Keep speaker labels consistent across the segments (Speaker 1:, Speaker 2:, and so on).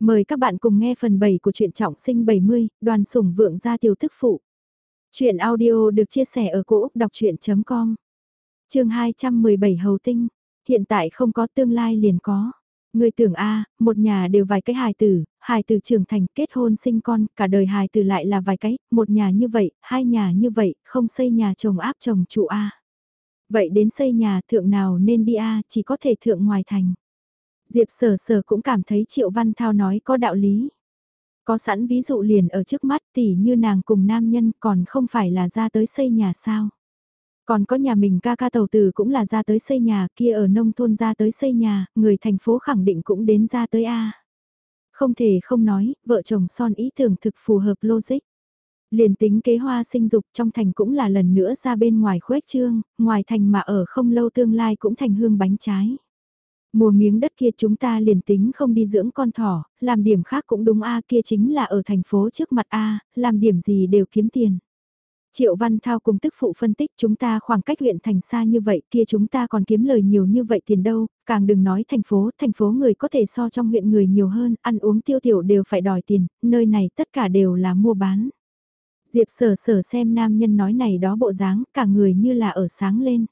Speaker 1: Mời các bạn cùng nghe phần 7 của truyện trọng sinh 70, đoàn sủng vượng gia tiểu thức phụ. Chuyện audio được chia sẻ ở cỗ đọc chuyện.com Trường 217 Hầu Tinh, hiện tại không có tương lai liền có. Người tưởng A, một nhà đều vài cái hài tử, hài tử trưởng thành kết hôn sinh con, cả đời hài tử lại là vài cái, một nhà như vậy, hai nhà như vậy, không xây nhà chồng áp chồng trụ A. Vậy đến xây nhà thượng nào nên đi A chỉ có thể thượng ngoài thành. Diệp sở sở cũng cảm thấy Triệu Văn Thao nói có đạo lý. Có sẵn ví dụ liền ở trước mắt tỉ như nàng cùng nam nhân còn không phải là ra tới xây nhà sao. Còn có nhà mình ca ca tàu tử cũng là ra tới xây nhà kia ở nông thôn ra tới xây nhà, người thành phố khẳng định cũng đến ra tới A. Không thể không nói, vợ chồng son ý tưởng thực phù hợp logic. Liền tính kế hoa sinh dục trong thành cũng là lần nữa ra bên ngoài khuếch trương, ngoài thành mà ở không lâu tương lai cũng thành hương bánh trái. Mùa miếng đất kia chúng ta liền tính không đi dưỡng con thỏ, làm điểm khác cũng đúng a kia chính là ở thành phố trước mặt a làm điểm gì đều kiếm tiền. Triệu Văn Thao cùng tức phụ phân tích chúng ta khoảng cách huyện thành xa như vậy kia chúng ta còn kiếm lời nhiều như vậy tiền đâu, càng đừng nói thành phố, thành phố người có thể so trong huyện người nhiều hơn, ăn uống tiêu tiểu đều phải đòi tiền, nơi này tất cả đều là mua bán. Diệp sở sở xem nam nhân nói này đó bộ dáng, cả người như là ở sáng lên.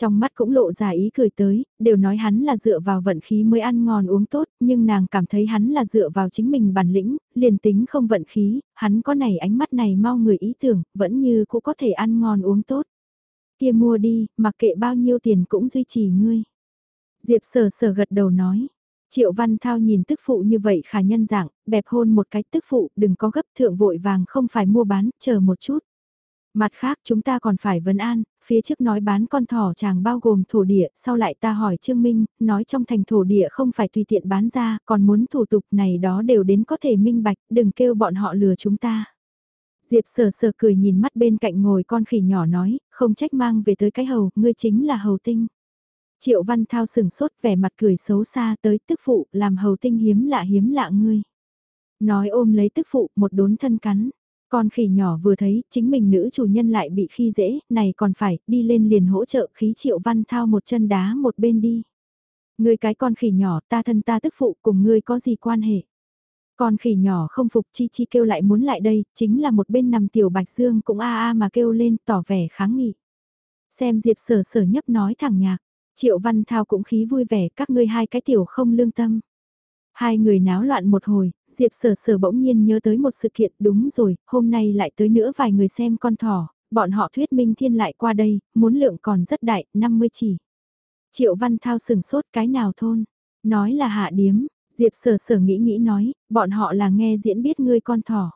Speaker 1: Trong mắt cũng lộ ra ý cười tới, đều nói hắn là dựa vào vận khí mới ăn ngon uống tốt, nhưng nàng cảm thấy hắn là dựa vào chính mình bản lĩnh, liền tính không vận khí, hắn có này ánh mắt này mau người ý tưởng, vẫn như cũng có thể ăn ngon uống tốt. Kia mua đi, mặc kệ bao nhiêu tiền cũng duy trì ngươi. Diệp sở sở gật đầu nói. Triệu Văn Thao nhìn tức phụ như vậy khả nhân dạng, bẹp hôn một cái tức phụ, đừng có gấp thượng vội vàng không phải mua bán, chờ một chút. Mặt khác chúng ta còn phải vấn an, phía trước nói bán con thỏ chàng bao gồm thổ địa, sau lại ta hỏi Trương Minh, nói trong thành thổ địa không phải tùy tiện bán ra, còn muốn thủ tục này đó đều đến có thể minh bạch, đừng kêu bọn họ lừa chúng ta. Diệp sờ sờ cười nhìn mắt bên cạnh ngồi con khỉ nhỏ nói, không trách mang về tới cái hầu, ngươi chính là hầu tinh. Triệu Văn Thao sừng sốt vẻ mặt cười xấu xa tới tức phụ, làm hầu tinh hiếm lạ hiếm lạ ngươi. Nói ôm lấy tức phụ, một đốn thân cắn. Con khỉ nhỏ vừa thấy, chính mình nữ chủ nhân lại bị khi dễ, này còn phải, đi lên liền hỗ trợ khí triệu văn thao một chân đá một bên đi. Ngươi cái con khỉ nhỏ, ta thân ta tức phụ cùng ngươi có gì quan hệ? Con khỉ nhỏ không phục chi chi kêu lại muốn lại đây, chính là một bên nằm tiểu bạch dương cũng a a mà kêu lên tỏ vẻ kháng nghị. Xem Diệp sở sở nhấp nói thẳng nhạc, triệu văn thao cũng khí vui vẻ các ngươi hai cái tiểu không lương tâm. Hai người náo loạn một hồi, Diệp sở sở bỗng nhiên nhớ tới một sự kiện đúng rồi, hôm nay lại tới nữa vài người xem con thỏ, bọn họ thuyết minh thiên lại qua đây, muốn lượng còn rất đại, 50 chỉ. Triệu Văn Thao sừng sốt cái nào thôn, nói là hạ điếm, Diệp sở sở nghĩ nghĩ nói, bọn họ là nghe diễn biết ngươi con thỏ.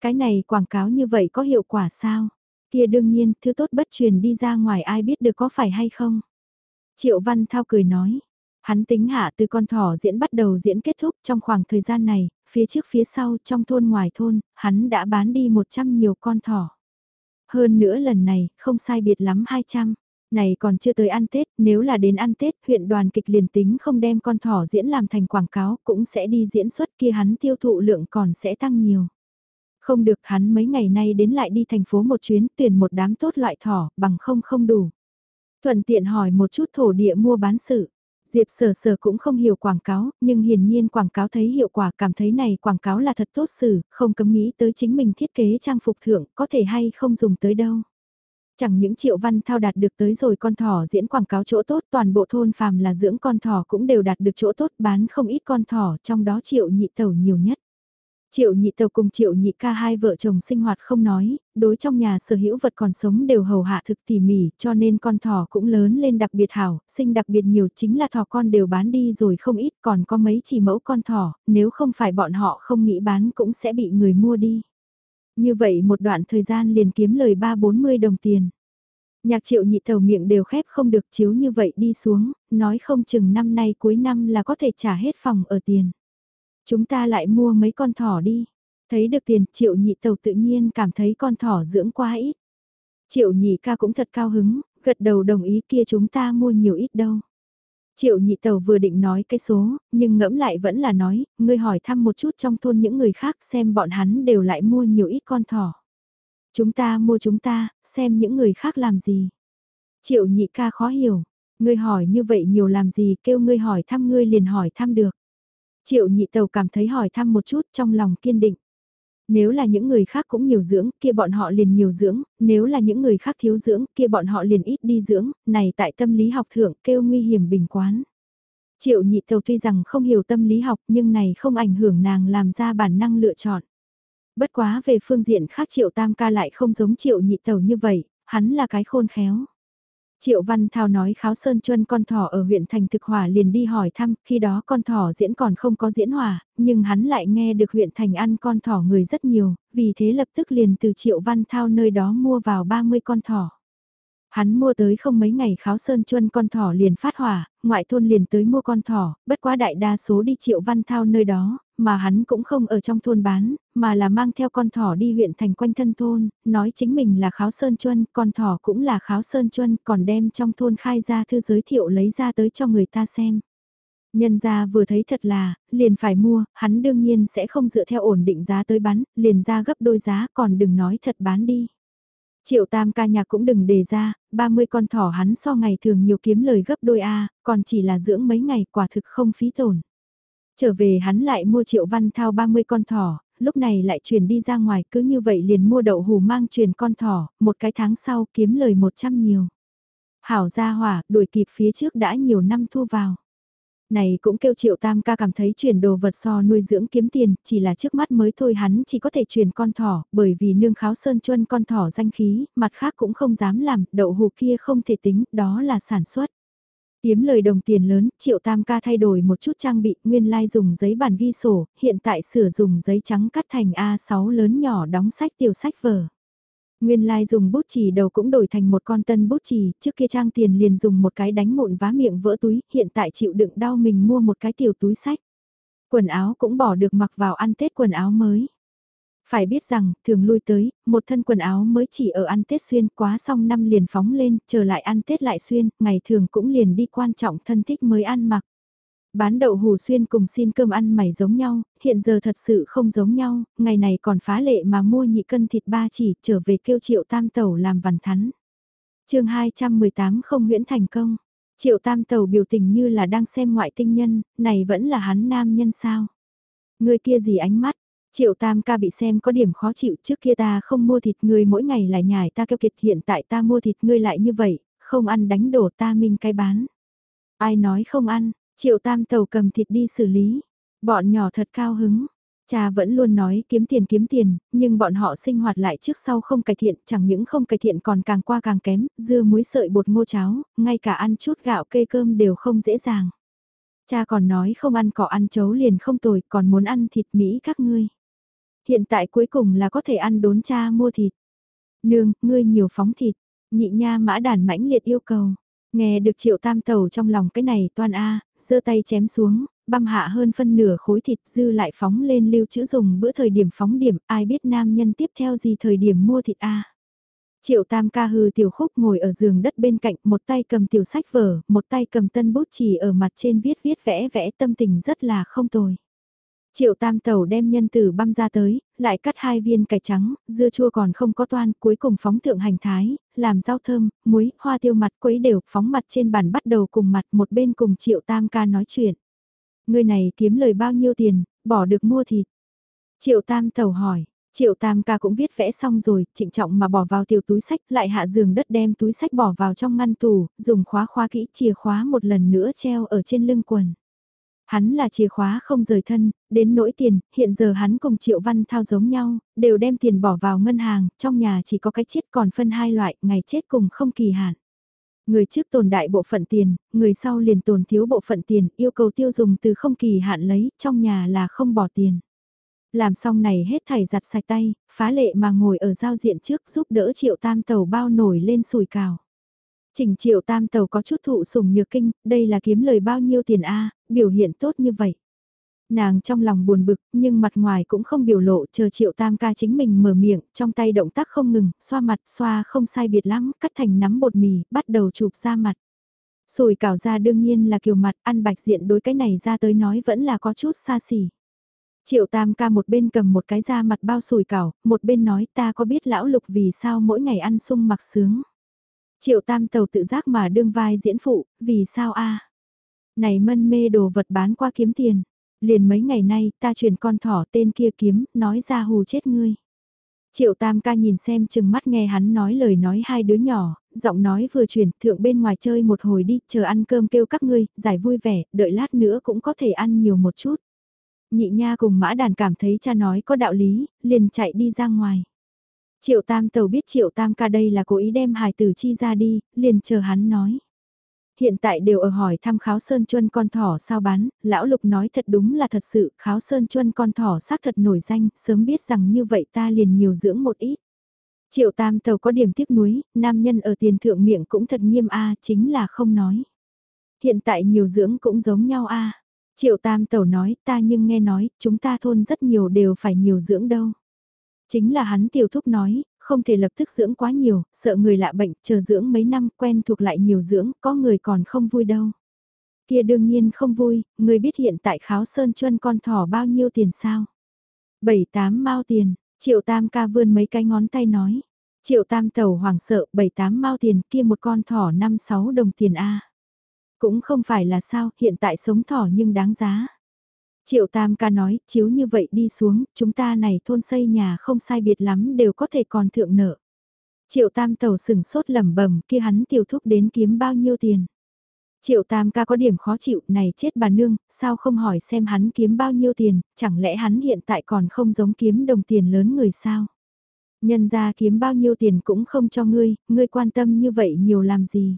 Speaker 1: Cái này quảng cáo như vậy có hiệu quả sao? Kia đương nhiên, thứ tốt bất truyền đi ra ngoài ai biết được có phải hay không? Triệu Văn Thao cười nói, Hắn tính hạ từ con thỏ diễn bắt đầu diễn kết thúc trong khoảng thời gian này, phía trước phía sau trong thôn ngoài thôn, hắn đã bán đi 100 nhiều con thỏ. Hơn nữa lần này, không sai biệt lắm 200. Này còn chưa tới ăn Tết, nếu là đến ăn Tết, huyện đoàn kịch liền tính không đem con thỏ diễn làm thành quảng cáo, cũng sẽ đi diễn xuất kia hắn tiêu thụ lượng còn sẽ tăng nhiều. Không được hắn mấy ngày nay đến lại đi thành phố một chuyến tuyển một đám tốt loại thỏ, bằng không không đủ. Thuận tiện hỏi một chút thổ địa mua bán sự. Diệp sở sở cũng không hiểu quảng cáo, nhưng hiển nhiên quảng cáo thấy hiệu quả cảm thấy này quảng cáo là thật tốt xử, không cấm nghĩ tới chính mình thiết kế trang phục thượng, có thể hay không dùng tới đâu. Chẳng những triệu văn thao đạt được tới rồi con thỏ diễn quảng cáo chỗ tốt toàn bộ thôn phàm là dưỡng con thỏ cũng đều đạt được chỗ tốt bán không ít con thỏ trong đó triệu nhị tẩu nhiều nhất. Triệu nhị tàu cùng triệu nhị ca hai vợ chồng sinh hoạt không nói, đối trong nhà sở hữu vật còn sống đều hầu hạ thực tỉ mỉ cho nên con thỏ cũng lớn lên đặc biệt hảo, sinh đặc biệt nhiều chính là thỏ con đều bán đi rồi không ít còn có mấy chỉ mẫu con thỏ, nếu không phải bọn họ không nghĩ bán cũng sẽ bị người mua đi. Như vậy một đoạn thời gian liền kiếm lời 3-40 đồng tiền. Nhạc triệu nhị tàu miệng đều khép không được chiếu như vậy đi xuống, nói không chừng năm nay cuối năm là có thể trả hết phòng ở tiền. Chúng ta lại mua mấy con thỏ đi. Thấy được tiền, triệu nhị tàu tự nhiên cảm thấy con thỏ dưỡng quá ít. Triệu nhị ca cũng thật cao hứng, gật đầu đồng ý kia chúng ta mua nhiều ít đâu. Triệu nhị tàu vừa định nói cái số, nhưng ngẫm lại vẫn là nói, ngươi hỏi thăm một chút trong thôn những người khác xem bọn hắn đều lại mua nhiều ít con thỏ. Chúng ta mua chúng ta, xem những người khác làm gì. Triệu nhị ca khó hiểu, ngươi hỏi như vậy nhiều làm gì kêu ngươi hỏi thăm ngươi liền hỏi thăm được. Triệu nhị tàu cảm thấy hỏi thăm một chút trong lòng kiên định. Nếu là những người khác cũng nhiều dưỡng, kia bọn họ liền nhiều dưỡng, nếu là những người khác thiếu dưỡng, kia bọn họ liền ít đi dưỡng, này tại tâm lý học thượng kêu nguy hiểm bình quán. Triệu nhị tàu tuy rằng không hiểu tâm lý học nhưng này không ảnh hưởng nàng làm ra bản năng lựa chọn. Bất quá về phương diện khác triệu tam ca lại không giống triệu nhị tàu như vậy, hắn là cái khôn khéo. Triệu Văn Thao nói Kháo Sơn Chuân con thỏ ở huyện thành thực hỏa liền đi hỏi thăm, khi đó con thỏ diễn còn không có diễn hỏa, nhưng hắn lại nghe được huyện thành ăn con thỏ người rất nhiều, vì thế lập tức liền từ Triệu Văn Thao nơi đó mua vào 30 con thỏ. Hắn mua tới không mấy ngày Kháo Sơn Chuân con thỏ liền phát hỏa, ngoại thôn liền tới mua con thỏ, bất quá đại đa số đi Triệu Văn Thao nơi đó, mà hắn cũng không ở trong thôn bán, mà là mang theo con thỏ đi huyện thành quanh thân thôn, nói chính mình là kháo sơn chuân, con thỏ cũng là kháo sơn chuân, còn đem trong thôn khai ra thư giới thiệu lấy ra tới cho người ta xem. Nhân ra vừa thấy thật là, liền phải mua, hắn đương nhiên sẽ không dựa theo ổn định giá tới bán, liền ra gấp đôi giá còn đừng nói thật bán đi. Triệu tam ca nhà cũng đừng đề ra, 30 con thỏ hắn so ngày thường nhiều kiếm lời gấp đôi A, còn chỉ là dưỡng mấy ngày quả thực không phí tổn. Trở về hắn lại mua triệu văn thao 30 con thỏ, lúc này lại chuyển đi ra ngoài cứ như vậy liền mua đậu hù mang truyền con thỏ, một cái tháng sau kiếm lời 100 nhiều. Hảo gia hỏa, đuổi kịp phía trước đã nhiều năm thu vào. Này cũng kêu triệu tam ca cảm thấy chuyển đồ vật so nuôi dưỡng kiếm tiền, chỉ là trước mắt mới thôi hắn chỉ có thể chuyển con thỏ, bởi vì nương kháo sơn chuân con thỏ danh khí, mặt khác cũng không dám làm, đậu hù kia không thể tính, đó là sản xuất. Kiếm lời đồng tiền lớn, triệu tam ca thay đổi một chút trang bị, nguyên lai like dùng giấy bản ghi sổ, hiện tại sửa dùng giấy trắng cắt thành A6 lớn nhỏ đóng sách tiểu sách vở. Nguyên lai like dùng bút chì đầu cũng đổi thành một con tân bút chì, trước kia trang tiền liền dùng một cái đánh mụn vá miệng vỡ túi, hiện tại chịu đựng đau mình mua một cái tiểu túi sách. Quần áo cũng bỏ được mặc vào ăn Tết quần áo mới. Phải biết rằng, thường lui tới, một thân quần áo mới chỉ ở ăn Tết xuyên quá xong năm liền phóng lên, trở lại ăn Tết lại xuyên, ngày thường cũng liền đi quan trọng thân thích mới ăn mặc. Bán đậu hù xuyên cùng xin cơm ăn mày giống nhau, hiện giờ thật sự không giống nhau, ngày này còn phá lệ mà mua nhị cân thịt ba chỉ trở về kêu triệu tam tẩu làm vằn thắn. chương 218 không huyễn thành công, triệu tam tẩu biểu tình như là đang xem ngoại tinh nhân, này vẫn là hắn nam nhân sao. Người kia gì ánh mắt, Triệu tam ca bị xem có điểm khó chịu trước kia ta không mua thịt ngươi mỗi ngày lại nhải ta kêu kiệt hiện tại ta mua thịt ngươi lại như vậy, không ăn đánh đổ ta minh cái bán. Ai nói không ăn, triệu tam tàu cầm thịt đi xử lý, bọn nhỏ thật cao hứng. Cha vẫn luôn nói kiếm tiền kiếm tiền, nhưng bọn họ sinh hoạt lại trước sau không cải thiện, chẳng những không cải thiện còn càng qua càng kém, dưa muối sợi bột ngô cháo, ngay cả ăn chút gạo kê cơm đều không dễ dàng. Cha còn nói không ăn cỏ ăn chấu liền không tồi, còn muốn ăn thịt Mỹ các ngươi hiện tại cuối cùng là có thể ăn đốn cha mua thịt. Nương, ngươi nhiều phóng thịt, nhị nha mã đàn mãnh liệt yêu cầu. Nghe được triệu tam tàu trong lòng cái này toan A, giơ tay chém xuống, băm hạ hơn phân nửa khối thịt dư lại phóng lên lưu trữ dùng bữa thời điểm phóng điểm, ai biết nam nhân tiếp theo gì thời điểm mua thịt A. Triệu tam ca hư tiểu khúc ngồi ở giường đất bên cạnh, một tay cầm tiểu sách vở, một tay cầm tân bút chỉ ở mặt trên viết viết vẽ vẽ tâm tình rất là không tồi. Triệu tam tàu đem nhân tử băm ra tới, lại cắt hai viên cải trắng, dưa chua còn không có toan, cuối cùng phóng thượng hành thái, làm rau thơm, muối, hoa tiêu mặt quấy đều, phóng mặt trên bàn bắt đầu cùng mặt một bên cùng triệu tam ca nói chuyện. Người này kiếm lời bao nhiêu tiền, bỏ được mua thịt. Triệu tam tàu hỏi, Triệu tam ca cũng viết vẽ xong rồi, trịnh trọng mà bỏ vào tiểu túi sách, lại hạ giường đất đem túi sách bỏ vào trong ngăn tủ, dùng khóa khóa kỹ chìa khóa một lần nữa treo ở trên lưng quần. Hắn là chìa khóa không rời thân, đến nỗi tiền, hiện giờ hắn cùng Triệu Văn Thao giống nhau, đều đem tiền bỏ vào ngân hàng, trong nhà chỉ có cái chết còn phân hai loại, ngày chết cùng không kỳ hạn. Người trước tồn đại bộ phận tiền, người sau liền tồn thiếu bộ phận tiền, yêu cầu tiêu dùng từ không kỳ hạn lấy, trong nhà là không bỏ tiền. Làm xong này hết thảy giặt sạch tay, phá lệ mà ngồi ở giao diện trước giúp đỡ triệu tam tàu bao nổi lên sùi cào. Trình triệu tam tàu có chút thụ sủng nhược kinh, đây là kiếm lời bao nhiêu tiền a biểu hiện tốt như vậy. Nàng trong lòng buồn bực, nhưng mặt ngoài cũng không biểu lộ, chờ triệu tam ca chính mình mở miệng, trong tay động tác không ngừng, xoa mặt, xoa không sai biệt lắm, cắt thành nắm bột mì, bắt đầu chụp ra mặt. Sùi cảo ra đương nhiên là kiểu mặt, ăn bạch diện đối cái này ra tới nói vẫn là có chút xa xỉ. Triệu tam ca một bên cầm một cái da mặt bao sùi cảo, một bên nói ta có biết lão lục vì sao mỗi ngày ăn sung mặc sướng. Triệu tam tàu tự giác mà đương vai diễn phụ, vì sao a Này mân mê đồ vật bán qua kiếm tiền. Liền mấy ngày nay ta truyền con thỏ tên kia kiếm, nói ra hù chết ngươi. Triệu Tam ca nhìn xem chừng mắt nghe hắn nói lời nói hai đứa nhỏ, giọng nói vừa chuyển, thượng bên ngoài chơi một hồi đi, chờ ăn cơm kêu các ngươi, giải vui vẻ, đợi lát nữa cũng có thể ăn nhiều một chút. Nhị nha cùng mã đàn cảm thấy cha nói có đạo lý, liền chạy đi ra ngoài. Triệu Tam tàu biết Triệu Tam ca đây là cố ý đem hài tử chi ra đi, liền chờ hắn nói. Hiện tại đều ở hỏi thăm Kháo Sơn Chuân con thỏ sao bán, lão lục nói thật đúng là thật sự, Kháo Sơn Chuân con thỏ xác thật nổi danh, sớm biết rằng như vậy ta liền nhiều dưỡng một ít. Triệu Tam tàu có điểm tiếc nuối, nam nhân ở tiền thượng miệng cũng thật nghiêm a chính là không nói. Hiện tại nhiều dưỡng cũng giống nhau a Triệu Tam tàu nói ta nhưng nghe nói, chúng ta thôn rất nhiều đều phải nhiều dưỡng đâu. Chính là hắn tiểu thúc nói, không thể lập tức dưỡng quá nhiều, sợ người lạ bệnh, chờ dưỡng mấy năm quen thuộc lại nhiều dưỡng, có người còn không vui đâu. Kia đương nhiên không vui, người biết hiện tại kháo sơn chuân con thỏ bao nhiêu tiền sao? Bảy tám mao tiền, triệu tam ca vươn mấy cái ngón tay nói. Triệu tam tàu hoàng sợ, bảy tám mao tiền kia một con thỏ năm sáu đồng tiền A. Cũng không phải là sao, hiện tại sống thỏ nhưng đáng giá. Triệu Tam ca nói, chiếu như vậy đi xuống, chúng ta này thôn xây nhà không sai biệt lắm đều có thể còn thượng nợ. Triệu Tam tàu sừng sốt lẩm bẩm kia hắn tiêu thúc đến kiếm bao nhiêu tiền. Triệu Tam ca có điểm khó chịu, này chết bà nương, sao không hỏi xem hắn kiếm bao nhiêu tiền, chẳng lẽ hắn hiện tại còn không giống kiếm đồng tiền lớn người sao? Nhân ra kiếm bao nhiêu tiền cũng không cho ngươi, ngươi quan tâm như vậy nhiều làm gì?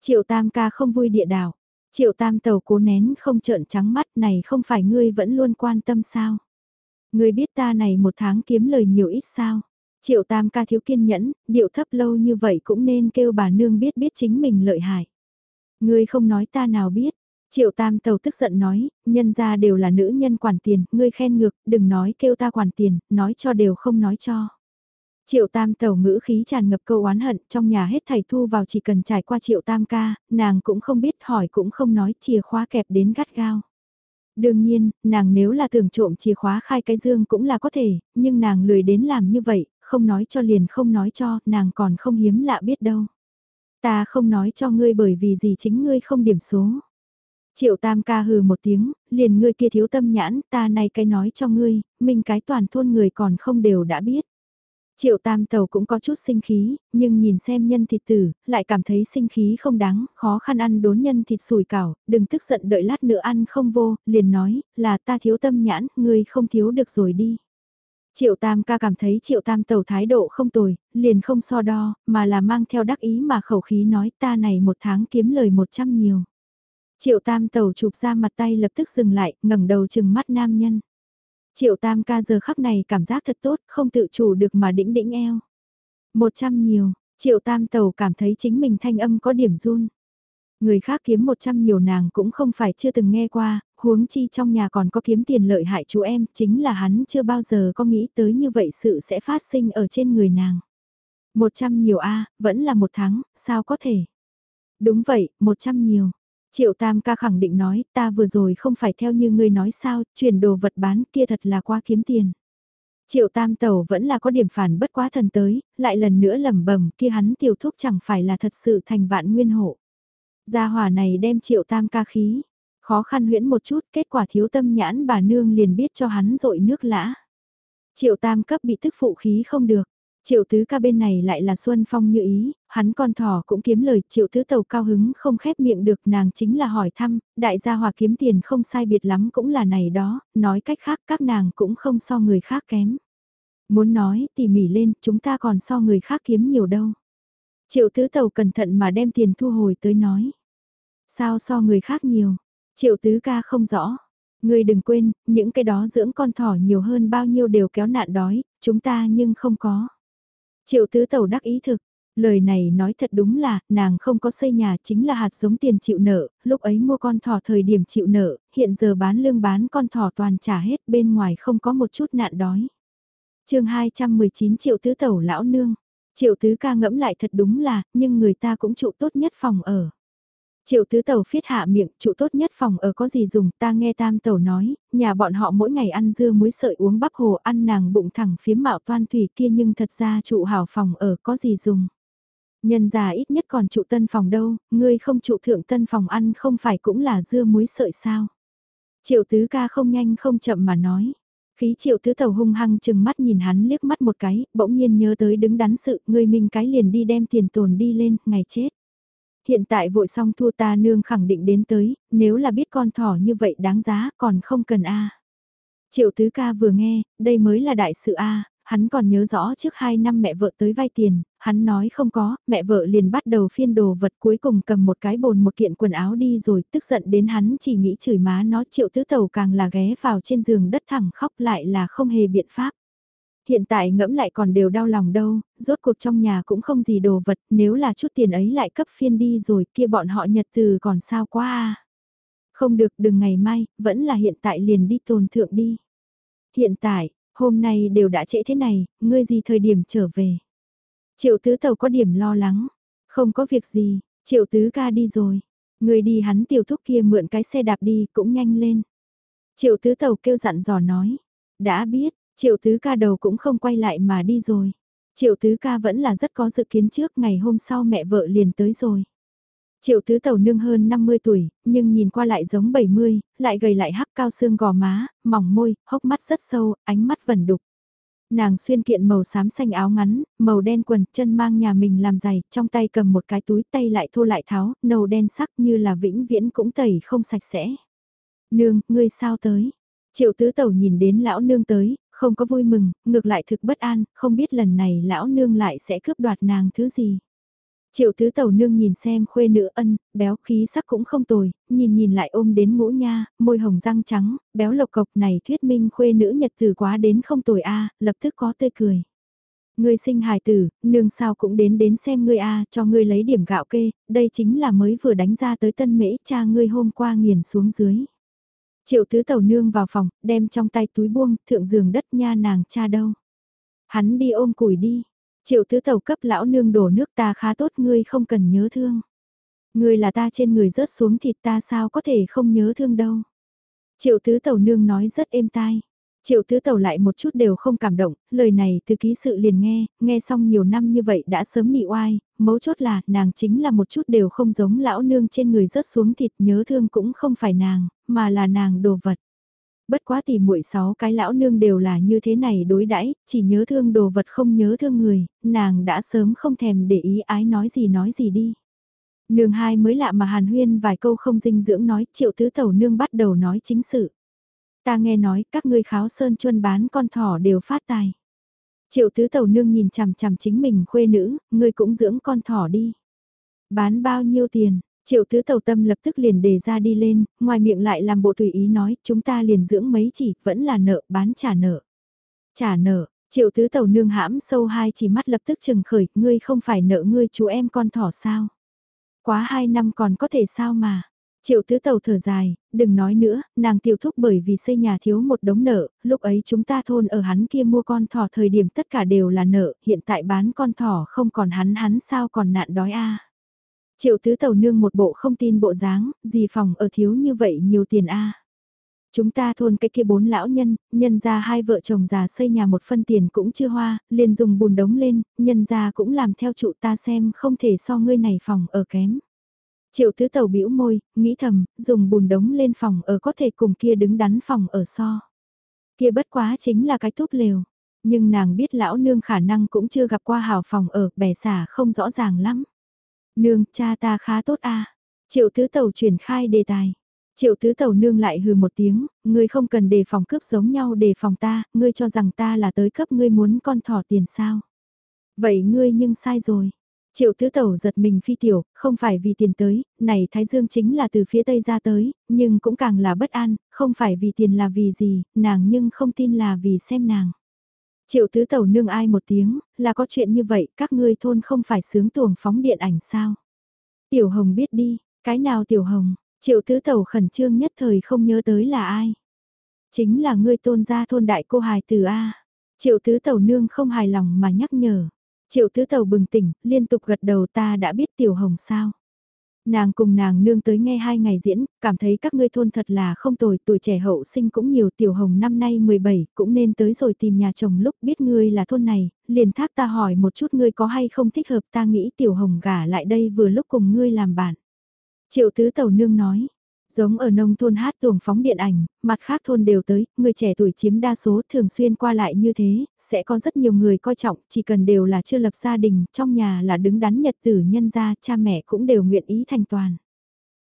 Speaker 1: Triệu Tam ca không vui địa đảo, Triệu tam tàu cố nén không trợn trắng mắt này không phải ngươi vẫn luôn quan tâm sao. Ngươi biết ta này một tháng kiếm lời nhiều ít sao. Triệu tam ca thiếu kiên nhẫn, điệu thấp lâu như vậy cũng nên kêu bà nương biết biết chính mình lợi hại. Ngươi không nói ta nào biết. Triệu tam tàu tức giận nói, nhân ra đều là nữ nhân quản tiền, ngươi khen ngược, đừng nói kêu ta quản tiền, nói cho đều không nói cho. Triệu tam tẩu ngữ khí tràn ngập câu oán hận, trong nhà hết thầy thu vào chỉ cần trải qua triệu tam ca, nàng cũng không biết hỏi cũng không nói chìa khóa kẹp đến gắt gao. Đương nhiên, nàng nếu là tưởng trộm chìa khóa khai cái dương cũng là có thể, nhưng nàng lười đến làm như vậy, không nói cho liền không nói cho, nàng còn không hiếm lạ biết đâu. Ta không nói cho ngươi bởi vì gì chính ngươi không điểm số. Triệu tam ca hừ một tiếng, liền ngươi kia thiếu tâm nhãn, ta này cái nói cho ngươi, mình cái toàn thôn người còn không đều đã biết. Triệu tam tàu cũng có chút sinh khí, nhưng nhìn xem nhân thịt tử, lại cảm thấy sinh khí không đáng, khó khăn ăn đốn nhân thịt sùi cảo, đừng tức giận đợi lát nữa ăn không vô, liền nói, là ta thiếu tâm nhãn, ngươi không thiếu được rồi đi. Triệu tam ca cảm thấy triệu tam tàu thái độ không tồi, liền không so đo, mà là mang theo đắc ý mà khẩu khí nói ta này một tháng kiếm lời một trăm nhiều. Triệu tam tàu chụp ra mặt tay lập tức dừng lại, ngẩng đầu chừng mắt nam nhân. Triệu tam ca giờ khắc này cảm giác thật tốt, không tự chủ được mà đĩnh đĩnh eo. Một trăm nhiều, triệu tam tàu cảm thấy chính mình thanh âm có điểm run. Người khác kiếm một trăm nhiều nàng cũng không phải chưa từng nghe qua, huống chi trong nhà còn có kiếm tiền lợi hại chú em, chính là hắn chưa bao giờ có nghĩ tới như vậy sự sẽ phát sinh ở trên người nàng. Một trăm nhiều a vẫn là một tháng, sao có thể? Đúng vậy, một trăm nhiều, Triệu Tam ca khẳng định nói, ta vừa rồi không phải theo như ngươi nói sao, chuyển đồ vật bán kia thật là qua kiếm tiền. Triệu Tam tẩu vẫn là có điểm phản bất quá thần tới, lại lần nữa lẩm bẩm kia hắn tiểu thúc chẳng phải là thật sự thành vạn nguyên hộ. Gia hỏa này đem Triệu Tam ca khí, khó khăn huyễn một chút, kết quả thiếu tâm nhãn bà nương liền biết cho hắn rội nước lã. Triệu Tam cấp bị tức phụ khí không được. Triệu tứ ca bên này lại là Xuân Phong như ý, hắn con thỏ cũng kiếm lời, triệu tứ tàu cao hứng không khép miệng được nàng chính là hỏi thăm, đại gia hòa kiếm tiền không sai biệt lắm cũng là này đó, nói cách khác các nàng cũng không so người khác kém. Muốn nói tỉ mỉ lên, chúng ta còn so người khác kiếm nhiều đâu. Triệu tứ tàu cẩn thận mà đem tiền thu hồi tới nói. Sao so người khác nhiều? Triệu tứ ca không rõ. Người đừng quên, những cái đó dưỡng con thỏ nhiều hơn bao nhiêu đều kéo nạn đói, chúng ta nhưng không có. Triệu tứ tẩu đắc ý thực, lời này nói thật đúng là, nàng không có xây nhà chính là hạt giống tiền chịu nợ, lúc ấy mua con thỏ thời điểm chịu nợ, hiện giờ bán lương bán con thỏ toàn trả hết bên ngoài không có một chút nạn đói. chương 219 triệu tứ tẩu lão nương, triệu tứ ca ngẫm lại thật đúng là, nhưng người ta cũng trụ tốt nhất phòng ở. Triệu tứ tàu phiết hạ miệng, trụ tốt nhất phòng ở có gì dùng, ta nghe tam tàu nói, nhà bọn họ mỗi ngày ăn dưa muối sợi uống bắp hồ ăn nàng bụng thẳng phía mạo toan thủy kia nhưng thật ra trụ hảo phòng ở có gì dùng. Nhân già ít nhất còn trụ tân phòng đâu, ngươi không trụ thượng tân phòng ăn không phải cũng là dưa muối sợi sao. Triệu tứ ca không nhanh không chậm mà nói. Khí triệu tứ tàu hung hăng chừng mắt nhìn hắn liếc mắt một cái, bỗng nhiên nhớ tới đứng đắn sự, người mình cái liền đi đem tiền tồn đi lên, ngày chết. Hiện tại vội xong thua ta nương khẳng định đến tới, nếu là biết con thỏ như vậy đáng giá còn không cần a Triệu tứ ca vừa nghe, đây mới là đại sự a hắn còn nhớ rõ trước 2 năm mẹ vợ tới vay tiền, hắn nói không có, mẹ vợ liền bắt đầu phiên đồ vật cuối cùng cầm một cái bồn một kiện quần áo đi rồi, tức giận đến hắn chỉ nghĩ chửi má nó triệu tứ tàu càng là ghé vào trên giường đất thẳng khóc lại là không hề biện pháp. Hiện tại ngẫm lại còn đều đau lòng đâu, rốt cuộc trong nhà cũng không gì đồ vật, nếu là chút tiền ấy lại cấp phiên đi rồi kia bọn họ nhật từ còn sao quá à. Không được đừng ngày mai, vẫn là hiện tại liền đi tồn thượng đi. Hiện tại, hôm nay đều đã trễ thế này, ngươi gì thời điểm trở về. Triệu tứ tàu có điểm lo lắng, không có việc gì, triệu tứ ca đi rồi, ngươi đi hắn tiểu thúc kia mượn cái xe đạp đi cũng nhanh lên. Triệu tứ tàu kêu dặn dò nói, đã biết, triệu tứ ca đầu cũng không quay lại mà đi rồi. Triệu tứ ca vẫn là rất có dự kiến trước ngày hôm sau mẹ vợ liền tới rồi. Triệu tứ tàu nương hơn 50 tuổi, nhưng nhìn qua lại giống 70, lại gầy lại hắc cao xương gò má, mỏng môi, hốc mắt rất sâu, ánh mắt vẩn đục. Nàng xuyên kiện màu xám xanh áo ngắn, màu đen quần, chân mang nhà mình làm giày, trong tay cầm một cái túi tay lại thô lại tháo, nâu đen sắc như là vĩnh viễn cũng tẩy không sạch sẽ. Nương, ngươi sao tới? Triệu tứ tẩu nhìn đến lão nương tới, không có vui mừng, ngược lại thực bất an, không biết lần này lão nương lại sẽ cướp đoạt nàng thứ gì. Triệu tứ tàu nương nhìn xem khuê nữ ân, béo khí sắc cũng không tồi, nhìn nhìn lại ôm đến ngũ nha, môi hồng răng trắng, béo lộc cộc này thuyết minh khuê nữ nhật từ quá đến không tồi a lập tức có tươi cười. Ngươi sinh hài tử, nương sao cũng đến đến xem ngươi a cho ngươi lấy điểm gạo kê, đây chính là mới vừa đánh ra tới tân mễ cha ngươi hôm qua nghiền xuống dưới. Triệu tứ tàu nương vào phòng, đem trong tay túi buông, thượng giường đất nha nàng cha đâu. Hắn đi ôm củi đi, Triệu tứ tàu cấp lão nương đổ nước ta khá tốt ngươi không cần nhớ thương. Ngươi là ta trên người rớt xuống thịt ta sao có thể không nhớ thương đâu. Triệu tứ tàu nương nói rất êm tai. Triệu tứ tàu lại một chút đều không cảm động, lời này từ ký sự liền nghe, nghe xong nhiều năm như vậy đã sớm nị oai, mấu chốt là nàng chính là một chút đều không giống lão nương trên người rớt xuống thịt nhớ thương cũng không phải nàng, mà là nàng đồ vật. Bất quá thì muội sáu cái lão nương đều là như thế này đối đãi, chỉ nhớ thương đồ vật không nhớ thương người, nàng đã sớm không thèm để ý ái nói gì nói gì đi. Nương hai mới lạ mà hàn huyên vài câu không dinh dưỡng nói triệu tứ tẩu nương bắt đầu nói chính sự. Ta nghe nói các ngươi kháo sơn chuân bán con thỏ đều phát tài. Triệu tứ tẩu nương nhìn chằm chằm chính mình khuê nữ, ngươi cũng dưỡng con thỏ đi. Bán bao nhiêu tiền, Triệu tứ tàu tâm lập tức liền đề ra đi lên, ngoài miệng lại làm bộ tùy ý nói, chúng ta liền dưỡng mấy chỉ, vẫn là nợ, bán trả nợ. Trả nợ, triệu tứ tàu nương hãm sâu hai chỉ mắt lập tức trừng khởi, ngươi không phải nợ ngươi chú em con thỏ sao. Quá hai năm còn có thể sao mà. Triệu tứ tàu thở dài, đừng nói nữa, nàng tiêu thúc bởi vì xây nhà thiếu một đống nợ, lúc ấy chúng ta thôn ở hắn kia mua con thỏ thời điểm tất cả đều là nợ, hiện tại bán con thỏ không còn hắn hắn sao còn nạn đói a Triệu tứ tàu nương một bộ không tin bộ dáng, gì phòng ở thiếu như vậy nhiều tiền a Chúng ta thôn cái kia bốn lão nhân, nhân ra hai vợ chồng già xây nhà một phân tiền cũng chưa hoa, liền dùng bùn đống lên, nhân ra cũng làm theo trụ ta xem không thể so ngươi này phòng ở kém. Triệu tứ tàu bĩu môi, nghĩ thầm, dùng bùn đống lên phòng ở có thể cùng kia đứng đắn phòng ở so. Kia bất quá chính là cái túp lều. Nhưng nàng biết lão nương khả năng cũng chưa gặp qua hào phòng ở, bẻ xả không rõ ràng lắm. Nương, cha ta khá tốt a Triệu tứ tàu chuyển khai đề tài. Triệu tứ tàu nương lại hừ một tiếng, ngươi không cần đề phòng cướp giống nhau đề phòng ta, ngươi cho rằng ta là tới cấp ngươi muốn con thỏ tiền sao. Vậy ngươi nhưng sai rồi. Triệu tứ tàu giật mình phi tiểu, không phải vì tiền tới, này Thái Dương chính là từ phía Tây ra tới, nhưng cũng càng là bất an, không phải vì tiền là vì gì, nàng nhưng không tin là vì xem nàng. Triệu tứ tàu nương ai một tiếng, là có chuyện như vậy, các ngươi thôn không phải sướng tuồng phóng điện ảnh sao? Tiểu Hồng biết đi, cái nào Tiểu Hồng, triệu tứ tàu khẩn trương nhất thời không nhớ tới là ai? Chính là ngươi tôn gia thôn đại cô hài từ A. Triệu tứ tàu nương không hài lòng mà nhắc nhở. Triệu tứ tàu bừng tỉnh, liên tục gật đầu ta đã biết Tiểu Hồng sao. Nàng cùng nàng nương tới nghe hai ngày diễn, cảm thấy các ngươi thôn thật là không tồi, tuổi trẻ hậu sinh cũng nhiều, tiểu hồng năm nay 17, cũng nên tới rồi tìm nhà chồng lúc biết ngươi là thôn này, liền thác ta hỏi một chút ngươi có hay không thích hợp ta nghĩ tiểu hồng gả lại đây vừa lúc cùng ngươi làm bạn. Triệu tứ tàu nương nói, Giống ở nông thôn hát tuồng phóng điện ảnh, mặt khác thôn đều tới, người trẻ tuổi chiếm đa số thường xuyên qua lại như thế, sẽ có rất nhiều người coi trọng, chỉ cần đều là chưa lập gia đình, trong nhà là đứng đắn nhật tử nhân gia, cha mẹ cũng đều nguyện ý thành toàn.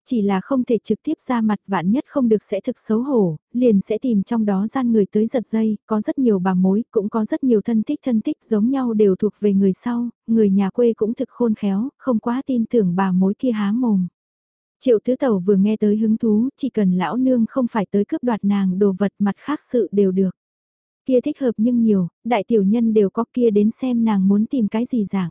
Speaker 1: Chỉ là không thể trực tiếp ra mặt vạn nhất không được sẽ thực xấu hổ, liền sẽ tìm trong đó gian người tới giật dây, có rất nhiều bà mối, cũng có rất nhiều thân thích thân thích giống nhau đều thuộc về người sau, người nhà quê cũng thực khôn khéo, không quá tin tưởng bà mối kia há mồm. Triệu tứ tẩu vừa nghe tới hứng thú, chỉ cần lão nương không phải tới cướp đoạt nàng đồ vật mặt khác sự đều được. Kia thích hợp nhưng nhiều, đại tiểu nhân đều có kia đến xem nàng muốn tìm cái gì dạng.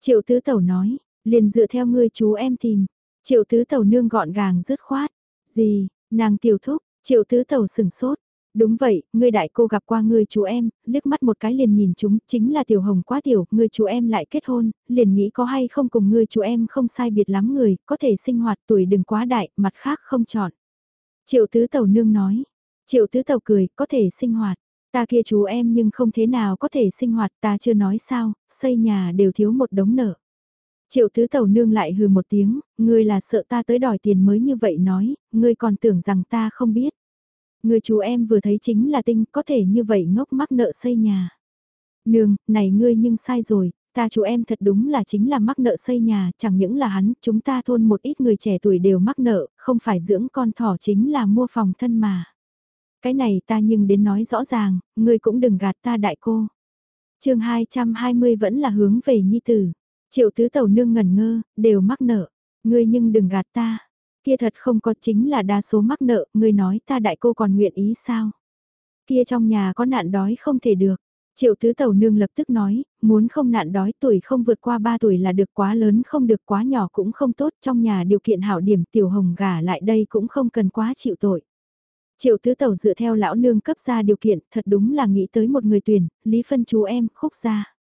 Speaker 1: Triệu tứ tẩu nói, liền dựa theo ngươi chú em tìm. Triệu tứ tẩu nương gọn gàng dứt khoát. Gì, nàng tiểu thúc, triệu tứ tẩu sừng sốt. Đúng vậy, người đại cô gặp qua người chú em, liếc mắt một cái liền nhìn chúng, chính là tiểu hồng quá tiểu, người chú em lại kết hôn, liền nghĩ có hay không cùng người chú em không sai biệt lắm người, có thể sinh hoạt tuổi đừng quá đại, mặt khác không chọn. Triệu tứ tàu nương nói, triệu tứ tàu cười, có thể sinh hoạt, ta kia chú em nhưng không thế nào có thể sinh hoạt, ta chưa nói sao, xây nhà đều thiếu một đống nợ. Triệu tứ tàu nương lại hừ một tiếng, ngươi là sợ ta tới đòi tiền mới như vậy nói, ngươi còn tưởng rằng ta không biết. Người chú em vừa thấy chính là tinh, có thể như vậy ngốc mắc nợ xây nhà. Nương, này ngươi nhưng sai rồi, ta chú em thật đúng là chính là mắc nợ xây nhà, chẳng những là hắn, chúng ta thôn một ít người trẻ tuổi đều mắc nợ, không phải dưỡng con thỏ chính là mua phòng thân mà. Cái này ta nhưng đến nói rõ ràng, ngươi cũng đừng gạt ta đại cô. chương 220 vẫn là hướng về nhi tử. Triệu tứ tẩu nương ngẩn ngơ, đều mắc nợ. Ngươi nhưng đừng gạt ta. Kia thật không có chính là đa số mắc nợ, ngươi nói ta đại cô còn nguyện ý sao? Kia trong nhà có nạn đói không thể được. Triệu tứ tẩu nương lập tức nói, muốn không nạn đói tuổi không vượt qua 3 tuổi là được quá lớn không được quá nhỏ cũng không tốt trong nhà điều kiện hảo điểm tiểu hồng gả lại đây cũng không cần quá chịu tội. Triệu tứ tẩu dựa theo lão nương cấp ra điều kiện thật đúng là nghĩ tới một người tuyển, Lý Phân chú em khúc ra.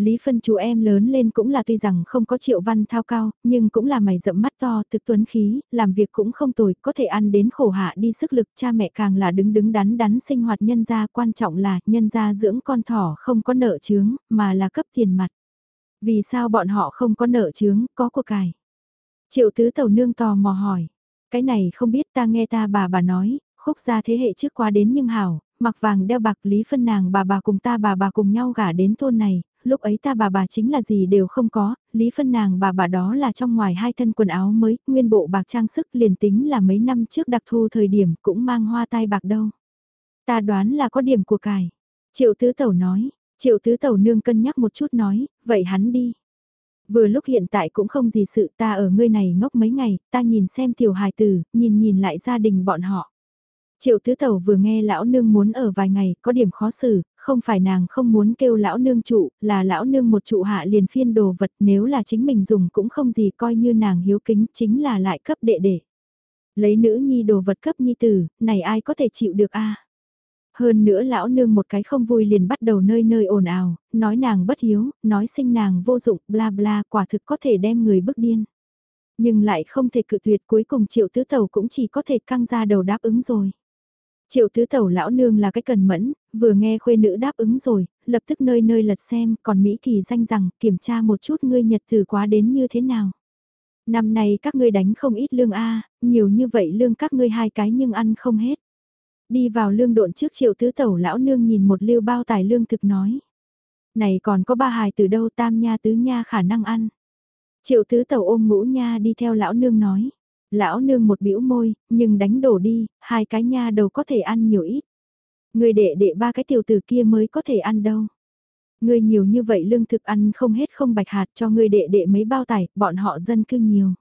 Speaker 1: Lý Phân chú em lớn lên cũng là tuy rằng không có triệu văn thao cao, nhưng cũng là mày rậm mắt to, thực tuấn khí, làm việc cũng không tồi, có thể ăn đến khổ hạ đi sức lực, cha mẹ càng là đứng đứng đắn đắn sinh hoạt nhân gia, quan trọng là nhân gia dưỡng con thỏ không có nợ chướng, mà là cấp tiền mặt. Vì sao bọn họ không có nợ chướng, có của cải? Triệu tứ tàu nương tò mò hỏi, cái này không biết ta nghe ta bà bà nói, khúc gia thế hệ trước qua đến nhưng hảo, mặc vàng đeo bạc lý phân nàng bà bà cùng ta bà bà cùng nhau gả đến thôn này, lúc ấy ta bà bà chính là gì đều không có, lý phân nàng bà bà đó là trong ngoài hai thân quần áo mới, nguyên bộ bạc trang sức liền tính là mấy năm trước đặc thu thời điểm cũng mang hoa tai bạc đâu. Ta đoán là có điểm của cải. Triệu tứ tẩu nói, triệu tứ tẩu nương cân nhắc một chút nói, vậy hắn đi. Vừa lúc hiện tại cũng không gì sự ta ở ngươi này ngốc mấy ngày, ta nhìn xem tiểu hài tử, nhìn nhìn lại gia đình bọn họ. Triệu tứ tẩu vừa nghe lão nương muốn ở vài ngày, có điểm khó xử, không phải nàng không muốn kêu lão nương trụ, là lão nương một trụ hạ liền phiên đồ vật nếu là chính mình dùng cũng không gì coi như nàng hiếu kính chính là lại cấp đệ đệ. Lấy nữ nhi đồ vật cấp nhi tử, này ai có thể chịu được a Hơn nữa lão nương một cái không vui liền bắt đầu nơi nơi ồn ào, nói nàng bất hiếu, nói sinh nàng vô dụng, bla bla, quả thực có thể đem người bức điên. Nhưng lại không thể cự tuyệt cuối cùng triệu tứ tẩu cũng chỉ có thể căng ra đầu đáp ứng rồi. Triệu tứ tẩu lão nương là cái cần mẫn, vừa nghe khuê nữ đáp ứng rồi, lập tức nơi nơi lật xem, còn Mỹ Kỳ danh rằng, kiểm tra một chút ngươi nhật thử quá đến như thế nào. Năm nay các ngươi đánh không ít lương A, nhiều như vậy lương các ngươi hai cái nhưng ăn không hết. Đi vào lương độn trước triệu tứ tẩu lão nương nhìn một liêu bao tài lương thực nói. Này còn có ba hài từ đâu tam nha tứ nha khả năng ăn. Triệu tứ tẩu ôm ngũ nha đi theo lão nương nói. Lão nương một bĩu môi, nhưng đánh đổ đi, hai cái nha đầu có thể ăn nhiều ít. Người đệ đệ ba cái tiểu tử kia mới có thể ăn đâu. Người nhiều như vậy lương thực ăn không hết không bạch hạt cho người đệ đệ mấy bao tải, bọn họ dân cư nhiều.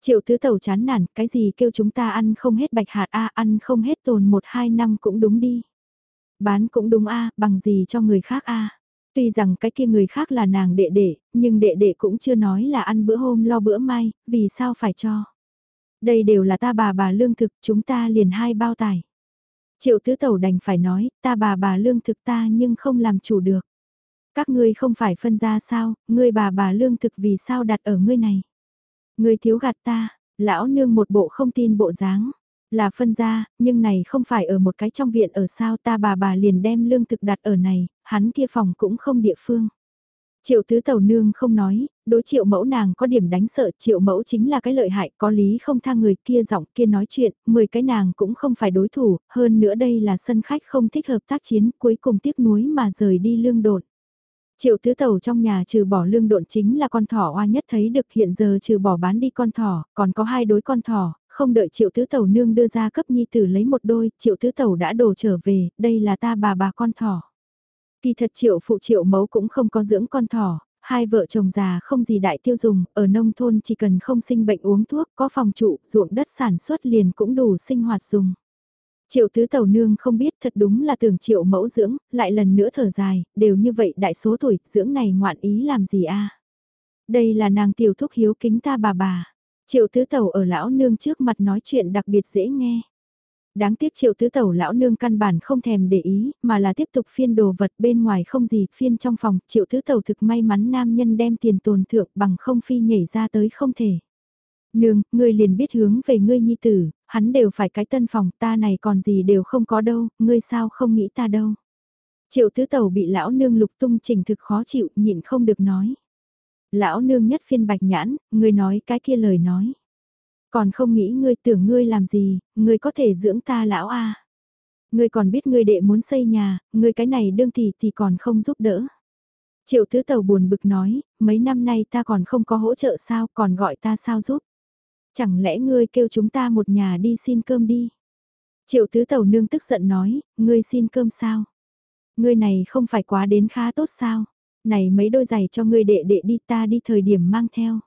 Speaker 1: Triệu thứ tẩu chán nản, cái gì kêu chúng ta ăn không hết bạch hạt a ăn không hết tồn một hai năm cũng đúng đi. Bán cũng đúng a bằng gì cho người khác a Tuy rằng cái kia người khác là nàng đệ đệ, nhưng đệ đệ cũng chưa nói là ăn bữa hôm lo bữa mai, vì sao phải cho. Đây đều là ta bà bà lương thực, chúng ta liền hai bao tải. Triệu tứ tẩu đành phải nói, ta bà bà lương thực ta nhưng không làm chủ được. Các ngươi không phải phân ra sao, ngươi bà bà lương thực vì sao đặt ở ngươi này. Ngươi thiếu gạt ta, lão nương một bộ không tin bộ dáng. Là phân ra, nhưng này không phải ở một cái trong viện ở sao ta bà bà liền đem lương thực đặt ở này, hắn kia phòng cũng không địa phương. Triệu tứ tàu nương không nói, đối triệu mẫu nàng có điểm đánh sợ, triệu mẫu chính là cái lợi hại, có lý không tha người kia giọng kia nói chuyện, 10 cái nàng cũng không phải đối thủ, hơn nữa đây là sân khách không thích hợp tác chiến, cuối cùng tiếc nuối mà rời đi lương đột. Triệu tứ tàu trong nhà trừ bỏ lương độn chính là con thỏ oa nhất thấy được hiện giờ trừ bỏ bán đi con thỏ, còn có hai đối con thỏ, không đợi triệu tứ tàu nương đưa ra cấp nhi tử lấy một đôi, triệu tứ tàu đã đổ trở về, đây là ta bà bà con thỏ. Kỳ thật triệu phụ triệu mẫu cũng không có dưỡng con thỏ, hai vợ chồng già không gì đại tiêu dùng, ở nông thôn chỉ cần không sinh bệnh uống thuốc, có phòng trụ, ruộng đất sản xuất liền cũng đủ sinh hoạt dùng. Triệu tứ tàu nương không biết thật đúng là tưởng triệu mẫu dưỡng, lại lần nữa thở dài, đều như vậy đại số tuổi, dưỡng này ngoạn ý làm gì a Đây là nàng tiểu thúc hiếu kính ta bà bà. Triệu tứ tàu ở lão nương trước mặt nói chuyện đặc biệt dễ nghe. Đáng tiếc triệu tứ tẩu lão nương căn bản không thèm để ý, mà là tiếp tục phiên đồ vật bên ngoài không gì, phiên trong phòng, triệu tứ tẩu thực may mắn nam nhân đem tiền tồn thượng bằng không phi nhảy ra tới không thể. Nương, ngươi liền biết hướng về ngươi nhi tử, hắn đều phải cái tân phòng, ta này còn gì đều không có đâu, ngươi sao không nghĩ ta đâu. Triệu tứ tẩu bị lão nương lục tung trình thực khó chịu, nhịn không được nói. Lão nương nhất phiên bạch nhãn, ngươi nói cái kia lời nói. Còn không nghĩ ngươi tưởng ngươi làm gì, ngươi có thể dưỡng ta lão a Ngươi còn biết ngươi đệ muốn xây nhà, ngươi cái này đương thì thì còn không giúp đỡ. Triệu tứ tàu buồn bực nói, mấy năm nay ta còn không có hỗ trợ sao, còn gọi ta sao giúp. Chẳng lẽ ngươi kêu chúng ta một nhà đi xin cơm đi. Triệu tứ tàu nương tức giận nói, ngươi xin cơm sao? Ngươi này không phải quá đến khá tốt sao? Này mấy đôi giày cho ngươi đệ đệ đi ta đi thời điểm mang theo.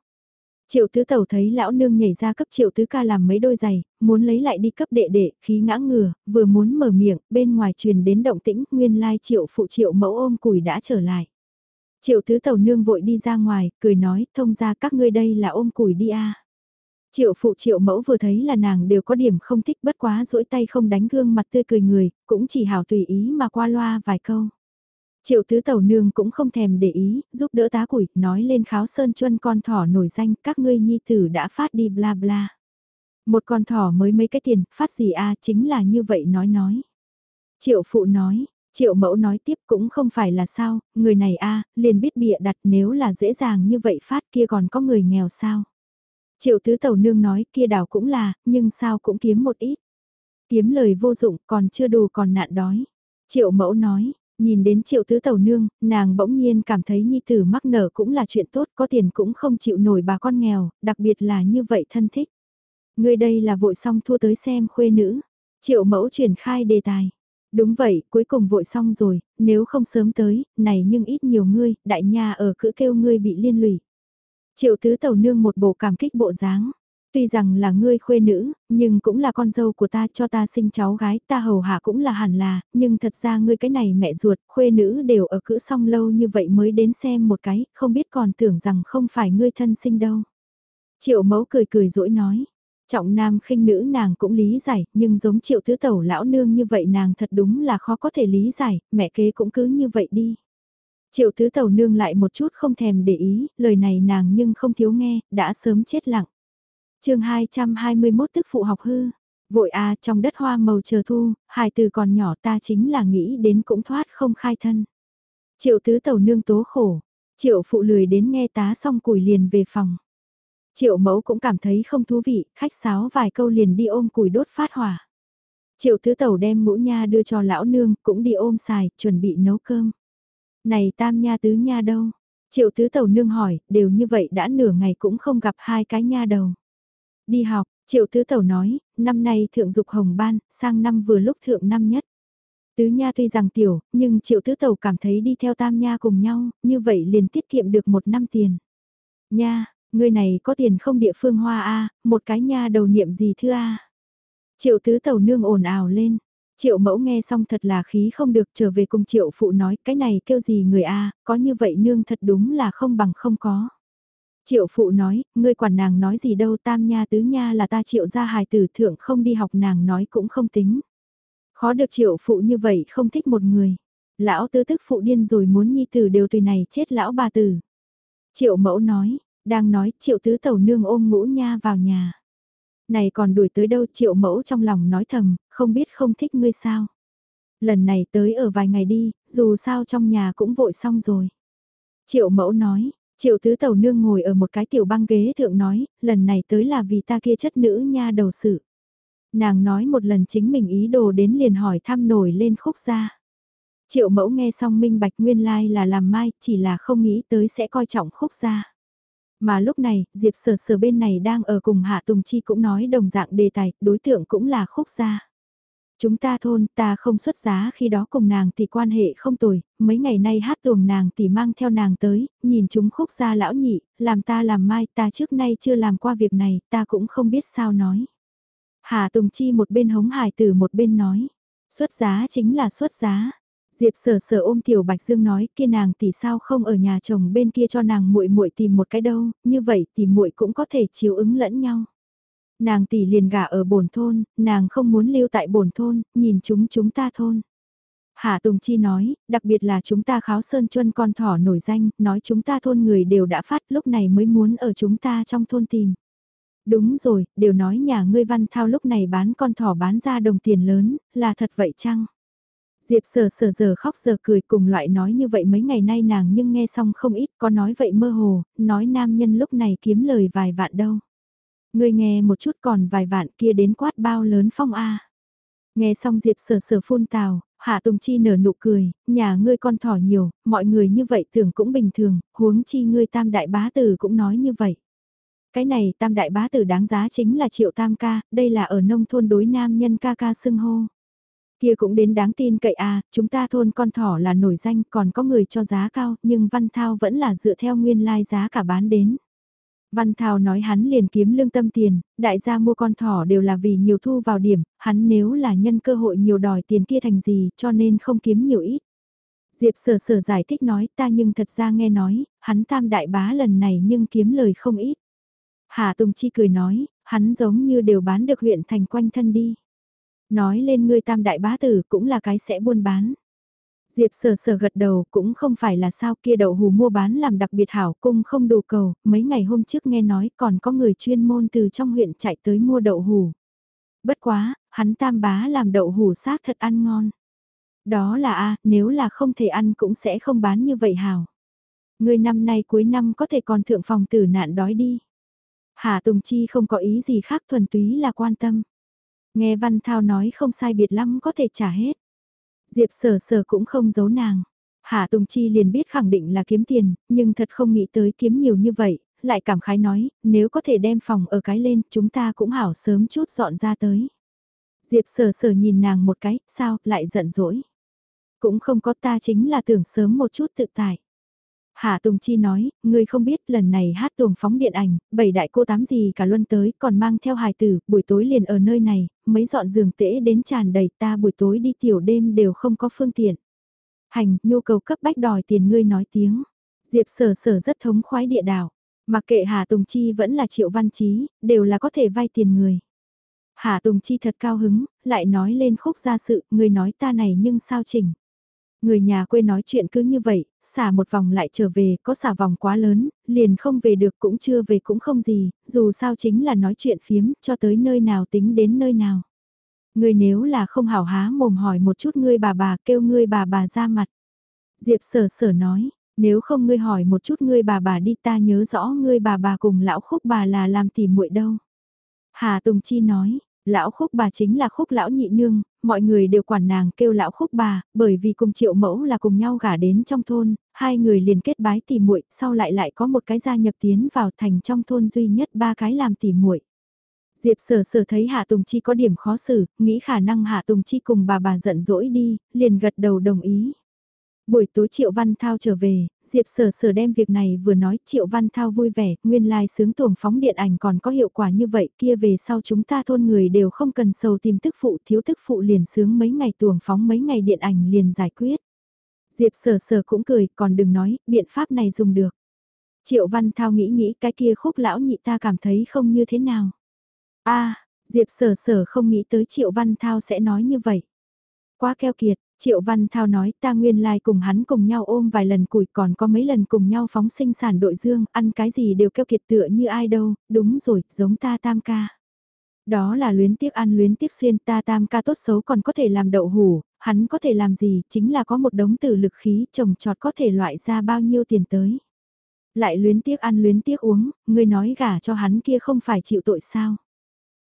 Speaker 1: Triệu tứ tẩu thấy lão nương nhảy ra cấp triệu tứ ca làm mấy đôi giày, muốn lấy lại đi cấp đệ đệ, khí ngã ngừa, vừa muốn mở miệng, bên ngoài truyền đến động tĩnh, nguyên lai triệu phụ triệu mẫu ôm củi đã trở lại. Triệu tứ tẩu nương vội đi ra ngoài, cười nói, thông ra các ngươi đây là ôm củi đi a. Triệu phụ triệu mẫu vừa thấy là nàng đều có điểm không thích bất quá rỗi tay không đánh gương mặt tươi cười người, cũng chỉ hảo tùy ý mà qua loa vài câu. Triệu tứ tẩu nương cũng không thèm để ý, giúp đỡ tá củi, nói lên kháo sơn chuân con thỏ nổi danh, các ngươi nhi tử đã phát đi bla bla. Một con thỏ mới mấy cái tiền, phát gì a chính là như vậy nói nói. Triệu phụ nói, triệu mẫu nói tiếp cũng không phải là sao, người này a liền biết bịa đặt nếu là dễ dàng như vậy phát kia còn có người nghèo sao. Triệu tứ tẩu nương nói kia đảo cũng là, nhưng sao cũng kiếm một ít. Kiếm lời vô dụng còn chưa đủ còn nạn đói. Triệu mẫu nói, Nhìn đến triệu tứ tàu nương, nàng bỗng nhiên cảm thấy nhi tử mắc nở cũng là chuyện tốt, có tiền cũng không chịu nổi bà con nghèo, đặc biệt là như vậy thân thích. Người đây là vội xong thua tới xem khuê nữ. Triệu mẫu triển khai đề tài. Đúng vậy, cuối cùng vội xong rồi, nếu không sớm tới, này nhưng ít nhiều ngươi, đại nha ở cữ kêu ngươi bị liên lụy. Triệu tứ tàu nương một bộ cảm kích bộ dáng. Tuy rằng là ngươi khuê nữ, nhưng cũng là con dâu của ta cho ta sinh cháu gái, ta hầu hạ cũng là hẳn là, nhưng thật ra ngươi cái này mẹ ruột, khuê nữ đều ở cữ xong lâu như vậy mới đến xem một cái, không biết còn tưởng rằng không phải ngươi thân sinh đâu. Triệu mẫu cười cười dỗi nói, trọng nam khinh nữ nàng cũng lý giải, nhưng giống triệu tứ tẩu lão nương như vậy nàng thật đúng là khó có thể lý giải, mẹ kế cũng cứ như vậy đi. Triệu tứ tẩu nương lại một chút không thèm để ý, lời này nàng nhưng không thiếu nghe, đã sớm chết lặng chương 221 tức phụ học hư. Vội à trong đất hoa màu chờ thu, hài từ còn nhỏ ta chính là nghĩ đến cũng thoát không khai thân. Triệu tứ tàu nương tố khổ, triệu phụ lười đến nghe tá xong củi liền về phòng. Triệu mẫu cũng cảm thấy không thú vị, khách sáo vài câu liền đi ôm củi đốt phát hỏa. Triệu tứ tàu đem ngũ nha đưa cho lão nương, cũng đi ôm xài, chuẩn bị nấu cơm. Này tam nha tứ nha đâu? Triệu tứ tàu nương hỏi, đều như vậy đã nửa ngày cũng không gặp hai cái nha đầu. Đi học, Triệu Tứ Tẩu nói, năm nay thượng dục hồng ban, sang năm vừa lúc thượng năm nhất. Tứ Nha tuy rằng tiểu, nhưng Triệu Tứ Tẩu cảm thấy đi theo Tam Nha cùng nhau, như vậy liền tiết kiệm được một năm tiền. Nha, người này có tiền không địa phương hoa a một cái nha đầu niệm gì thưa a Triệu Tứ Tẩu nương ồn ào lên. Triệu mẫu nghe xong thật là khí không được trở về cùng triệu phụ nói cái này kêu gì người a có như vậy nương thật đúng là không bằng không có. Triệu phụ nói, ngươi quản nàng nói gì đâu tam nha tứ nha là ta triệu gia hài tử thượng không đi học nàng nói cũng không tính. Khó được triệu phụ như vậy không thích một người. Lão tứ tức phụ điên rồi muốn nhi tử đều tùy này chết lão bà tử. Triệu mẫu nói, đang nói triệu tứ tẩu nương ôm ngũ nha vào nhà. Này còn đuổi tới đâu triệu mẫu trong lòng nói thầm, không biết không thích ngươi sao. Lần này tới ở vài ngày đi, dù sao trong nhà cũng vội xong rồi. Triệu mẫu nói, triệu tứ tàu nương ngồi ở một cái tiểu băng ghế thượng nói, lần này tới là vì ta kia chất nữ nha đầu sự. Nàng nói một lần chính mình ý đồ đến liền hỏi thăm nổi lên khúc ra. Triệu mẫu nghe xong minh bạch nguyên lai là làm mai, chỉ là không nghĩ tới sẽ coi trọng khúc ra. Mà lúc này, Diệp sở sở bên này đang ở cùng Hạ Tùng Chi cũng nói đồng dạng đề tài, đối tượng cũng là khúc gia. Chúng ta thôn, ta không xuất giá khi đó cùng nàng thì quan hệ không tồi, mấy ngày nay hát tuồng nàng thì mang theo nàng tới, nhìn chúng khúc gia lão nhị, làm ta làm mai, ta trước nay chưa làm qua việc này, ta cũng không biết sao nói. Hà Tùng Chi một bên hống hài từ một bên nói, xuất giá chính là xuất giá, Diệp sở sở ôm tiểu Bạch Dương nói kia nàng tỷ sao không ở nhà chồng bên kia cho nàng muội muội tìm một cái đâu, như vậy thì muội cũng có thể chiếu ứng lẫn nhau. Nàng tỷ liền gả ở bổn thôn, nàng không muốn lưu tại bổn thôn, nhìn chúng chúng ta thôn. Hạ Tùng Chi nói, đặc biệt là chúng ta kháo sơn chuân con thỏ nổi danh, nói chúng ta thôn người đều đã phát lúc này mới muốn ở chúng ta trong thôn tìm. Đúng rồi, đều nói nhà ngươi văn thao lúc này bán con thỏ bán ra đồng tiền lớn, là thật vậy chăng? Diệp sờ sờ giờ khóc giờ cười cùng loại nói như vậy mấy ngày nay nàng nhưng nghe xong không ít có nói vậy mơ hồ, nói nam nhân lúc này kiếm lời vài vạn đâu. Ngươi nghe một chút còn vài vạn kia đến quát bao lớn phong A. Nghe xong Diệp sờ sờ phun tào, Hạ Tùng Chi nở nụ cười, nhà ngươi con thỏ nhiều, mọi người như vậy tưởng cũng bình thường, huống chi ngươi tam đại bá tử cũng nói như vậy. Cái này tam đại bá tử đáng giá chính là triệu tam ca, đây là ở nông thôn đối nam nhân ca ca xưng hô. Kia cũng đến đáng tin cậy à, chúng ta thôn con thỏ là nổi danh còn có người cho giá cao, nhưng Văn Thao vẫn là dựa theo nguyên lai giá cả bán đến. Văn Thao nói hắn liền kiếm lương tâm tiền, đại gia mua con thỏ đều là vì nhiều thu vào điểm, hắn nếu là nhân cơ hội nhiều đòi tiền kia thành gì cho nên không kiếm nhiều ít. Diệp sở sở giải thích nói ta nhưng thật ra nghe nói, hắn tam đại bá lần này nhưng kiếm lời không ít. Hà Tùng Chi cười nói, hắn giống như đều bán được huyện thành quanh thân đi. Nói lên ngươi tam đại bá tử cũng là cái sẽ buôn bán. Diệp sờ sờ gật đầu cũng không phải là sao kia đậu hù mua bán làm đặc biệt hảo cung không đủ cầu, mấy ngày hôm trước nghe nói còn có người chuyên môn từ trong huyện chạy tới mua đậu hù. Bất quá, hắn tam bá làm đậu hù xác thật ăn ngon. Đó là a nếu là không thể ăn cũng sẽ không bán như vậy hảo. Người năm nay cuối năm có thể còn thượng phòng tử nạn đói đi. Hà Tùng Chi không có ý gì khác thuần túy là quan tâm. Nghe Văn Thao nói không sai biệt lắm có thể trả hết. Diệp sở sở cũng không giấu nàng. Hạ Tùng Chi liền biết khẳng định là kiếm tiền, nhưng thật không nghĩ tới kiếm nhiều như vậy, lại cảm khái nói, nếu có thể đem phòng ở cái lên, chúng ta cũng hảo sớm chút dọn ra tới. Diệp sở sở nhìn nàng một cái, sao, lại giận dỗi. Cũng không có ta chính là tưởng sớm một chút tự tại. Hạ Tùng Chi nói, ngươi không biết lần này hát tuồng phóng điện ảnh, bảy đại cô tám gì cả luân tới còn mang theo hài tử, buổi tối liền ở nơi này, mấy dọn giường tễ đến tràn đầy ta buổi tối đi tiểu đêm đều không có phương tiện. Hành, nhu cầu cấp bách đòi tiền ngươi nói tiếng. Diệp sở sở rất thống khoái địa đảo, mặc kệ Hà Tùng Chi vẫn là triệu văn trí, đều là có thể vay tiền người. Hà Tùng Chi thật cao hứng, lại nói lên khúc gia sự, người nói ta này nhưng sao chỉnh. Người nhà quê nói chuyện cứ như vậy, xả một vòng lại trở về, có xả vòng quá lớn, liền không về được cũng chưa về cũng không gì, dù sao chính là nói chuyện phiếm, cho tới nơi nào tính đến nơi nào. Người nếu là không hảo há mồm hỏi một chút ngươi bà bà kêu ngươi bà bà ra mặt. Diệp sở sở nói, nếu không ngươi hỏi một chút ngươi bà bà đi ta nhớ rõ ngươi bà bà cùng lão khúc bà là làm tìm muội đâu. Hà Tùng Chi nói, Lão khúc bà chính là khúc lão nhị nương, mọi người đều quản nàng kêu lão khúc bà, bởi vì cùng triệu mẫu là cùng nhau gả đến trong thôn, hai người liền kết bái tỉ muội, sau lại lại có một cái gia nhập tiến vào thành trong thôn duy nhất ba cái làm tỉ muội. Diệp sở sở thấy Hạ Tùng Chi có điểm khó xử, nghĩ khả năng Hạ Tùng Chi cùng bà bà giận dỗi đi, liền gật đầu đồng ý. Buổi tối Triệu Văn Thao trở về, Diệp Sở Sở đem việc này vừa nói Triệu Văn Thao vui vẻ, nguyên lai like sướng tuồng phóng điện ảnh còn có hiệu quả như vậy kia về sau chúng ta thôn người đều không cần sầu tìm tức phụ thiếu tức phụ liền sướng mấy ngày tuồng phóng mấy ngày điện ảnh liền giải quyết. Diệp Sở Sở cũng cười còn đừng nói, biện pháp này dùng được. Triệu Văn Thao nghĩ nghĩ cái kia khúc lão nhị ta cảm thấy không như thế nào. a Diệp Sở Sở không nghĩ tới Triệu Văn Thao sẽ nói như vậy. Quá keo kiệt, Triệu Văn Thao nói ta nguyên lai like cùng hắn cùng nhau ôm vài lần củi còn có mấy lần cùng nhau phóng sinh sản đội dương, ăn cái gì đều keo kiệt tựa như ai đâu, đúng rồi, giống ta tam ca. Đó là luyến tiếc ăn luyến tiếc xuyên ta tam ca tốt xấu còn có thể làm đậu hủ, hắn có thể làm gì, chính là có một đống tử lực khí trồng trọt có thể loại ra bao nhiêu tiền tới. Lại luyến tiếc ăn luyến tiếc uống, người nói gả cho hắn kia không phải chịu tội sao.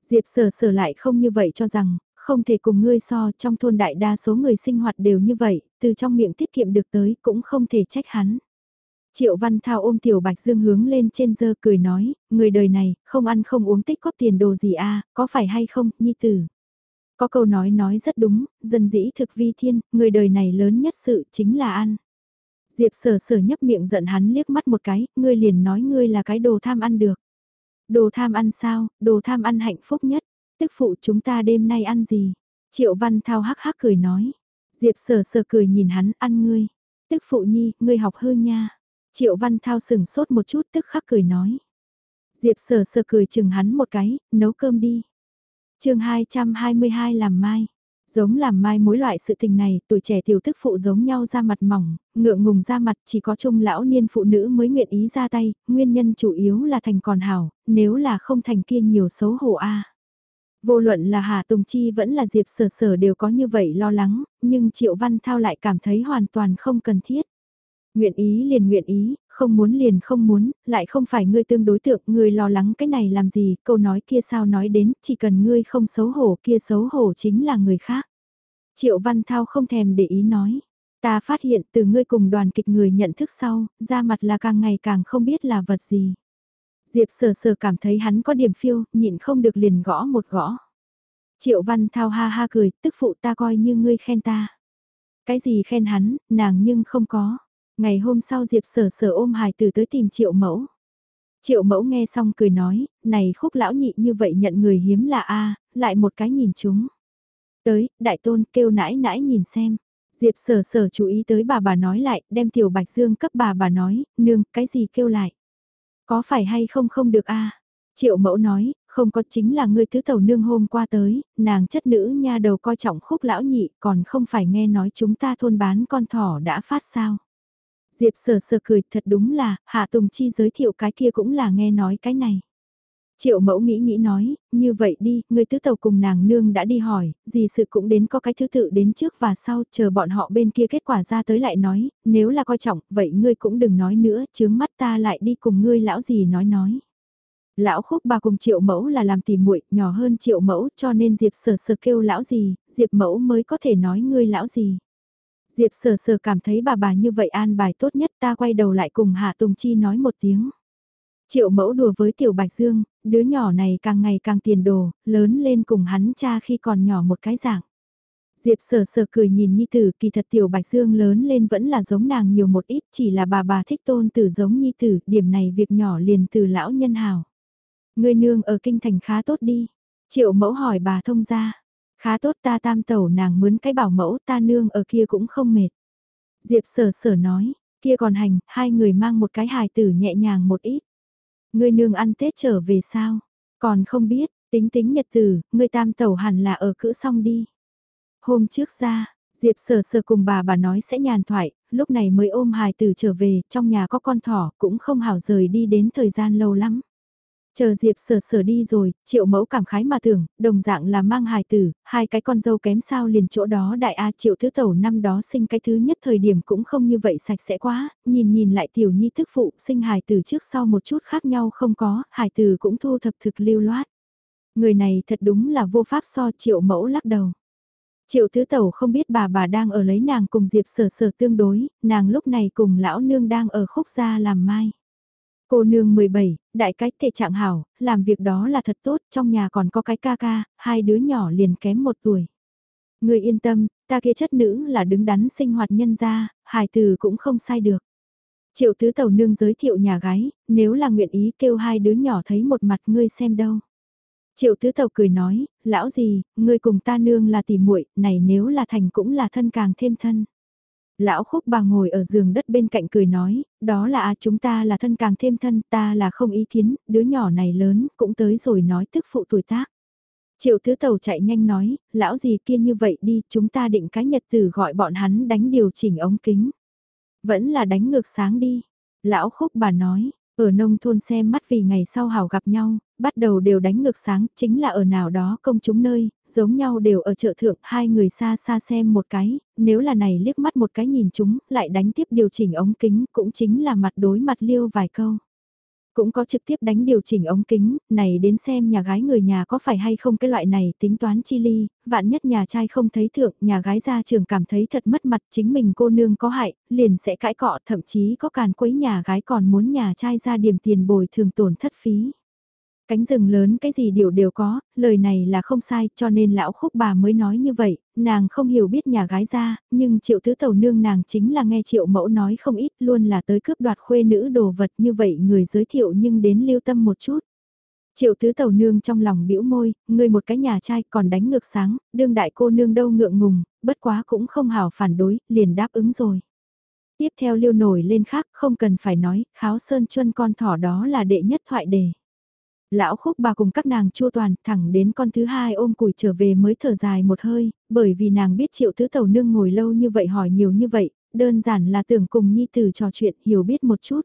Speaker 1: Diệp sở sở lại không như vậy cho rằng, không thể cùng ngươi so trong thôn đại đa số người sinh hoạt đều như vậy, từ trong miệng tiết kiệm được tới cũng không thể trách hắn. Triệu Văn Thao ôm Tiểu Bạch Dương hướng lên trên dơ cười nói, người đời này, không ăn không uống tích góp tiền đồ gì a à, có phải hay không, nhi tử. Có câu nói nói rất đúng, dân dĩ thực vi thiên, người đời này lớn nhất sự chính là ăn. Diệp sở sở nhấp miệng giận hắn liếc mắt một cái, ngươi liền nói ngươi là cái đồ tham ăn được. Đồ tham ăn sao, đồ tham ăn hạnh phúc nhất, tức phụ chúng ta đêm nay ăn gì? Triệu Văn Thao hắc hắc cười nói. Diệp sờ sờ cười nhìn hắn ăn ngươi. Tức phụ nhi, ngươi học hư nha. Triệu Văn Thao sừng sốt một chút tức khắc cười nói. Diệp sờ sờ cười chừng hắn một cái, nấu cơm đi. chương 222 làm mai. Giống làm mai mối loại sự tình này, tuổi trẻ tiểu thức phụ giống nhau ra mặt mỏng, ngượng ngùng ra mặt chỉ có trung lão niên phụ nữ mới nguyện ý ra tay, nguyên nhân chủ yếu là thành còn hảo, nếu là không thành kia nhiều xấu hổ a. Vô luận là Hà Tùng Chi vẫn là Diệp Sở Sở đều có như vậy lo lắng, nhưng Triệu Văn Thao lại cảm thấy hoàn toàn không cần thiết. Nguyện ý liền nguyện ý, không muốn liền không muốn, lại không phải ngươi tương đối tượng, ngươi lo lắng cái này làm gì, câu nói kia sao nói đến, chỉ cần ngươi không xấu hổ kia xấu hổ chính là người khác. Triệu Văn Thao không thèm để ý nói, ta phát hiện từ ngươi cùng đoàn kịch người nhận thức sau, ra mặt là càng ngày càng không biết là vật gì. Diệp sờ sờ cảm thấy hắn có điểm phiêu, nhịn không được liền gõ một gõ. Triệu Văn Thao ha ha cười, tức phụ ta coi như ngươi khen ta. Cái gì khen hắn, nàng nhưng không có. Ngày hôm sau Diệp sở sở ôm hài tử tới tìm triệu mẫu. Triệu mẫu nghe xong cười nói, này khúc lão nhị như vậy nhận người hiếm là A, lại một cái nhìn chúng. Tới, đại tôn kêu nãi nãi nhìn xem. Diệp sở sở chú ý tới bà bà nói lại, đem tiểu bạch dương cấp bà bà nói, nương, cái gì kêu lại. Có phải hay không không được a Triệu mẫu nói, không có chính là ngươi thứ tàu nương hôm qua tới, nàng chất nữ nha đầu coi trọng khúc lão nhị, còn không phải nghe nói chúng ta thôn bán con thỏ đã phát sao. Diệp sờ sờ cười thật đúng là, Hạ Tùng Chi giới thiệu cái kia cũng là nghe nói cái này. Triệu mẫu nghĩ nghĩ nói, như vậy đi, người tứ tàu cùng nàng nương đã đi hỏi, gì sự cũng đến có cái thứ tự đến trước và sau, chờ bọn họ bên kia kết quả ra tới lại nói, nếu là coi trọng, vậy ngươi cũng đừng nói nữa, chướng mắt ta lại đi cùng ngươi lão gì nói nói. Lão khúc bà cùng triệu mẫu là làm tỉ muội nhỏ hơn triệu mẫu cho nên Diệp sờ sờ kêu lão gì, Diệp mẫu mới có thể nói ngươi lão gì. Diệp sờ sờ cảm thấy bà bà như vậy an bài tốt nhất ta quay đầu lại cùng Hạ Tùng Chi nói một tiếng. Triệu mẫu đùa với Tiểu Bạch Dương, đứa nhỏ này càng ngày càng tiền đồ, lớn lên cùng hắn cha khi còn nhỏ một cái dạng. Diệp sờ sờ cười nhìn Nhi Tử kỳ thật Tiểu Bạch Dương lớn lên vẫn là giống nàng nhiều một ít chỉ là bà bà thích tôn tử giống Nhi Tử, điểm này việc nhỏ liền từ lão nhân hào. Người nương ở kinh thành khá tốt đi. Triệu mẫu hỏi bà thông ra. Khá tốt ta tam tẩu nàng mướn cái bảo mẫu ta nương ở kia cũng không mệt. Diệp sở sở nói, kia còn hành, hai người mang một cái hài tử nhẹ nhàng một ít ngươi nương ăn Tết trở về sao? Còn không biết, tính tính nhật tử, ngươi tam tẩu hẳn là ở cữ xong đi. Hôm trước ra, Diệp sở sở cùng bà bà nói sẽ nhàn thoại, lúc này mới ôm hài tử trở về, trong nhà có con thỏ, cũng không hảo rời đi đến thời gian lâu lắm. Chờ Diệp sở sở đi rồi, triệu mẫu cảm khái mà tưởng, đồng dạng là mang hài tử, hai cái con dâu kém sao liền chỗ đó đại A triệu thứ tẩu năm đó sinh cái thứ nhất thời điểm cũng không như vậy sạch sẽ quá, nhìn nhìn lại tiểu nhi thức phụ sinh hài tử trước sau một chút khác nhau không có, hài tử cũng thu thập thực lưu loát. Người này thật đúng là vô pháp so triệu mẫu lắc đầu. Triệu thứ tẩu không biết bà bà đang ở lấy nàng cùng Diệp sở sở tương đối, nàng lúc này cùng lão nương đang ở khúc gia làm mai. Cô nương 17, đại cái thể trạng hảo, làm việc đó là thật tốt, trong nhà còn có cái ca ca, hai đứa nhỏ liền kém một tuổi. Người yên tâm, ta kia chất nữ là đứng đắn sinh hoạt nhân gia, hài từ cũng không sai được. Triệu tứ tàu nương giới thiệu nhà gái, nếu là nguyện ý kêu hai đứa nhỏ thấy một mặt ngươi xem đâu. Triệu tứ tàu cười nói, lão gì, ngươi cùng ta nương là tỷ muội, này nếu là thành cũng là thân càng thêm thân. Lão khúc bà ngồi ở giường đất bên cạnh cười nói, đó là à chúng ta là thân càng thêm thân, ta là không ý kiến, đứa nhỏ này lớn, cũng tới rồi nói tức phụ tuổi tác. Triệu thứ tàu chạy nhanh nói, lão gì kia như vậy đi, chúng ta định cái nhật tử gọi bọn hắn đánh điều chỉnh ống kính. Vẫn là đánh ngược sáng đi. Lão khúc bà nói, ở nông thôn xem mắt vì ngày sau hảo gặp nhau, bắt đầu đều đánh ngược sáng, chính là ở nào đó công chúng nơi, giống nhau đều ở chợ thượng, hai người xa xa xem một cái, nếu là này liếc mắt một cái nhìn chúng, lại đánh tiếp điều chỉnh ống kính, cũng chính là mặt đối mặt liêu vài câu. Cũng có trực tiếp đánh điều chỉnh ống kính, này đến xem nhà gái người nhà có phải hay không cái loại này tính toán chi ly, vạn nhất nhà trai không thấy thượng, nhà gái ra trường cảm thấy thật mất mặt chính mình cô nương có hại, liền sẽ cãi cọ thậm chí có càn quấy nhà gái còn muốn nhà trai ra điểm tiền bồi thường tổn thất phí. Cánh rừng lớn cái gì điều đều có, lời này là không sai cho nên lão khúc bà mới nói như vậy, nàng không hiểu biết nhà gái ra, nhưng triệu tứ tàu nương nàng chính là nghe triệu mẫu nói không ít luôn là tới cướp đoạt khuê nữ đồ vật như vậy người giới thiệu nhưng đến lưu tâm một chút. Triệu tứ tàu nương trong lòng bĩu môi, người một cái nhà trai còn đánh ngược sáng, đương đại cô nương đâu ngượng ngùng, bất quá cũng không hảo phản đối, liền đáp ứng rồi. Tiếp theo liêu nổi lên khác không cần phải nói, kháo sơn chuân con thỏ đó là đệ nhất thoại đề. Lão khúc bà cùng các nàng chua toàn thẳng đến con thứ hai ôm củi trở về mới thở dài một hơi, bởi vì nàng biết triệu thứ tàu nương ngồi lâu như vậy hỏi nhiều như vậy, đơn giản là tưởng cùng nhi tử trò chuyện hiểu biết một chút.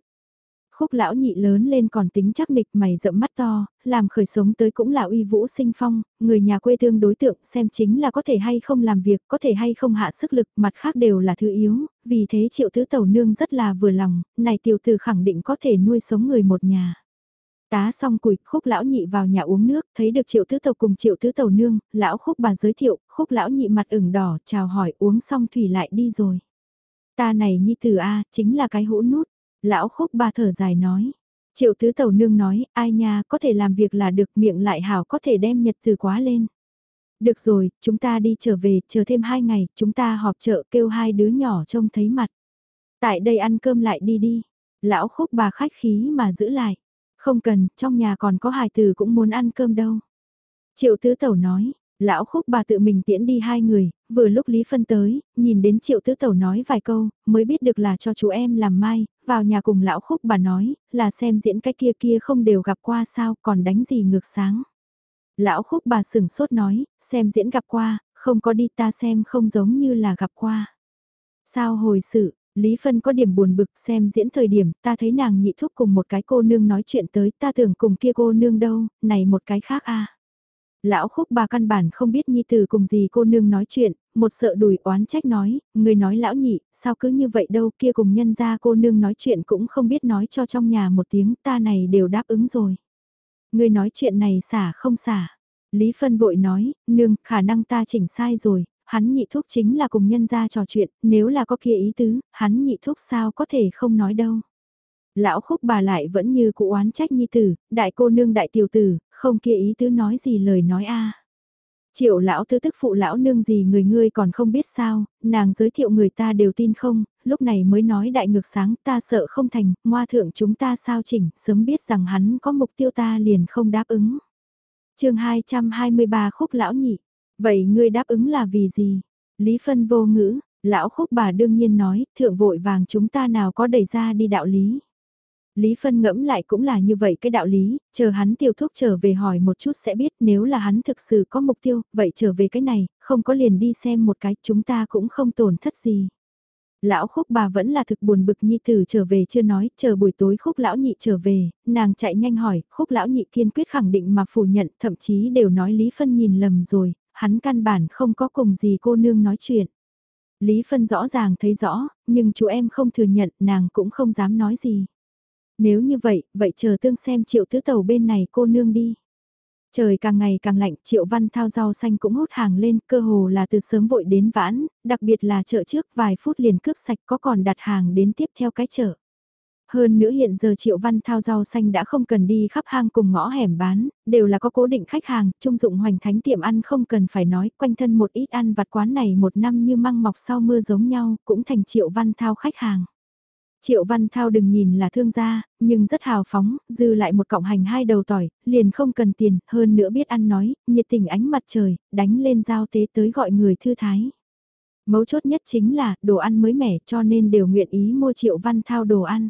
Speaker 1: Khúc lão nhị lớn lên còn tính chắc nịch mày rậm mắt to, làm khởi sống tới cũng là uy vũ sinh phong, người nhà quê thương đối tượng xem chính là có thể hay không làm việc, có thể hay không hạ sức lực, mặt khác đều là thứ yếu, vì thế triệu tứ tàu nương rất là vừa lòng, này tiểu tử khẳng định có thể nuôi sống người một nhà. Tá xong củi, khúc lão nhị vào nhà uống nước, thấy được triệu tứ tàu cùng triệu tứ tàu nương, lão khúc bà giới thiệu, khúc lão nhị mặt ửng đỏ, chào hỏi uống xong thủy lại đi rồi. Ta này nhi tử A, chính là cái hũ nút, lão khúc bà thở dài nói. Triệu tứ tàu nương nói, ai nha, có thể làm việc là được miệng lại hảo có thể đem nhật từ quá lên. Được rồi, chúng ta đi trở về, chờ thêm hai ngày, chúng ta họp chợ kêu hai đứa nhỏ trông thấy mặt. Tại đây ăn cơm lại đi đi. Lão khúc bà khách khí mà giữ lại. Không cần, trong nhà còn có hài tử cũng muốn ăn cơm đâu. Triệu tứ tẩu nói, lão khúc bà tự mình tiễn đi hai người, vừa lúc Lý Phân tới, nhìn đến triệu tứ tẩu nói vài câu, mới biết được là cho chú em làm mai, vào nhà cùng lão khúc bà nói, là xem diễn cái kia kia không đều gặp qua sao, còn đánh gì ngược sáng. Lão khúc bà sửng sốt nói, xem diễn gặp qua, không có đi ta xem không giống như là gặp qua. Sao hồi sự, Lý Phân có điểm buồn bực xem diễn thời điểm ta thấy nàng nhị thúc cùng một cái cô nương nói chuyện tới ta tưởng cùng kia cô nương đâu, này một cái khác a Lão khúc bà căn bản không biết nhi tử cùng gì cô nương nói chuyện, một sợ đùi oán trách nói, người nói lão nhị, sao cứ như vậy đâu kia cùng nhân ra cô nương nói chuyện cũng không biết nói cho trong nhà một tiếng ta này đều đáp ứng rồi. Người nói chuyện này xả không xả. Lý Phân vội nói, nương, khả năng ta chỉnh sai rồi, hắn nhị thúc chính là cùng nhân gia trò chuyện, nếu là có kia ý tứ, hắn nhị thúc sao có thể không nói đâu. Lão khúc bà lại vẫn như cụ oán trách nhi tử, đại cô nương đại tiểu tử, không kia ý tứ nói gì lời nói a. Triệu lão tư tức phụ lão nương gì người ngươi còn không biết sao, nàng giới thiệu người ta đều tin không, lúc này mới nói đại ngược sáng ta sợ không thành, ngoa thượng chúng ta sao chỉnh, sớm biết rằng hắn có mục tiêu ta liền không đáp ứng. chương 223 khúc lão nhị, Vậy ngươi đáp ứng là vì gì? Lý Phân vô ngữ, lão khúc bà đương nhiên nói, thượng vội vàng chúng ta nào có đẩy ra đi đạo lý. Lý Phân ngẫm lại cũng là như vậy cái đạo lý, chờ hắn tiêu thúc trở về hỏi một chút sẽ biết nếu là hắn thực sự có mục tiêu, vậy trở về cái này, không có liền đi xem một cái, chúng ta cũng không tổn thất gì. Lão khúc bà vẫn là thực buồn bực nhi tử trở về chưa nói, chờ buổi tối khúc lão nhị trở về, nàng chạy nhanh hỏi, khúc lão nhị kiên quyết khẳng định mà phủ nhận, thậm chí đều nói Lý Phân nhìn lầm rồi, hắn căn bản không có cùng gì cô nương nói chuyện. Lý Phân rõ ràng thấy rõ, nhưng chú em không thừa nhận, nàng cũng không dám nói gì. Nếu như vậy, vậy chờ tương xem triệu tứ tàu bên này cô nương đi. Trời càng ngày càng lạnh, triệu văn thao rau xanh cũng hút hàng lên, cơ hồ là từ sớm vội đến vãn, đặc biệt là chợ trước vài phút liền cướp sạch có còn đặt hàng đến tiếp theo cái chợ. Hơn nữa hiện giờ Triệu Văn Thao rau xanh đã không cần đi khắp hang cùng ngõ hẻm bán, đều là có cố định khách hàng, trung dụng hoành thánh tiệm ăn không cần phải nói, quanh thân một ít ăn vặt quán này một năm như măng mọc sau mưa giống nhau, cũng thành Triệu Văn Thao khách hàng. Triệu Văn Thao đừng nhìn là thương gia, nhưng rất hào phóng, dư lại một cọng hành hai đầu tỏi, liền không cần tiền, hơn nữa biết ăn nói, nhiệt tình ánh mặt trời, đánh lên giao tế tới gọi người thư thái. Mấu chốt nhất chính là, đồ ăn mới mẻ cho nên đều nguyện ý mua Triệu Văn Thao đồ ăn.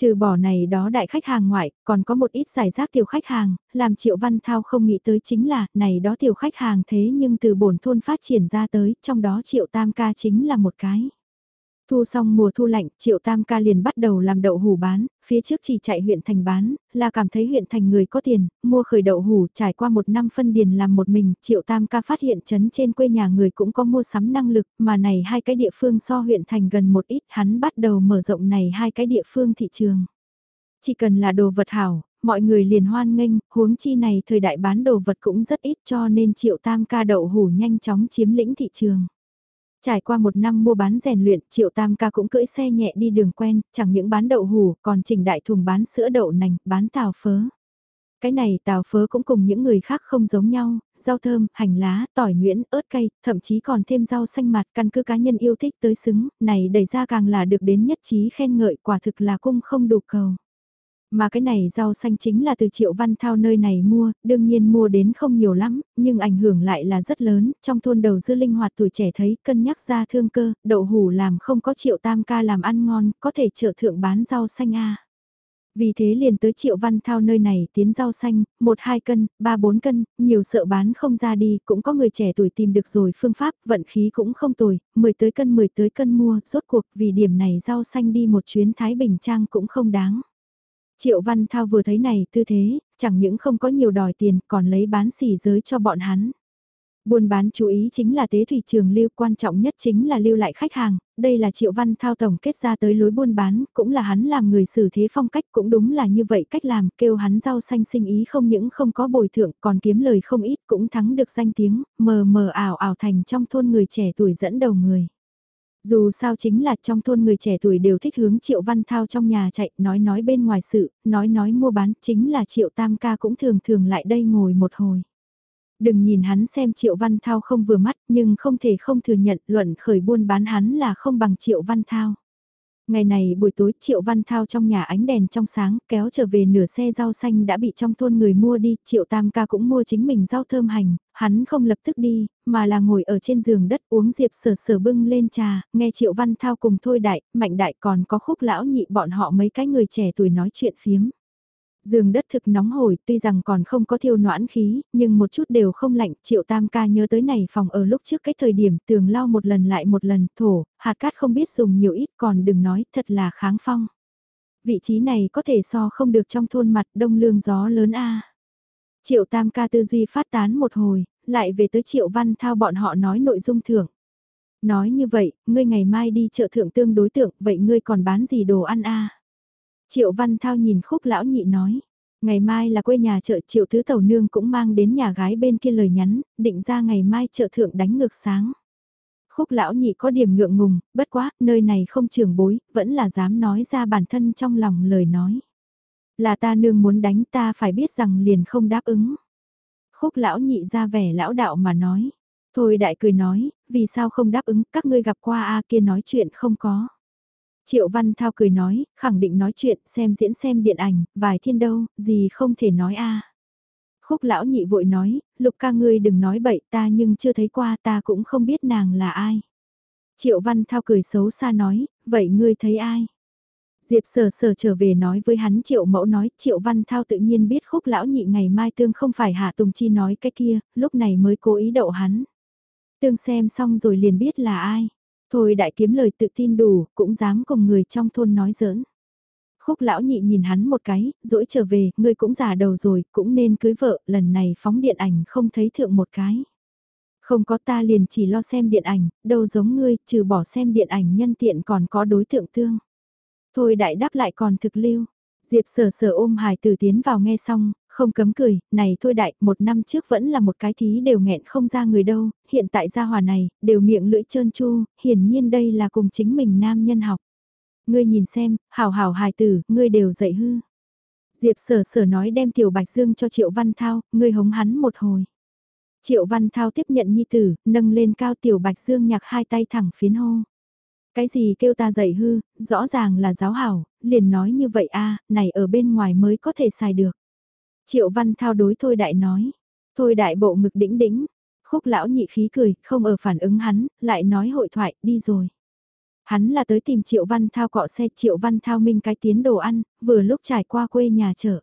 Speaker 1: Trừ bỏ này đó đại khách hàng ngoại, còn có một ít giải rác tiểu khách hàng, làm Triệu Văn Thao không nghĩ tới chính là, này đó tiểu khách hàng thế nhưng từ bổn thôn phát triển ra tới, trong đó Triệu Tam Ca chính là một cái. Thu xong mùa thu lạnh, Triệu Tam ca liền bắt đầu làm đậu hủ bán, phía trước chỉ chạy huyện thành bán, là cảm thấy huyện thành người có tiền, mua khởi đậu hủ trải qua một năm phân điền làm một mình, Triệu Tam ca phát hiện chấn trên quê nhà người cũng có mua sắm năng lực, mà này hai cái địa phương so huyện thành gần một ít, hắn bắt đầu mở rộng này hai cái địa phương thị trường. Chỉ cần là đồ vật hảo, mọi người liền hoan nghênh, huống chi này thời đại bán đồ vật cũng rất ít cho nên Triệu Tam ca đậu hủ nhanh chóng chiếm lĩnh thị trường. Trải qua một năm mua bán rèn luyện, Triệu Tam ca cũng cưỡi xe nhẹ đi đường quen, chẳng những bán đậu hủ, còn chỉnh đại thùng bán sữa đậu nành, bán tàu phớ. Cái này tàu phớ cũng cùng những người khác không giống nhau, rau thơm, hành lá, tỏi nhuyễn, ớt cay, thậm chí còn thêm rau xanh mặt căn cứ cá nhân yêu thích tới xứng, này đẩy ra càng là được đến nhất trí khen ngợi quả thực là cung không đủ cầu. Mà cái này rau xanh chính là từ Triệu Văn Thao nơi này mua, đương nhiên mua đến không nhiều lắm, nhưng ảnh hưởng lại là rất lớn, trong thôn đầu dư linh hoạt tuổi trẻ thấy cân nhắc ra thương cơ, đậu hủ làm không có Triệu Tam ca làm ăn ngon, có thể trợ thượng bán rau xanh a. Vì thế liền tới Triệu Văn Thao nơi này tiến rau xanh, 1-2 cân, 3-4 cân, nhiều sợ bán không ra đi, cũng có người trẻ tuổi tìm được rồi phương pháp, vận khí cũng không tồi, 10 tới cân 10 tới cân mua, rốt cuộc vì điểm này rau xanh đi một chuyến Thái Bình Trang cũng không đáng. Triệu Văn Thao vừa thấy này tư thế, chẳng những không có nhiều đòi tiền còn lấy bán xỉ giới cho bọn hắn. Buôn bán chú ý chính là tế thủy trường lưu quan trọng nhất chính là lưu lại khách hàng, đây là Triệu Văn Thao tổng kết ra tới lối buôn bán, cũng là hắn làm người xử thế phong cách cũng đúng là như vậy cách làm, kêu hắn rau xanh sinh ý không những không có bồi thượng còn kiếm lời không ít cũng thắng được danh tiếng, mờ mờ ảo ảo thành trong thôn người trẻ tuổi dẫn đầu người. Dù sao chính là trong thôn người trẻ tuổi đều thích hướng Triệu Văn Thao trong nhà chạy, nói nói bên ngoài sự, nói nói mua bán, chính là Triệu Tam ca cũng thường thường lại đây ngồi một hồi. Đừng nhìn hắn xem Triệu Văn Thao không vừa mắt, nhưng không thể không thừa nhận luận khởi buôn bán hắn là không bằng Triệu Văn Thao. Ngày này buổi tối Triệu Văn Thao trong nhà ánh đèn trong sáng kéo trở về nửa xe rau xanh đã bị trong thôn người mua đi, Triệu Tam ca cũng mua chính mình rau thơm hành, hắn không lập tức đi, mà là ngồi ở trên giường đất uống diệp sở sở bưng lên trà, nghe Triệu Văn Thao cùng Thôi Đại, Mạnh Đại còn có khúc lão nhị bọn họ mấy cái người trẻ tuổi nói chuyện phiếm. Giường đất thực nóng hổi, tuy rằng còn không có thiêu noãn khí, nhưng một chút đều không lạnh, triệu tam ca nhớ tới này phòng ở lúc trước cái thời điểm tường lau một lần lại một lần, thổ, hạt cát không biết dùng nhiều ít còn đừng nói, thật là kháng phong. Vị trí này có thể so không được trong thôn mặt đông lương gió lớn a Triệu tam ca tư duy phát tán một hồi, lại về tới triệu văn thao bọn họ nói nội dung thưởng. Nói như vậy, ngươi ngày mai đi chợ thượng tương đối tượng, vậy ngươi còn bán gì đồ ăn a Triệu Văn Thao nhìn khúc lão nhị nói. Ngày mai là quê nhà chợ triệu thứ tàu nương cũng mang đến nhà gái bên kia lời nhắn, định ra ngày mai chợ thượng đánh ngược sáng. Khúc lão nhị có điểm ngượng ngùng, bất quá, nơi này không trường bối, vẫn là dám nói ra bản thân trong lòng lời nói. Là ta nương muốn đánh ta phải biết rằng liền không đáp ứng. Khúc lão nhị ra vẻ lão đạo mà nói. Thôi đại cười nói, vì sao không đáp ứng, các ngươi gặp qua a kia nói chuyện không có. Triệu Văn Thao cười nói, khẳng định nói chuyện, xem diễn xem điện ảnh, vài thiên đâu, gì không thể nói a. Khúc lão nhị vội nói, lục ca ngươi đừng nói bậy ta nhưng chưa thấy qua ta cũng không biết nàng là ai. Triệu Văn Thao cười xấu xa nói, vậy ngươi thấy ai? Diệp sở sở trở về nói với hắn triệu mẫu nói triệu văn thao tự nhiên biết khúc lão nhị ngày mai tương không phải hạ tùng chi nói cái kia, lúc này mới cố ý đậu hắn. Tương xem xong rồi liền biết là ai. Thôi đại kiếm lời tự tin đủ, cũng dám cùng người trong thôn nói giỡn. Khúc lão nhị nhìn hắn một cái, dỗi trở về, ngươi cũng già đầu rồi, cũng nên cưới vợ, lần này phóng điện ảnh không thấy thượng một cái. Không có ta liền chỉ lo xem điện ảnh, đâu giống ngươi, trừ bỏ xem điện ảnh nhân tiện còn có đối tượng tương. Thôi đại đáp lại còn thực lưu. Diệp sở sở ôm hài tử tiến vào nghe xong, không cấm cười, này thôi đại, một năm trước vẫn là một cái thí đều nghẹn không ra người đâu, hiện tại gia hòa này, đều miệng lưỡi trơn chu, hiển nhiên đây là cùng chính mình nam nhân học. Ngươi nhìn xem, hảo hảo hài tử, ngươi đều dạy hư. Diệp sở sở nói đem tiểu bạch dương cho triệu văn thao, ngươi hống hắn một hồi. Triệu văn thao tiếp nhận nhi tử, nâng lên cao tiểu bạch dương nhạc hai tay thẳng phiến hô. Cái gì kêu ta dạy hư, rõ ràng là giáo hảo, liền nói như vậy a này ở bên ngoài mới có thể xài được. Triệu văn thao đối thôi đại nói. Thôi đại bộ ngực đĩnh đĩnh. Khúc lão nhị khí cười, không ở phản ứng hắn, lại nói hội thoại, đi rồi. Hắn là tới tìm Triệu Văn Thao cọ xe Triệu Văn Thao minh cái tiến đồ ăn, vừa lúc trải qua quê nhà chợ.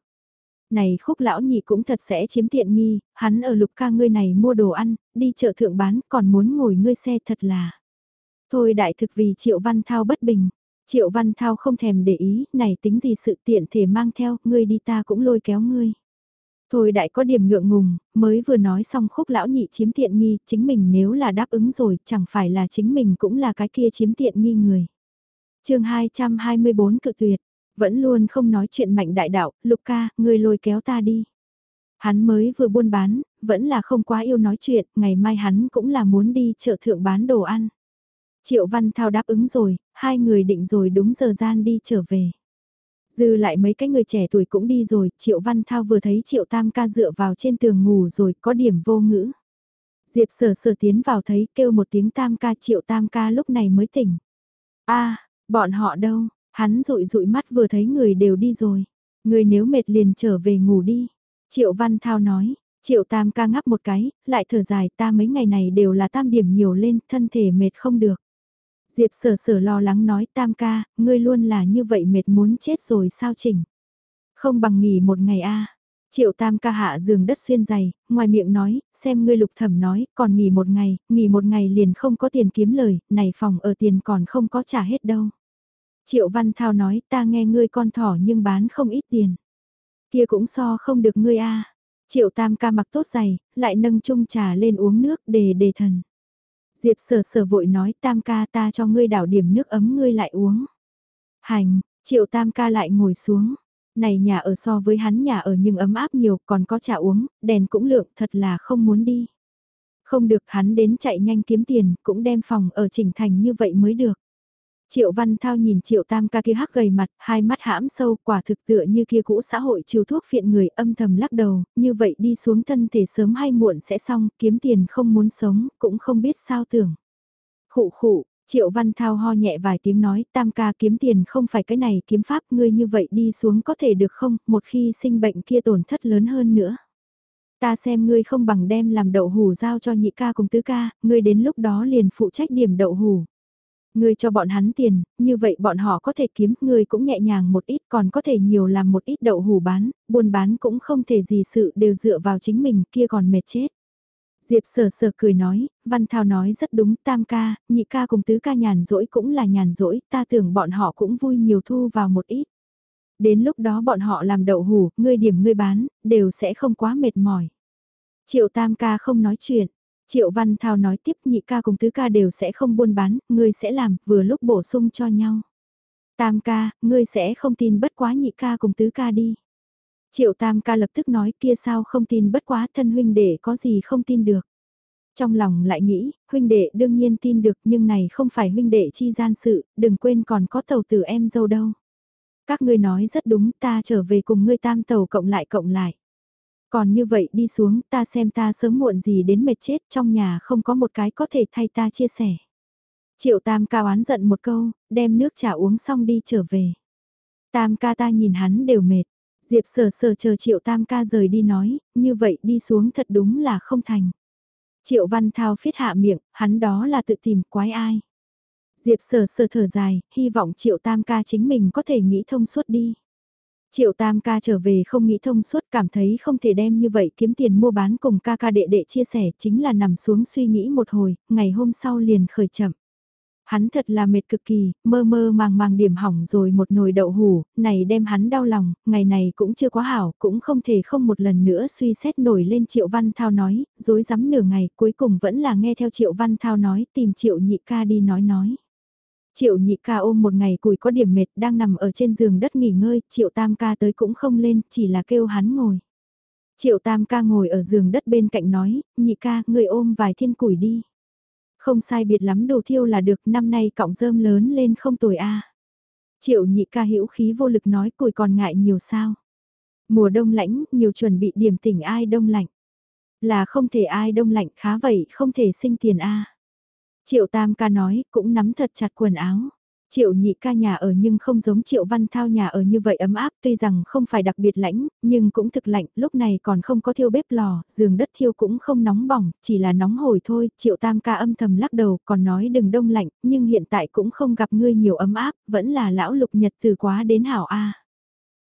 Speaker 1: Này khúc lão nhị cũng thật sẽ chiếm tiện nghi, hắn ở lục ca ngươi này mua đồ ăn, đi chợ thượng bán còn muốn ngồi ngươi xe thật là. Thôi đại thực vì Triệu Văn Thao bất bình. Triệu Văn Thao không thèm để ý, này tính gì sự tiện thể mang theo, ngươi đi ta cũng lôi kéo ngươi. Thôi đại có điểm ngượng ngùng, mới vừa nói xong khúc lão nhị chiếm tiện nghi, chính mình nếu là đáp ứng rồi, chẳng phải là chính mình cũng là cái kia chiếm tiện nghi người. chương 224 cự tuyệt, vẫn luôn không nói chuyện mạnh đại đạo, lục ca, ngươi lôi kéo ta đi. Hắn mới vừa buôn bán, vẫn là không quá yêu nói chuyện, ngày mai hắn cũng là muốn đi chợ thượng bán đồ ăn. Triệu Văn Thao đáp ứng rồi, hai người định rồi đúng giờ gian đi trở về. Dư lại mấy cái người trẻ tuổi cũng đi rồi, Triệu Văn Thao vừa thấy Triệu Tam ca dựa vào trên tường ngủ rồi, có điểm vô ngữ. Diệp sở sở tiến vào thấy kêu một tiếng Tam ca Triệu Tam ca lúc này mới tỉnh. a bọn họ đâu, hắn rụi rụi mắt vừa thấy người đều đi rồi. Người nếu mệt liền trở về ngủ đi. Triệu Văn Thao nói, Triệu Tam ca ngắp một cái, lại thở dài ta mấy ngày này đều là tam điểm nhiều lên, thân thể mệt không được. Diệp sở sở lo lắng nói tam ca, ngươi luôn là như vậy mệt muốn chết rồi sao chỉnh. Không bằng nghỉ một ngày a Triệu tam ca hạ giường đất xuyên dày, ngoài miệng nói, xem ngươi lục thẩm nói, còn nghỉ một ngày, nghỉ một ngày liền không có tiền kiếm lời, này phòng ở tiền còn không có trả hết đâu. Triệu văn thao nói, ta nghe ngươi con thỏ nhưng bán không ít tiền. Kia cũng so không được ngươi a Triệu tam ca mặc tốt giày, lại nâng chung trà lên uống nước để đề thần. Diệp sở sở vội nói tam ca ta cho ngươi đảo điểm nước ấm ngươi lại uống. Hành, triệu tam ca lại ngồi xuống. Này nhà ở so với hắn nhà ở nhưng ấm áp nhiều còn có trà uống, đèn cũng lượng thật là không muốn đi. Không được hắn đến chạy nhanh kiếm tiền, cũng đem phòng ở chỉnh thành như vậy mới được. Triệu Văn Thao nhìn Triệu Tam ca kia hắc gầy mặt, hai mắt hãm sâu, quả thực tựa như kia cũ xã hội chiều thuốc phiện người âm thầm lắc đầu, như vậy đi xuống thân thể sớm hay muộn sẽ xong, kiếm tiền không muốn sống, cũng không biết sao tưởng. Khụ khụ, Triệu Văn Thao ho nhẹ vài tiếng nói, Tam ca kiếm tiền không phải cái này kiếm pháp, ngươi như vậy đi xuống có thể được không, một khi sinh bệnh kia tổn thất lớn hơn nữa. Ta xem ngươi không bằng đem làm đậu hủ giao cho nhị ca cùng tứ ca, ngươi đến lúc đó liền phụ trách điểm đậu hủ. Ngươi cho bọn hắn tiền, như vậy bọn họ có thể kiếm, ngươi cũng nhẹ nhàng một ít còn có thể nhiều làm một ít đậu hủ bán, buôn bán cũng không thể gì sự đều dựa vào chính mình kia còn mệt chết. Diệp sờ sờ cười nói, Văn Thao nói rất đúng, tam ca, nhị ca cùng tứ ca nhàn rỗi cũng là nhàn rỗi, ta tưởng bọn họ cũng vui nhiều thu vào một ít. Đến lúc đó bọn họ làm đậu hủ, ngươi điểm ngươi bán, đều sẽ không quá mệt mỏi. Triệu tam ca không nói chuyện, Triệu Văn Thao nói tiếp nhị ca cùng tứ ca đều sẽ không buôn bán, ngươi sẽ làm, vừa lúc bổ sung cho nhau. Tam ca, ngươi sẽ không tin bất quá nhị ca cùng tứ ca đi. Triệu Tam ca lập tức nói kia sao không tin bất quá thân huynh đệ có gì không tin được. Trong lòng lại nghĩ, huynh đệ đương nhiên tin được nhưng này không phải huynh đệ chi gian sự, đừng quên còn có tàu tử em dâu đâu. Các ngươi nói rất đúng ta trở về cùng ngươi tam tàu cộng lại cộng lại. Còn như vậy đi xuống ta xem ta sớm muộn gì đến mệt chết trong nhà không có một cái có thể thay ta chia sẻ. Triệu tam ca oán giận một câu, đem nước trà uống xong đi trở về. Tam ca ta nhìn hắn đều mệt. Diệp sờ sờ chờ triệu tam ca rời đi nói, như vậy đi xuống thật đúng là không thành. Triệu văn thao phiết hạ miệng, hắn đó là tự tìm quái ai. Diệp sờ sờ thở dài, hy vọng triệu tam ca chính mình có thể nghĩ thông suốt đi. Triệu tam ca trở về không nghĩ thông suốt cảm thấy không thể đem như vậy kiếm tiền mua bán cùng ca ca đệ đệ chia sẻ chính là nằm xuống suy nghĩ một hồi, ngày hôm sau liền khởi chậm. Hắn thật là mệt cực kỳ, mơ mơ màng màng điểm hỏng rồi một nồi đậu hủ, này đem hắn đau lòng, ngày này cũng chưa quá hảo, cũng không thể không một lần nữa suy xét nổi lên Triệu Văn Thao nói, dối rắm nửa ngày, cuối cùng vẫn là nghe theo Triệu Văn Thao nói, tìm Triệu Nhị ca đi nói nói. Triệu nhị ca ôm một ngày củi có điểm mệt đang nằm ở trên giường đất nghỉ ngơi, triệu tam ca tới cũng không lên, chỉ là kêu hắn ngồi. Triệu tam ca ngồi ở giường đất bên cạnh nói, nhị ca, người ôm vài thiên củi đi. Không sai biệt lắm đồ thiêu là được, năm nay cọng rơm lớn lên không tồi a. Triệu nhị ca hữu khí vô lực nói củi còn ngại nhiều sao. Mùa đông lạnh, nhiều chuẩn bị điểm tỉnh ai đông lạnh. Là không thể ai đông lạnh khá vậy, không thể sinh tiền a. Triệu Tam ca nói, cũng nắm thật chặt quần áo. Triệu nhị ca nhà ở nhưng không giống Triệu Văn Thao nhà ở như vậy ấm áp tuy rằng không phải đặc biệt lãnh, nhưng cũng thực lạnh, lúc này còn không có thiêu bếp lò, giường đất thiêu cũng không nóng bỏng, chỉ là nóng hổi thôi, Triệu Tam ca âm thầm lắc đầu, còn nói đừng đông lạnh, nhưng hiện tại cũng không gặp ngươi nhiều ấm áp, vẫn là lão lục nhật từ quá đến hảo A.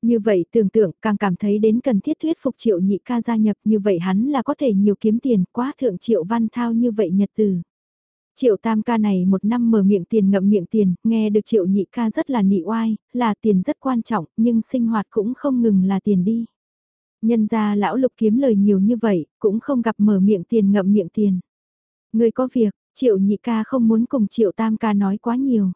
Speaker 1: Như vậy tưởng tượng càng cảm thấy đến cần thiết thuyết phục Triệu nhị ca gia nhập như vậy hắn là có thể nhiều kiếm tiền quá thượng Triệu Văn Thao như vậy nhật từ. Triệu tam ca này một năm mở miệng tiền ngậm miệng tiền, nghe được triệu nhị ca rất là nị oai, là tiền rất quan trọng, nhưng sinh hoạt cũng không ngừng là tiền đi. Nhân ra lão lục kiếm lời nhiều như vậy, cũng không gặp mở miệng tiền ngậm miệng tiền. Người có việc, triệu nhị ca không muốn cùng triệu tam ca nói quá nhiều.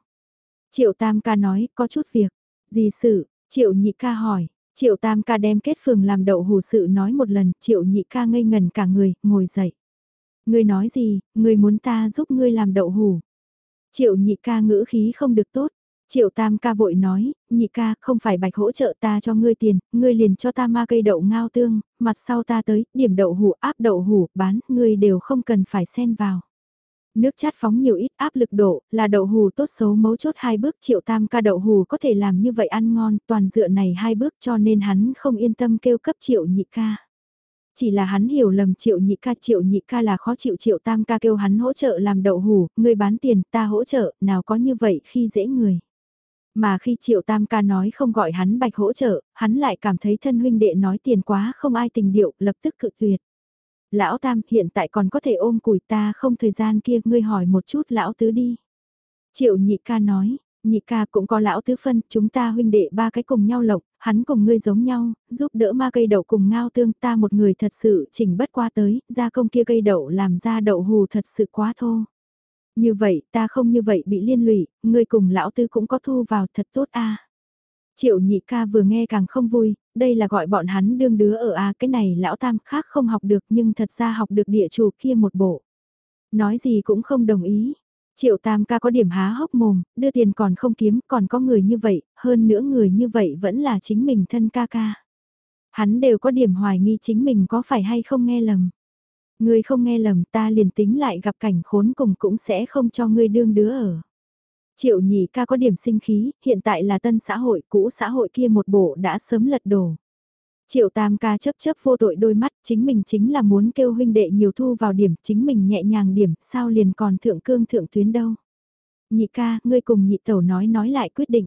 Speaker 1: Triệu tam ca nói, có chút việc. Gì sự, triệu nhị ca hỏi, triệu tam ca đem kết phường làm đậu hù sự nói một lần, triệu nhị ca ngây ngần cả người, ngồi dậy. Ngươi nói gì, ngươi muốn ta giúp ngươi làm đậu hủ. Triệu nhị ca ngữ khí không được tốt. Triệu tam ca vội nói, nhị ca không phải bạch hỗ trợ ta cho ngươi tiền, ngươi liền cho ta ma cây đậu ngao tương, mặt sau ta tới, điểm đậu hủ áp đậu hủ, bán, ngươi đều không cần phải xen vào. Nước chát phóng nhiều ít áp lực độ, là đậu hù tốt xấu mấu chốt hai bước triệu tam ca đậu hù có thể làm như vậy ăn ngon, toàn dựa này hai bước cho nên hắn không yên tâm kêu cấp triệu nhị ca. Chỉ là hắn hiểu lầm triệu nhị ca triệu nhị ca là khó chịu triệu tam ca kêu hắn hỗ trợ làm đậu hủ người bán tiền ta hỗ trợ, nào có như vậy khi dễ người. Mà khi triệu tam ca nói không gọi hắn bạch hỗ trợ, hắn lại cảm thấy thân huynh đệ nói tiền quá không ai tình điệu, lập tức cự tuyệt. Lão tam hiện tại còn có thể ôm củi ta không thời gian kia ngươi hỏi một chút lão tứ đi. Triệu nhị ca nói, nhị ca cũng có lão tứ phân, chúng ta huynh đệ ba cái cùng nhau lộc, hắn cùng ngươi giống nhau, giúp đỡ ma cây đậu cùng ngao tương ta một người thật sự chỉnh bất qua tới, gia công kia cây đậu làm ra đậu hù thật sự quá thô. Như vậy ta không như vậy bị liên lụy, ngươi cùng lão tứ cũng có thu vào thật tốt a. Triệu nhị ca vừa nghe càng không vui, đây là gọi bọn hắn đương đứa ở a cái này lão tam khác không học được nhưng thật ra học được địa chủ kia một bộ. Nói gì cũng không đồng ý. Triệu tam ca có điểm há hốc mồm, đưa tiền còn không kiếm, còn có người như vậy, hơn nữa người như vậy vẫn là chính mình thân ca ca. Hắn đều có điểm hoài nghi chính mình có phải hay không nghe lầm. Người không nghe lầm ta liền tính lại gặp cảnh khốn cùng cũng sẽ không cho ngươi đương đứa ở. Triệu nhị ca có điểm sinh khí, hiện tại là tân xã hội, cũ xã hội kia một bộ đã sớm lật đổ. Triệu tam ca chấp chấp vô tội đôi mắt, chính mình chính là muốn kêu huynh đệ nhiều thu vào điểm, chính mình nhẹ nhàng điểm, sao liền còn thượng cương thượng tuyến đâu. Nhị ca, ngươi cùng nhị tẩu nói nói lại quyết định.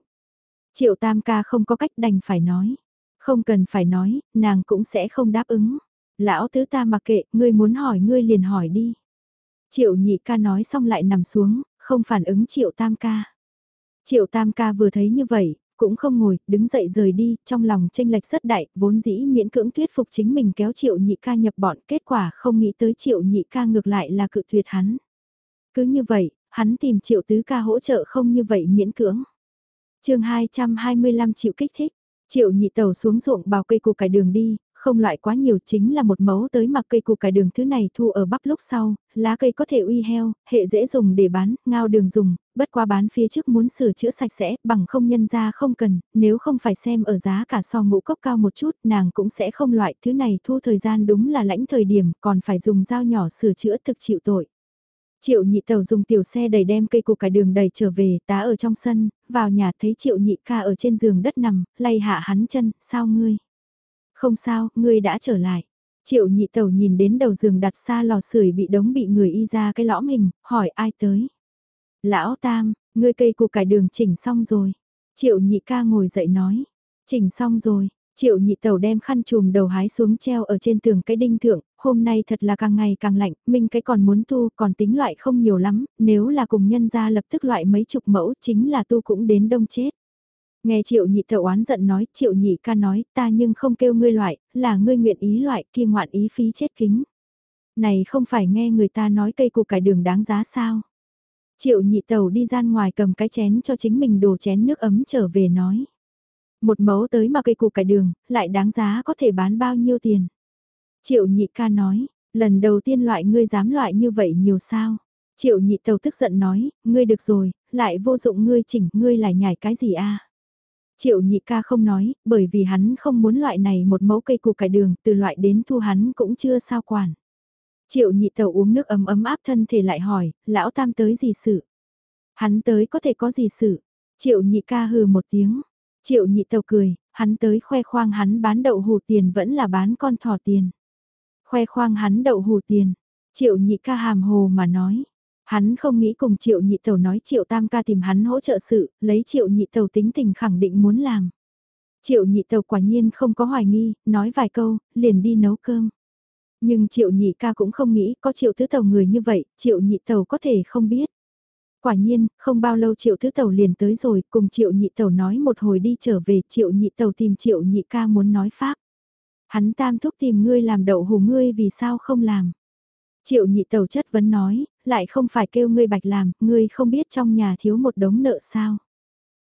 Speaker 1: Triệu tam ca không có cách đành phải nói. Không cần phải nói, nàng cũng sẽ không đáp ứng. Lão tứ ta mặc kệ, ngươi muốn hỏi ngươi liền hỏi đi. Triệu nhị ca nói xong lại nằm xuống, không phản ứng triệu tam ca. Triệu tam ca vừa thấy như vậy, cũng không ngồi, đứng dậy rời đi, trong lòng tranh lệch rất đại, vốn dĩ miễn cưỡng thuyết phục chính mình kéo triệu nhị ca nhập bọn, kết quả không nghĩ tới triệu nhị ca ngược lại là cự tuyệt hắn. Cứ như vậy, hắn tìm triệu tứ ca hỗ trợ không như vậy miễn cưỡng. chương 225 triệu kích thích, triệu nhị tàu xuống ruộng bào cây củ cải đường đi, không loại quá nhiều chính là một mẫu tới mặc cây củ cải đường thứ này thu ở bắp lúc sau, lá cây có thể uy heo, hệ dễ dùng để bán, ngao đường dùng, bất qua bán phía trước muốn sửa chữa sạch sẽ, bằng không nhân ra không cần, nếu không phải xem ở giá cả so ngũ cốc cao một chút, nàng cũng sẽ không loại, thứ này thu thời gian đúng là lãnh thời điểm, còn phải dùng dao nhỏ sửa chữa thực chịu tội. Triệu nhị tàu dùng tiểu xe đầy đem cây củ cải đường đầy trở về, tá ở trong sân, vào nhà thấy triệu nhị ca ở trên giường đất nằm, lay hạ hắn chân, sao ngươi? Không sao, ngươi đã trở lại. Triệu nhị tàu nhìn đến đầu giường đặt xa lò sưởi bị đống bị người y ra cái lõm hình, hỏi ai tới. Lão Tam, ngươi cây củ cải đường chỉnh xong rồi. Triệu nhị ca ngồi dậy nói. Chỉnh xong rồi, triệu nhị tẩu đem khăn chùm đầu hái xuống treo ở trên tường cái đinh thượng, hôm nay thật là càng ngày càng lạnh, minh cái còn muốn tu còn tính loại không nhiều lắm, nếu là cùng nhân ra lập tức loại mấy chục mẫu chính là tu cũng đến đông chết. Nghe triệu nhị thợ oán giận nói, triệu nhị ca nói, ta nhưng không kêu ngươi loại, là ngươi nguyện ý loại kia ngoạn ý phí chết kính. Này không phải nghe người ta nói cây củ cải đường đáng giá sao? Triệu nhị tàu đi ra ngoài cầm cái chén cho chính mình đổ chén nước ấm trở về nói. Một mẫu tới mà cây củ cải đường, lại đáng giá có thể bán bao nhiêu tiền? Triệu nhị ca nói, lần đầu tiên loại ngươi dám loại như vậy nhiều sao? Triệu nhị tàu tức giận nói, ngươi được rồi, lại vô dụng ngươi chỉnh, ngươi lại nhảy cái gì a? Triệu nhị ca không nói, bởi vì hắn không muốn loại này một mẫu cây củ cải đường, từ loại đến thu hắn cũng chưa sao quản. Triệu nhị tàu uống nước ấm ấm áp thân thể lại hỏi, lão tam tới gì sự? Hắn tới có thể có gì sự? Triệu nhị ca hừ một tiếng. Triệu nhị tàu cười, hắn tới khoe khoang hắn bán đậu hù tiền vẫn là bán con thỏ tiền. Khoe khoang hắn đậu hù tiền. Triệu nhị ca hàm hồ mà nói. Hắn không nghĩ cùng triệu nhị tàu nói triệu tam ca tìm hắn hỗ trợ sự, lấy triệu nhị tàu tính tình khẳng định muốn làm. Triệu nhị tàu quả nhiên không có hoài nghi, nói vài câu, liền đi nấu cơm. Nhưng triệu nhị ca cũng không nghĩ có triệu thứ tàu người như vậy, triệu nhị tàu có thể không biết. Quả nhiên, không bao lâu triệu thứ tàu liền tới rồi, cùng triệu nhị tàu nói một hồi đi trở về, triệu nhị tàu tìm triệu nhị ca muốn nói pháp. Hắn tam thúc tìm ngươi làm đậu hù ngươi vì sao không làm. Triệu nhị tàu chất vấn nói, lại không phải kêu ngươi bạch làm, ngươi không biết trong nhà thiếu một đống nợ sao.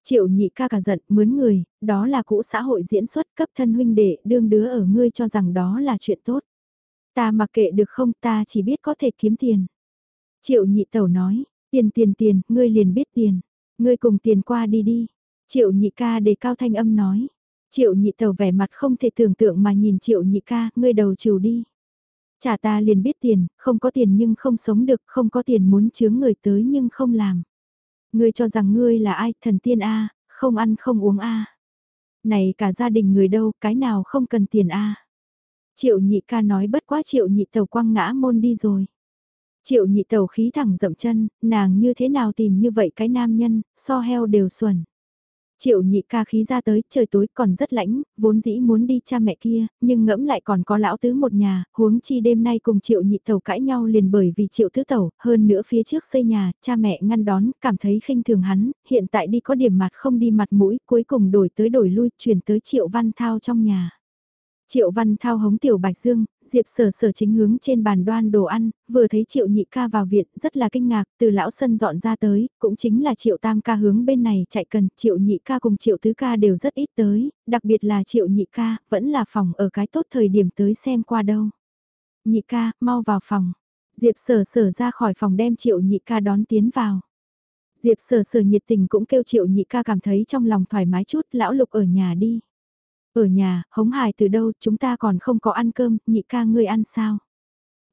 Speaker 1: Triệu nhị ca cả giận, mướn người, đó là cũ xã hội diễn xuất cấp thân huynh đệ đương đứa ở ngươi cho rằng đó là chuyện tốt. Ta mặc kệ được không ta chỉ biết có thể kiếm tiền. Triệu nhị tẩu nói, tiền tiền tiền, ngươi liền biết tiền. Ngươi cùng tiền qua đi đi. Triệu nhị ca đề cao thanh âm nói. Triệu nhị tẩu vẻ mặt không thể tưởng tượng mà nhìn triệu nhị ca, ngươi đầu trừ đi. Chả ta liền biết tiền, không có tiền nhưng không sống được, không có tiền muốn chướng người tới nhưng không làm. Ngươi cho rằng ngươi là ai, thần tiên A, không ăn không uống A. Này cả gia đình người đâu, cái nào không cần tiền A. Triệu nhị ca nói bất quá triệu nhị tàu quăng ngã môn đi rồi. Triệu nhị tàu khí thẳng dậm chân, nàng như thế nào tìm như vậy cái nam nhân, so heo đều xuẩn. Triệu nhị ca khí ra tới, trời tối còn rất lãnh, vốn dĩ muốn đi cha mẹ kia, nhưng ngẫm lại còn có lão tứ một nhà, huống chi đêm nay cùng triệu nhị tàu cãi nhau liền bởi vì triệu tứ tàu, hơn nữa phía trước xây nhà, cha mẹ ngăn đón, cảm thấy khinh thường hắn, hiện tại đi có điểm mặt không đi mặt mũi, cuối cùng đổi tới đổi lui, chuyển tới triệu văn thao trong nhà. Triệu Văn Thao hống Tiểu Bạch Dương, Diệp Sở Sở chính hướng trên bàn đoan đồ ăn, vừa thấy Triệu Nhị ca vào viện, rất là kinh ngạc, từ lão sân dọn ra tới, cũng chính là Triệu Tam ca hướng bên này chạy cần, Triệu Nhị ca cùng Triệu Tứ ca đều rất ít tới, đặc biệt là Triệu Nhị ca, vẫn là phòng ở cái tốt thời điểm tới xem qua đâu. Nhị ca, mau vào phòng. Diệp Sở Sở ra khỏi phòng đem Triệu Nhị ca đón tiến vào. Diệp Sở Sở nhiệt tình cũng kêu Triệu Nhị ca cảm thấy trong lòng thoải mái chút, lão lục ở nhà đi. Ở nhà, hống hài từ đâu, chúng ta còn không có ăn cơm, nhị ca ngươi ăn sao?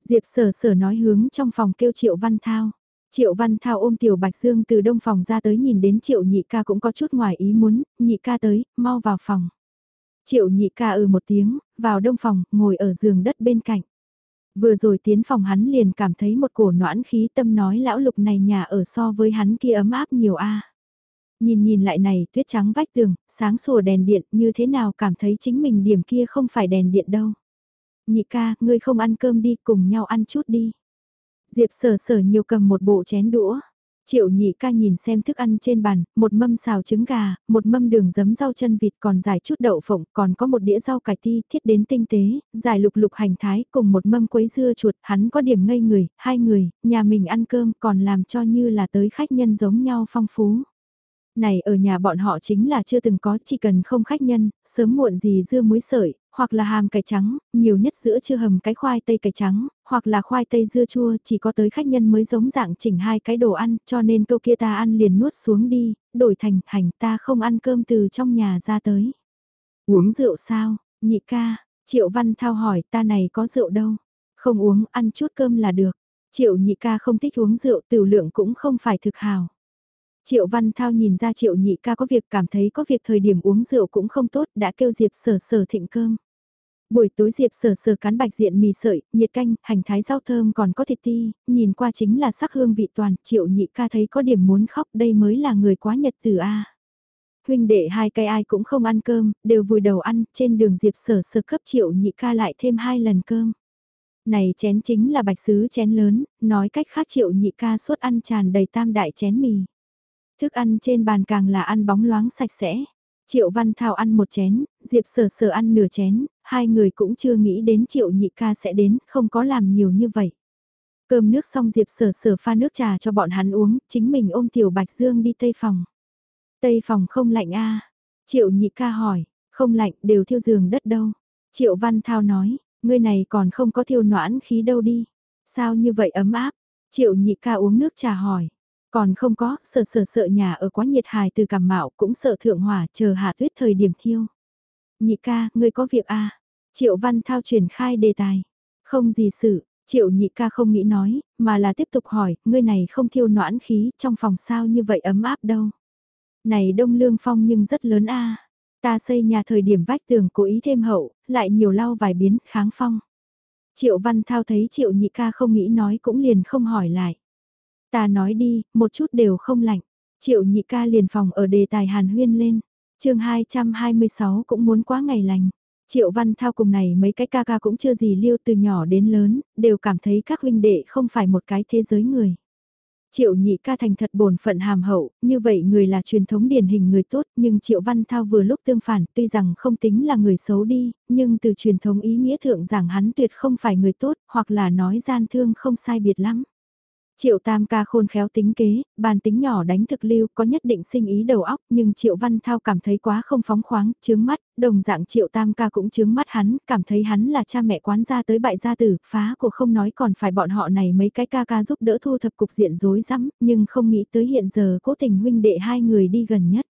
Speaker 1: Diệp sở sở nói hướng trong phòng kêu Triệu Văn Thao. Triệu Văn Thao ôm Tiểu Bạch Dương từ đông phòng ra tới nhìn đến Triệu nhị ca cũng có chút ngoài ý muốn, nhị ca tới, mau vào phòng. Triệu nhị ca ừ một tiếng, vào đông phòng, ngồi ở giường đất bên cạnh. Vừa rồi tiến phòng hắn liền cảm thấy một cổ noãn khí tâm nói lão lục này nhà ở so với hắn kia ấm áp nhiều a. Nhìn nhìn lại này, tuyết trắng vách tường, sáng sủa đèn điện, như thế nào cảm thấy chính mình điểm kia không phải đèn điện đâu. Nhị ca, ngươi không ăn cơm đi, cùng nhau ăn chút đi. Diệp sở sở nhiều cầm một bộ chén đũa. Triệu nhị ca nhìn xem thức ăn trên bàn, một mâm xào trứng gà, một mâm đường giấm rau chân vịt còn giải chút đậu phộng, còn có một đĩa rau cải ti thiết đến tinh tế, giải lục lục hành thái cùng một mâm quấy dưa chuột, hắn có điểm ngây người, hai người, nhà mình ăn cơm còn làm cho như là tới khách nhân giống nhau phong phú này ở nhà bọn họ chính là chưa từng có, chỉ cần không khách nhân, sớm muộn gì dưa muối sợi, hoặc là hàm cải trắng, nhiều nhất giữa chưa hầm cái khoai tây cải trắng, hoặc là khoai tây dưa chua, chỉ có tới khách nhân mới giống dạng chỉnh hai cái đồ ăn, cho nên câu kia ta ăn liền nuốt xuống đi, đổi thành hành ta không ăn cơm từ trong nhà ra tới. Uống rượu sao, nhị ca, Triệu Văn Thao hỏi ta này có rượu đâu, không uống, ăn chút cơm là được. Triệu nhị ca không thích uống rượu, tiểu lượng cũng không phải thực hào. Triệu Văn Thao nhìn ra Triệu Nhị ca có việc cảm thấy có việc thời điểm uống rượu cũng không tốt đã kêu Diệp sở sở thịnh cơm. Buổi tối Diệp sở sở cán bạch diện mì sợi, nhiệt canh, hành thái rau thơm còn có thịt ti, nhìn qua chính là sắc hương vị toàn, Triệu Nhị ca thấy có điểm muốn khóc đây mới là người quá nhật từ A. Huynh đệ hai cây ai cũng không ăn cơm, đều vùi đầu ăn, trên đường Diệp sở sở cấp Triệu Nhị ca lại thêm hai lần cơm. Này chén chính là bạch sứ chén lớn, nói cách khác Triệu Nhị ca suốt ăn tràn đầy tam đại chén mì. Thức ăn trên bàn càng là ăn bóng loáng sạch sẽ. Triệu Văn Thao ăn một chén, Diệp Sở Sở ăn nửa chén, hai người cũng chưa nghĩ đến Triệu Nhị ca sẽ đến, không có làm nhiều như vậy. Cơm nước xong Diệp Sở Sở pha nước trà cho bọn hắn uống, chính mình ôm Tiểu Bạch Dương đi Tây Phòng. Tây Phòng không lạnh a Triệu Nhị ca hỏi, không lạnh đều thiêu giường đất đâu. Triệu Văn Thao nói, ngươi này còn không có thiêu noãn khí đâu đi. Sao như vậy ấm áp? Triệu Nhị ca uống nước trà hỏi. Còn không có, sợ sợ sợ nhà ở quá nhiệt hài từ cảm mạo cũng sợ thượng hỏa chờ hạ tuyết thời điểm thiêu. Nhị ca, ngươi có việc à? Triệu Văn Thao truyền khai đề tài. Không gì sự, Triệu nhị ca không nghĩ nói, mà là tiếp tục hỏi, ngươi này không thiêu noãn khí, trong phòng sao như vậy ấm áp đâu. Này đông lương phong nhưng rất lớn a Ta xây nhà thời điểm vách tường cố ý thêm hậu, lại nhiều lau vài biến, kháng phong. Triệu Văn Thao thấy Triệu nhị ca không nghĩ nói cũng liền không hỏi lại. Ta nói đi, một chút đều không lạnh. Triệu nhị ca liền phòng ở đề tài hàn huyên lên. chương 226 cũng muốn quá ngày lành. Triệu Văn Thao cùng này mấy cái ca ca cũng chưa gì liêu từ nhỏ đến lớn, đều cảm thấy các huynh đệ không phải một cái thế giới người. Triệu nhị ca thành thật bổn phận hàm hậu, như vậy người là truyền thống điển hình người tốt, nhưng Triệu Văn Thao vừa lúc tương phản, tuy rằng không tính là người xấu đi, nhưng từ truyền thống ý nghĩa thượng rằng hắn tuyệt không phải người tốt, hoặc là nói gian thương không sai biệt lắm. Triệu Tam ca khôn khéo tính kế, bàn tính nhỏ đánh thực lưu có nhất định sinh ý đầu óc nhưng Triệu Văn Thao cảm thấy quá không phóng khoáng, chướng mắt, đồng dạng Triệu Tam ca cũng chướng mắt hắn, cảm thấy hắn là cha mẹ quán gia tới bại gia tử, phá của không nói còn phải bọn họ này mấy cái ca ca giúp đỡ thu thập cục diện rối rắm, nhưng không nghĩ tới hiện giờ cố tình huynh đệ hai người đi gần nhất.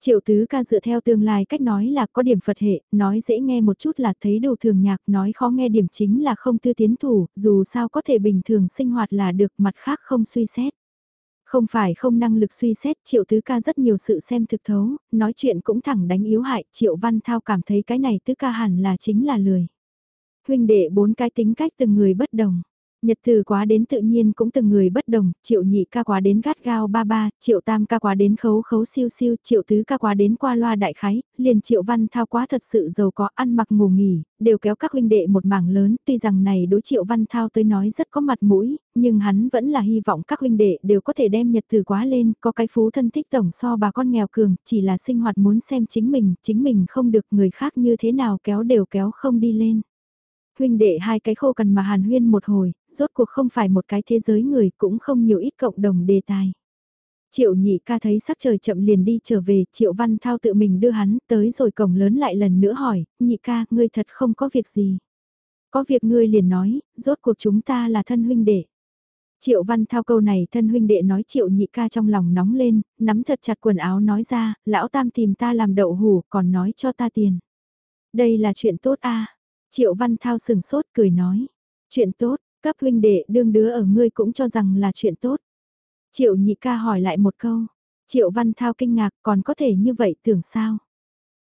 Speaker 1: Triệu tứ ca dựa theo tương lai cách nói là có điểm Phật hệ, nói dễ nghe một chút là thấy đồ thường nhạc, nói khó nghe điểm chính là không tư tiến thủ, dù sao có thể bình thường sinh hoạt là được mặt khác không suy xét. Không phải không năng lực suy xét, triệu tứ ca rất nhiều sự xem thực thấu, nói chuyện cũng thẳng đánh yếu hại, triệu văn thao cảm thấy cái này tứ ca hẳn là chính là lười. Huynh đệ bốn cái tính cách từng người bất đồng. Nhật từ quá đến tự nhiên cũng từng người bất đồng, triệu nhị ca quá đến gắt gao ba ba, triệu tam ca quá đến khấu khấu siêu siêu, triệu tứ ca quá đến qua loa đại khái, liền triệu văn thao quá thật sự giàu có ăn mặc ngủ nghỉ, đều kéo các huynh đệ một mảng lớn, tuy rằng này đối triệu văn thao tới nói rất có mặt mũi, nhưng hắn vẫn là hy vọng các huynh đệ đều có thể đem nhật từ quá lên, có cái phú thân thích tổng so bà con nghèo cường, chỉ là sinh hoạt muốn xem chính mình, chính mình không được người khác như thế nào kéo đều kéo không đi lên huynh đệ hai cái khô cần mà hàn huyên một hồi, rốt cuộc không phải một cái thế giới người cũng không nhiều ít cộng đồng đề tài. Triệu nhị ca thấy sắc trời chậm liền đi trở về, triệu văn thao tự mình đưa hắn tới rồi cổng lớn lại lần nữa hỏi, nhị ca, ngươi thật không có việc gì. Có việc ngươi liền nói, rốt cuộc chúng ta là thân huynh đệ. Triệu văn thao câu này thân huynh đệ nói triệu nhị ca trong lòng nóng lên, nắm thật chặt quần áo nói ra, lão tam tìm ta làm đậu hủ còn nói cho ta tiền. Đây là chuyện tốt a Triệu Văn Thao sừng sốt cười nói. Chuyện tốt, cấp huynh đệ đương đứa ở ngươi cũng cho rằng là chuyện tốt. Triệu nhị ca hỏi lại một câu. Triệu Văn Thao kinh ngạc còn có thể như vậy tưởng sao?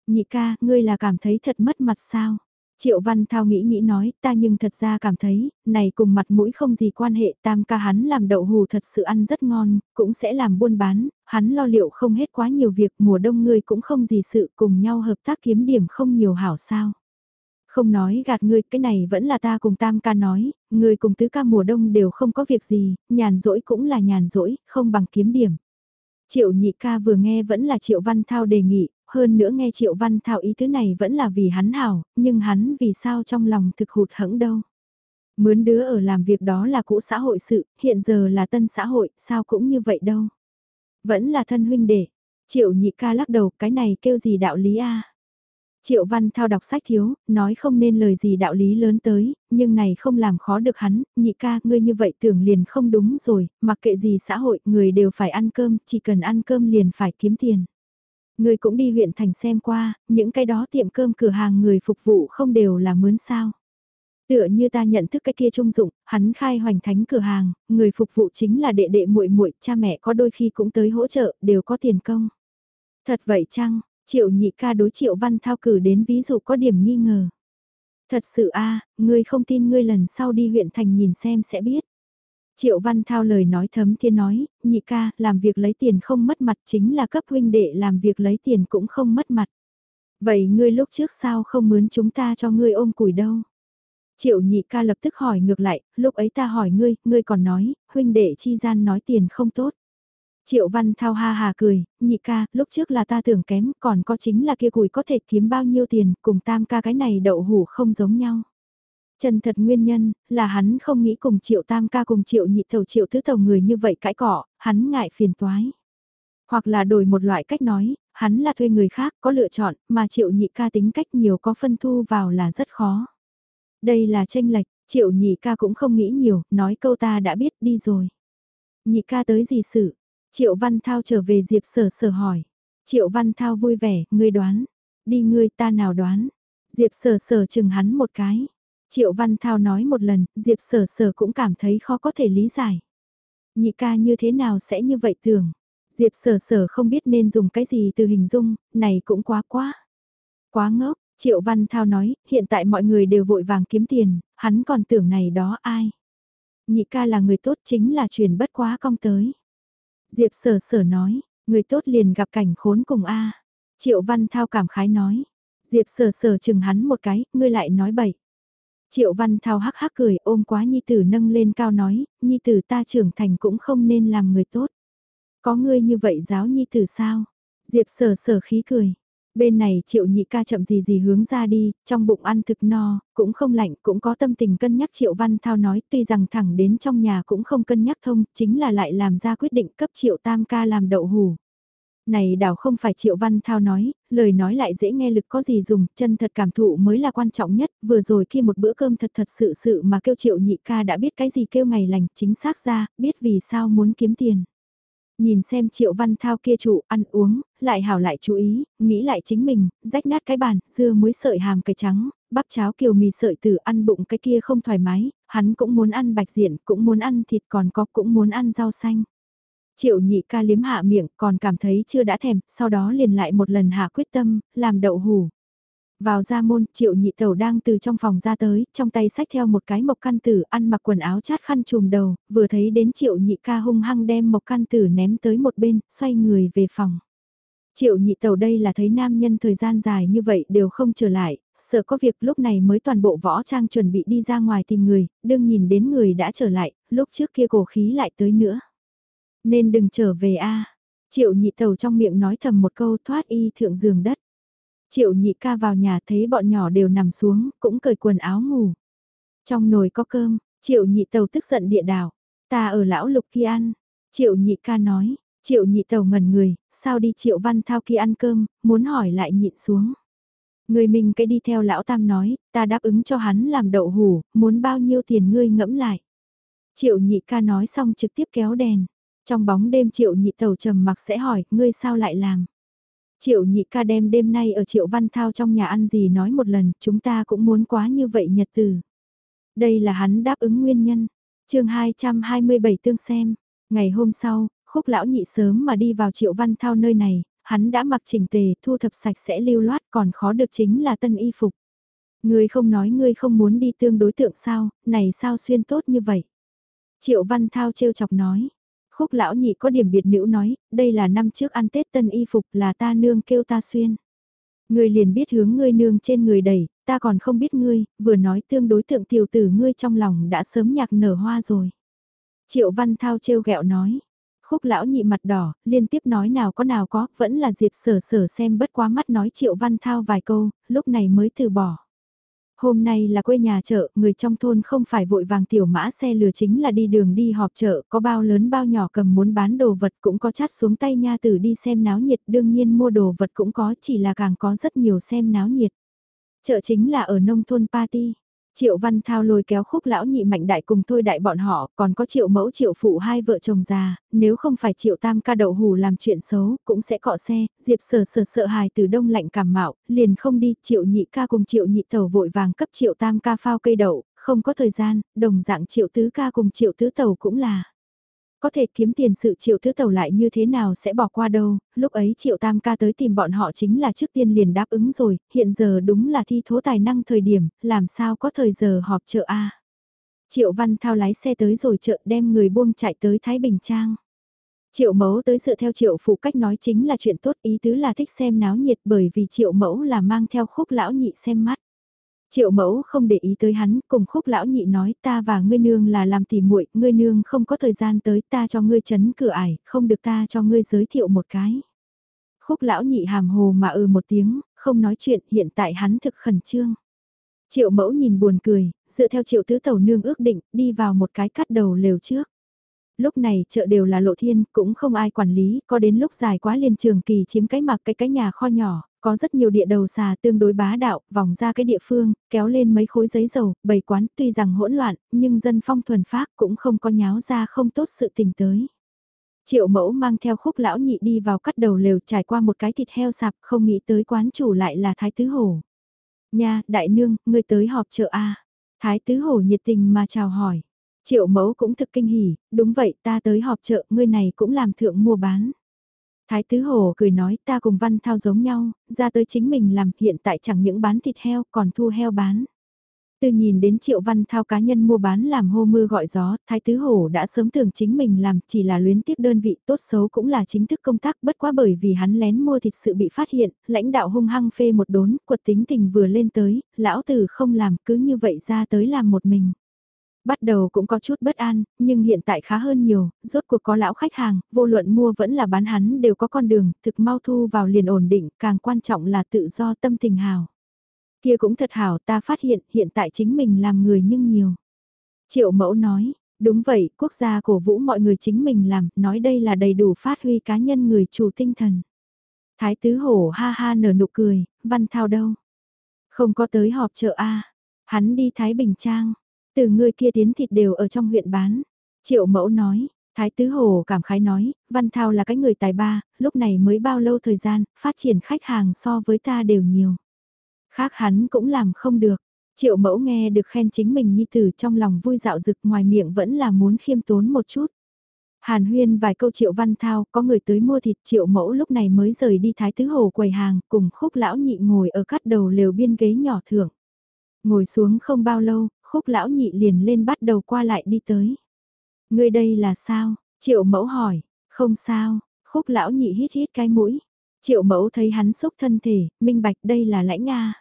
Speaker 1: Nhị ca, ngươi là cảm thấy thật mất mặt sao? Triệu Văn Thao nghĩ nghĩ nói, ta nhưng thật ra cảm thấy, này cùng mặt mũi không gì quan hệ, tam ca hắn làm đậu hù thật sự ăn rất ngon, cũng sẽ làm buôn bán, hắn lo liệu không hết quá nhiều việc, mùa đông ngươi cũng không gì sự, cùng nhau hợp tác kiếm điểm không nhiều hảo sao. Không nói gạt ngươi, cái này vẫn là ta cùng tam ca nói, ngươi cùng tứ ca mùa đông đều không có việc gì, nhàn rỗi cũng là nhàn rỗi, không bằng kiếm điểm. Triệu nhị ca vừa nghe vẫn là Triệu Văn Thao đề nghị, hơn nữa nghe Triệu Văn Thao ý thứ này vẫn là vì hắn hảo, nhưng hắn vì sao trong lòng thực hụt hẫng đâu. Mướn đứa ở làm việc đó là cũ xã hội sự, hiện giờ là tân xã hội, sao cũng như vậy đâu. Vẫn là thân huynh đệ. Triệu nhị ca lắc đầu, cái này kêu gì đạo lý a Triệu Văn Thao đọc sách thiếu, nói không nên lời gì đạo lý lớn tới, nhưng này không làm khó được hắn, nhị ca, ngươi như vậy tưởng liền không đúng rồi, mặc kệ gì xã hội, người đều phải ăn cơm, chỉ cần ăn cơm liền phải kiếm tiền. Ngươi cũng đi huyện thành xem qua, những cái đó tiệm cơm cửa hàng người phục vụ không đều là mướn sao. Tựa như ta nhận thức cái kia trung dụng, hắn khai hoành thánh cửa hàng, người phục vụ chính là đệ đệ muội muội, cha mẹ có đôi khi cũng tới hỗ trợ, đều có tiền công. Thật vậy chăng, Triệu nhị ca đối triệu văn thao cử đến ví dụ có điểm nghi ngờ. Thật sự a ngươi không tin ngươi lần sau đi huyện thành nhìn xem sẽ biết. Triệu văn thao lời nói thấm thiên nói, nhị ca, làm việc lấy tiền không mất mặt chính là cấp huynh đệ làm việc lấy tiền cũng không mất mặt. Vậy ngươi lúc trước sao không mướn chúng ta cho ngươi ôm củi đâu? Triệu nhị ca lập tức hỏi ngược lại, lúc ấy ta hỏi ngươi, ngươi còn nói, huynh đệ chi gian nói tiền không tốt. Triệu Văn Thao ha hà cười, nhị ca, lúc trước là ta tưởng kém, còn có chính là kia củi có thể kiếm bao nhiêu tiền, cùng tam ca cái này đậu hủ không giống nhau. Chân thật nguyên nhân, là hắn không nghĩ cùng triệu tam ca cùng triệu nhị thầu triệu thứ thầu người như vậy cãi cỏ, hắn ngại phiền toái. Hoặc là đổi một loại cách nói, hắn là thuê người khác có lựa chọn, mà triệu nhị ca tính cách nhiều có phân thu vào là rất khó. Đây là tranh lệch, triệu nhị ca cũng không nghĩ nhiều, nói câu ta đã biết đi rồi. Nhị ca tới gì sự, Triệu Văn Thao trở về Diệp Sở Sở hỏi. Triệu Văn Thao vui vẻ, ngươi đoán. Đi ngươi ta nào đoán. Diệp Sở Sở chừng hắn một cái. Triệu Văn Thao nói một lần, Diệp Sở Sở cũng cảm thấy khó có thể lý giải. Nhị ca như thế nào sẽ như vậy tưởng. Diệp Sở Sở không biết nên dùng cái gì từ hình dung, này cũng quá quá. Quá ngốc, Triệu Văn Thao nói, hiện tại mọi người đều vội vàng kiếm tiền, hắn còn tưởng này đó ai. Nhị ca là người tốt chính là truyền bất quá công tới. Diệp sở sở nói, người tốt liền gặp cảnh khốn cùng A. Triệu Văn Thao cảm khái nói, Diệp sở sở chừng hắn một cái, ngươi lại nói bậy. Triệu Văn Thao hắc hắc cười ôm quá Nhi Tử nâng lên cao nói, Nhi Tử ta trưởng thành cũng không nên làm người tốt. Có ngươi như vậy giáo Nhi Tử sao? Diệp sở sở khí cười. Bên này triệu nhị ca chậm gì gì hướng ra đi, trong bụng ăn thực no, cũng không lạnh, cũng có tâm tình cân nhắc triệu văn thao nói tuy rằng thẳng đến trong nhà cũng không cân nhắc thông, chính là lại làm ra quyết định cấp triệu tam ca làm đậu hù. Này đảo không phải triệu văn thao nói, lời nói lại dễ nghe lực có gì dùng, chân thật cảm thụ mới là quan trọng nhất, vừa rồi khi một bữa cơm thật thật sự sự mà kêu triệu nhị ca đã biết cái gì kêu ngày lành, chính xác ra, biết vì sao muốn kiếm tiền. Nhìn xem triệu văn thao kia trụ, ăn uống, lại hảo lại chú ý, nghĩ lại chính mình, rách nát cái bàn, dưa muối sợi hàm cái trắng, bắp cháo kiều mì sợi tử ăn bụng cái kia không thoải mái, hắn cũng muốn ăn bạch diện, cũng muốn ăn thịt còn có cũng muốn ăn rau xanh. Triệu nhị ca liếm hạ miệng còn cảm thấy chưa đã thèm, sau đó liền lại một lần hạ quyết tâm, làm đậu hủ. Vào ra môn, triệu nhị tẩu đang từ trong phòng ra tới, trong tay sách theo một cái mộc căn tử ăn mặc quần áo chát khăn trùm đầu, vừa thấy đến triệu nhị ca hung hăng đem mộc căn tử ném tới một bên, xoay người về phòng. Triệu nhị tẩu đây là thấy nam nhân thời gian dài như vậy đều không trở lại, sợ có việc lúc này mới toàn bộ võ trang chuẩn bị đi ra ngoài tìm người, đương nhìn đến người đã trở lại, lúc trước kia cổ khí lại tới nữa. Nên đừng trở về a Triệu nhị tẩu trong miệng nói thầm một câu thoát y thượng giường đất. Triệu nhị ca vào nhà thấy bọn nhỏ đều nằm xuống, cũng cởi quần áo ngủ. Trong nồi có cơm, triệu nhị tàu tức giận địa đảo. Ta ở lão lục kia ăn. Triệu nhị ca nói, triệu nhị tàu ngẩn người, sao đi triệu văn thao kia ăn cơm, muốn hỏi lại nhịn xuống. Người mình cái đi theo lão tam nói, ta đáp ứng cho hắn làm đậu hủ, muốn bao nhiêu tiền ngươi ngẫm lại. Triệu nhị ca nói xong trực tiếp kéo đèn. Trong bóng đêm triệu nhị tàu trầm mặc sẽ hỏi, ngươi sao lại làm? Triệu nhị ca đem đêm nay ở Triệu Văn Thao trong nhà ăn gì nói một lần, chúng ta cũng muốn quá như vậy nhật từ. Đây là hắn đáp ứng nguyên nhân. chương 227 tương xem. Ngày hôm sau, khúc lão nhị sớm mà đi vào Triệu Văn Thao nơi này, hắn đã mặc chỉnh tề, thu thập sạch sẽ lưu loát còn khó được chính là tân y phục. Ngươi không nói ngươi không muốn đi tương đối tượng sao, này sao xuyên tốt như vậy. Triệu Văn Thao trêu chọc nói, Khúc lão nhị có điểm biệt nữ nói, đây là năm trước ăn Tết tân y phục là ta nương kêu ta xuyên. Ngươi liền biết hướng ngươi nương trên người đẩy, ta còn không biết ngươi, vừa nói tương đối tượng tiểu tử ngươi trong lòng đã sớm nhạc nở hoa rồi. Triệu Văn Thao trêu ghẹo nói, khúc lão nhị mặt đỏ, liên tiếp nói nào có nào có, vẫn là Diệp sở sở xem bất quá mắt nói Triệu Văn Thao vài câu, lúc này mới từ bỏ. Hôm nay là quê nhà chợ, người trong thôn không phải vội vàng tiểu mã xe lừa chính là đi đường đi họp chợ, có bao lớn bao nhỏ cầm muốn bán đồ vật cũng có chát xuống tay nha tử đi xem náo nhiệt, đương nhiên mua đồ vật cũng có, chỉ là càng có rất nhiều xem náo nhiệt. Chợ chính là ở nông thôn party. Triệu Văn Thao lôi kéo khúc lão nhị mạnh đại cùng thôi đại bọn họ, còn có triệu mẫu triệu phụ hai vợ chồng già, nếu không phải triệu tam ca đậu hù làm chuyện xấu, cũng sẽ cọ xe, diệp sờ sờ sợ hài từ đông lạnh cảm mạo, liền không đi, triệu nhị ca cùng triệu nhị tàu vội vàng cấp triệu tam ca phao cây đậu, không có thời gian, đồng dạng triệu tứ ca cùng triệu tứ tàu cũng là có thể kiếm tiền sự triệu thứ tàu lại như thế nào sẽ bỏ qua đâu, lúc ấy triệu tam ca tới tìm bọn họ chính là trước tiên liền đáp ứng rồi, hiện giờ đúng là thi thố tài năng thời điểm, làm sao có thời giờ họp chợ A. Triệu văn thao lái xe tới rồi chợ đem người buông chạy tới Thái Bình Trang. Triệu mẫu tới dựa theo triệu phụ cách nói chính là chuyện tốt ý tứ là thích xem náo nhiệt bởi vì triệu mẫu là mang theo khúc lão nhị xem mắt. Triệu mẫu không để ý tới hắn, cùng khúc lão nhị nói ta và ngươi nương là làm tỉ muội, ngươi nương không có thời gian tới ta cho ngươi chấn cửa ải, không được ta cho ngươi giới thiệu một cái. Khúc lão nhị hàm hồ mà ừ một tiếng, không nói chuyện, hiện tại hắn thực khẩn trương. Triệu mẫu nhìn buồn cười, dựa theo triệu tứ tẩu nương ước định, đi vào một cái cắt đầu lều trước. Lúc này chợ đều là lộ thiên, cũng không ai quản lý, có đến lúc dài quá liền trường kỳ chiếm cái mặc cái cái nhà kho nhỏ, có rất nhiều địa đầu xà tương đối bá đạo, vòng ra cái địa phương, kéo lên mấy khối giấy dầu, bày quán tuy rằng hỗn loạn, nhưng dân phong thuần phác cũng không có nháo ra không tốt sự tình tới. Triệu mẫu mang theo khúc lão nhị đi vào cắt đầu lều trải qua một cái thịt heo sạp không nghĩ tới quán chủ lại là Thái Tứ Hổ. Nha, đại nương, ngươi tới họp chợ A. Thái Tứ Hổ nhiệt tình mà chào hỏi. Triệu mẫu cũng thực kinh hỉ, đúng vậy ta tới họp chợ, ngươi này cũng làm thượng mua bán. Thái Tứ Hồ cười nói ta cùng Văn Thao giống nhau, ra tới chính mình làm hiện tại chẳng những bán thịt heo còn thu heo bán. Từ nhìn đến Triệu Văn Thao cá nhân mua bán làm hô mưa gọi gió, Thái Tứ Hổ đã sớm tưởng chính mình làm chỉ là luyến tiếp đơn vị tốt xấu cũng là chính thức công tác bất quá bởi vì hắn lén mua thịt sự bị phát hiện, lãnh đạo hung hăng phê một đốn, quật tính tình vừa lên tới, lão tử không làm cứ như vậy ra tới làm một mình. Bắt đầu cũng có chút bất an, nhưng hiện tại khá hơn nhiều, rốt cuộc có lão khách hàng, vô luận mua vẫn là bán hắn đều có con đường, thực mau thu vào liền ổn định, càng quan trọng là tự do tâm tình hào. Kia cũng thật hảo ta phát hiện hiện tại chính mình làm người nhưng nhiều. Triệu mẫu nói, đúng vậy, quốc gia cổ vũ mọi người chính mình làm, nói đây là đầy đủ phát huy cá nhân người chủ tinh thần. Thái tứ hổ ha ha nở nụ cười, văn thao đâu? Không có tới họp chợ A, hắn đi Thái Bình Trang, từ người kia tiến thịt đều ở trong huyện bán. Triệu mẫu nói, Thái Tứ Hồ cảm khái nói, Văn Thao là cái người tài ba, lúc này mới bao lâu thời gian, phát triển khách hàng so với ta đều nhiều. Khác hắn cũng làm không được. Triệu mẫu nghe được khen chính mình nhi tử trong lòng vui dạo dực ngoài miệng vẫn là muốn khiêm tốn một chút. Hàn huyên vài câu triệu văn thao, có người tới mua thịt triệu mẫu lúc này mới rời đi thái tứ hồ quầy hàng, cùng khúc lão nhị ngồi ở cắt đầu lều biên ghế nhỏ thưởng. Ngồi xuống không bao lâu, khúc lão nhị liền lên bắt đầu qua lại đi tới. Người đây là sao? Triệu mẫu hỏi, không sao, khúc lão nhị hít hít cái mũi. Triệu mẫu thấy hắn xúc thân thể, minh bạch đây là lãnh Nga.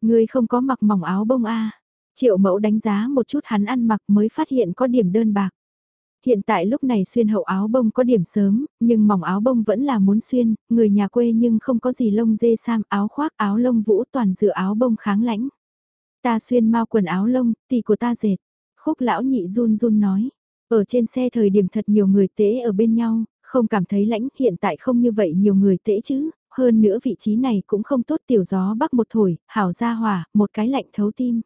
Speaker 1: Ngươi không có mặc mỏng áo bông a. Triệu mẫu đánh giá một chút hắn ăn mặc mới phát hiện có điểm đơn bạc. Hiện tại lúc này xuyên hậu áo bông có điểm sớm, nhưng mỏng áo bông vẫn là muốn xuyên, người nhà quê nhưng không có gì lông dê sam áo khoác áo lông vũ toàn dựa áo bông kháng lãnh. Ta xuyên mau quần áo lông, tỷ của ta dệt. Khúc lão nhị run run nói. Ở trên xe thời điểm thật nhiều người tễ ở bên nhau, không cảm thấy lãnh hiện tại không như vậy nhiều người tễ chứ, hơn nữa vị trí này cũng không tốt tiểu gió bắc một thổi, hảo ra hòa một cái lạnh thấu tim.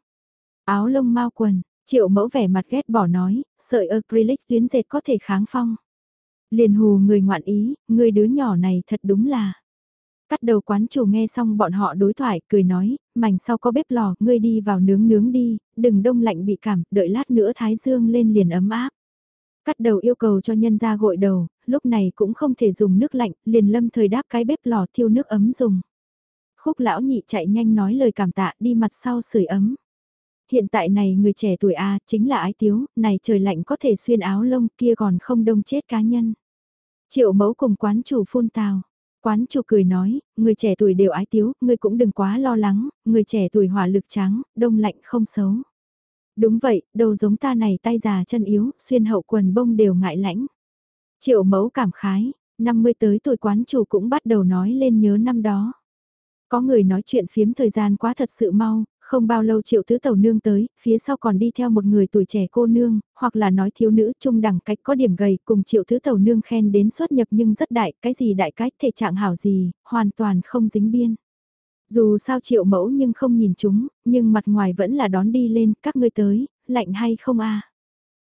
Speaker 1: Áo lông mau quần, triệu mẫu vẻ mặt ghét bỏ nói, sợi acrylic tuyến dệt có thể kháng phong. Liền hù người ngoạn ý, người đứa nhỏ này thật đúng là. Cắt đầu quán chủ nghe xong bọn họ đối thoại, cười nói, mảnh sau có bếp lò, ngươi đi vào nướng nướng đi, đừng đông lạnh bị cảm, đợi lát nữa thái dương lên liền ấm áp. Cắt đầu yêu cầu cho nhân ra gội đầu, lúc này cũng không thể dùng nước lạnh, liền lâm thời đáp cái bếp lò thiêu nước ấm dùng. Khúc lão nhị chạy nhanh nói lời cảm tạ đi mặt sau sưởi ấm. Hiện tại này người trẻ tuổi A chính là ái tiếu, này trời lạnh có thể xuyên áo lông kia còn không đông chết cá nhân. Triệu mẫu cùng quán chủ phun tào. Quán chủ cười nói, người trẻ tuổi đều ái tiếu, người cũng đừng quá lo lắng, người trẻ tuổi hỏa lực trắng, đông lạnh không xấu. Đúng vậy, đầu giống ta này tay già chân yếu, xuyên hậu quần bông đều ngại lãnh. Triệu mẫu cảm khái, 50 tới tuổi quán chủ cũng bắt đầu nói lên nhớ năm đó. Có người nói chuyện phiếm thời gian quá thật sự mau, không bao lâu triệu tứ tàu nương tới, phía sau còn đi theo một người tuổi trẻ cô nương, hoặc là nói thiếu nữ trung đẳng cách có điểm gầy cùng triệu tứ tàu nương khen đến xuất nhập nhưng rất đại, cái gì đại cách thể trạng hảo gì, hoàn toàn không dính biên. Dù sao triệu mẫu nhưng không nhìn chúng, nhưng mặt ngoài vẫn là đón đi lên, các ngươi tới, lạnh hay không a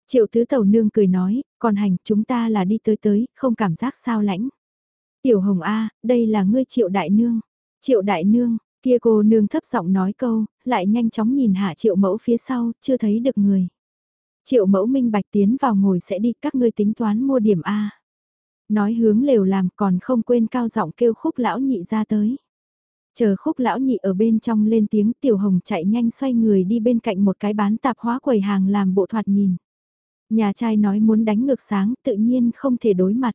Speaker 1: Triệu tứ tàu nương cười nói, còn hành chúng ta là đi tới tới, không cảm giác sao lãnh. Tiểu hồng a đây là ngươi triệu đại nương. Triệu đại nương, kia cô nương thấp giọng nói câu, lại nhanh chóng nhìn hạ triệu mẫu phía sau, chưa thấy được người. Triệu mẫu minh bạch tiến vào ngồi sẽ đi các ngươi tính toán mua điểm A. Nói hướng lều làm còn không quên cao giọng kêu khúc lão nhị ra tới. Chờ khúc lão nhị ở bên trong lên tiếng tiểu hồng chạy nhanh xoay người đi bên cạnh một cái bán tạp hóa quầy hàng làm bộ thoạt nhìn. Nhà trai nói muốn đánh ngược sáng tự nhiên không thể đối mặt.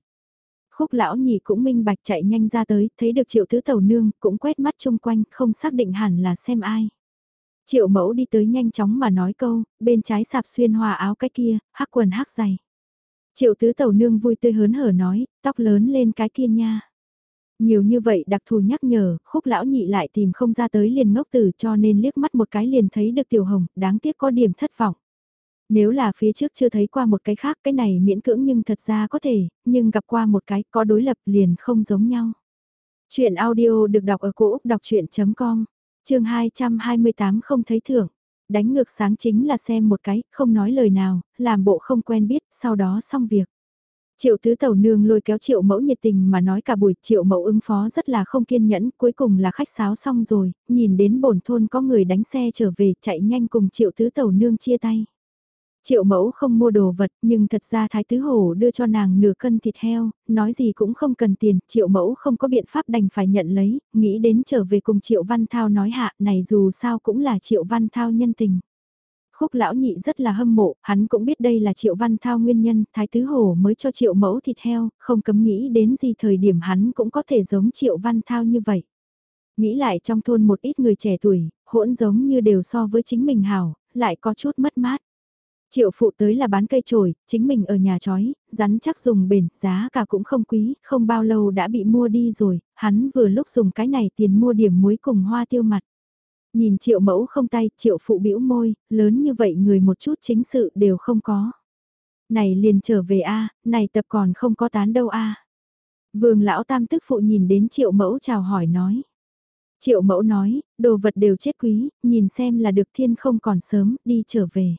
Speaker 1: Khúc lão nhị cũng minh bạch chạy nhanh ra tới, thấy được triệu tứ tàu nương, cũng quét mắt chung quanh, không xác định hẳn là xem ai. Triệu mẫu đi tới nhanh chóng mà nói câu, bên trái sạp xuyên hòa áo cái kia, hắc quần hắc dày. Triệu tứ tàu nương vui tươi hớn hở nói, tóc lớn lên cái kia nha. Nhiều như vậy đặc thù nhắc nhở, khúc lão nhị lại tìm không ra tới liền ngốc tử cho nên liếc mắt một cái liền thấy được tiểu hồng, đáng tiếc có điểm thất vọng. Nếu là phía trước chưa thấy qua một cái khác cái này miễn cưỡng nhưng thật ra có thể, nhưng gặp qua một cái có đối lập liền không giống nhau. Chuyện audio được đọc ở cổ Úc đọc chuyện.com, trường 228 không thấy thưởng. Đánh ngược sáng chính là xem một cái, không nói lời nào, làm bộ không quen biết, sau đó xong việc. Triệu tứ tàu nương lôi kéo triệu mẫu nhiệt tình mà nói cả buổi triệu mẫu ứng phó rất là không kiên nhẫn, cuối cùng là khách sáo xong rồi, nhìn đến bổn thôn có người đánh xe trở về chạy nhanh cùng triệu tứ tàu nương chia tay. Triệu mẫu không mua đồ vật nhưng thật ra Thái Tứ Hổ đưa cho nàng nửa cân thịt heo, nói gì cũng không cần tiền, triệu mẫu không có biện pháp đành phải nhận lấy, nghĩ đến trở về cùng triệu văn thao nói hạ này dù sao cũng là triệu văn thao nhân tình. Khúc lão nhị rất là hâm mộ, hắn cũng biết đây là triệu văn thao nguyên nhân, thái tứ hổ mới cho triệu mẫu thịt heo, không cấm nghĩ đến gì thời điểm hắn cũng có thể giống triệu văn thao như vậy. Nghĩ lại trong thôn một ít người trẻ tuổi, hỗn giống như đều so với chính mình hảo, lại có chút mất mát. Triệu phụ tới là bán cây trổi, chính mình ở nhà chói, rắn chắc dùng bền, giá cả cũng không quý, không bao lâu đã bị mua đi rồi, hắn vừa lúc dùng cái này tiền mua điểm muối cùng hoa tiêu mặt. Nhìn triệu mẫu không tay, triệu phụ bĩu môi, lớn như vậy người một chút chính sự đều không có. Này liền trở về a này tập còn không có tán đâu a Vương lão tam tức phụ nhìn đến triệu mẫu chào hỏi nói. Triệu mẫu nói, đồ vật đều chết quý, nhìn xem là được thiên không còn sớm, đi trở về.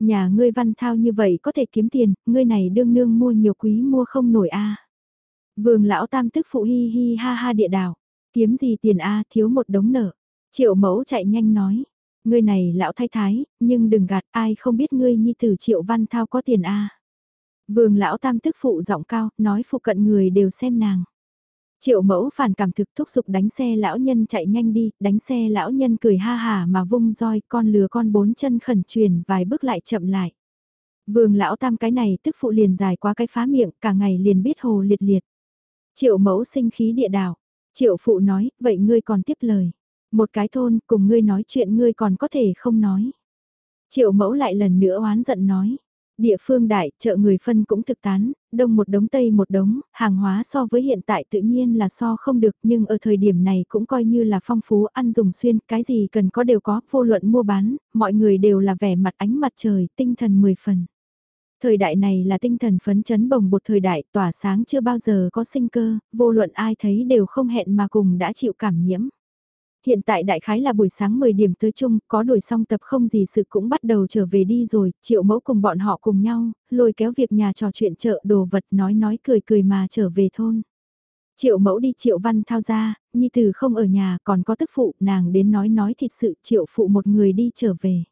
Speaker 1: Nhà ngươi văn thao như vậy có thể kiếm tiền, ngươi này đương nương mua nhiều quý mua không nổi a Vương lão tam tức phụ hi hi ha ha địa đảo, kiếm gì tiền a thiếu một đống nợ. Triệu mẫu chạy nhanh nói, ngươi này lão thái thái, nhưng đừng gạt ai không biết ngươi nhi tử triệu văn thao có tiền a Vương lão tam tức phụ giọng cao, nói phụ cận người đều xem nàng. Triệu mẫu phản cảm thực thúc giục đánh xe lão nhân chạy nhanh đi, đánh xe lão nhân cười ha hà mà vung roi con lừa con bốn chân khẩn truyền vài bước lại chậm lại. Vương lão tam cái này tức phụ liền dài qua cái phá miệng cả ngày liền biết hồ liệt liệt. Triệu mẫu sinh khí địa đảo. Triệu phụ nói, vậy ngươi còn tiếp lời. Một cái thôn cùng ngươi nói chuyện ngươi còn có thể không nói. Triệu mẫu lại lần nữa oán giận nói. Địa phương đại, chợ người phân cũng thực tán, đông một đống tây một đống, hàng hóa so với hiện tại tự nhiên là so không được nhưng ở thời điểm này cũng coi như là phong phú ăn dùng xuyên, cái gì cần có đều có, vô luận mua bán, mọi người đều là vẻ mặt ánh mặt trời, tinh thần mười phần. Thời đại này là tinh thần phấn chấn bồng bột thời đại, tỏa sáng chưa bao giờ có sinh cơ, vô luận ai thấy đều không hẹn mà cùng đã chịu cảm nhiễm. Hiện tại đại khái là buổi sáng 10 điểm tới chung, có đuổi xong tập không gì sự cũng bắt đầu trở về đi rồi, triệu mẫu cùng bọn họ cùng nhau, lôi kéo việc nhà trò chuyện chợ đồ vật nói nói cười cười mà trở về thôn. Triệu mẫu đi triệu văn thao ra, nhi từ không ở nhà còn có tức phụ nàng đến nói nói thịt sự triệu phụ một người đi trở về.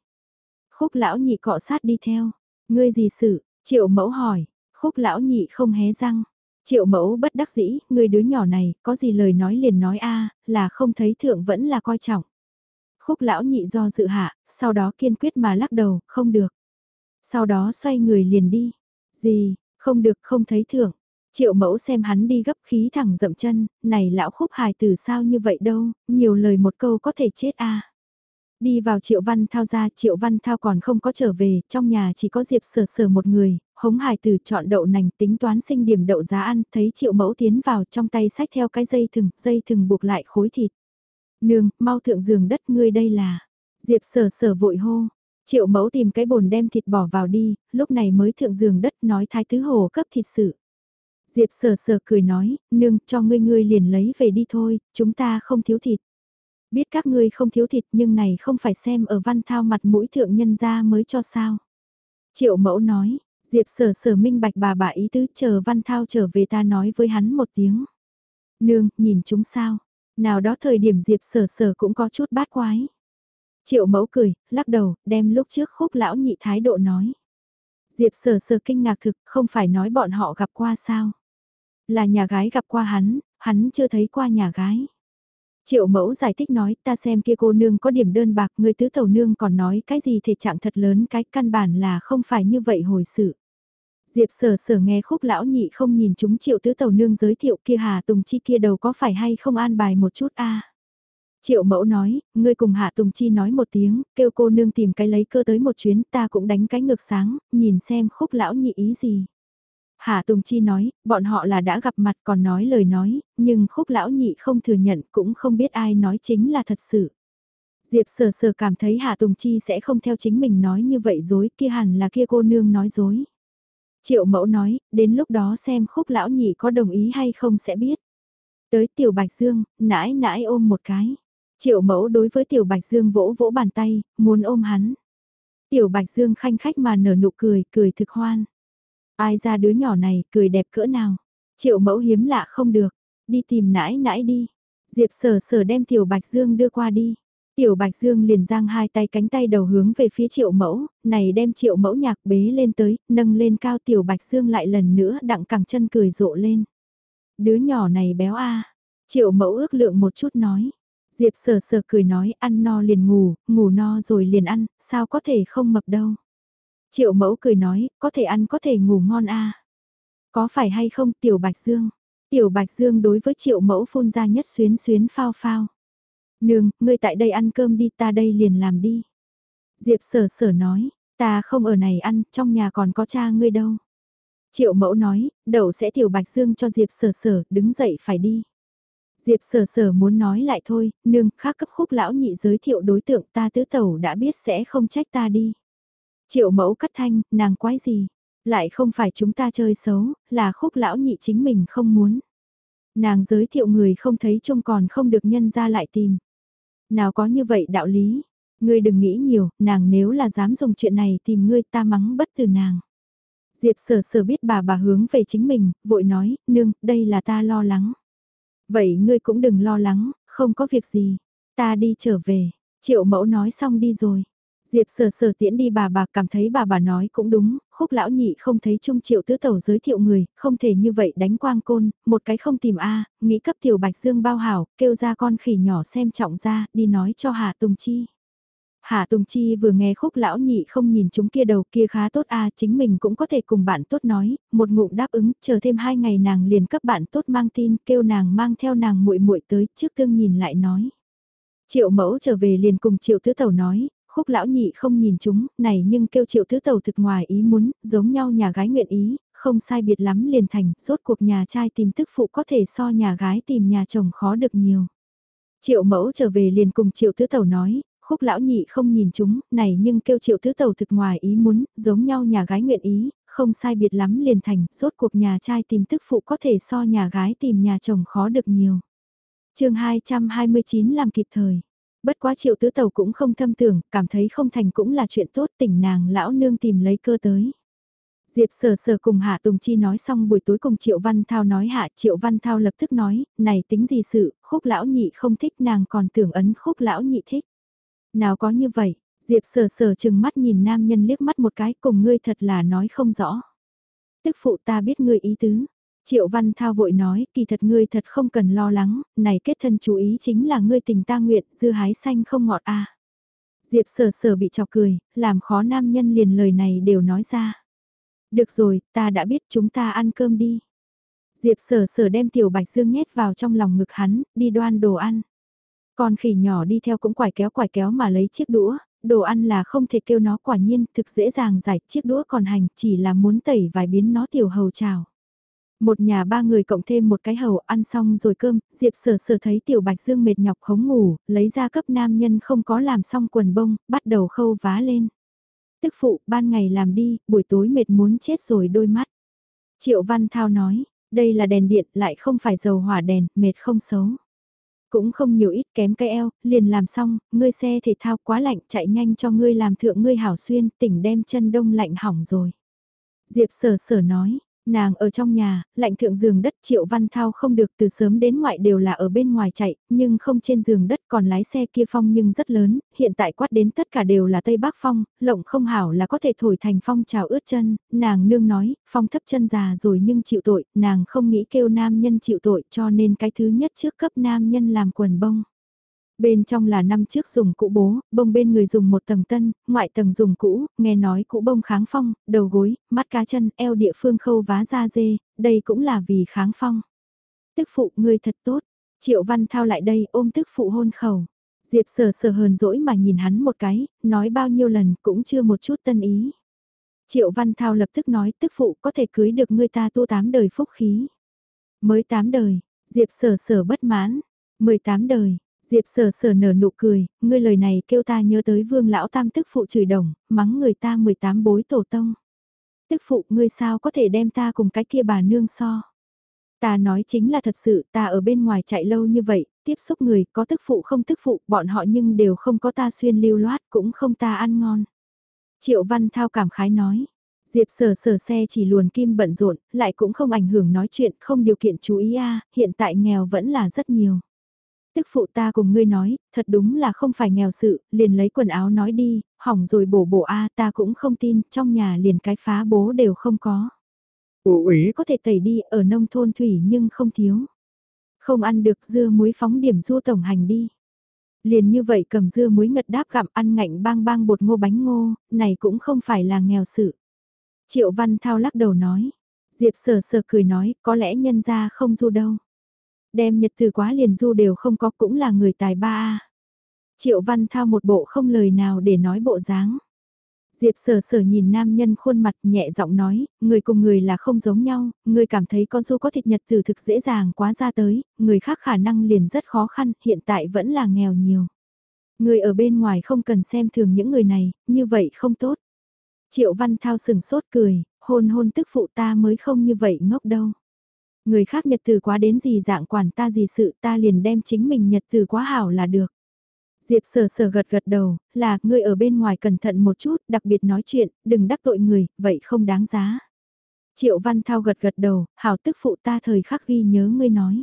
Speaker 1: Khúc lão nhị cọ sát đi theo, ngươi gì sự, triệu mẫu hỏi, khúc lão nhị không hé răng, Triệu mẫu bất đắc dĩ, người đứa nhỏ này, có gì lời nói liền nói a là không thấy thượng vẫn là coi trọng. Khúc lão nhị do dự hạ, sau đó kiên quyết mà lắc đầu, không được. Sau đó xoay người liền đi. Gì, không được không thấy thượng. Triệu mẫu xem hắn đi gấp khí thẳng dậm chân, này lão khúc hài từ sao như vậy đâu, nhiều lời một câu có thể chết a Đi vào Triệu Văn Thao ra, Triệu Văn Thao còn không có trở về, trong nhà chỉ có Diệp Sở Sở một người, hống hài từ chọn đậu nành tính toán sinh điểm đậu giá ăn, thấy Triệu Mẫu tiến vào trong tay sách theo cái dây thừng, dây thừng buộc lại khối thịt. Nương, mau thượng giường đất ngươi đây là. Diệp Sở Sở vội hô. Triệu Mẫu tìm cái bồn đem thịt bỏ vào đi, lúc này mới thượng giường đất nói thái tứ hồ cấp thịt sự. Diệp Sở Sở cười nói, nương, cho ngươi ngươi liền lấy về đi thôi, chúng ta không thiếu thịt. Biết các ngươi không thiếu thịt nhưng này không phải xem ở văn thao mặt mũi thượng nhân ra mới cho sao. Triệu mẫu nói, Diệp sở sở minh bạch bà bà ý tứ chờ văn thao trở về ta nói với hắn một tiếng. Nương, nhìn chúng sao? Nào đó thời điểm Diệp sở sở cũng có chút bát quái. Triệu mẫu cười, lắc đầu, đem lúc trước khúc lão nhị thái độ nói. Diệp sở sở kinh ngạc thực, không phải nói bọn họ gặp qua sao? Là nhà gái gặp qua hắn, hắn chưa thấy qua nhà gái. Triệu mẫu giải thích nói ta xem kia cô nương có điểm đơn bạc người tứ tẩu nương còn nói cái gì thể trạng thật lớn cái căn bản là không phải như vậy hồi sự. Diệp sở sở nghe khúc lão nhị không nhìn chúng triệu tứ tẩu nương giới thiệu kia Hà Tùng Chi kia đầu có phải hay không an bài một chút a Triệu mẫu nói, ngươi cùng Hạ Tùng Chi nói một tiếng, kêu cô nương tìm cái lấy cơ tới một chuyến ta cũng đánh cái ngược sáng, nhìn xem khúc lão nhị ý gì. Hà Tùng Chi nói, bọn họ là đã gặp mặt còn nói lời nói, nhưng khúc lão nhị không thừa nhận cũng không biết ai nói chính là thật sự. Diệp sờ sờ cảm thấy Hà Tùng Chi sẽ không theo chính mình nói như vậy dối kia hẳn là kia cô nương nói dối. Triệu mẫu nói, đến lúc đó xem khúc lão nhị có đồng ý hay không sẽ biết. Tới tiểu bạch dương, nãi nãi ôm một cái. Triệu mẫu đối với tiểu bạch dương vỗ vỗ bàn tay, muốn ôm hắn. Tiểu bạch dương khanh khách mà nở nụ cười, cười thực hoan. Ai ra đứa nhỏ này, cười đẹp cỡ nào. Triệu mẫu hiếm lạ không được, đi tìm nãi nãi đi. Diệp sở sở đem Tiểu Bạch Dương đưa qua đi. Tiểu Bạch Dương liền giang hai tay cánh tay đầu hướng về phía triệu mẫu, này đem triệu mẫu nhạc bế lên tới, nâng lên cao Tiểu Bạch Dương lại lần nữa đặng cẳng chân cười rộ lên. Đứa nhỏ này béo a Triệu mẫu ước lượng một chút nói. Diệp sờ sờ cười nói ăn no liền ngủ, ngủ no rồi liền ăn, sao có thể không mập đâu. Triệu mẫu cười nói, có thể ăn có thể ngủ ngon a Có phải hay không tiểu bạch dương? Tiểu bạch dương đối với triệu mẫu phun ra nhất xuyến xuyến phao phao. Nương, ngươi tại đây ăn cơm đi ta đây liền làm đi. Diệp sở sở nói, ta không ở này ăn, trong nhà còn có cha ngươi đâu. Triệu mẫu nói, đậu sẽ tiểu bạch dương cho Diệp sở sở, đứng dậy phải đi. Diệp sở sở muốn nói lại thôi, nương, khác cấp khúc lão nhị giới thiệu đối tượng ta tứ tẩu đã biết sẽ không trách ta đi. Triệu mẫu cắt thanh, nàng quái gì? Lại không phải chúng ta chơi xấu, là khúc lão nhị chính mình không muốn. Nàng giới thiệu người không thấy trông còn không được nhân ra lại tìm. Nào có như vậy đạo lý, ngươi đừng nghĩ nhiều, nàng nếu là dám dùng chuyện này tìm ngươi ta mắng bất từ nàng. Diệp sở sở biết bà bà hướng về chính mình, vội nói, nương, đây là ta lo lắng. Vậy ngươi cũng đừng lo lắng, không có việc gì, ta đi trở về, triệu mẫu nói xong đi rồi. Diệp sở sở tiễn đi bà bà cảm thấy bà bà nói cũng đúng, khúc lão nhị không thấy trung triệu tứ tẩu giới thiệu người, không thể như vậy đánh quang côn, một cái không tìm A, nghĩ cấp tiểu bạch dương bao hảo, kêu ra con khỉ nhỏ xem trọng ra, đi nói cho Hà Tùng Chi. Hà Tùng Chi vừa nghe khúc lão nhị không nhìn chúng kia đầu kia khá tốt a chính mình cũng có thể cùng bạn tốt nói, một ngụm đáp ứng, chờ thêm hai ngày nàng liền cấp bạn tốt mang tin, kêu nàng mang theo nàng muội muội tới, trước tương nhìn lại nói. Triệu mẫu trở về liền cùng triệu tứ tẩu nói, khúc lão nhị không nhìn chúng, này nhưng kêu triệu tứ tẩu thực ngoài ý muốn, giống nhau nhà gái nguyện ý, không sai biệt lắm liền thành, rốt cuộc nhà trai tìm tức phụ có thể so nhà gái tìm nhà chồng khó được nhiều. Triệu mẫu trở về liền cùng triệu tứ tẩu nói, khúc lão nhị không nhìn chúng, này nhưng kêu triệu tứ tẩu thực ngoài ý muốn, giống nhau nhà gái nguyện ý, không sai biệt lắm liền thành, rốt cuộc nhà trai tìm tức phụ có thể so nhà gái tìm nhà chồng khó được nhiều. chương 229 làm kịp thời. Bất quá triệu tứ tàu cũng không thâm tưởng, cảm thấy không thành cũng là chuyện tốt tỉnh nàng lão nương tìm lấy cơ tới. Diệp sờ sờ cùng Hạ Tùng Chi nói xong buổi tối cùng Triệu Văn Thao nói Hạ Triệu Văn Thao lập tức nói, này tính gì sự, khúc lão nhị không thích nàng còn tưởng ấn khúc lão nhị thích. Nào có như vậy, Diệp sờ sờ chừng mắt nhìn nam nhân liếc mắt một cái cùng ngươi thật là nói không rõ. Tức phụ ta biết ngươi ý tứ, Triệu Văn Thao vội nói, kỳ thật ngươi thật không cần lo lắng, này kết thân chú ý chính là ngươi tình ta nguyện, dư hái xanh không ngọt a. Diệp sở sở bị chọc cười, làm khó nam nhân liền lời này đều nói ra. Được rồi, ta đã biết chúng ta ăn cơm đi. Diệp sở sở đem tiểu bạch dương nhét vào trong lòng ngực hắn, đi đoan đồ ăn. Con khỉ nhỏ đi theo cũng quải kéo quải kéo mà lấy chiếc đũa, đồ ăn là không thể kêu nó quả nhiên, thực dễ dàng giải chiếc đũa còn hành, chỉ là muốn tẩy vài biến nó tiểu hầu trào. Một nhà ba người cộng thêm một cái hầu ăn xong rồi cơm, Diệp sở sở thấy tiểu bạch dương mệt nhọc hống ngủ, lấy ra cấp nam nhân không có làm xong quần bông, bắt đầu khâu vá lên. Tức phụ, ban ngày làm đi, buổi tối mệt muốn chết rồi đôi mắt. Triệu Văn Thao nói, đây là đèn điện lại không phải dầu hỏa đèn, mệt không xấu. Cũng không nhiều ít kém cái eo, liền làm xong, ngươi xe thể thao quá lạnh chạy nhanh cho ngươi làm thượng ngươi hảo xuyên, tỉnh đem chân đông lạnh hỏng rồi. Diệp sở sở nói, Nàng ở trong nhà, lạnh thượng giường đất Triệu Văn Thao không được từ sớm đến ngoại đều là ở bên ngoài chạy, nhưng không trên giường đất còn lái xe kia phong nhưng rất lớn, hiện tại quát đến tất cả đều là Tây Bắc phong, lộng không hảo là có thể thổi thành phong trào ướt chân, nàng nương nói, phong thấp chân già rồi nhưng chịu tội, nàng không nghĩ kêu nam nhân chịu tội cho nên cái thứ nhất trước cấp nam nhân làm quần bông. Bên trong là năm trước dùng cũ bố, bông bên người dùng một tầng tân, ngoại tầng dùng cũ, nghe nói cũ bông kháng phong, đầu gối, mắt cá chân, eo địa phương khâu vá da dê, đây cũng là vì kháng phong. Tức phụ người thật tốt, triệu văn thao lại đây ôm tức phụ hôn khẩu. Diệp sờ sờ hờn dỗi mà nhìn hắn một cái, nói bao nhiêu lần cũng chưa một chút tân ý. Triệu Văn Thao lập tức nói tức phụ có thể cưới được người ta tu tám đời phúc khí. Mới tám đời, Diệp sở sở bất mãn, 18 đời, Diệp sở sở nở nụ cười, ngươi lời này kêu ta nhớ tới vương lão tam tức phụ chửi đồng, mắng người ta 18 bối tổ tông. Tức phụ ngươi sao có thể đem ta cùng cái kia bà nương so. Ta nói chính là thật sự ta ở bên ngoài chạy lâu như vậy, tiếp xúc người có tức phụ không tức phụ, bọn họ nhưng đều không có ta xuyên lưu loát cũng không ta ăn ngon. Triệu Văn Thao cảm khái nói. Diệp sở sở xe chỉ luồn kim bận rộn, lại cũng không ảnh hưởng nói chuyện, không điều kiện chú ý a hiện tại nghèo vẫn là rất nhiều tức phụ ta cùng ngươi nói, thật đúng là không phải nghèo sự, liền lấy quần áo nói đi, hỏng rồi bổ bổ a ta cũng không tin, trong nhà liền cái phá bố đều không có. Ủa ý có thể tẩy đi, ở nông thôn thủy nhưng không thiếu. Không ăn được dưa muối phóng điểm du tổng hành đi. Liền như vậy cầm dưa muối ngật đáp gặm ăn ngạnh bang bang bột ngô bánh ngô, này cũng không phải là nghèo sự. Triệu Văn Thao lắc đầu nói, Diệp sờ sờ cười nói, có lẽ nhân ra không du đâu. Đem nhật từ quá liền du đều không có cũng là người tài ba a. Triệu Văn Thao một bộ không lời nào để nói bộ dáng. Diệp sở sở nhìn nam nhân khuôn mặt nhẹ giọng nói, người cùng người là không giống nhau, người cảm thấy con du có thịt nhật từ thực dễ dàng quá ra tới, người khác khả năng liền rất khó khăn, hiện tại vẫn là nghèo nhiều. Người ở bên ngoài không cần xem thường những người này, như vậy không tốt. Triệu Văn Thao sừng sốt cười, hôn hôn tức phụ ta mới không như vậy ngốc đâu. Người khác nhật từ quá đến gì dạng quản ta gì sự ta liền đem chính mình nhật từ quá hảo là được. Diệp sờ sờ gật gật đầu, là ngươi ở bên ngoài cẩn thận một chút, đặc biệt nói chuyện, đừng đắc tội người, vậy không đáng giá. Triệu Văn Thao gật gật đầu, hảo tức phụ ta thời khắc ghi nhớ ngươi nói.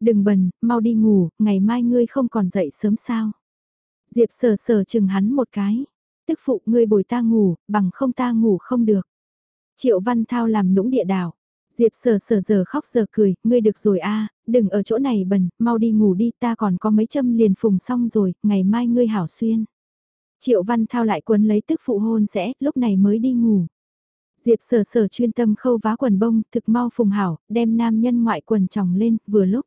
Speaker 1: Đừng bần, mau đi ngủ, ngày mai ngươi không còn dậy sớm sao. Diệp sờ sờ chừng hắn một cái. Tức phụ ngươi bồi ta ngủ, bằng không ta ngủ không được. Triệu Văn Thao làm nũng địa đảo. Diệp sờ sờ giờ khóc giờ cười, ngươi được rồi a, đừng ở chỗ này bẩn, mau đi ngủ đi, ta còn có mấy châm liền phùng xong rồi, ngày mai ngươi hảo xuyên. Triệu Văn Thao lại quấn lấy tức phụ hôn sẽ, lúc này mới đi ngủ. Diệp sờ sờ chuyên tâm khâu vá quần bông, thực mau phùng hảo, đem nam nhân ngoại quần tròng lên, vừa lúc.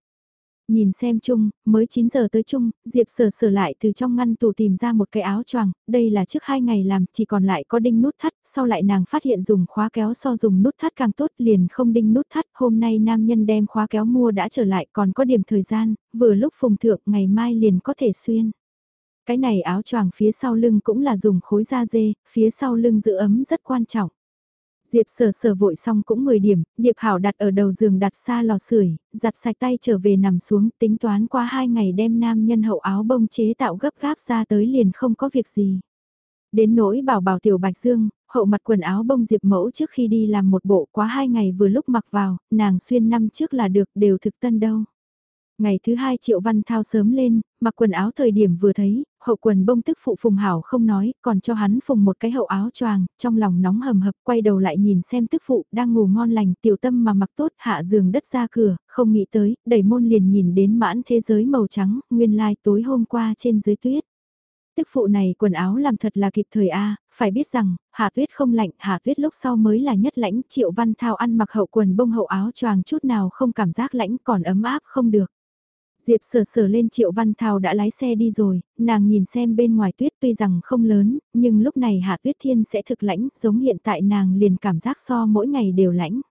Speaker 1: Nhìn xem chung, mới 9 giờ tới chung, Diệp sở sở lại từ trong ngăn tủ tìm ra một cái áo choàng, đây là trước hai ngày làm, chỉ còn lại có đinh nút thắt, sau lại nàng phát hiện dùng khóa kéo so dùng nút thắt càng tốt liền không đinh nút thắt, hôm nay nam nhân đem khóa kéo mua đã trở lại còn có điểm thời gian, vừa lúc phùng thượng ngày mai liền có thể xuyên. Cái này áo choàng phía sau lưng cũng là dùng khối da dê, phía sau lưng giữ ấm rất quan trọng. Diệp sở sở vội xong cũng 10 điểm, Điệp Hảo đặt ở đầu giường đặt xa lò sưởi, giặt sạch tay trở về nằm xuống, tính toán qua hai ngày đem nam nhân hậu áo bông chế tạo gấp gáp ra tới liền không có việc gì. Đến nỗi bảo bảo tiểu Bạch Dương, hậu mặt quần áo bông Diệp mẫu trước khi đi làm một bộ quá hai ngày vừa lúc mặc vào, nàng xuyên năm trước là được đều thực tân đâu. Ngày thứ hai Triệu Văn Thao sớm lên, mặc quần áo thời điểm vừa thấy, hậu quần bông tức phụ phùng hảo không nói, còn cho hắn phùng một cái hậu áo choàng, trong lòng nóng hầm hập quay đầu lại nhìn xem tức phụ đang ngủ ngon lành tiểu tâm mà mặc tốt hạ giường đất ra cửa, không nghĩ tới, đẩy môn liền nhìn đến mãn thế giới màu trắng, nguyên lai like tối hôm qua trên dưới tuyết. Tức phụ này quần áo làm thật là kịp thời A, phải biết rằng, hạ tuyết không lạnh, hạ tuyết lúc sau mới là nhất lãnh, triệu văn thao ăn mặc hậu quần bông hậu áo choàng chút nào không cảm giác lãnh còn ấm áp không được. Diệp sờ sờ lên Triệu Văn Thao đã lái xe đi rồi, nàng nhìn xem bên ngoài tuyết tuy rằng không lớn, nhưng lúc này hạ tuyết thiên sẽ thực lãnh, giống hiện tại nàng liền cảm giác so mỗi ngày đều lãnh.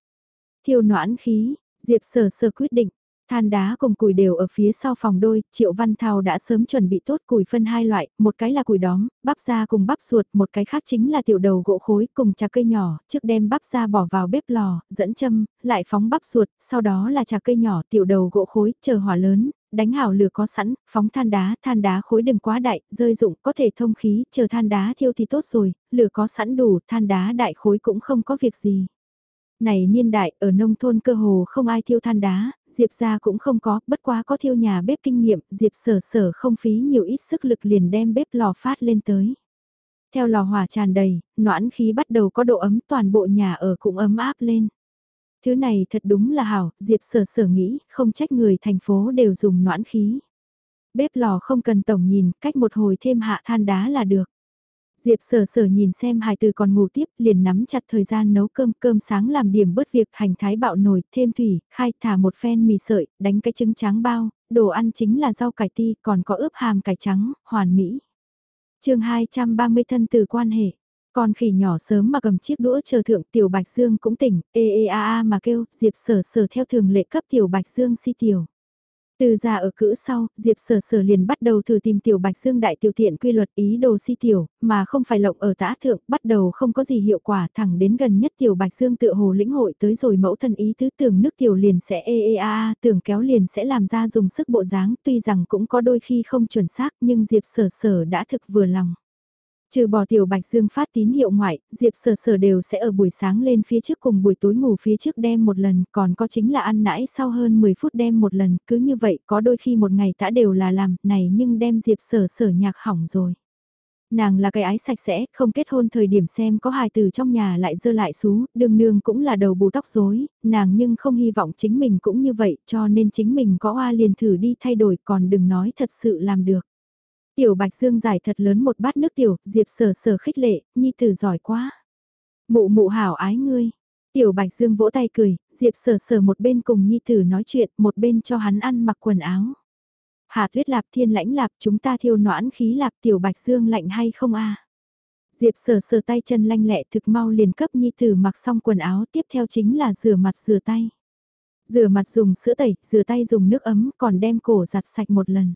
Speaker 1: Thiêu noãn khí, Diệp sờ sờ quyết định, Than đá cùng củi đều ở phía sau phòng đôi, Triệu Văn Thao đã sớm chuẩn bị tốt củi phân hai loại, một cái là củi đóm, bắp da cùng bắp ruột, một cái khác chính là tiểu đầu gỗ khối cùng trà cây nhỏ, trước đem bắp da bỏ vào bếp lò, dẫn châm, lại phóng bắp ruột, sau đó là trà cây nhỏ, tiểu đầu gỗ khối, chờ hỏa lớn, đánh hảo lửa có sẵn, phóng than đá, than đá khối đừng quá đại, rơi dụng có thể thông khí, chờ than đá thiêu thì tốt rồi, lửa có sẵn đủ, than đá đại khối cũng không có việc gì. Này niên đại, ở nông thôn cơ hồ không ai thiêu than đá, Diệp ra cũng không có, bất quá có thiêu nhà bếp kinh nghiệm, Diệp sở sở không phí nhiều ít sức lực liền đem bếp lò phát lên tới. Theo lò hỏa tràn đầy, noãn khí bắt đầu có độ ấm toàn bộ nhà ở cũng ấm áp lên. Thứ này thật đúng là hảo, Diệp sở sở nghĩ, không trách người thành phố đều dùng noãn khí. Bếp lò không cần tổng nhìn, cách một hồi thêm hạ than đá là được. Diệp sở sở nhìn xem hài từ còn ngủ tiếp liền nắm chặt thời gian nấu cơm cơm sáng làm điểm bớt việc hành thái bạo nồi thêm thủy khai thả một phen mì sợi đánh cái trứng trắng bao đồ ăn chính là rau cải ti còn có ướp hàm cải trắng hoàn mỹ. chương 230 thân từ quan hệ con khỉ nhỏ sớm mà cầm chiếc đũa chờ thượng tiểu bạch dương cũng tỉnh ê ê a a mà kêu diệp sở sở theo thường lệ cấp tiểu bạch dương si tiểu. Từ ra ở cữ sau, Diệp Sở Sở liền bắt đầu thử tìm tiểu Bạch Dương đại tiểu tiện quy luật ý đồ si tiểu, mà không phải lộng ở tã thượng, bắt đầu không có gì hiệu quả, thẳng đến gần nhất tiểu Bạch Dương tựa hồ lĩnh hội tới rồi mẫu thân ý tứ tưởng nước tiểu liền sẽ ê ê a a, tưởng kéo liền sẽ làm ra dùng sức bộ dáng, tuy rằng cũng có đôi khi không chuẩn xác, nhưng Diệp Sở Sở đã thực vừa lòng. Trừ bỏ tiểu bạch dương phát tín hiệu ngoại, Diệp sở sở đều sẽ ở buổi sáng lên phía trước cùng buổi tối ngủ phía trước đem một lần, còn có chính là ăn nãi sau hơn 10 phút đem một lần, cứ như vậy có đôi khi một ngày đã đều là làm, này nhưng đem Diệp sở sở nhạc hỏng rồi. Nàng là cái ái sạch sẽ, không kết hôn thời điểm xem có hài từ trong nhà lại dơ lại xú, đương nương cũng là đầu bù tóc rối, nàng nhưng không hy vọng chính mình cũng như vậy cho nên chính mình có hoa liền thử đi thay đổi còn đừng nói thật sự làm được. Tiểu Bạch Dương giải thật lớn một bát nước tiểu, Diệp sở sở khích lệ, nhi tử giỏi quá. Mụ mụ hảo ái ngươi. Tiểu Bạch Dương vỗ tay cười, Diệp sở sở một bên cùng nhi tử nói chuyện, một bên cho hắn ăn mặc quần áo. Hà tuyết lạp thiên lãnh lạp chúng ta thiêu noãn khí lạp tiểu Bạch Dương lạnh hay không a Diệp sở sở tay chân lanh lẹ thực mau liền cấp nhi tử mặc xong quần áo tiếp theo chính là rửa mặt rửa tay. Rửa mặt dùng sữa tẩy, rửa tay dùng nước ấm còn đem cổ giặt sạch một lần.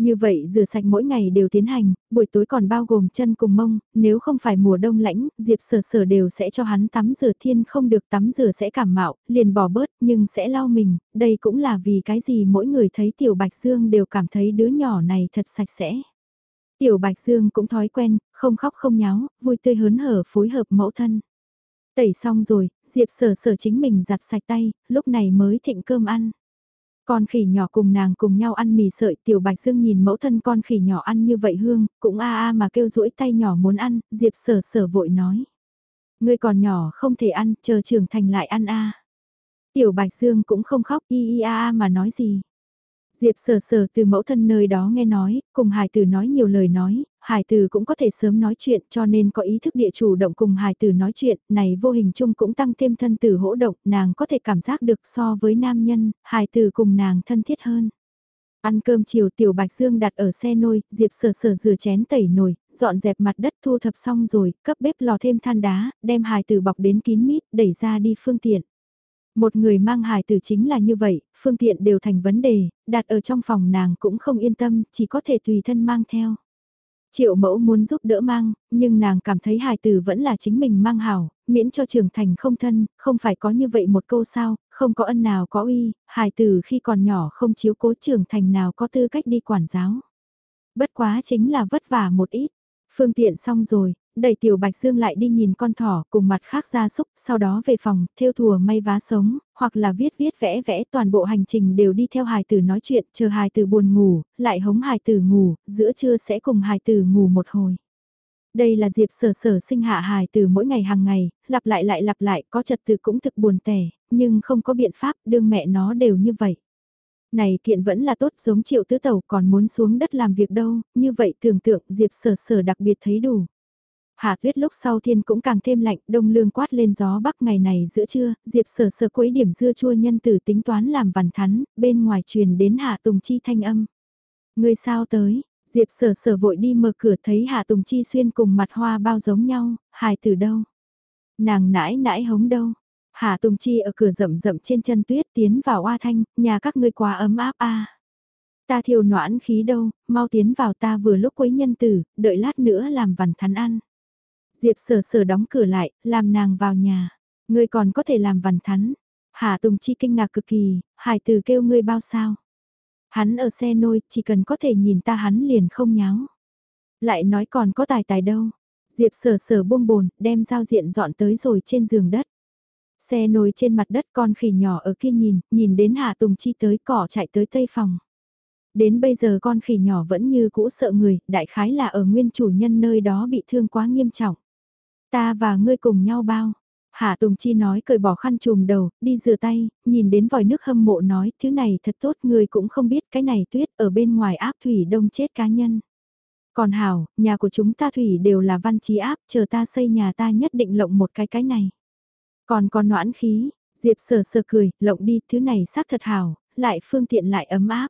Speaker 1: Như vậy rửa sạch mỗi ngày đều tiến hành, buổi tối còn bao gồm chân cùng mông, nếu không phải mùa đông lãnh, Diệp sở sở đều sẽ cho hắn tắm rửa thiên không được tắm rửa sẽ cảm mạo, liền bỏ bớt nhưng sẽ lau mình, đây cũng là vì cái gì mỗi người thấy tiểu bạch dương đều cảm thấy đứa nhỏ này thật sạch sẽ. Tiểu bạch dương cũng thói quen, không khóc không nháo, vui tươi hớn hở phối hợp mẫu thân. Tẩy xong rồi, Diệp sở sở chính mình giặt sạch tay, lúc này mới thịnh cơm ăn. Con khỉ nhỏ cùng nàng cùng nhau ăn mì sợi tiểu bạch dương nhìn mẫu thân con khỉ nhỏ ăn như vậy hương, cũng a a mà kêu rũi tay nhỏ muốn ăn, Diệp sở sở vội nói. Ngươi còn nhỏ không thể ăn, chờ trưởng thành lại ăn a. Tiểu bạch dương cũng không khóc y y a a mà nói gì. Diệp sờ sờ từ mẫu thân nơi đó nghe nói, cùng hải tử nói nhiều lời nói, hải tử cũng có thể sớm nói chuyện cho nên có ý thức địa chủ động cùng hải tử nói chuyện, này vô hình chung cũng tăng thêm thân tử hỗ động, nàng có thể cảm giác được so với nam nhân, hải tử cùng nàng thân thiết hơn. Ăn cơm chiều tiểu bạch dương đặt ở xe nôi, Diệp sờ sờ rửa chén tẩy nồi, dọn dẹp mặt đất thu thập xong rồi, cấp bếp lò thêm than đá, đem hải tử bọc đến kín mít, đẩy ra đi phương tiện. Một người mang hài tử chính là như vậy, phương tiện đều thành vấn đề, đặt ở trong phòng nàng cũng không yên tâm, chỉ có thể tùy thân mang theo. Triệu mẫu muốn giúp đỡ mang, nhưng nàng cảm thấy hài tử vẫn là chính mình mang hảo, miễn cho trưởng thành không thân, không phải có như vậy một câu sao, không có ân nào có uy, hài tử khi còn nhỏ không chiếu cố trưởng thành nào có tư cách đi quản giáo. Bất quá chính là vất vả một ít. Phương tiện xong rồi, đẩy tiểu bạch dương lại đi nhìn con thỏ cùng mặt khác ra súc, sau đó về phòng, theo thùa may vá sống, hoặc là viết viết vẽ vẽ toàn bộ hành trình đều đi theo hài tử nói chuyện, chờ hài tử buồn ngủ, lại hống hài tử ngủ, giữa trưa sẽ cùng hài tử ngủ một hồi. Đây là Diệp sở sở sinh hạ hài từ mỗi ngày hàng ngày, lặp lại lại lặp lại, có trật tự cũng thực buồn tẻ, nhưng không có biện pháp, đương mẹ nó đều như vậy. Này kiện vẫn là tốt giống triệu tứ tẩu còn muốn xuống đất làm việc đâu, như vậy tưởng tượng Diệp sở sở đặc biệt thấy đủ. Hạ tuyết lúc sau thiên cũng càng thêm lạnh, đông lương quát lên gió bắc ngày này giữa trưa, Diệp sở sở quấy điểm dưa chua nhân tử tính toán làm vằn thắn, bên ngoài truyền đến Hạ Tùng Chi thanh âm. Người sao tới, Diệp sở sở vội đi mở cửa thấy Hạ Tùng Chi xuyên cùng mặt hoa bao giống nhau, hài từ đâu. Nàng nãi nãi hống đâu. Hạ Tùng Chi ở cửa rậm rậm trên chân tuyết tiến vào oa thanh, nhà các ngươi quá ấm áp a. Ta thiêu noãn khí đâu, mau tiến vào ta vừa lúc quấy nhân tử, đợi lát nữa làm vằn thắn ăn. Diệp sở sở đóng cửa lại, làm nàng vào nhà. Ngươi còn có thể làm vằn thắn. Hà Tùng Chi kinh ngạc cực kỳ, hải từ kêu ngươi bao sao. Hắn ở xe nôi, chỉ cần có thể nhìn ta hắn liền không nháo. Lại nói còn có tài tài đâu. Diệp sở sở buông bồn, đem giao diện dọn tới rồi trên giường đất. Xe nôi trên mặt đất con khỉ nhỏ ở kia nhìn, nhìn đến Hà Tùng Chi tới cỏ chạy tới tây phòng. Đến bây giờ con khỉ nhỏ vẫn như cũ sợ người, đại khái là ở nguyên chủ nhân nơi đó bị thương quá nghiêm trọng. Ta và ngươi cùng nhau bao. Hạ Tùng Chi nói cởi bỏ khăn trùm đầu, đi rửa tay, nhìn đến vòi nước hâm mộ nói, thứ này thật tốt, ngươi cũng không biết cái này tuyết ở bên ngoài áp thủy đông chết cá nhân. Còn Hảo, nhà của chúng ta thủy đều là văn trí áp, chờ ta xây nhà ta nhất định lộng một cái cái này. Còn còn noãn khí, Diệp sờ sờ cười, lộng đi, thứ này xác thật hảo, lại phương tiện lại ấm áp.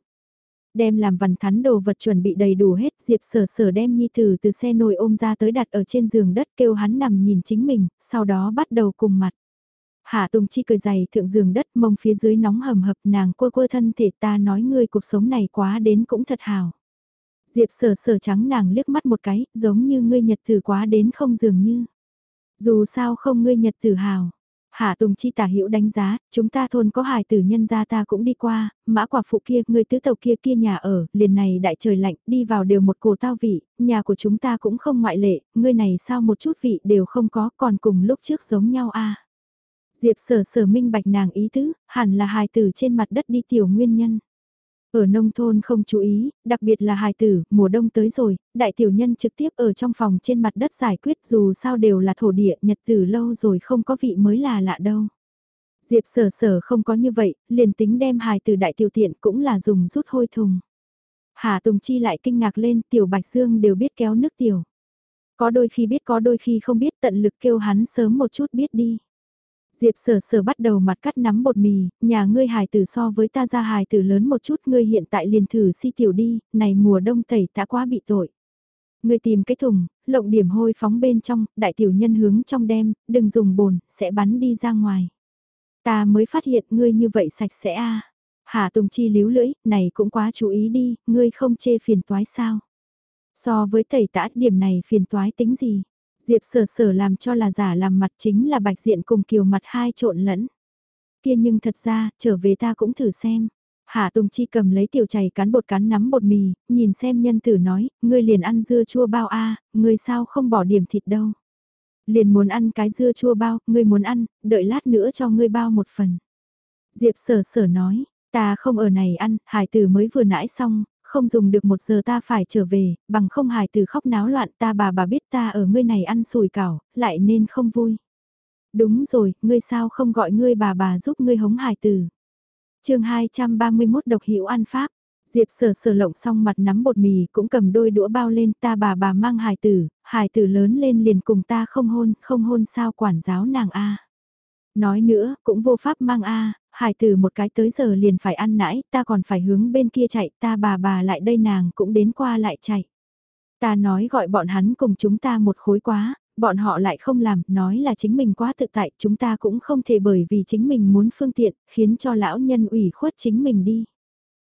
Speaker 1: Đem làm vằn thắn đồ vật chuẩn bị đầy đủ hết, Diệp sở sở đem nhi tử từ xe nồi ôm ra tới đặt ở trên giường đất kêu hắn nằm nhìn chính mình, sau đó bắt đầu cùng mặt. Hạ Tùng Chi cười dày thượng giường đất mông phía dưới nóng hầm hập nàng quơ quơ thân thể ta nói ngươi cuộc sống này quá đến cũng thật hào. Diệp sở sở trắng nàng liếc mắt một cái, giống như ngươi nhật tử quá đến không dường như. Dù sao không ngươi nhật tử hào. Hạ Tùng Chi tả hữu đánh giá, chúng ta thôn có hài tử nhân gia ta cũng đi qua, mã quả phụ kia, người tứ tàu kia kia nhà ở, liền này đại trời lạnh, đi vào đều một cổ tao vị, nhà của chúng ta cũng không ngoại lệ, người này sao một chút vị đều không có, còn cùng lúc trước giống nhau a. Diệp sở sở minh bạch nàng ý tứ, hẳn là hài tử trên mặt đất đi tiểu nguyên nhân. Ở nông thôn không chú ý, đặc biệt là hài tử, mùa đông tới rồi, đại tiểu nhân trực tiếp ở trong phòng trên mặt đất giải quyết dù sao đều là thổ địa nhật tử lâu rồi không có vị mới là lạ đâu. Diệp sở sở không có như vậy, liền tính đem hài tử đại tiểu tiện cũng là dùng rút hôi thùng. Hà Tùng Chi lại kinh ngạc lên tiểu Bạch Dương đều biết kéo nước tiểu. Có đôi khi biết có đôi khi không biết tận lực kêu hắn sớm một chút biết đi. Diệp sở sở bắt đầu mặt cắt nắm bột mì, nhà ngươi hài tử so với ta ra hài tử lớn một chút ngươi hiện tại liền thử si tiểu đi, này mùa đông tẩy đã quá bị tội. Ngươi tìm cái thùng, lộng điểm hôi phóng bên trong, đại tiểu nhân hướng trong đem, đừng dùng bồn, sẽ bắn đi ra ngoài. Ta mới phát hiện ngươi như vậy sạch sẽ a. À. Hà Tùng Chi líu lưỡi, này cũng quá chú ý đi, ngươi không chê phiền toái sao. So với tẩy tã điểm này phiền toái tính gì. Diệp sở sở làm cho là giả làm mặt chính là bạch diện cùng kiều mặt hai trộn lẫn. Kia nhưng thật ra, trở về ta cũng thử xem. Hạ Tùng Chi cầm lấy tiểu chày cán bột cán nắm bột mì, nhìn xem nhân tử nói, ngươi liền ăn dưa chua bao a, ngươi sao không bỏ điểm thịt đâu. Liền muốn ăn cái dưa chua bao, ngươi muốn ăn, đợi lát nữa cho ngươi bao một phần. Diệp sở sở nói, ta không ở này ăn, hải tử mới vừa nãi xong, không dùng được một giờ ta phải trở về, bằng không hài tử khóc náo loạn ta bà bà biết ta ở ngươi này ăn sùi cảo, lại nên không vui. Đúng rồi, ngươi sao không gọi ngươi bà bà giúp ngươi hống hài tử. chương 231 độc hiệu ăn pháp. Diệp sở sở lộng xong mặt nắm bột mì cũng cầm đôi đũa bao lên ta bà bà mang hài tử, hài tử lớn lên liền cùng ta không hôn, không hôn sao quản giáo nàng a Nói nữa, cũng vô pháp mang a hài tử một cái tới giờ liền phải ăn nãi, ta còn phải hướng bên kia chạy, ta bà bà lại đây nàng cũng đến qua lại chạy. Ta nói gọi bọn hắn cùng chúng ta một khối quá, bọn họ lại không làm, nói là chính mình quá tự tại, chúng ta cũng không thể bởi vì chính mình muốn phương tiện, khiến cho lão nhân ủy khuất chính mình đi.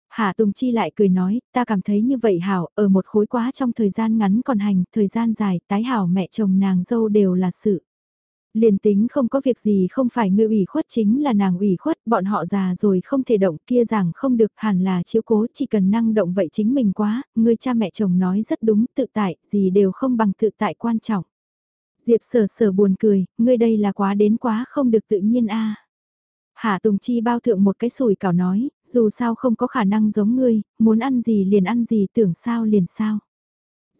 Speaker 1: Hạ Tùng Chi lại cười nói, ta cảm thấy như vậy hảo, ở một khối quá trong thời gian ngắn còn hành, thời gian dài, tái hảo mẹ chồng nàng dâu đều là sự. Liền tính không có việc gì không phải người ủy khuất chính là nàng ủy khuất, bọn họ già rồi không thể động kia rằng không được hẳn là chiếu cố chỉ cần năng động vậy chính mình quá, người cha mẹ chồng nói rất đúng tự tại, gì đều không bằng tự tại quan trọng. Diệp sở sở buồn cười, ngươi đây là quá đến quá không được tự nhiên a Hạ Tùng Chi bao thượng một cái sủi cảo nói, dù sao không có khả năng giống ngươi, muốn ăn gì liền ăn gì tưởng sao liền sao.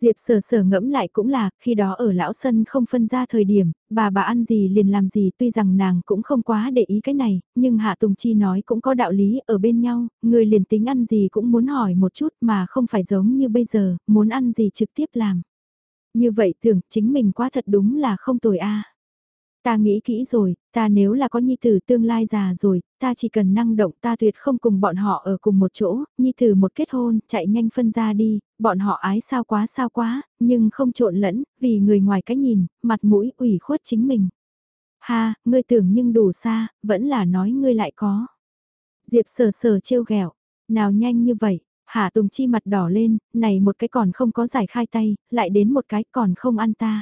Speaker 1: Diệp sở sở ngẫm lại cũng là, khi đó ở lão sân không phân ra thời điểm, bà bà ăn gì liền làm gì tuy rằng nàng cũng không quá để ý cái này, nhưng Hạ Tùng Chi nói cũng có đạo lý ở bên nhau, người liền tính ăn gì cũng muốn hỏi một chút mà không phải giống như bây giờ, muốn ăn gì trực tiếp làm. Như vậy tưởng chính mình quá thật đúng là không tồi a Ta nghĩ kỹ rồi, ta nếu là có nhi tử tương lai già rồi, ta chỉ cần năng động ta tuyệt không cùng bọn họ ở cùng một chỗ, nhi tử một kết hôn, chạy nhanh phân ra đi, bọn họ ái sao quá sao quá, nhưng không trộn lẫn, vì người ngoài cái nhìn, mặt mũi ủy khuất chính mình. Ha, ngươi tưởng nhưng đủ xa, vẫn là nói ngươi lại có. Diệp sờ sờ trêu ghẹo nào nhanh như vậy, Hạ Tùng Chi mặt đỏ lên, này một cái còn không có giải khai tay, lại đến một cái còn không ăn ta.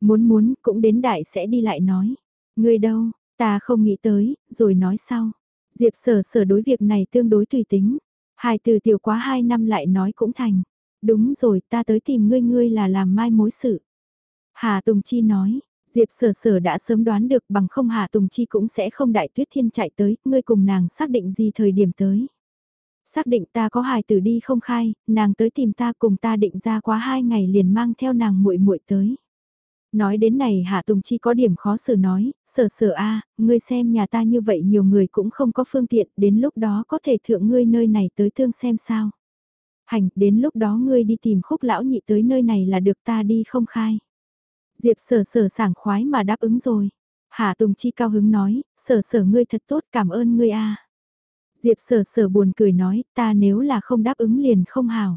Speaker 1: Muốn muốn, cũng đến đại sẽ đi lại nói. Ngươi đâu, ta không nghĩ tới, rồi nói sau. Diệp sở sở đối việc này tương đối tùy tính. Hai từ tiểu quá hai năm lại nói cũng thành. Đúng rồi, ta tới tìm ngươi ngươi là làm mai mối sự. Hà Tùng Chi nói, Diệp sở sở đã sớm đoán được bằng không Hà Tùng Chi cũng sẽ không đại tuyết thiên chạy tới, ngươi cùng nàng xác định gì thời điểm tới. Xác định ta có hài tử đi không khai, nàng tới tìm ta cùng ta định ra quá hai ngày liền mang theo nàng muội muội tới. Nói đến này Hạ Tùng Chi có điểm khó xử nói, sở sở a ngươi xem nhà ta như vậy nhiều người cũng không có phương tiện, đến lúc đó có thể thượng ngươi nơi này tới thương xem sao. Hành, đến lúc đó ngươi đi tìm khúc lão nhị tới nơi này là được ta đi không khai. Diệp sở sở sảng khoái mà đáp ứng rồi. Hạ Tùng Chi cao hứng nói, sở sở ngươi thật tốt cảm ơn ngươi a Diệp sở sở buồn cười nói, ta nếu là không đáp ứng liền không hảo.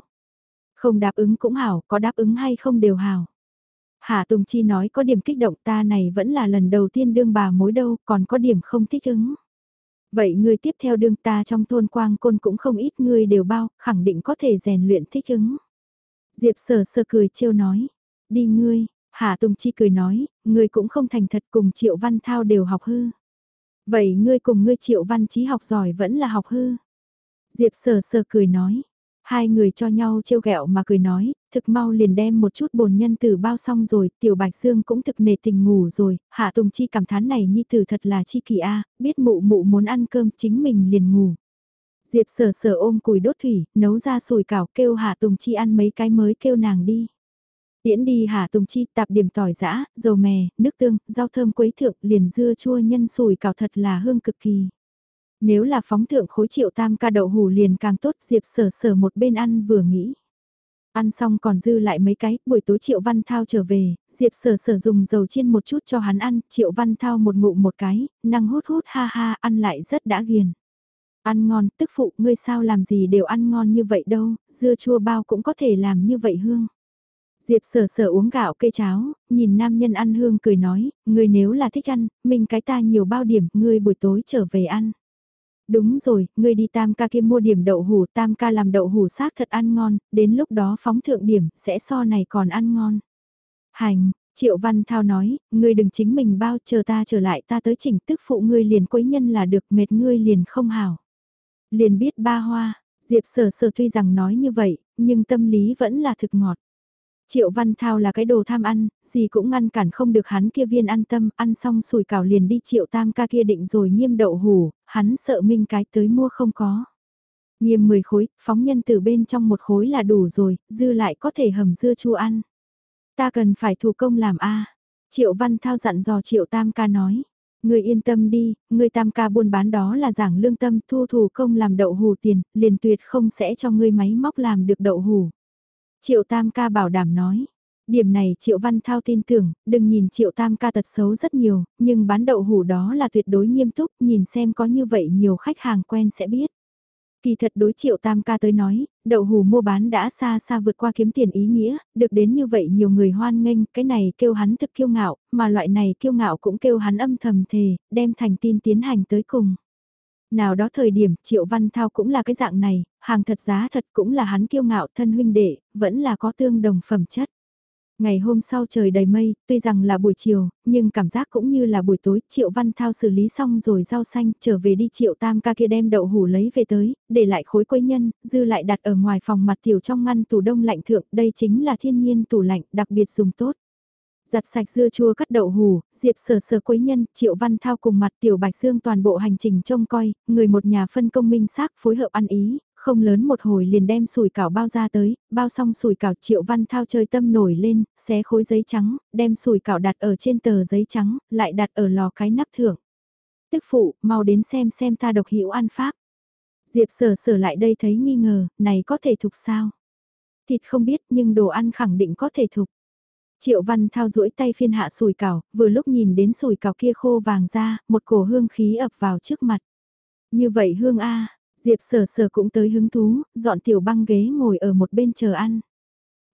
Speaker 1: Không đáp ứng cũng hảo, có đáp ứng hay không đều hảo. Hạ Tùng Chi nói có điểm kích động ta này vẫn là lần đầu tiên đương bà mối đâu, còn có điểm không thích ứng. Vậy người tiếp theo đương ta trong thôn quang côn cũng không ít người đều bao, khẳng định có thể rèn luyện thích ứng. Diệp sờ sơ cười trêu nói, đi ngươi, Hạ Tùng Chi cười nói, ngươi cũng không thành thật cùng Triệu Văn Thao đều học hư. Vậy ngươi cùng ngươi Triệu Văn Chí học giỏi vẫn là học hư. Diệp sờ sơ cười nói, Hai người cho nhau trêu ghẹo mà cười nói, thực mau liền đem một chút bồn nhân tử bao xong rồi, tiểu bạch dương cũng thực nề tình ngủ rồi, hạ tùng chi cảm thán này nhi tử thật là chi kỳ a biết mụ mụ muốn ăn cơm chính mình liền ngủ. Diệp sở sở ôm cùi đốt thủy, nấu ra sùi cảo kêu hạ tùng chi ăn mấy cái mới kêu nàng đi. Tiễn đi hạ tùng chi tạp điểm tỏi giã, dầu mè, nước tương, rau thơm quấy thượng liền dưa chua nhân sùi cảo thật là hương cực kỳ. Nếu là phóng thượng khối triệu tam ca đậu hủ liền càng tốt Diệp sở sở một bên ăn vừa nghĩ. Ăn xong còn dư lại mấy cái, buổi tối Triệu Văn Thao trở về, Diệp sở sở dùng dầu chiên một chút cho hắn ăn, Triệu Văn Thao một ngụm một cái, năng hút hút ha ha, ăn lại rất đã ghiền. Ăn ngon, tức phụ, ngươi sao làm gì đều ăn ngon như vậy đâu, dưa chua bao cũng có thể làm như vậy hương. Diệp sở sở uống gạo cây cháo, nhìn nam nhân ăn hương cười nói, ngươi nếu là thích ăn, mình cái ta nhiều bao điểm, ngươi buổi tối trở về ăn. Đúng rồi, ngươi đi tam ca kia mua điểm đậu hủ, tam ca làm đậu hủ xác thật ăn ngon, đến lúc đó phóng thượng điểm, sẽ so này còn ăn ngon. Hành, Triệu Văn Thao nói, ngươi đừng chính mình bao, chờ ta trở lại ta tới chỉnh tức phụ ngươi liền quấy nhân là được mệt ngươi liền không hảo. Liền biết ba hoa, Diệp sở sở tuy rằng nói như vậy, nhưng tâm lý vẫn là thực ngọt. Triệu Văn Thao là cái đồ tham ăn, gì cũng ngăn cản không được hắn kia viên an tâm, ăn xong sùi cảo liền đi Triệu Tam ca kia định rồi nghiêm đậu hủ, hắn sợ minh cái tới mua không có. Nghiêm 10 khối, phóng nhân từ bên trong một khối là đủ rồi, dư lại có thể hầm dưa chua ăn. Ta cần phải thủ công làm a Triệu Văn Thao dặn dò Triệu Tam ca nói. Người yên tâm đi, người tam ca buôn bán đó là giảng lương tâm thu thủ công làm đậu hủ tiền, liền tuyệt không sẽ cho ngươi máy móc làm được đậu hủ. Triệu Tam ca bảo đảm nói. Điểm này Triệu Văn Thao tin tưởng, đừng nhìn Triệu Tam ca tật xấu rất nhiều, nhưng bán đậu hủ đó là tuyệt đối nghiêm túc, nhìn xem có như vậy nhiều khách hàng quen sẽ biết. Kỳ thật đối triệu tam ca tới nói, đậu hủ mua bán đã xa xa vượt qua kiếm tiền ý nghĩa, được đến như vậy nhiều người hoan nghênh, cái này kêu hắn thực kiêu ngạo, mà loại này kiêu ngạo cũng kêu hắn âm thầm thề, đem thành tin tiến hành tới cùng. Nào đó thời điểm triệu văn thao cũng là cái dạng này, hàng thật giá thật cũng là hắn kiêu ngạo thân huynh đệ, vẫn là có tương đồng phẩm chất. Ngày hôm sau trời đầy mây, tuy rằng là buổi chiều, nhưng cảm giác cũng như là buổi tối, Triệu Văn Thao xử lý xong rồi rau xanh, trở về đi Triệu Tam ca kia đem đậu hủ lấy về tới, để lại khối quấy nhân, dư lại đặt ở ngoài phòng mặt tiểu trong ngăn tủ đông lạnh thượng, đây chính là thiên nhiên tủ lạnh, đặc biệt dùng tốt. Giặt sạch dưa chua cắt đậu hủ, Diệp sờ sờ quấy nhân, Triệu Văn Thao cùng mặt Tiểu Bạch Dương toàn bộ hành trình trông coi, người một nhà phân công minh xác phối hợp ăn ý, không lớn một hồi liền đem sủi cảo bao ra tới, bao xong sủi cảo triệu văn thao chơi tâm nổi lên, xé khối giấy trắng, đem sủi cảo đặt ở trên tờ giấy trắng, lại đặt ở lò cái nắp thưởng. Tức phụ, mau đến xem xem ta độc hữu ăn pháp. Diệp sở sở lại đây thấy nghi ngờ, này có thể thục sao? Thịt không biết nhưng đồ ăn khẳng định có thể thục. Triệu văn thao duỗi tay phiên hạ sùi cảo, vừa lúc nhìn đến sùi cảo kia khô vàng ra, một cổ hương khí ập vào trước mặt. Như vậy hương A, Diệp sở sở cũng tới hứng thú, dọn tiểu băng ghế ngồi ở một bên chờ ăn.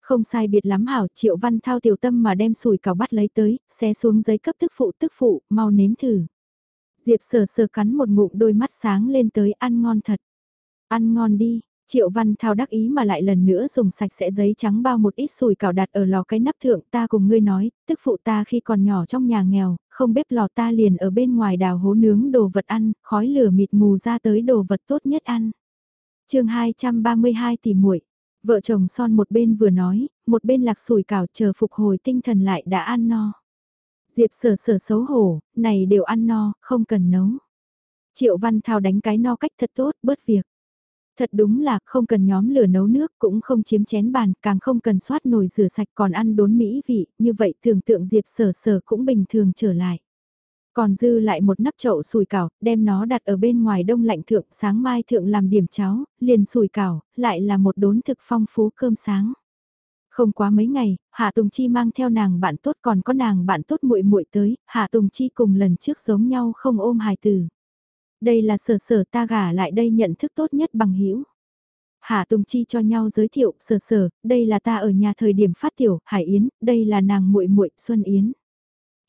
Speaker 1: Không sai biệt lắm hảo, triệu văn thao tiểu tâm mà đem sùi cảo bắt lấy tới, xé xuống giấy cấp tức phụ tức phụ, mau nếm thử. Diệp sở sở cắn một ngụm đôi mắt sáng lên tới ăn ngon thật. Ăn ngon đi, Triệu Văn Thao đắc ý mà lại lần nữa dùng sạch sẽ giấy trắng bao một ít sùi cảo đặt ở lò cái nắp thượng ta cùng ngươi nói, tức phụ ta khi còn nhỏ trong nhà nghèo, không bếp lò ta liền ở bên ngoài đào hố nướng đồ vật ăn, khói lửa mịt mù ra tới đồ vật tốt nhất ăn. chương 232 tỷ muội vợ chồng son một bên vừa nói, một bên lạc sùi cảo chờ phục hồi tinh thần lại đã ăn no. Diệp sở sở xấu hổ, này đều ăn no, không cần nấu. Triệu Văn Thao đánh cái no cách thật tốt, bớt việc. Thật đúng là không cần nhóm lửa nấu nước cũng không chiếm chén bàn, càng không cần xoát nồi rửa sạch còn ăn đốn mỹ vị, như vậy tưởng tượng Diệp sở sở cũng bình thường trở lại. Còn dư lại một nắp chậu sùi cảo, đem nó đặt ở bên ngoài đông lạnh thượng, sáng mai thượng làm điểm cháo, liền sùi cảo, lại là một đốn thực phong phú cơm sáng. Không quá mấy ngày, Hạ Tùng Chi mang theo nàng bạn tốt còn có nàng bạn tốt muội muội tới, Hạ Tùng Chi cùng lần trước giống nhau không ôm hài tử. Đây là sở sở ta gả lại đây nhận thức tốt nhất bằng hữu Hạ Tùng Chi cho nhau giới thiệu, sở sở, đây là ta ở nhà thời điểm phát tiểu, Hải Yến, đây là nàng muội muội Xuân Yến.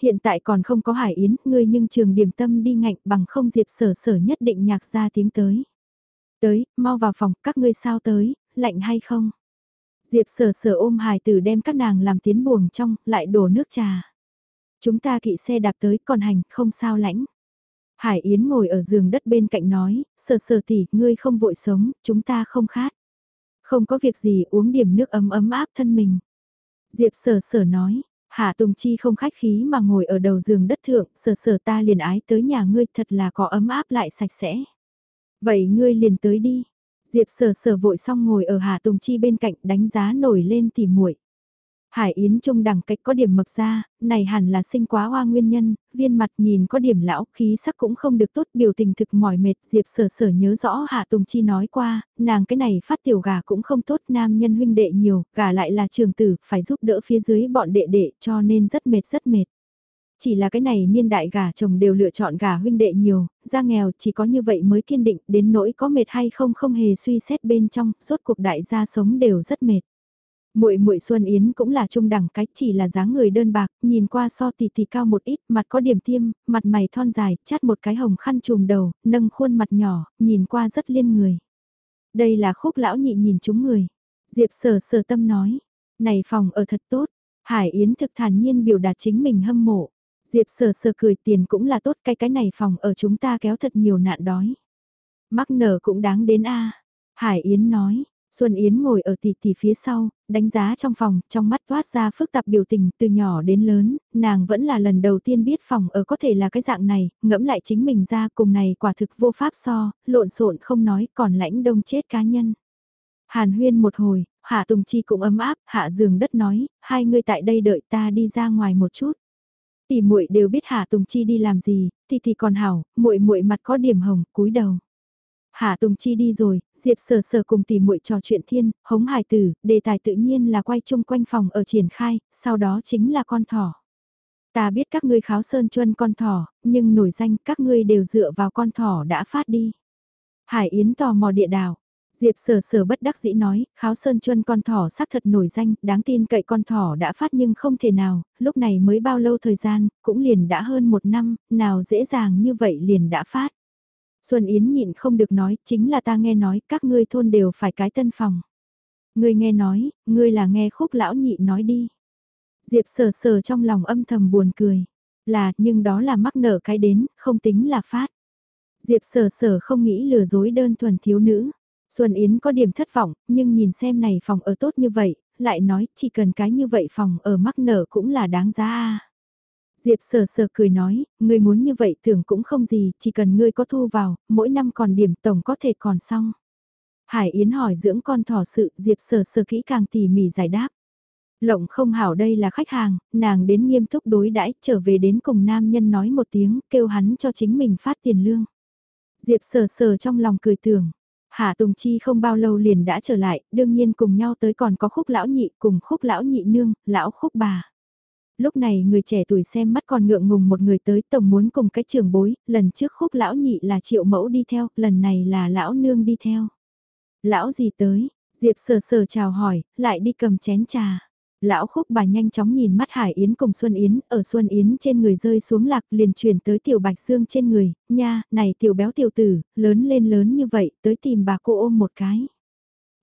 Speaker 1: Hiện tại còn không có Hải Yến, ngươi nhưng trường điểm tâm đi ngạnh bằng không diệp sở sở nhất định nhạc ra tiếng tới. Tới, mau vào phòng, các ngươi sao tới, lạnh hay không? Diệp sở sở ôm hài tử đem các nàng làm tiến buồng trong, lại đổ nước trà. Chúng ta kỵ xe đạp tới, còn hành, không sao lãnh. Hải Yến ngồi ở giường đất bên cạnh nói, sờ sờ tỉ, ngươi không vội sống, chúng ta không khát. Không có việc gì uống điểm nước ấm ấm áp thân mình. Diệp sờ sờ nói, Hạ Tùng Chi không khách khí mà ngồi ở đầu giường đất thượng, sờ sờ ta liền ái tới nhà ngươi thật là có ấm áp lại sạch sẽ. Vậy ngươi liền tới đi. Diệp sờ sờ vội xong ngồi ở Hạ Tùng Chi bên cạnh đánh giá nổi lên tỉ muội. Hải Yến trông đẳng cách có điểm mập ra, này hẳn là sinh quá hoa nguyên nhân, viên mặt nhìn có điểm lão, khí sắc cũng không được tốt, biểu tình thực mỏi mệt, Diệp sở sở nhớ rõ Hạ Tùng Chi nói qua, nàng cái này phát tiểu gà cũng không tốt, nam nhân huynh đệ nhiều, gà lại là trường tử, phải giúp đỡ phía dưới bọn đệ đệ cho nên rất mệt rất mệt. Chỉ là cái này niên đại gà chồng đều lựa chọn gà huynh đệ nhiều, ra nghèo chỉ có như vậy mới kiên định, đến nỗi có mệt hay không không hề suy xét bên trong, rốt cuộc đại gia sống đều rất mệt. Muội muội Xuân Yến cũng là trung đẳng cái chỉ là dáng người đơn bạc, nhìn qua so tỷ tỷ cao một ít, mặt có điểm tiêm, mặt mày thon dài, chát một cái hồng khăn trùm đầu, nâng khuôn mặt nhỏ, nhìn qua rất liên người. Đây là khúc lão nhị nhìn chúng người. Diệp sở sở tâm nói, này phòng ở thật tốt, Hải Yến thực thản nhiên biểu đạt chính mình hâm mộ. Diệp sở sở cười tiền cũng là tốt cái cái này phòng ở chúng ta kéo thật nhiều nạn đói. Mắc nở cũng đáng đến a Hải Yến nói, Xuân Yến ngồi ở tỷ tỷ phía sau, đánh giá trong phòng, trong mắt toát ra phức tạp biểu tình từ nhỏ đến lớn, nàng vẫn là lần đầu tiên biết phòng ở có thể là cái dạng này, ngẫm lại chính mình ra cùng này quả thực vô pháp so, lộn xộn không nói còn lãnh đông chết cá nhân. Hàn huyên một hồi, Hạ Tùng Chi cũng ấm áp, Hạ giường đất nói, hai người tại đây đợi ta đi ra ngoài một chút. Tỷ muội đều biết Hạ Tùng Chi đi làm gì, thì thì còn hảo, muội muội mặt có điểm hồng, cúi đầu. Hạ Tùng Chi đi rồi, Diệp Sở Sở cùng tỷ muội trò chuyện thiên, hống hài tử, đề tài tự nhiên là quay chung quanh phòng ở triển khai, sau đó chính là con thỏ. Ta biết các ngươi kháo sơn chuân con thỏ, nhưng nổi danh các ngươi đều dựa vào con thỏ đã phát đi. Hải Yến tò mò địa đào, Diệp sở sở bất đắc dĩ nói, kháo sơn chuân con thỏ xác thật nổi danh, đáng tin cậy con thỏ đã phát nhưng không thể nào, lúc này mới bao lâu thời gian, cũng liền đã hơn một năm, nào dễ dàng như vậy liền đã phát. Xuân Yến nhịn không được nói, chính là ta nghe nói các ngươi thôn đều phải cái tân phòng. Ngươi nghe nói, ngươi là nghe khúc lão nhị nói đi. Diệp sờ sờ trong lòng âm thầm buồn cười. Là, nhưng đó là mắc nợ cái đến, không tính là phát. Diệp sờ sờ không nghĩ lừa dối đơn thuần thiếu nữ. Xuân Yến có điểm thất vọng, nhưng nhìn xem này phòng ở tốt như vậy, lại nói chỉ cần cái như vậy phòng ở mắc nợ cũng là đáng giá a. Diệp sờ sờ cười nói, ngươi muốn như vậy tưởng cũng không gì, chỉ cần ngươi có thu vào, mỗi năm còn điểm tổng có thể còn xong. Hải Yến hỏi dưỡng con thỏ sự, Diệp sờ sờ kỹ càng tỉ mỉ giải đáp. Lộng không hảo đây là khách hàng, nàng đến nghiêm túc đối đãi trở về đến cùng nam nhân nói một tiếng, kêu hắn cho chính mình phát tiền lương. Diệp sờ sờ trong lòng cười tưởng. Hạ Tùng Chi không bao lâu liền đã trở lại, đương nhiên cùng nhau tới còn có khúc lão nhị cùng khúc lão nhị nương, lão khúc bà lúc này người trẻ tuổi xem mắt còn ngượng ngùng một người tới tổng muốn cùng cái trường bối, lần trước khúc lão nhị là triệu mẫu đi theo, lần này là lão nương đi theo. Lão gì tới, Diệp sờ sờ chào hỏi, lại đi cầm chén trà. Lão khúc bà nhanh chóng nhìn mắt Hải Yến cùng Xuân Yến, ở Xuân Yến trên người rơi xuống lạc liền chuyển tới tiểu bạch xương trên người, nha, này tiểu béo tiểu tử, lớn lên lớn như vậy, tới tìm bà cô ôm một cái.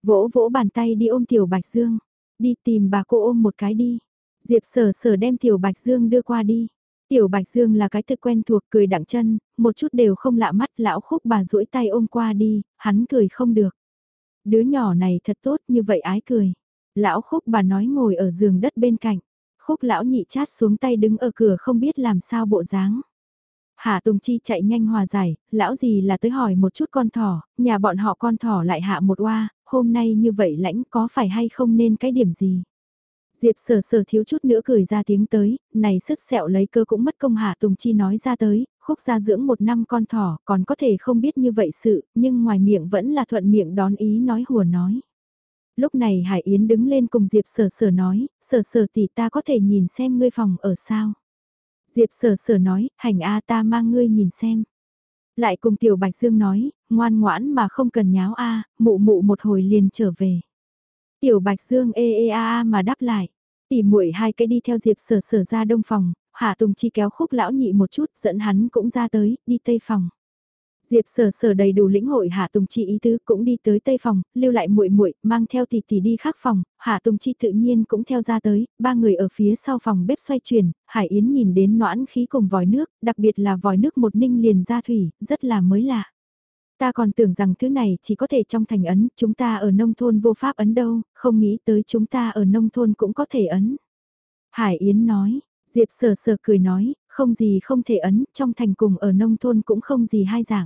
Speaker 1: Vỗ vỗ bàn tay đi ôm tiểu bạch dương, đi tìm bà cô ôm một cái đi. Diệp sở sở đem Tiểu Bạch Dương đưa qua đi. Tiểu Bạch Dương là cái thực quen thuộc cười đặng chân, một chút đều không lạ mắt lão khúc bà duỗi tay ôm qua đi, hắn cười không được. Đứa nhỏ này thật tốt như vậy ái cười. Lão khúc bà nói ngồi ở giường đất bên cạnh. Khúc lão nhị chát xuống tay đứng ở cửa không biết làm sao bộ dáng. Hạ Tùng Chi chạy nhanh hòa giải, lão gì là tới hỏi một chút con thỏ, nhà bọn họ con thỏ lại hạ một oa, hôm nay như vậy lãnh có phải hay không nên cái điểm gì. Diệp sở sở thiếu chút nữa cười ra tiếng tới, này sức sẹo lấy cơ cũng mất công hạ Tùng Chi nói ra tới, khúc ra dưỡng một năm con thỏ còn có thể không biết như vậy sự, nhưng ngoài miệng vẫn là thuận miệng đón ý nói hùa nói. Lúc này Hải Yến đứng lên cùng Diệp sở sở nói, sở sở tỷ ta có thể nhìn xem ngươi phòng ở sao. Diệp sở sở nói, hành a ta mang ngươi nhìn xem. Lại cùng Tiểu Bạch Dương nói, ngoan ngoãn mà không cần nháo a mụ mụ một hồi liền trở về. Tiểu Bạch Dương ê ê a a mà đáp lại. Tỉ muội hai cái đi theo Diệp Sở Sở ra đông phòng, Hạ Tùng Chi kéo khúc lão nhị một chút, dẫn hắn cũng ra tới, đi tây phòng. Diệp Sở Sở đầy đủ lĩnh hội Hạ Tùng Chi ý tứ cũng đi tới tây phòng, lưu lại muội muội, mang theo tỷ tỷ đi khác phòng, Hạ Tùng Chi tự nhiên cũng theo ra tới, ba người ở phía sau phòng bếp xoay chuyển, Hải Yến nhìn đến noãn khí cùng vòi nước, đặc biệt là vòi nước một ninh liền ra thủy, rất là mới lạ. Ta còn tưởng rằng thứ này chỉ có thể trong thành ấn, chúng ta ở nông thôn vô pháp ấn đâu, không nghĩ tới chúng ta ở nông thôn cũng có thể ấn. Hải Yến nói, Diệp sờ sờ cười nói, không gì không thể ấn, trong thành cùng ở nông thôn cũng không gì hai dạng.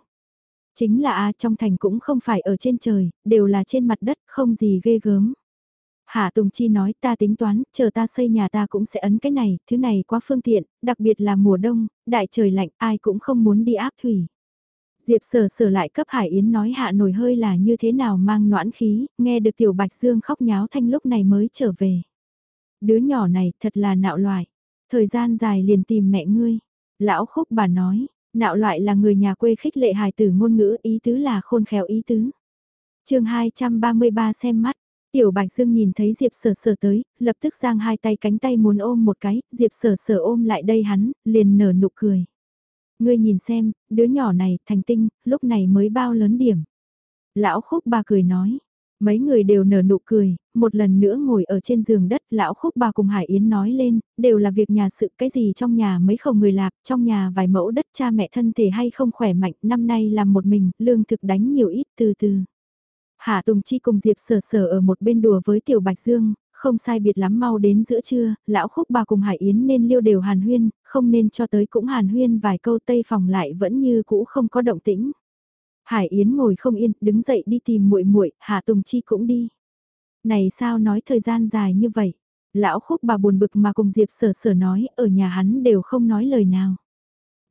Speaker 1: Chính là a trong thành cũng không phải ở trên trời, đều là trên mặt đất, không gì ghê gớm. Hạ Tùng Chi nói ta tính toán, chờ ta xây nhà ta cũng sẽ ấn cái này, thứ này quá phương tiện, đặc biệt là mùa đông, đại trời lạnh ai cũng không muốn đi áp thủy. Diệp sở sở lại cấp Hải Yến nói hạ nổi hơi là như thế nào mang noãn khí, nghe được Tiểu Bạch Dương khóc nháo thanh lúc này mới trở về. Đứa nhỏ này thật là nạo loại, thời gian dài liền tìm mẹ ngươi. Lão khúc bà nói, nạo loại là người nhà quê khích lệ hài tử ngôn ngữ ý tứ là khôn khéo ý tứ. chương 233 xem mắt, Tiểu Bạch Dương nhìn thấy Diệp Sở Sở tới, lập tức giang hai tay cánh tay muốn ôm một cái, Diệp Sở Sở ôm lại đây hắn, liền nở nụ cười. Ngươi nhìn xem, đứa nhỏ này, thành tinh, lúc này mới bao lớn điểm. Lão khúc bà cười nói, mấy người đều nở nụ cười, một lần nữa ngồi ở trên giường đất, lão khúc bà cùng Hải Yến nói lên, đều là việc nhà sự cái gì trong nhà mấy không người lạc, trong nhà vài mẫu đất cha mẹ thân thể hay không khỏe mạnh, năm nay làm một mình, lương thực đánh nhiều ít từ từ. Hạ Tùng Chi cùng Diệp Sở Sở ở một bên đùa với Tiểu Bạch Dương, không sai biệt lắm mau đến giữa trưa, lão khúc bà cùng Hải Yến nên liêu đều hàn huyên, không nên cho tới cũng hàn huyên vài câu tây phòng lại vẫn như cũ không có động tĩnh. Hải Yến ngồi không yên, đứng dậy đi tìm muội muội, Hạ Tùng Chi cũng đi. Này sao nói thời gian dài như vậy? Lão khúc bà buồn bực mà cùng Diệp Sở Sở nói, ở nhà hắn đều không nói lời nào.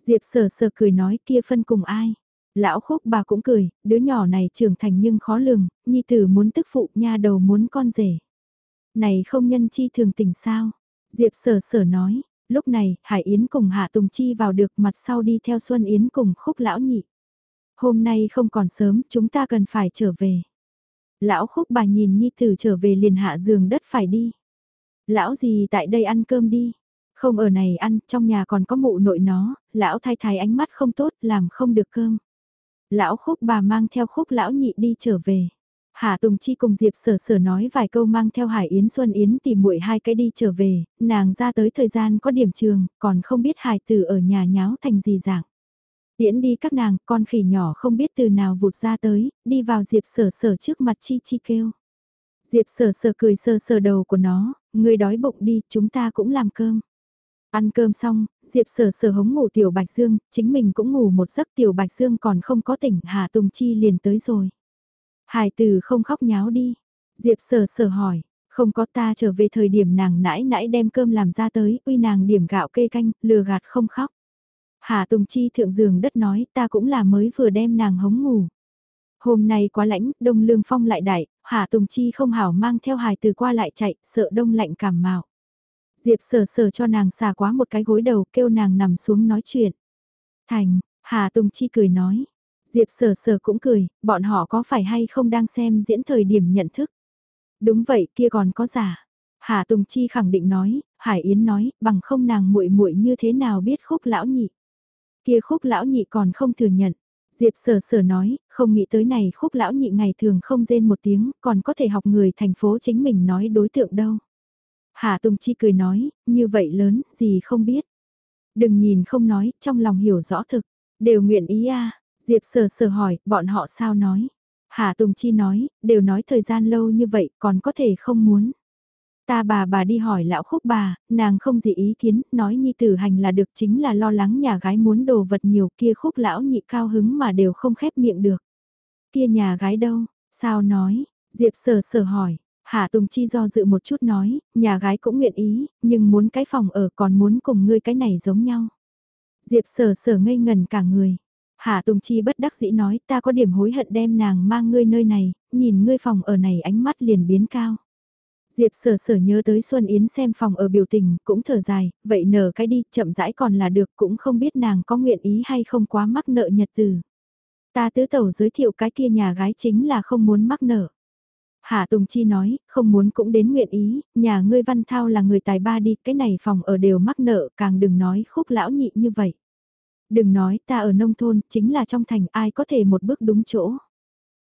Speaker 1: Diệp Sở Sở cười nói kia phân cùng ai? Lão khúc bà cũng cười, đứa nhỏ này trưởng thành nhưng khó lường, nhi tử muốn tức phụ, nha đầu muốn con rể. Này không nhân chi thường tình sao? Diệp sở sở nói, lúc này, Hải Yến cùng Hạ Tùng Chi vào được mặt sau đi theo Xuân Yến cùng khúc lão nhị. Hôm nay không còn sớm, chúng ta cần phải trở về. Lão khúc bà nhìn Nhi Tử trở về liền hạ giường đất phải đi. Lão gì tại đây ăn cơm đi. Không ở này ăn, trong nhà còn có mụ nội nó, lão thay thái ánh mắt không tốt, làm không được cơm. Lão khúc bà mang theo khúc lão nhị đi trở về. Hạ Tùng Chi cùng Diệp Sở Sở nói vài câu mang theo Hải Yến Xuân Yến tìm muội hai cái đi trở về, nàng ra tới thời gian có điểm trường, còn không biết Hải Tử ở nhà nháo thành gì dạng. Yến đi các nàng, con khỉ nhỏ không biết từ nào vụt ra tới, đi vào Diệp Sở Sở trước mặt Chi Chi kêu. Diệp Sở Sở cười sờ sờ đầu của nó, người đói bụng đi, chúng ta cũng làm cơm. Ăn cơm xong, Diệp sở sở hống ngủ Tiểu Bạch Dương, chính mình cũng ngủ một giấc Tiểu Bạch Dương còn không có tỉnh, Hà Tùng Chi liền tới rồi. Hải tử không khóc nháo đi. Diệp sở sở hỏi, không có ta trở về thời điểm nàng nãi nãi đem cơm làm ra tới, uy nàng điểm gạo kê canh, lừa gạt không khóc. Hà Tùng Chi thượng giường đất nói ta cũng là mới vừa đem nàng hống ngủ. Hôm nay quá lãnh, đông lương phong lại đại, Hà Tùng Chi không hảo mang theo hài từ qua lại chạy, sợ đông lạnh cảm mạo. Diệp sở sở cho nàng xà quá một cái gối đầu kêu nàng nằm xuống nói chuyện. Thành, Hà Tùng Chi cười nói. Diệp sở sở cũng cười, bọn họ có phải hay không đang xem diễn thời điểm nhận thức. Đúng vậy kia còn có giả. Hà Tùng Chi khẳng định nói, Hải Yến nói, bằng không nàng muội muội như thế nào biết khúc lão nhị. Kia khúc lão nhị còn không thừa nhận. Diệp sở sở nói, không nghĩ tới này khúc lão nhị ngày thường không rên một tiếng, còn có thể học người thành phố chính mình nói đối tượng đâu. Hà Tùng Chi cười nói, như vậy lớn, gì không biết. Đừng nhìn không nói, trong lòng hiểu rõ thực, đều nguyện ý à, Diệp sờ sờ hỏi, bọn họ sao nói. Hạ Tùng Chi nói, đều nói thời gian lâu như vậy, còn có thể không muốn. Ta bà bà đi hỏi lão khúc bà, nàng không gì ý kiến, nói nhi tử hành là được chính là lo lắng nhà gái muốn đồ vật nhiều kia khúc lão nhị cao hứng mà đều không khép miệng được. Kia nhà gái đâu, sao nói, Diệp sờ sờ hỏi, Hạ Tùng Chi do dự một chút nói, nhà gái cũng nguyện ý, nhưng muốn cái phòng ở còn muốn cùng ngươi cái này giống nhau. Diệp sở sở ngây ngần cả người. Hạ Tùng Chi bất đắc dĩ nói ta có điểm hối hận đem nàng mang ngươi nơi này, nhìn ngươi phòng ở này ánh mắt liền biến cao. Diệp sở sở nhớ tới Xuân Yến xem phòng ở biểu tình, cũng thở dài, vậy nở cái đi, chậm rãi còn là được, cũng không biết nàng có nguyện ý hay không quá mắc nợ nhật từ. Ta tứ tẩu giới thiệu cái kia nhà gái chính là không muốn mắc nợ. Hạ Tùng Chi nói, không muốn cũng đến nguyện ý, nhà ngươi văn thao là người tài ba đi, cái này phòng ở đều mắc nợ, càng đừng nói khúc lão nhị như vậy. Đừng nói ta ở nông thôn, chính là trong thành ai có thể một bước đúng chỗ.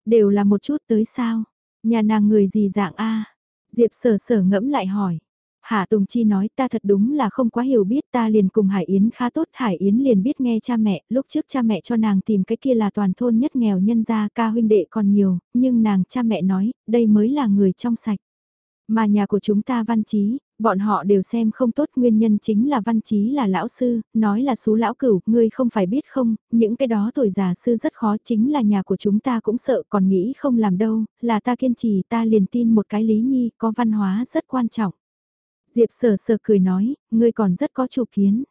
Speaker 1: Đều là một chút tới sao, nhà nàng người gì dạng a Diệp sở sở ngẫm lại hỏi, Hạ Tùng Chi nói ta thật đúng là không quá hiểu biết ta liền cùng Hải Yến khá tốt. Hải Yến liền biết nghe cha mẹ, lúc trước cha mẹ cho nàng tìm cái kia là toàn thôn nhất nghèo nhân gia ca huynh đệ còn nhiều, nhưng nàng cha mẹ nói, đây mới là người trong sạch. Mà nhà của chúng ta văn trí, Bọn họ đều xem không tốt nguyên nhân chính là văn chí là lão sư, nói là số lão cửu, ngươi không phải biết không, những cái đó tuổi già sư rất khó chính là nhà của chúng ta cũng sợ còn nghĩ không làm đâu, là ta kiên trì ta liền tin một cái lý nhi có văn hóa rất quan trọng. Diệp sờ sờ cười nói, ngươi còn rất có chủ kiến.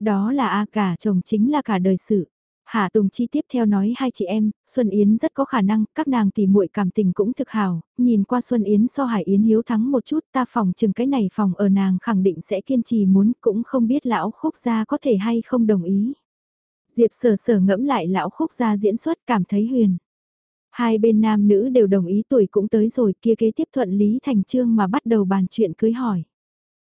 Speaker 1: Đó là A cả chồng chính là cả đời sự. Hạ Tùng Chi tiếp theo nói hai chị em, Xuân Yến rất có khả năng, các nàng tỉ muội cảm tình cũng thực hào, nhìn qua Xuân Yến so Hải Yến hiếu thắng một chút, ta phòng chừng cái này phòng ở nàng khẳng định sẽ kiên trì muốn, cũng không biết lão khúc gia có thể hay không đồng ý. Diệp sở sở ngẫm lại lão khúc gia diễn xuất cảm thấy huyền. Hai bên nam nữ đều đồng ý tuổi cũng tới rồi kia kế tiếp thuận lý thành trương mà bắt đầu bàn chuyện cưới hỏi.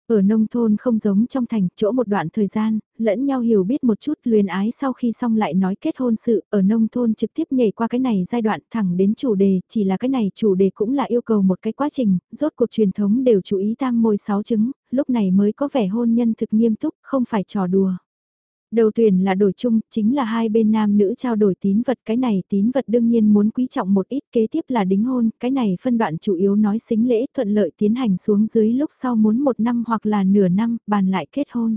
Speaker 1: Ở nông thôn không giống trong thành, chỗ một đoạn thời gian, lẫn nhau hiểu biết một chút luyến ái sau khi xong lại nói kết hôn sự, ở nông thôn trực tiếp nhảy qua cái này giai đoạn thẳng đến chủ đề, chỉ là cái này chủ đề cũng là yêu cầu một cái quá trình, rốt cuộc truyền thống đều chú ý tam môi sáu chứng lúc này mới có vẻ hôn nhân thực nghiêm túc, không phải trò đùa. Đầu tuyển là đổi chung, chính là hai bên nam nữ trao đổi tín vật, cái này tín vật đương nhiên muốn quý trọng một ít, kế tiếp là đính hôn, cái này phân đoạn chủ yếu nói xính lễ thuận lợi tiến hành xuống dưới lúc sau muốn một năm hoặc là nửa năm, bàn lại kết hôn.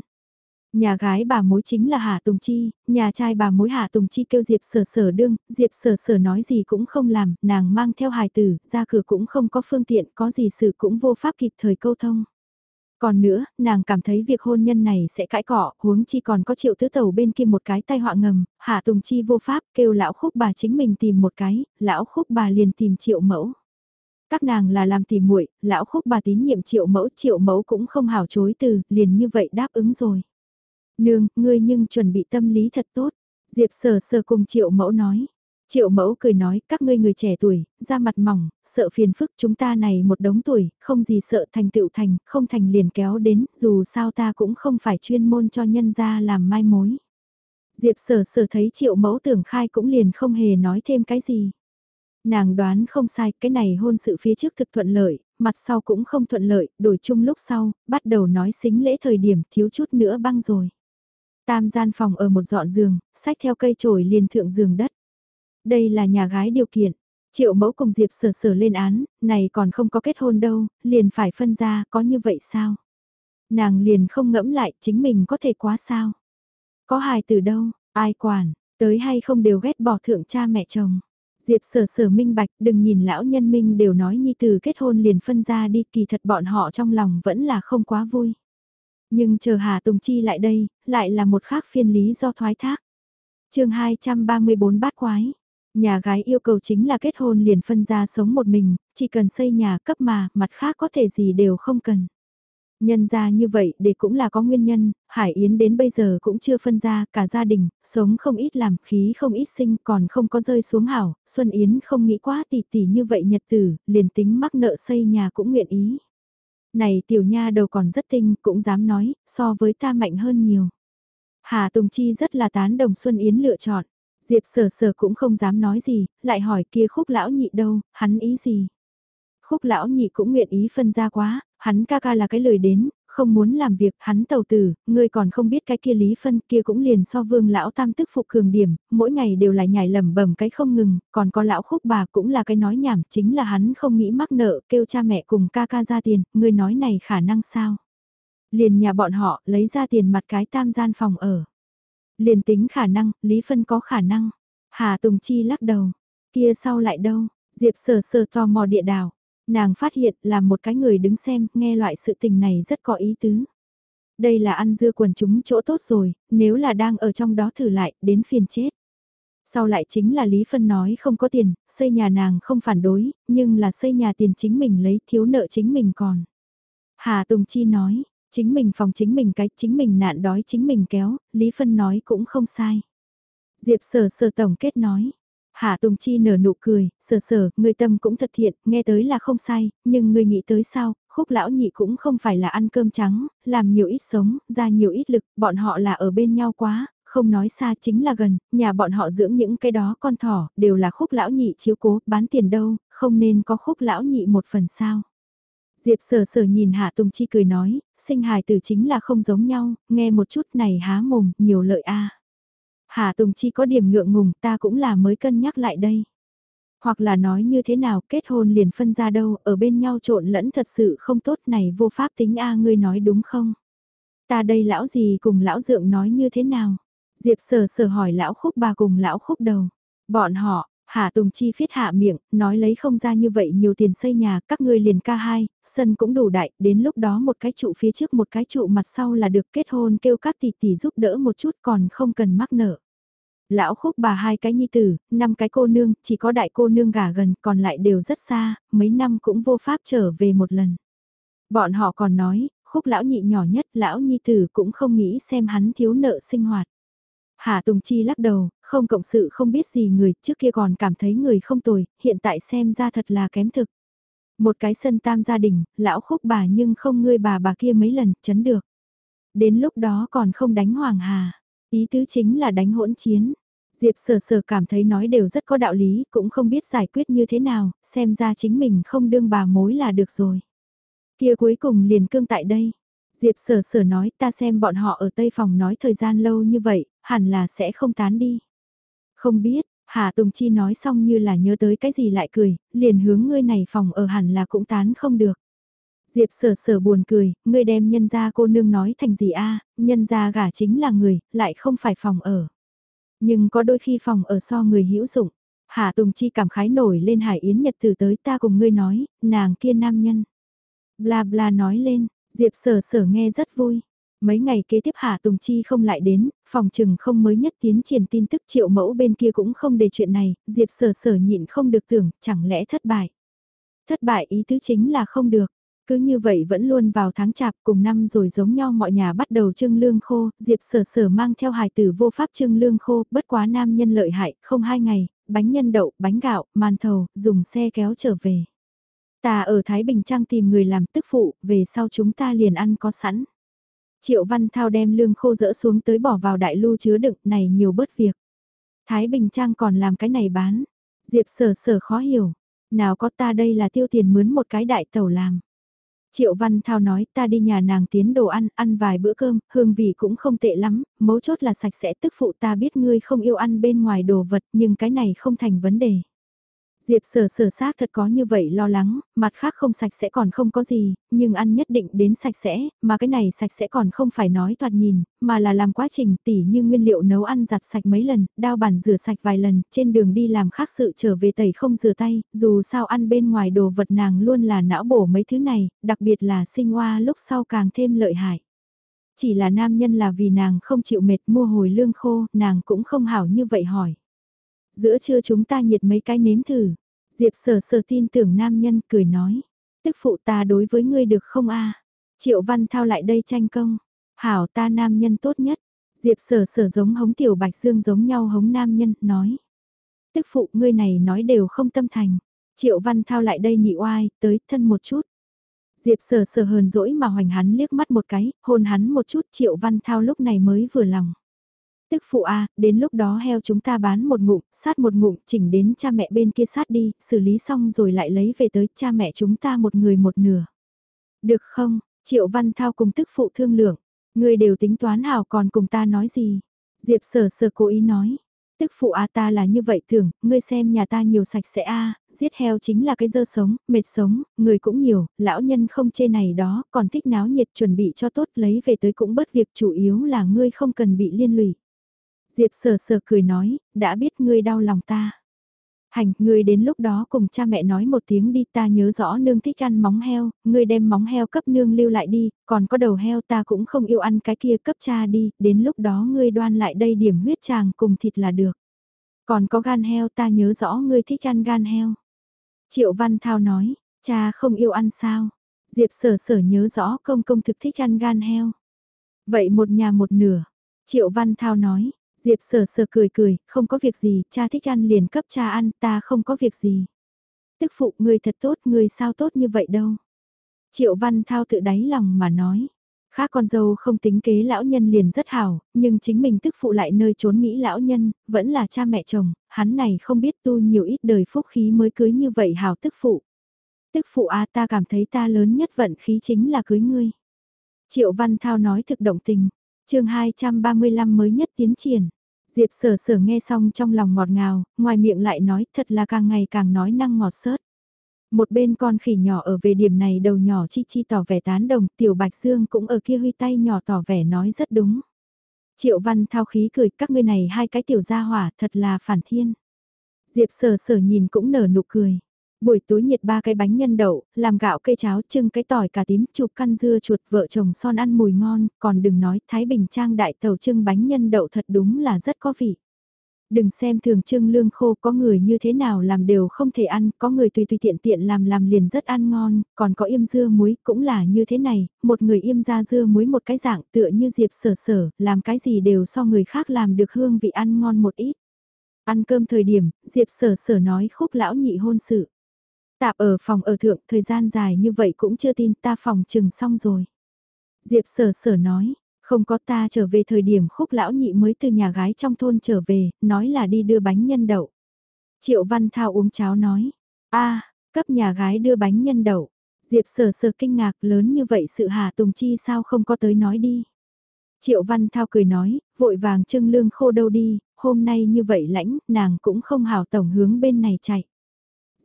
Speaker 1: Nhà gái bà mối chính là Hà Tùng Chi, nhà trai bà mối Hà Tùng Chi kêu Diệp sở sở đương, Diệp sở sở nói gì cũng không làm, nàng mang theo hài tử, ra cửa cũng không có phương tiện, có gì sự cũng vô pháp kịp thời câu thông. Còn nữa, nàng cảm thấy việc hôn nhân này sẽ cãi cọ, huống chi còn có triệu tứ tàu bên kia một cái tai họa ngầm, hạ tùng chi vô pháp kêu lão khúc bà chính mình tìm một cái, lão khúc bà liền tìm triệu mẫu. Các nàng là làm tìm muội lão khúc bà tín nhiệm triệu mẫu, triệu mẫu cũng không hảo chối từ, liền như vậy đáp ứng rồi. Nương, ngươi nhưng chuẩn bị tâm lý thật tốt, Diệp sờ sờ cùng triệu mẫu nói. Triệu mẫu cười nói, các ngươi người trẻ tuổi, da mặt mỏng, sợ phiền phức chúng ta này một đống tuổi, không gì sợ thành tựu thành, không thành liền kéo đến, dù sao ta cũng không phải chuyên môn cho nhân gia làm mai mối. Diệp sở sở thấy triệu mẫu tưởng khai cũng liền không hề nói thêm cái gì. Nàng đoán không sai, cái này hôn sự phía trước thực thuận lợi, mặt sau cũng không thuận lợi, đổi chung lúc sau, bắt đầu nói xính lễ thời điểm thiếu chút nữa băng rồi. Tam gian phòng ở một dọn giường, sách theo cây trổi liền thượng giường đất. Đây là nhà gái điều kiện. Triệu mẫu cùng Diệp sở sở lên án, này còn không có kết hôn đâu, liền phải phân ra, có như vậy sao? Nàng liền không ngẫm lại chính mình có thể quá sao? Có hài từ đâu, ai quản, tới hay không đều ghét bỏ thượng cha mẹ chồng. Diệp sở sở minh bạch đừng nhìn lão nhân minh đều nói nhi từ kết hôn liền phân ra đi kỳ thật bọn họ trong lòng vẫn là không quá vui. Nhưng chờ Hà Tùng Chi lại đây, lại là một khác phiên lý do thoái thác. chương 234 bát quái. Nhà gái yêu cầu chính là kết hôn liền phân ra sống một mình, chỉ cần xây nhà cấp mà, mặt khác có thể gì đều không cần. Nhân ra như vậy để cũng là có nguyên nhân, Hải Yến đến bây giờ cũng chưa phân ra, cả gia đình, sống không ít làm, khí không ít sinh, còn không có rơi xuống hảo, Xuân Yến không nghĩ quá tỉ tỉ như vậy nhật tử, liền tính mắc nợ xây nhà cũng nguyện ý. Này tiểu nha đầu còn rất tinh, cũng dám nói, so với ta mạnh hơn nhiều. Hà Tùng Chi rất là tán đồng Xuân Yến lựa chọn. Diệp sở sở cũng không dám nói gì, lại hỏi kia khúc lão nhị đâu, hắn ý gì. Khúc lão nhị cũng nguyện ý phân ra quá, hắn ca ca là cái lời đến, không muốn làm việc, hắn tàu tử, ngươi còn không biết cái kia lý phân kia cũng liền so vương lão tam tức phục cường điểm, mỗi ngày đều lại nhảy lầm bầm cái không ngừng, còn có lão khúc bà cũng là cái nói nhảm, chính là hắn không nghĩ mắc nợ, kêu cha mẹ cùng ca ca ra tiền, ngươi nói này khả năng sao? Liền nhà bọn họ lấy ra tiền mặt cái tam gian phòng ở. Liền tính khả năng, Lý Phân có khả năng. Hà Tùng Chi lắc đầu. Kia sau lại đâu? Diệp sờ sờ tò mò địa đảo. Nàng phát hiện là một cái người đứng xem, nghe loại sự tình này rất có ý tứ. Đây là ăn dưa quần chúng chỗ tốt rồi, nếu là đang ở trong đó thử lại, đến phiền chết. Sau lại chính là Lý Phân nói không có tiền, xây nhà nàng không phản đối, nhưng là xây nhà tiền chính mình lấy thiếu nợ chính mình còn. Hà Tùng Chi nói, Chính mình phòng chính mình cái, chính mình nạn đói chính mình kéo, Lý Phân nói cũng không sai. Diệp sở sở tổng kết nói. Hạ Tùng Chi nở nụ cười, sở sở, người tâm cũng thật thiện, nghe tới là không sai, nhưng người nghĩ tới sao, khúc lão nhị cũng không phải là ăn cơm trắng, làm nhiều ít sống, ra nhiều ít lực, bọn họ là ở bên nhau quá, không nói xa chính là gần, nhà bọn họ dưỡng những cái đó con thỏ, đều là khúc lão nhị chiếu cố, bán tiền đâu, không nên có khúc lão nhị một phần sao. Diệp sở sở nhìn Hạ Tùng Chi cười nói, sinh hài tử chính là không giống nhau, nghe một chút này há mồm, nhiều lợi a. Hạ Tùng Chi có điểm ngượng ngùng ta cũng là mới cân nhắc lại đây. Hoặc là nói như thế nào kết hôn liền phân ra đâu, ở bên nhau trộn lẫn thật sự không tốt này vô pháp tính a ngươi nói đúng không? Ta đây lão gì cùng lão dượng nói như thế nào? Diệp sở sở hỏi lão khúc bà cùng lão khúc đầu. Bọn họ, Hạ Tùng Chi phiết hạ miệng, nói lấy không ra như vậy nhiều tiền xây nhà, các ngươi liền ca hai, sân cũng đủ đại, đến lúc đó một cái trụ phía trước một cái trụ mặt sau là được kết hôn kêu các tỷ tỷ giúp đỡ một chút còn không cần mắc nợ. Lão khúc bà hai cái nhi tử, năm cái cô nương, chỉ có đại cô nương gả gần, còn lại đều rất xa, mấy năm cũng vô pháp trở về một lần. Bọn họ còn nói, khúc lão nhị nhỏ nhất, lão nhi tử cũng không nghĩ xem hắn thiếu nợ sinh hoạt. Hạ Tùng Chi lắc đầu, không cộng sự không biết gì người, trước kia còn cảm thấy người không tồi, hiện tại xem ra thật là kém thực. Một cái sân tam gia đình, lão khúc bà nhưng không ngươi bà bà kia mấy lần, chấn được. Đến lúc đó còn không đánh Hoàng Hà, ý tứ chính là đánh hỗn chiến. Diệp sở sở cảm thấy nói đều rất có đạo lý, cũng không biết giải quyết như thế nào, xem ra chính mình không đương bà mối là được rồi. Kia cuối cùng liền cương tại đây. Diệp sở sở nói ta xem bọn họ ở Tây Phòng nói thời gian lâu như vậy, hẳn là sẽ không tán đi. Không biết, Hà Tùng Chi nói xong như là nhớ tới cái gì lại cười, liền hướng ngươi này phòng ở hẳn là cũng tán không được. Diệp sở sở buồn cười, ngươi đem nhân gia cô nương nói thành gì a nhân gia gả chính là người, lại không phải phòng ở. Nhưng có đôi khi phòng ở so người hữu dụng. Hà Tùng Chi cảm khái nổi lên Hải Yến Nhật từ tới ta cùng ngươi nói, nàng kia nam nhân. Bla bla nói lên, Diệp sở sở nghe rất vui. Mấy ngày kế tiếp Hà Tùng Chi không lại đến, phòng trừng không mới nhất tiến triển tin tức triệu mẫu bên kia cũng không để chuyện này, Diệp sở sở nhịn không được tưởng, chẳng lẽ thất bại. Thất bại ý tứ chính là không được. Cứ như vậy vẫn luôn vào tháng chạp cùng năm rồi giống nhau mọi nhà bắt đầu trưng lương khô, Diệp sở sở mang theo hài tử vô pháp trưng lương khô, bất quá nam nhân lợi hại, không hai ngày, bánh nhân đậu, bánh gạo, màn thầu, dùng xe kéo trở về. Ta ở Thái Bình Trang tìm người làm tức phụ, về sau chúng ta liền ăn có sẵn. Triệu Văn Thao đem lương khô dỡ xuống tới bỏ vào đại lưu chứa đựng này nhiều bớt việc. Thái Bình Trang còn làm cái này bán. Diệp sở sở khó hiểu. Nào có ta đây là tiêu tiền mướn một cái đại tàu làm. Triệu Văn Thao nói ta đi nhà nàng tiến đồ ăn, ăn vài bữa cơm, hương vị cũng không tệ lắm, mấu chốt là sạch sẽ tức phụ ta biết ngươi không yêu ăn bên ngoài đồ vật nhưng cái này không thành vấn đề. Diệp sở sở xác thật có như vậy lo lắng, mặt khác không sạch sẽ còn không có gì, nhưng ăn nhất định đến sạch sẽ, mà cái này sạch sẽ còn không phải nói toạt nhìn, mà là làm quá trình tỉ như nguyên liệu nấu ăn giặt sạch mấy lần, đao bàn rửa sạch vài lần, trên đường đi làm khác sự trở về tẩy không rửa tay, dù sao ăn bên ngoài đồ vật nàng luôn là não bổ mấy thứ này, đặc biệt là sinh hoa lúc sau càng thêm lợi hại. Chỉ là nam nhân là vì nàng không chịu mệt mua hồi lương khô, nàng cũng không hảo như vậy hỏi giữa trưa chúng ta nhiệt mấy cái nếm thử. Diệp sở sở tin tưởng nam nhân cười nói. Tức phụ ta đối với ngươi được không a Triệu văn thao lại đây tranh công. Hảo ta nam nhân tốt nhất. Diệp sở sở giống hống tiểu bạch dương giống nhau hống nam nhân, nói. Tức phụ ngươi này nói đều không tâm thành. Triệu văn thao lại đây nhị oai, tới thân một chút. Diệp sở sở hờn dỗi mà hoành hắn liếc mắt một cái, hôn hắn một chút triệu văn thao lúc này mới vừa lòng. Tức phụ A, đến lúc đó heo chúng ta bán một ngụm, sát một ngụm, chỉnh đến cha mẹ bên kia sát đi, xử lý xong rồi lại lấy về tới cha mẹ chúng ta một người một nửa. Được không, Triệu Văn Thao cùng tức phụ thương lượng, người đều tính toán hào còn cùng ta nói gì. Diệp sở sở cố ý nói, tức phụ a ta là như vậy thường, ngươi xem nhà ta nhiều sạch sẽ a giết heo chính là cái dơ sống, mệt sống, người cũng nhiều, lão nhân không chê này đó, còn thích náo nhiệt chuẩn bị cho tốt lấy về tới cũng bớt việc chủ yếu là ngươi không cần bị liên lụy. Diệp sờ sờ cười nói, đã biết ngươi đau lòng ta. Hành, ngươi đến lúc đó cùng cha mẹ nói một tiếng đi ta nhớ rõ nương thích ăn móng heo, ngươi đem móng heo cấp nương lưu lại đi, còn có đầu heo ta cũng không yêu ăn cái kia cấp cha đi, đến lúc đó ngươi đoan lại đây điểm huyết tràng cùng thịt là được. Còn có gan heo ta nhớ rõ ngươi thích ăn gan heo. Triệu Văn Thao nói, cha không yêu ăn sao? Diệp sở sở nhớ rõ công công thực thích ăn gan heo. Vậy một nhà một nửa. Triệu Văn Thao nói, Diệp sờ sờ cười cười, không có việc gì, cha thích ăn liền cấp cha ăn, ta không có việc gì. Tức phụ người thật tốt, người sao tốt như vậy đâu. Triệu Văn Thao tự đáy lòng mà nói. Khác con dâu không tính kế lão nhân liền rất hảo, nhưng chính mình tức phụ lại nơi trốn nghĩ lão nhân, vẫn là cha mẹ chồng, hắn này không biết tu nhiều ít đời phúc khí mới cưới như vậy hảo tức phụ. Tức phụ a ta cảm thấy ta lớn nhất vận khí chính là cưới ngươi. Triệu Văn Thao nói thực động tình, chương 235 mới nhất tiến triển. Diệp sở sở nghe xong trong lòng ngọt ngào, ngoài miệng lại nói thật là càng ngày càng nói năng ngọt sớt. Một bên con khỉ nhỏ ở về điểm này đầu nhỏ chi chi tỏ vẻ tán đồng, tiểu bạch dương cũng ở kia huy tay nhỏ tỏ vẻ nói rất đúng. Triệu văn thao khí cười các ngươi này hai cái tiểu gia hỏa thật là phản thiên. Diệp sở sở nhìn cũng nở nụ cười. Buổi tối nhiệt ba cái bánh nhân đậu, làm gạo cây cháo trưng cái tỏi cà tím chụp căn dưa chuột vợ chồng son ăn mùi ngon, còn đừng nói Thái Bình Trang đại tàu trưng bánh nhân đậu thật đúng là rất có vị. Đừng xem thường trưng lương khô có người như thế nào làm đều không thể ăn, có người tùy tùy tiện tiện làm làm liền rất ăn ngon, còn có im dưa muối cũng là như thế này, một người im ra dưa muối một cái dạng tựa như diệp sở sở, làm cái gì đều so người khác làm được hương vị ăn ngon một ít. Ăn cơm thời điểm, diệp sở sở nói khúc lão nhị hôn sự. Tạp ở phòng ở thượng thời gian dài như vậy cũng chưa tin ta phòng chừng xong rồi. Diệp sở sở nói, không có ta trở về thời điểm khúc lão nhị mới từ nhà gái trong thôn trở về, nói là đi đưa bánh nhân đậu. Triệu Văn Thao uống cháo nói, a cấp nhà gái đưa bánh nhân đậu. Diệp sở sở kinh ngạc lớn như vậy sự hà tùng chi sao không có tới nói đi. Triệu Văn Thao cười nói, vội vàng trưng lương khô đâu đi, hôm nay như vậy lãnh, nàng cũng không hào tổng hướng bên này chạy.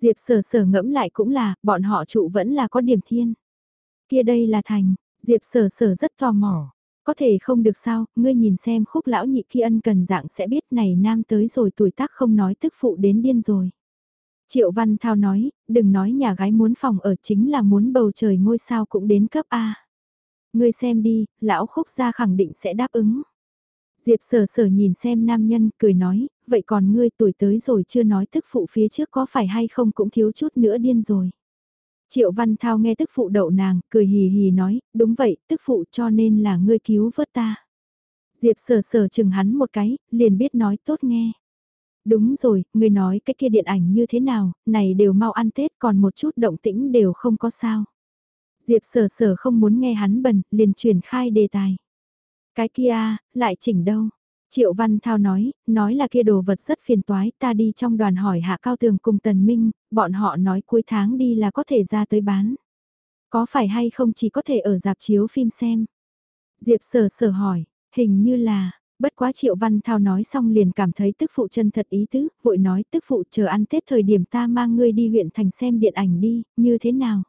Speaker 1: Diệp sở sở ngẫm lại cũng là, bọn họ trụ vẫn là có điểm thiên. Kia đây là thành, Diệp sở sở rất tò mò. Có thể không được sao, ngươi nhìn xem khúc lão nhị kia ân cần dạng sẽ biết này nam tới rồi tuổi tác không nói tức phụ đến điên rồi. Triệu Văn Thao nói, đừng nói nhà gái muốn phòng ở chính là muốn bầu trời ngôi sao cũng đến cấp A. Ngươi xem đi, lão khúc gia khẳng định sẽ đáp ứng. Diệp sở sở nhìn xem nam nhân, cười nói, vậy còn ngươi tuổi tới rồi chưa nói tức phụ phía trước có phải hay không cũng thiếu chút nữa điên rồi. Triệu Văn Thao nghe tức phụ đậu nàng, cười hì hì nói, đúng vậy, tức phụ cho nên là ngươi cứu vớt ta. Diệp sở sở chừng hắn một cái, liền biết nói tốt nghe. Đúng rồi, ngươi nói cái kia điện ảnh như thế nào, này đều mau ăn Tết còn một chút động tĩnh đều không có sao. Diệp sở sở không muốn nghe hắn bần, liền chuyển khai đề tài. Cái kia, lại chỉnh đâu? Triệu Văn Thao nói, nói là kia đồ vật rất phiền toái, ta đi trong đoàn hỏi hạ cao tường cùng Tần Minh, bọn họ nói cuối tháng đi là có thể ra tới bán. Có phải hay không chỉ có thể ở dạp chiếu phim xem? Diệp sở sở hỏi, hình như là, bất quá Triệu Văn Thao nói xong liền cảm thấy tức phụ chân thật ý tứ, vội nói tức phụ chờ ăn Tết thời điểm ta mang ngươi đi huyện thành xem điện ảnh đi, như thế nào?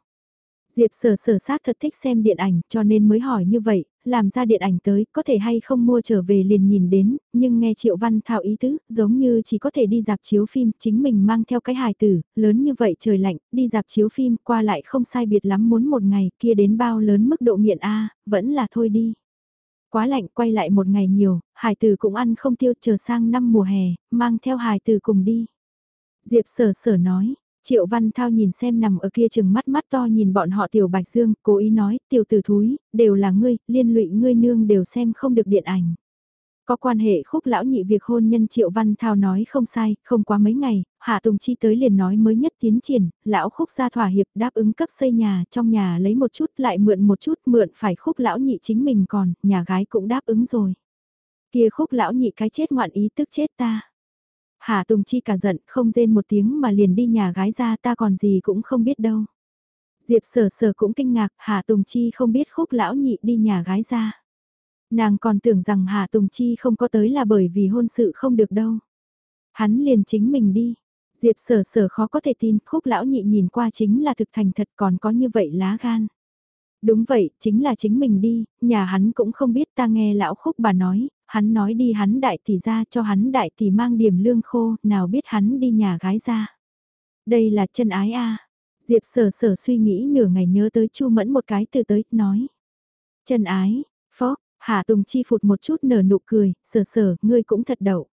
Speaker 1: Diệp sở sở sát thật thích xem điện ảnh cho nên mới hỏi như vậy, làm ra điện ảnh tới có thể hay không mua trở về liền nhìn đến, nhưng nghe Triệu Văn Thao ý tứ, giống như chỉ có thể đi dạp chiếu phim, chính mình mang theo cái hài tử, lớn như vậy trời lạnh, đi dạp chiếu phim qua lại không sai biệt lắm muốn một ngày kia đến bao lớn mức độ nghiện A, vẫn là thôi đi. Quá lạnh quay lại một ngày nhiều, hài tử cũng ăn không tiêu chờ sang năm mùa hè, mang theo hài tử cùng đi. Diệp sở sở nói, Triệu Văn Thao nhìn xem nằm ở kia chừng mắt mắt to nhìn bọn họ Tiểu Bạch Dương, cố ý nói, tiểu tử thúi, đều là ngươi, liên lụy ngươi nương đều xem không được điện ảnh. Có quan hệ khúc lão nhị việc hôn nhân Triệu Văn Thao nói không sai, không quá mấy ngày, Hạ Tùng Chi tới liền nói mới nhất tiến triển, lão khúc ra thỏa hiệp đáp ứng cấp xây nhà, trong nhà lấy một chút lại mượn một chút, mượn phải khúc lão nhị chính mình còn, nhà gái cũng đáp ứng rồi. Kia khúc lão nhị cái chết ngoạn ý tức chết ta. Hà Tùng Chi cả giận, không rên một tiếng mà liền đi nhà gái ra ta còn gì cũng không biết đâu. Diệp sở sở cũng kinh ngạc, Hà Tùng Chi không biết khúc lão nhị đi nhà gái ra. Nàng còn tưởng rằng Hà Tùng Chi không có tới là bởi vì hôn sự không được đâu. Hắn liền chính mình đi. Diệp sở sở khó có thể tin khúc lão nhị nhìn qua chính là thực thành thật còn có như vậy lá gan. Đúng vậy, chính là chính mình đi, nhà hắn cũng không biết ta nghe lão khúc bà nói, hắn nói đi hắn đại tỷ ra cho hắn đại tỷ mang điểm lương khô, nào biết hắn đi nhà gái ra. Đây là chân ái a Diệp sở sở suy nghĩ nửa ngày nhớ tới chu mẫn một cái từ tới, nói. Chân ái, phó, Hạ Tùng Chi phụt một chút nở nụ cười, sở sở, ngươi cũng thật đậu.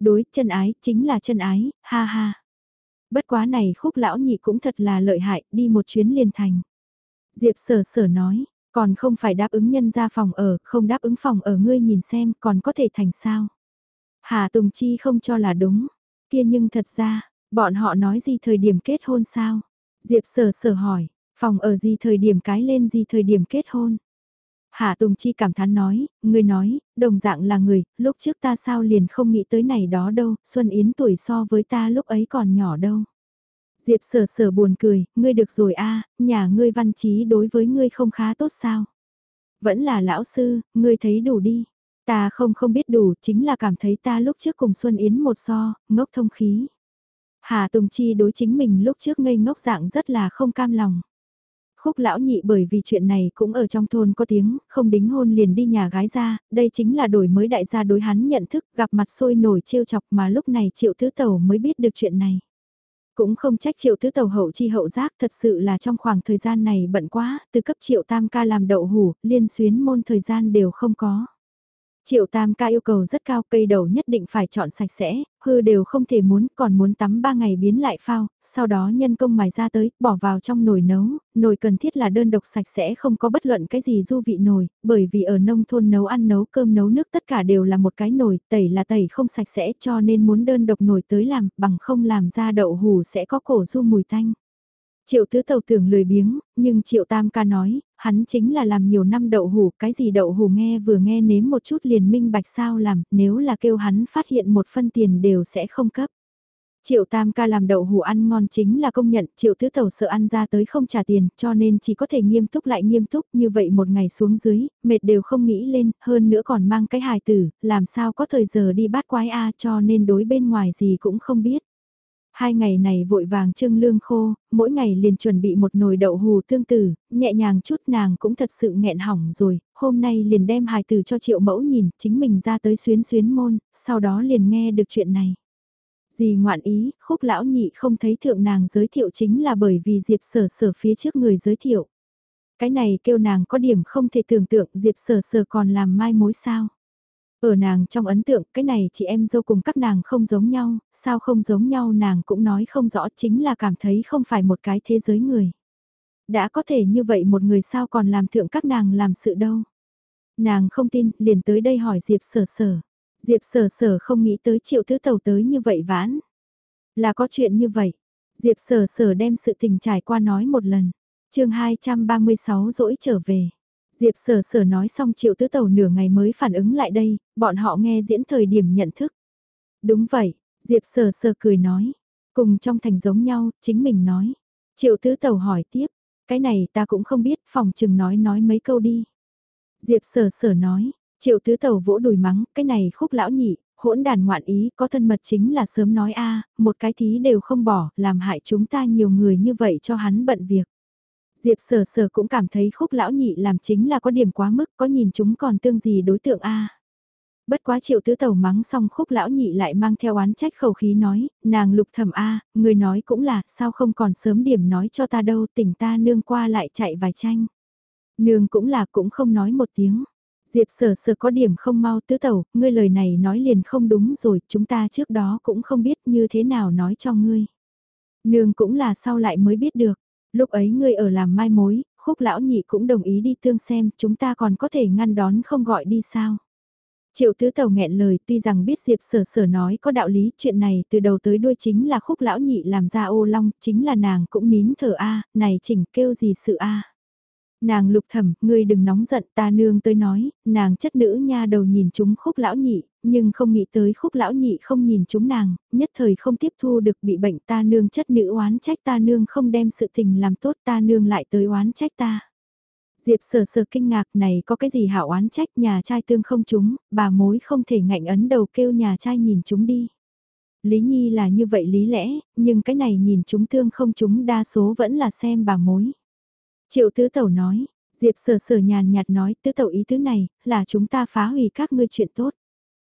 Speaker 1: Đối, chân ái, chính là chân ái, ha ha. Bất quá này khúc lão nhị cũng thật là lợi hại, đi một chuyến liền thành. Diệp sở sở nói, còn không phải đáp ứng nhân ra phòng ở, không đáp ứng phòng ở ngươi nhìn xem còn có thể thành sao. Hà Tùng Chi không cho là đúng, kia nhưng thật ra, bọn họ nói gì thời điểm kết hôn sao? Diệp sở sở hỏi, phòng ở gì thời điểm cái lên gì thời điểm kết hôn? Hà Tùng Chi cảm thán nói, ngươi nói, đồng dạng là người, lúc trước ta sao liền không nghĩ tới này đó đâu, Xuân Yến tuổi so với ta lúc ấy còn nhỏ đâu. Diệp sở sở buồn cười, ngươi được rồi a nhà ngươi văn trí đối với ngươi không khá tốt sao? Vẫn là lão sư, ngươi thấy đủ đi. Ta không không biết đủ, chính là cảm thấy ta lúc trước cùng Xuân Yến một so, ngốc thông khí. Hà Tùng Chi đối chính mình lúc trước ngây ngốc dạng rất là không cam lòng. Khúc lão nhị bởi vì chuyện này cũng ở trong thôn có tiếng, không đính hôn liền đi nhà gái ra, đây chính là đổi mới đại gia đối hắn nhận thức gặp mặt sôi nổi trêu chọc mà lúc này triệu thứ tẩu mới biết được chuyện này. Cũng không trách triệu tứ tàu hậu chi hậu giác thật sự là trong khoảng thời gian này bận quá, từ cấp triệu tam ca làm đậu hủ, liên xuyến môn thời gian đều không có. Triệu tam ca yêu cầu rất cao cây đầu nhất định phải chọn sạch sẽ, hư đều không thể muốn, còn muốn tắm 3 ngày biến lại phao, sau đó nhân công mài ra tới, bỏ vào trong nồi nấu, nồi cần thiết là đơn độc sạch sẽ không có bất luận cái gì du vị nồi, bởi vì ở nông thôn nấu ăn nấu cơm nấu nước tất cả đều là một cái nồi, tẩy là tẩy không sạch sẽ cho nên muốn đơn độc nồi tới làm, bằng không làm ra đậu hủ sẽ có cổ du mùi tanh. Triệu tứ tàu tưởng lười biếng, nhưng triệu tam ca nói, hắn chính là làm nhiều năm đậu hủ, cái gì đậu hủ nghe vừa nghe nếm một chút liền minh bạch sao làm, nếu là kêu hắn phát hiện một phân tiền đều sẽ không cấp. Triệu tam ca làm đậu hủ ăn ngon chính là công nhận, triệu tứ tàu sợ ăn ra tới không trả tiền, cho nên chỉ có thể nghiêm túc lại nghiêm túc, như vậy một ngày xuống dưới, mệt đều không nghĩ lên, hơn nữa còn mang cái hài tử, làm sao có thời giờ đi bắt quái A cho nên đối bên ngoài gì cũng không biết. Hai ngày này vội vàng trưng lương khô, mỗi ngày liền chuẩn bị một nồi đậu hù tương tử, nhẹ nhàng chút nàng cũng thật sự nghẹn hỏng rồi, hôm nay liền đem hài tử cho triệu mẫu nhìn, chính mình ra tới xuyến xuyến môn, sau đó liền nghe được chuyện này. Dì ngoạn ý, khúc lão nhị không thấy thượng nàng giới thiệu chính là bởi vì Diệp sở sở phía trước người giới thiệu. Cái này kêu nàng có điểm không thể tưởng tượng Diệp sở sở còn làm mai mối sao. Ở nàng trong ấn tượng cái này chị em dâu cùng các nàng không giống nhau, sao không giống nhau nàng cũng nói không rõ chính là cảm thấy không phải một cái thế giới người. Đã có thể như vậy một người sao còn làm thượng các nàng làm sự đâu. Nàng không tin, liền tới đây hỏi Diệp sở sở. Diệp sở sở không nghĩ tới triệu thứ tàu tới như vậy vãn. Là có chuyện như vậy. Diệp sở sở đem sự tình trải qua nói một lần. chương 236 dỗi trở về. Diệp sở sở nói xong triệu tứ tàu nửa ngày mới phản ứng lại đây, bọn họ nghe diễn thời điểm nhận thức. Đúng vậy, Diệp sở sở cười nói, cùng trong thành giống nhau, chính mình nói. Triệu tứ tàu hỏi tiếp, cái này ta cũng không biết, phòng chừng nói nói mấy câu đi. Diệp sở sở nói, triệu tứ tàu vỗ đùi mắng, cái này khúc lão nhị, hỗn đàn ngoạn ý, có thân mật chính là sớm nói a một cái thí đều không bỏ, làm hại chúng ta nhiều người như vậy cho hắn bận việc. Diệp sở sở cũng cảm thấy khúc lão nhị làm chính là có điểm quá mức, có nhìn chúng còn tương gì đối tượng A. Bất quá triệu tứ tẩu mắng xong khúc lão nhị lại mang theo oán trách khẩu khí nói, nàng lục thẩm A, người nói cũng là, sao không còn sớm điểm nói cho ta đâu, tỉnh ta nương qua lại chạy vài tranh. Nương cũng là cũng không nói một tiếng. Diệp sở sở có điểm không mau tứ tẩu, ngươi lời này nói liền không đúng rồi, chúng ta trước đó cũng không biết như thế nào nói cho ngươi. Nương cũng là sau lại mới biết được. Lúc ấy ngươi ở làm mai mối, khúc lão nhị cũng đồng ý đi tương xem, chúng ta còn có thể ngăn đón không gọi đi sao. Triệu tứ tàu nghẹn lời tuy rằng biết Diệp sở sở nói có đạo lý chuyện này từ đầu tới đuôi chính là khúc lão nhị làm ra ô long, chính là nàng cũng nín thở a này chỉnh kêu gì sự a Nàng lục thẩm, ngươi đừng nóng giận ta nương tới nói, nàng chất nữ nha đầu nhìn chúng khúc lão nhị, nhưng không nghĩ tới khúc lão nhị không nhìn chúng nàng, nhất thời không tiếp thu được bị bệnh ta nương chất nữ oán trách ta nương không đem sự tình làm tốt ta nương lại tới oán trách ta. Diệp sờ sờ kinh ngạc này có cái gì hảo oán trách nhà trai tương không chúng, bà mối không thể ngạnh ấn đầu kêu nhà trai nhìn chúng đi. Lý Nhi là như vậy lý lẽ, nhưng cái này nhìn chúng tương không chúng đa số vẫn là xem bà mối. Triệu tứ tẩu nói, Diệp sở sở nhàn nhạt nói tứ tẩu ý tứ này, là chúng ta phá hủy các ngươi chuyện tốt.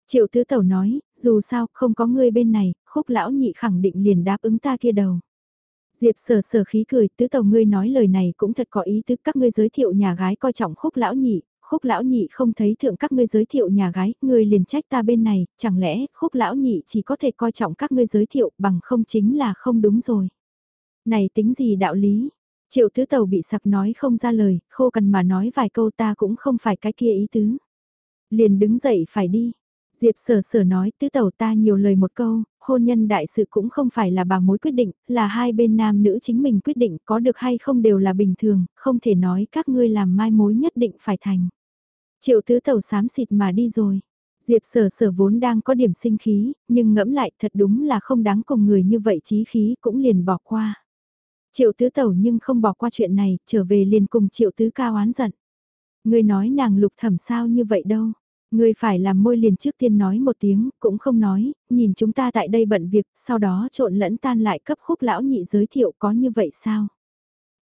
Speaker 1: Triệu tứ tẩu nói, dù sao không có ngươi bên này, khúc lão nhị khẳng định liền đáp ứng ta kia đầu. Diệp sở sở khí cười, tứ tẩu ngươi nói lời này cũng thật có ý tứ các ngươi giới thiệu nhà gái coi trọng khúc lão nhị, khúc lão nhị không thấy thượng các ngươi giới thiệu nhà gái, ngươi liền trách ta bên này, chẳng lẽ khúc lão nhị chỉ có thể coi trọng các ngươi giới thiệu bằng không chính là không đúng rồi. Này tính gì đạo lý, Triệu tứ tàu bị sặc nói không ra lời, khô cần mà nói vài câu ta cũng không phải cái kia ý tứ. Liền đứng dậy phải đi. Diệp sở sở nói tứ tàu ta nhiều lời một câu, hôn nhân đại sự cũng không phải là bà mối quyết định, là hai bên nam nữ chính mình quyết định có được hay không đều là bình thường, không thể nói các ngươi làm mai mối nhất định phải thành. Triệu tứ tàu xám xịt mà đi rồi. Diệp sở sở vốn đang có điểm sinh khí, nhưng ngẫm lại thật đúng là không đáng cùng người như vậy chí khí cũng liền bỏ qua. Triệu tứ tẩu nhưng không bỏ qua chuyện này, trở về liền cùng triệu tứ cao oán giận. Người nói nàng lục thẩm sao như vậy đâu. Người phải làm môi liền trước tiên nói một tiếng, cũng không nói, nhìn chúng ta tại đây bận việc, sau đó trộn lẫn tan lại cấp khúc lão nhị giới thiệu có như vậy sao?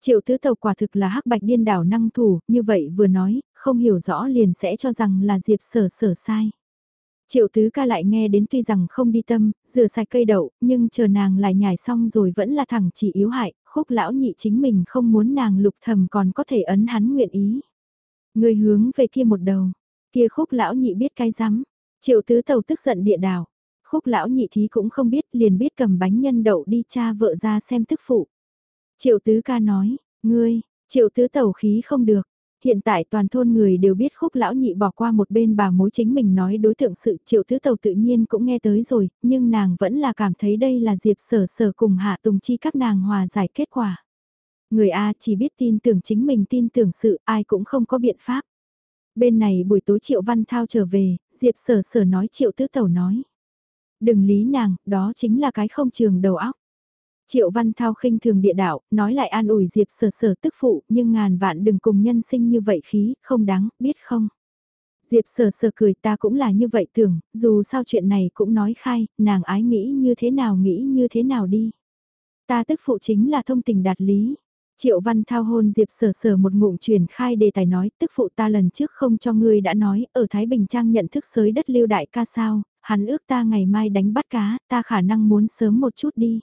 Speaker 1: Triệu tứ tàu quả thực là hắc bạch điên đảo năng thủ, như vậy vừa nói, không hiểu rõ liền sẽ cho rằng là Diệp sở sở sai. Triệu tứ ca lại nghe đến tuy rằng không đi tâm, rửa sạch cây đậu, nhưng chờ nàng lại nhảy xong rồi vẫn là thẳng chỉ yếu hại, khúc lão nhị chính mình không muốn nàng lục thầm còn có thể ấn hắn nguyện ý. Người hướng về kia một đầu, kia khúc lão nhị biết cái rắm triệu tứ tàu tức giận địa đảo. Khúc lão nhị thí cũng không biết liền biết cầm bánh nhân đậu đi cha vợ ra xem tức phụ. Triệu tứ ca nói, ngươi, triệu tứ tàu khí không được. Hiện tại toàn thôn người đều biết khúc lão nhị bỏ qua một bên bà mối chính mình nói đối tượng sự triệu tứ tàu tự nhiên cũng nghe tới rồi, nhưng nàng vẫn là cảm thấy đây là diệp sở sở cùng hạ tùng chi các nàng hòa giải kết quả. Người A chỉ biết tin tưởng chính mình tin tưởng sự ai cũng không có biện pháp. Bên này buổi tối Triệu Văn Thao trở về, Diệp Sở Sở nói Triệu Tứ Tẩu nói. Đừng lý nàng, đó chính là cái không trường đầu óc. Triệu Văn Thao khinh thường địa đạo, nói lại an ủi Diệp Sở Sở tức phụ, nhưng ngàn vạn đừng cùng nhân sinh như vậy khí, không đáng, biết không? Diệp Sở Sở cười ta cũng là như vậy tưởng, dù sao chuyện này cũng nói khai, nàng ái nghĩ như thế nào nghĩ như thế nào đi. Ta tức phụ chính là thông tình đạt lý. Triệu Văn Thao hôn Diệp Sở Sở một ngụm truyền khai đề tài nói, tức phụ ta lần trước không cho ngươi đã nói, ở Thái Bình Trang nhận thức sới đất lưu đại ca sao, hắn ước ta ngày mai đánh bắt cá, ta khả năng muốn sớm một chút đi.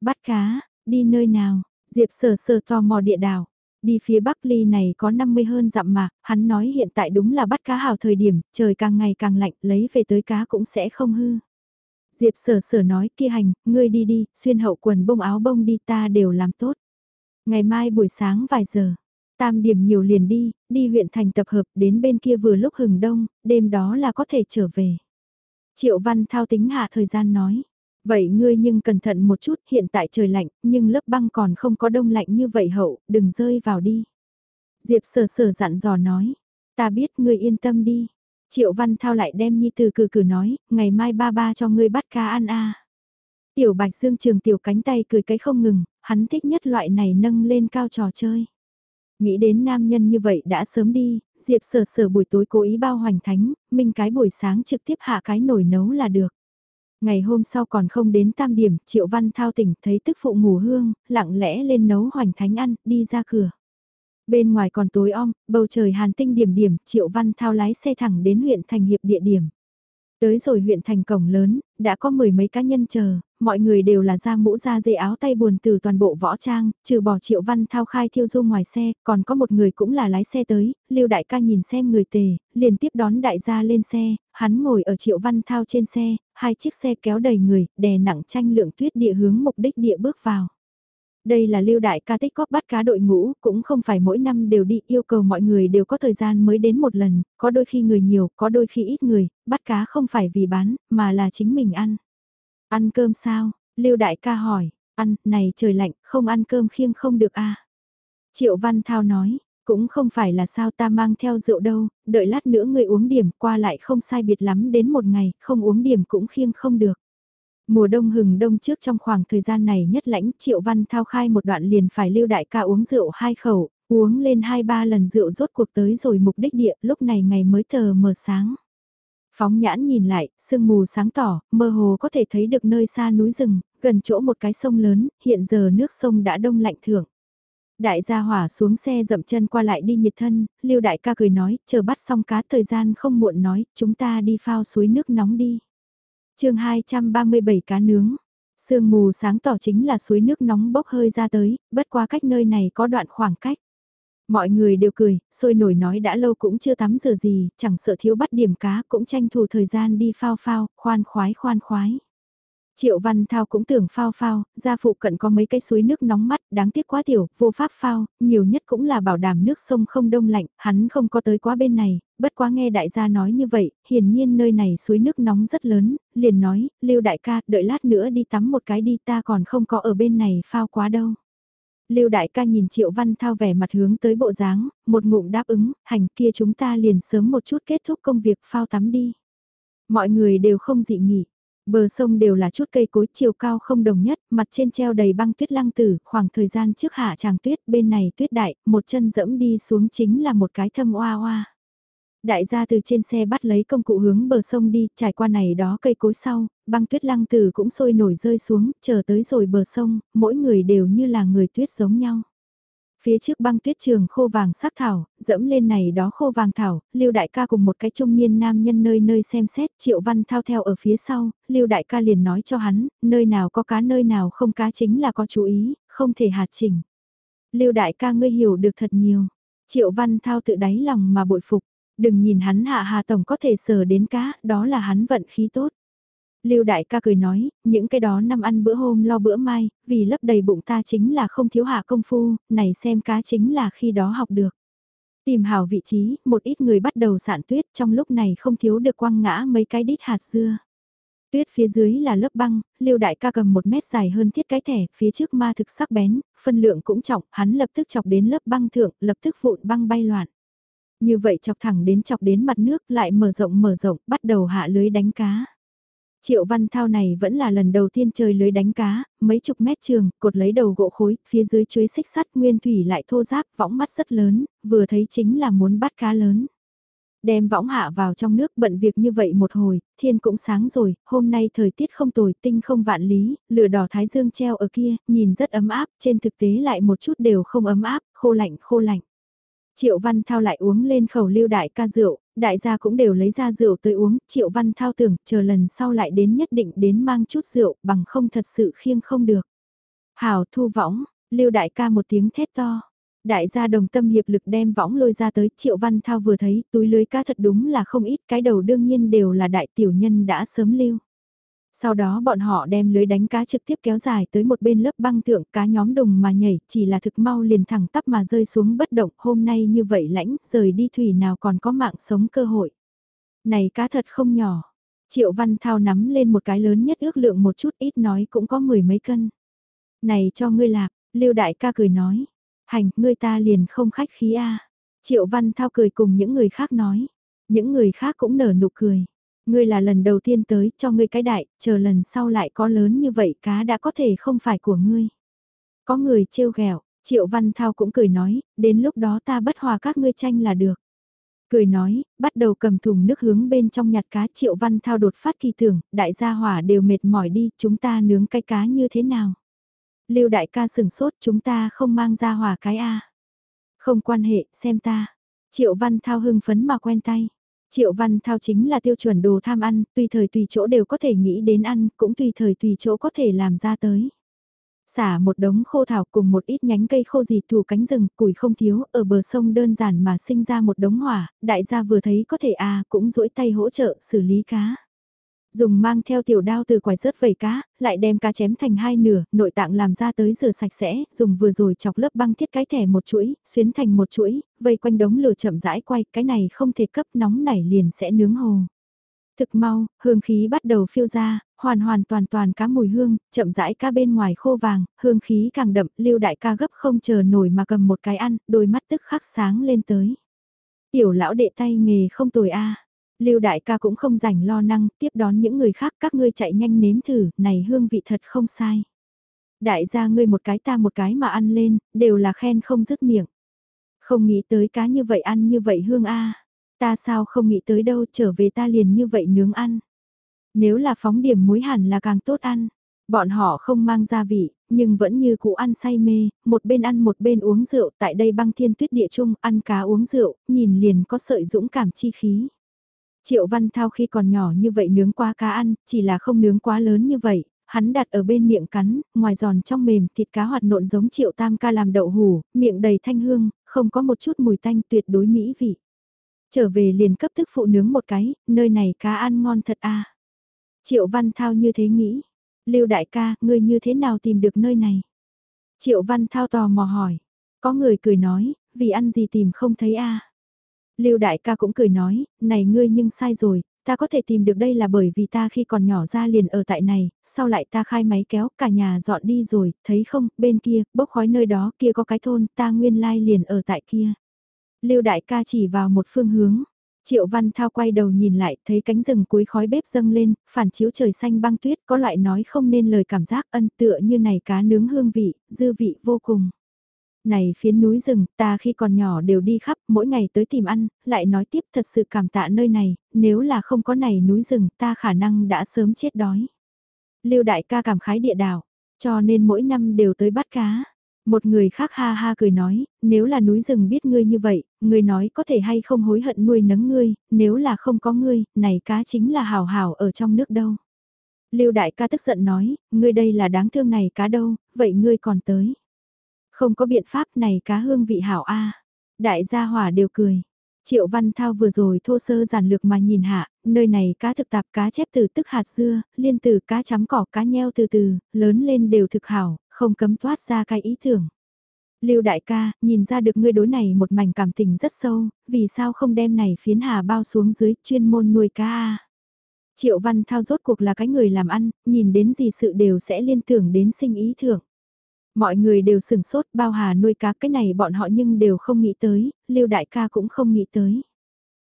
Speaker 1: Bắt cá, đi nơi nào, Diệp Sở Sở tò mò địa đảo. Đi phía Bắc Ly này có 50 hơn dặm mà, hắn nói hiện tại đúng là bắt cá hào thời điểm, trời càng ngày càng lạnh, lấy về tới cá cũng sẽ không hư. Diệp sở sở nói kia hành, ngươi đi đi, xuyên hậu quần bông áo bông đi ta đều làm tốt. Ngày mai buổi sáng vài giờ, tam điểm nhiều liền đi, đi huyện thành tập hợp đến bên kia vừa lúc hừng đông, đêm đó là có thể trở về. Triệu Văn Thao tính hạ thời gian nói. Vậy ngươi nhưng cẩn thận một chút, hiện tại trời lạnh, nhưng lớp băng còn không có đông lạnh như vậy hậu, đừng rơi vào đi. Diệp sở sở dặn dò nói, ta biết ngươi yên tâm đi. Triệu Văn Thao lại đem Nhi từ cử cử nói, ngày mai ba ba cho ngươi bắt cá ăn a. Tiểu Bạch Dương Trường tiểu cánh tay cười cái không ngừng, hắn thích nhất loại này nâng lên cao trò chơi. Nghĩ đến nam nhân như vậy đã sớm đi, Diệp sở sở buổi tối cố ý bao hoành thánh, minh cái buổi sáng trực tiếp hạ cái nồi nấu là được. Ngày hôm sau còn không đến tam điểm, Triệu Văn Thao tỉnh thấy tức phụ ngủ hương, lặng lẽ lên nấu hoành thánh ăn, đi ra cửa. Bên ngoài còn tối om, bầu trời hàn tinh điểm điểm, Triệu Văn Thao lái xe thẳng đến huyện thành hiệp địa điểm. Tới rồi huyện thành cổng lớn, đã có mười mấy cá nhân chờ, mọi người đều là da mũ da dây áo tay buồn từ toàn bộ võ trang, trừ bỏ triệu văn thao khai thiêu du ngoài xe, còn có một người cũng là lái xe tới, lưu đại ca nhìn xem người tề, liền tiếp đón đại gia lên xe, hắn ngồi ở triệu văn thao trên xe, hai chiếc xe kéo đầy người, đè nặng tranh lượng tuyết địa hướng mục đích địa bước vào. Đây là lưu đại ca tích góp bắt cá đội ngũ, cũng không phải mỗi năm đều đi yêu cầu mọi người đều có thời gian mới đến một lần, có đôi khi người nhiều, có đôi khi ít người, bắt cá không phải vì bán, mà là chính mình ăn. Ăn cơm sao? Lưu đại ca hỏi, ăn, này trời lạnh, không ăn cơm khiêng không được à? Triệu Văn Thao nói, cũng không phải là sao ta mang theo rượu đâu, đợi lát nữa người uống điểm qua lại không sai biệt lắm đến một ngày, không uống điểm cũng khiêng không được. Mùa đông hừng đông trước trong khoảng thời gian này nhất lãnh Triệu Văn Thao khai một đoạn liền phải lưu đại ca uống rượu hai khẩu, uống lên hai ba lần rượu rốt cuộc tới rồi mục đích địa lúc này ngày mới tờ mờ sáng. Phóng nhãn nhìn lại, sương mù sáng tỏ, mơ hồ có thể thấy được nơi xa núi rừng, gần chỗ một cái sông lớn, hiện giờ nước sông đã đông lạnh thưởng. Đại gia hỏa xuống xe dậm chân qua lại đi nhiệt thân, lưu đại ca cười nói, chờ bắt xong cá thời gian không muộn nói, chúng ta đi phao suối nước nóng đi chương 237 cá nướng, sương mù sáng tỏ chính là suối nước nóng bốc hơi ra tới, bất qua cách nơi này có đoạn khoảng cách. Mọi người đều cười, sôi nổi nói đã lâu cũng chưa tắm rửa gì, chẳng sợ thiếu bắt điểm cá cũng tranh thủ thời gian đi phao phao, khoan khoái khoan khoái. Triệu Văn Thao cũng tưởng phao phao, gia phụ cận có mấy cái suối nước nóng mắt, đáng tiếc quá tiểu, vô pháp phao, nhiều nhất cũng là bảo đảm nước sông không đông lạnh, hắn không có tới quá bên này, bất quá nghe đại gia nói như vậy, hiển nhiên nơi này suối nước nóng rất lớn, liền nói, lưu đại ca, đợi lát nữa đi tắm một cái đi ta còn không có ở bên này phao quá đâu. Lưu đại ca nhìn Triệu Văn Thao vẻ mặt hướng tới bộ dáng, một ngụm đáp ứng, hành kia chúng ta liền sớm một chút kết thúc công việc phao tắm đi. Mọi người đều không dị nghị. Bờ sông đều là chút cây cối chiều cao không đồng nhất, mặt trên treo đầy băng tuyết lăng tử, khoảng thời gian trước hạ tràng tuyết, bên này tuyết đại, một chân dẫm đi xuống chính là một cái thâm oa oa. Đại gia từ trên xe bắt lấy công cụ hướng bờ sông đi, trải qua này đó cây cối sau, băng tuyết lăng từ cũng sôi nổi rơi xuống, chờ tới rồi bờ sông, mỗi người đều như là người tuyết giống nhau. Phía trước băng tuyết trường khô vàng sắc thảo, dẫm lên này đó khô vàng thảo, Lưu Đại ca cùng một cái trung niên nam nhân nơi nơi xem xét, Triệu Văn thao theo ở phía sau, Lưu Đại ca liền nói cho hắn, nơi nào có cá nơi nào không cá chính là có chú ý, không thể hạt chỉnh. Lưu Đại ca ngươi hiểu được thật nhiều. Triệu Văn thao tự đáy lòng mà bội phục, đừng nhìn hắn hạ hà tổng có thể sờ đến cá, đó là hắn vận khí tốt. Lưu đại ca cười nói, những cái đó năm ăn bữa hôm lo bữa mai, vì lấp đầy bụng ta chính là không thiếu hạ công phu, này xem cá chính là khi đó học được. Tìm hảo vị trí, một ít người bắt đầu sạn tuyết trong lúc này không thiếu được quăng ngã mấy cái đít hạt dưa. Tuyết phía dưới là lớp băng, Lưu đại ca cầm một mét dài hơn thiết cái thẻ, phía trước ma thực sắc bén, phân lượng cũng trọng, hắn lập tức chọc đến lớp băng thượng, lập tức vụn băng bay loạn. Như vậy chọc thẳng đến chọc đến mặt nước lại mở rộng mở rộng, bắt đầu hạ lưới đánh cá. Triệu Văn Thao này vẫn là lần đầu tiên chơi lưới đánh cá, mấy chục mét trường, cột lấy đầu gỗ khối, phía dưới chuối xích sắt nguyên thủy lại thô giáp, võng mắt rất lớn, vừa thấy chính là muốn bắt cá lớn. Đem võng hạ vào trong nước bận việc như vậy một hồi, thiên cũng sáng rồi, hôm nay thời tiết không tồi, tinh không vạn lý, lửa đỏ thái dương treo ở kia, nhìn rất ấm áp, trên thực tế lại một chút đều không ấm áp, khô lạnh khô lạnh. Triệu Văn Thao lại uống lên khẩu lưu đại ca rượu, đại gia cũng đều lấy ra rượu tới uống, Triệu Văn Thao tưởng chờ lần sau lại đến nhất định đến mang chút rượu bằng không thật sự khiêng không được. Hảo thu võng, lưu đại ca một tiếng thét to. Đại gia đồng tâm hiệp lực đem võng lôi ra tới, Triệu Văn Thao vừa thấy túi lưới cá thật đúng là không ít, cái đầu đương nhiên đều là đại tiểu nhân đã sớm lưu. Sau đó bọn họ đem lưới đánh cá trực tiếp kéo dài tới một bên lớp băng thượng cá nhóm đùng mà nhảy, chỉ là thực mau liền thẳng tắp mà rơi xuống bất động, hôm nay như vậy lãnh, rời đi thủy nào còn có mạng sống cơ hội. Này cá thật không nhỏ. Triệu Văn Thao nắm lên một cái lớn nhất ước lượng một chút ít nói cũng có mười mấy cân. Này cho ngươi lạc, Lưu Đại ca cười nói. Hành, ngươi ta liền không khách khí a Triệu Văn Thao cười cùng những người khác nói. Những người khác cũng nở nụ cười. Ngươi là lần đầu tiên tới, cho ngươi cái đại, chờ lần sau lại có lớn như vậy cá đã có thể không phải của ngươi. Có người trêu ghẹo Triệu Văn Thao cũng cười nói, đến lúc đó ta bất hòa các ngươi tranh là được. Cười nói, bắt đầu cầm thùng nước hướng bên trong nhặt cá Triệu Văn Thao đột phát kỳ tưởng, đại gia hỏa đều mệt mỏi đi, chúng ta nướng cái cá như thế nào? Lưu đại ca sừng sốt, chúng ta không mang ra hỏa cái A. Không quan hệ, xem ta. Triệu Văn Thao hưng phấn mà quen tay. Triệu Văn Thao chính là tiêu chuẩn đồ tham ăn, tùy thời tùy chỗ đều có thể nghĩ đến ăn, cũng tùy thời tùy chỗ có thể làm ra tới. Xả một đống khô thảo cùng một ít nhánh cây khô dì thủ cánh rừng, củi không thiếu, ở bờ sông đơn giản mà sinh ra một đống hỏa, đại gia vừa thấy có thể à, cũng duỗi tay hỗ trợ xử lý cá. Dùng mang theo tiểu đao từ quài rớt vẩy cá, lại đem cá chém thành hai nửa, nội tạng làm ra tới rửa sạch sẽ, dùng vừa rồi chọc lớp băng thiết cái thẻ một chuỗi, xuyến thành một chuỗi, vây quanh đống lửa chậm rãi quay, cái này không thể cấp nóng nảy liền sẽ nướng hồ. Thực mau, hương khí bắt đầu phiêu ra, hoàn hoàn toàn toàn cá mùi hương, chậm rãi cá bên ngoài khô vàng, hương khí càng đậm, lưu đại ca gấp không chờ nổi mà cầm một cái ăn, đôi mắt tức khắc sáng lên tới. Tiểu lão đệ tay nghề không tồi a Lưu đại ca cũng không rảnh lo năng, tiếp đón những người khác các ngươi chạy nhanh nếm thử, này hương vị thật không sai. Đại gia ngươi một cái ta một cái mà ăn lên, đều là khen không dứt miệng. Không nghĩ tới cá như vậy ăn như vậy hương a Ta sao không nghĩ tới đâu trở về ta liền như vậy nướng ăn. Nếu là phóng điểm muối hẳn là càng tốt ăn. Bọn họ không mang gia vị, nhưng vẫn như cũ ăn say mê, một bên ăn một bên uống rượu, tại đây băng thiên tuyết địa chung, ăn cá uống rượu, nhìn liền có sợi dũng cảm chi khí. Triệu Văn Thao khi còn nhỏ như vậy nướng qua cá ăn, chỉ là không nướng quá lớn như vậy, hắn đặt ở bên miệng cắn, ngoài giòn trong mềm thịt cá hoạt nộn giống Triệu Tam ca làm đậu hủ, miệng đầy thanh hương, không có một chút mùi tanh tuyệt đối mỹ vị. Trở về liền cấp thức phụ nướng một cái, nơi này cá ăn ngon thật à? Triệu Văn Thao như thế nghĩ, Lưu đại ca, ngươi như thế nào tìm được nơi này? Triệu Văn Thao tò mò hỏi, có người cười nói, vì ăn gì tìm không thấy a. Lưu đại ca cũng cười nói, này ngươi nhưng sai rồi, ta có thể tìm được đây là bởi vì ta khi còn nhỏ ra liền ở tại này, sau lại ta khai máy kéo, cả nhà dọn đi rồi, thấy không, bên kia, bốc khói nơi đó, kia có cái thôn, ta nguyên lai liền ở tại kia. Lưu đại ca chỉ vào một phương hướng. Triệu Văn Thao quay đầu nhìn lại, thấy cánh rừng cuối khói bếp dâng lên, phản chiếu trời xanh băng tuyết, có loại nói không nên lời cảm giác ân tựa như này cá nướng hương vị, dư vị vô cùng. Này phiến núi rừng, ta khi còn nhỏ đều đi khắp, mỗi ngày tới tìm ăn, lại nói tiếp thật sự cảm tạ nơi này, nếu là không có này núi rừng, ta khả năng đã sớm chết đói. Lưu đại ca cảm khái địa đảo, cho nên mỗi năm đều tới bắt cá. Một người khác ha ha cười nói, nếu là núi rừng biết ngươi như vậy, ngươi nói có thể hay không hối hận nuôi nấng ngươi, nếu là không có ngươi, này cá chính là hào hào ở trong nước đâu. Lưu đại ca tức giận nói, ngươi đây là đáng thương này cá đâu, vậy ngươi còn tới. Không có biện pháp này cá hương vị hảo a. Đại gia hỏa đều cười. Triệu Văn Thao vừa rồi thô sơ giản lược mà nhìn hạ, nơi này cá thực tạp cá chép từ tức hạt dưa, liên từ cá chấm cỏ cá nheo từ từ, lớn lên đều thực hảo, không cấm thoát ra cái ý tưởng. Lưu đại ca, nhìn ra được ngươi đối này một mảnh cảm tình rất sâu, vì sao không đem này phiến hà bao xuống dưới chuyên môn nuôi cá a? Triệu Văn Thao rốt cuộc là cái người làm ăn, nhìn đến gì sự đều sẽ liên tưởng đến sinh ý thưởng. Mọi người đều sừng sốt bao hà nuôi cá cái này bọn họ nhưng đều không nghĩ tới, Lưu Đại ca cũng không nghĩ tới.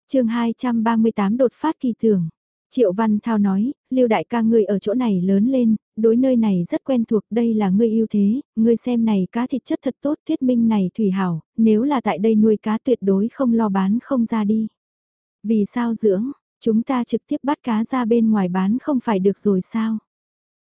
Speaker 1: chương 238 đột phát kỳ tưởng. Triệu Văn Thao nói, Lưu Đại ca ngươi ở chỗ này lớn lên, đối nơi này rất quen thuộc đây là ngươi yêu thế, ngươi xem này cá thịt chất thật tốt thuyết minh này thủy hảo, nếu là tại đây nuôi cá tuyệt đối không lo bán không ra đi. Vì sao dưỡng, chúng ta trực tiếp bắt cá ra bên ngoài bán không phải được rồi sao?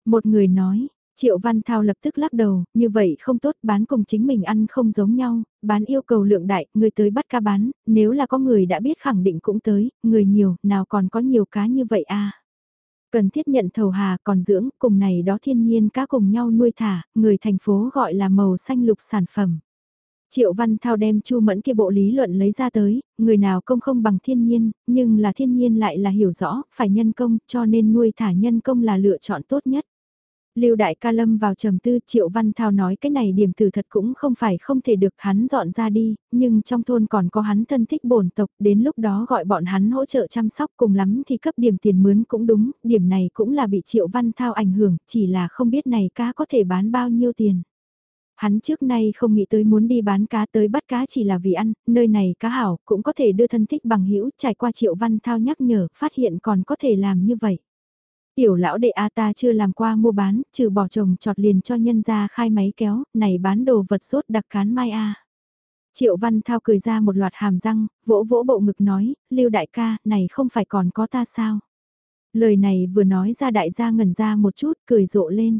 Speaker 1: Một người nói, Triệu Văn Thao lập tức lắc đầu, như vậy không tốt, bán cùng chính mình ăn không giống nhau, bán yêu cầu lượng đại, người tới bắt cá bán, nếu là có người đã biết khẳng định cũng tới, người nhiều, nào còn có nhiều cá như vậy à. Cần thiết nhận thầu hà còn dưỡng, cùng này đó thiên nhiên cá cùng nhau nuôi thả, người thành phố gọi là màu xanh lục sản phẩm. Triệu Văn Thao đem Chu Mẫn kia bộ lý luận lấy ra tới, người nào công không bằng thiên nhiên, nhưng là thiên nhiên lại là hiểu rõ, phải nhân công, cho nên nuôi thả nhân công là lựa chọn tốt nhất. Lưu Đại ca lâm vào trầm tư Triệu Văn Thao nói cái này điểm tử thật cũng không phải không thể được hắn dọn ra đi, nhưng trong thôn còn có hắn thân thích bổn tộc, đến lúc đó gọi bọn hắn hỗ trợ chăm sóc cùng lắm thì cấp điểm tiền mướn cũng đúng, điểm này cũng là bị Triệu Văn Thao ảnh hưởng, chỉ là không biết này cá có thể bán bao nhiêu tiền. Hắn trước nay không nghĩ tới muốn đi bán cá tới bắt cá chỉ là vì ăn, nơi này cá hảo cũng có thể đưa thân thích bằng hữu trải qua Triệu Văn Thao nhắc nhở, phát hiện còn có thể làm như vậy. Tiểu lão đệ A ta chưa làm qua mua bán, trừ bỏ chồng trọt liền cho nhân ra khai máy kéo, này bán đồ vật sốt đặc cán mai A. Triệu Văn Thao cười ra một loạt hàm răng, vỗ vỗ bộ ngực nói, lưu đại ca, này không phải còn có ta sao? Lời này vừa nói ra đại gia ngẩn ra một chút, cười rộ lên.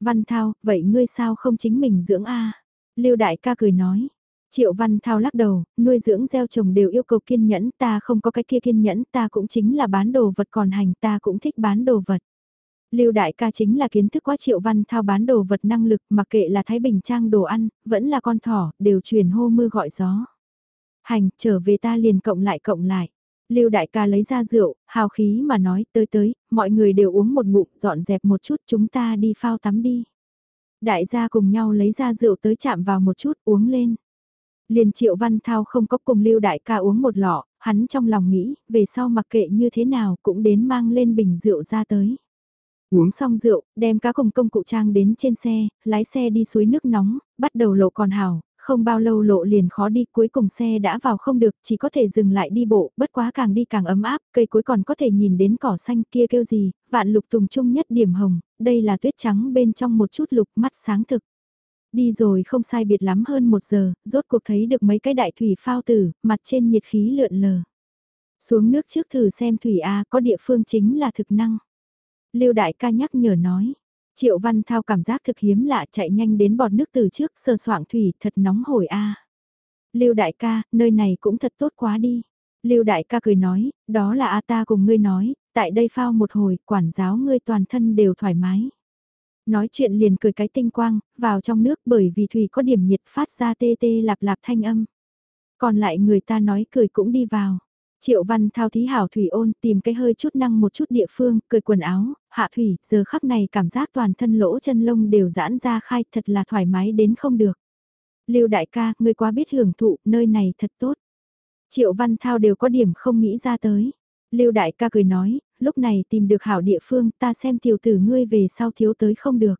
Speaker 1: Văn Thao, vậy ngươi sao không chính mình dưỡng A? Lưu đại ca cười nói, Triệu Văn Thao lắc đầu, nuôi dưỡng gieo trồng đều yêu cầu kiên nhẫn, ta không có cái kia kiên nhẫn, ta cũng chính là bán đồ vật còn hành, ta cũng thích bán đồ vật. Lưu đại ca chính là kiến thức quá Triệu Văn Thao bán đồ vật năng lực, mặc kệ là Thái Bình Trang đồ ăn, vẫn là con thỏ, đều truyền hô mưa gọi gió. Hành, trở về ta liền cộng lại cộng lại. Lưu đại ca lấy ra rượu, hào khí mà nói tới tới, mọi người đều uống một ngụm, dọn dẹp một chút chúng ta đi phao tắm đi. Đại gia cùng nhau lấy ra rượu tới chạm vào một chút uống lên. Liền Triệu Văn Thao không có cùng Lưu Đại ca uống một lọ, hắn trong lòng nghĩ, về sau mặc kệ như thế nào cũng đến mang lên bình rượu ra tới. Uống xong rượu, đem cá cùng công cụ trang đến trên xe, lái xe đi suối nước nóng, bắt đầu lộ còn hào, không bao lâu lộ liền khó đi, cuối cùng xe đã vào không được, chỉ có thể dừng lại đi bộ, bất quá càng đi càng ấm áp, cây cuối còn có thể nhìn đến cỏ xanh kia kêu gì, vạn lục tùng trung nhất điểm hồng, đây là tuyết trắng bên trong một chút lục mắt sáng thực. Đi rồi không sai biệt lắm hơn một giờ, rốt cuộc thấy được mấy cái đại thủy phao tử, mặt trên nhiệt khí lượn lờ. Xuống nước trước thử xem thủy A có địa phương chính là thực năng. Lưu đại ca nhắc nhở nói. Triệu Văn Thao cảm giác thực hiếm lạ chạy nhanh đến bọt nước từ trước sờ soạng thủy thật nóng hổi A. Lưu đại ca, nơi này cũng thật tốt quá đi. Lưu đại ca cười nói, đó là A ta cùng ngươi nói, tại đây phao một hồi, quản giáo ngươi toàn thân đều thoải mái. Nói chuyện liền cười cái tinh quang, vào trong nước bởi vì thủy có điểm nhiệt phát ra tê tê lạp lạp thanh âm. Còn lại người ta nói cười cũng đi vào. Triệu văn thao thí hảo thủy ôn tìm cái hơi chút năng một chút địa phương, cười quần áo, hạ thủy, giờ khắc này cảm giác toàn thân lỗ chân lông đều giãn ra khai thật là thoải mái đến không được. Lưu đại ca, người quá biết hưởng thụ, nơi này thật tốt. Triệu văn thao đều có điểm không nghĩ ra tới. Lưu đại ca cười nói, lúc này tìm được hảo địa phương ta xem tiểu tử ngươi về sau thiếu tới không được.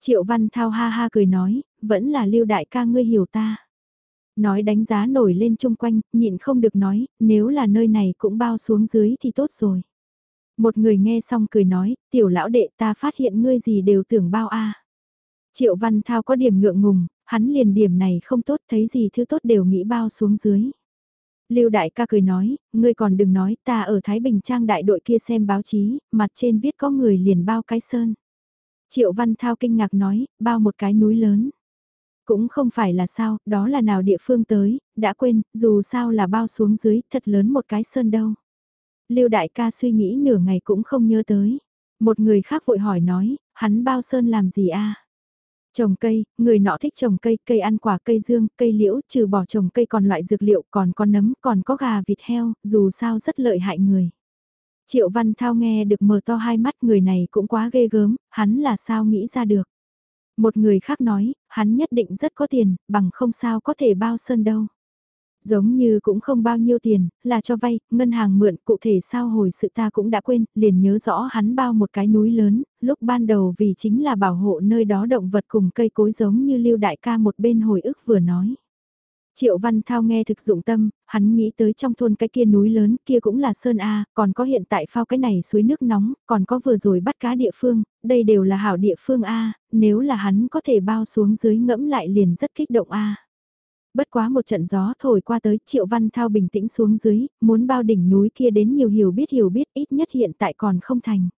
Speaker 1: Triệu Văn Thao ha ha cười nói, vẫn là lưu đại ca ngươi hiểu ta. Nói đánh giá nổi lên chung quanh, nhịn không được nói, nếu là nơi này cũng bao xuống dưới thì tốt rồi. Một người nghe xong cười nói, tiểu lão đệ ta phát hiện ngươi gì đều tưởng bao a. Triệu Văn Thao có điểm ngượng ngùng, Hắn liền điểm này không tốt thấy gì thứ tốt đều nghĩ bao xuống dưới. Lưu đại ca cười nói, ngươi còn đừng nói ta ở Thái Bình Trang đại đội kia xem báo chí, mặt trên viết có người liền bao cái sơn. Triệu Văn Thao kinh ngạc nói, bao một cái núi lớn. Cũng không phải là sao, đó là nào địa phương tới, đã quên, dù sao là bao xuống dưới, thật lớn một cái sơn đâu. Lưu đại ca suy nghĩ nửa ngày cũng không nhớ tới. Một người khác vội hỏi nói, hắn bao sơn làm gì a? Trồng cây, người nọ thích trồng cây, cây ăn quả, cây dương, cây liễu, trừ bỏ trồng cây còn loại dược liệu, còn có nấm, còn có gà vịt heo, dù sao rất lợi hại người. Triệu Văn Thao nghe được mở to hai mắt người này cũng quá ghê gớm, hắn là sao nghĩ ra được. Một người khác nói, hắn nhất định rất có tiền, bằng không sao có thể bao sơn đâu. Giống như cũng không bao nhiêu tiền, là cho vay, ngân hàng mượn, cụ thể sao hồi sự ta cũng đã quên, liền nhớ rõ hắn bao một cái núi lớn, lúc ban đầu vì chính là bảo hộ nơi đó động vật cùng cây cối giống như lưu đại ca một bên hồi ức vừa nói. Triệu Văn Thao nghe thực dụng tâm, hắn nghĩ tới trong thôn cái kia núi lớn kia cũng là Sơn A, còn có hiện tại phao cái này suối nước nóng, còn có vừa rồi bắt cá địa phương, đây đều là hảo địa phương A, nếu là hắn có thể bao xuống dưới ngẫm lại liền rất kích động A. Bất quá một trận gió thổi qua tới Triệu Văn Thao bình tĩnh xuống dưới, muốn bao đỉnh núi kia đến nhiều hiểu biết hiểu biết ít nhất hiện tại còn không thành.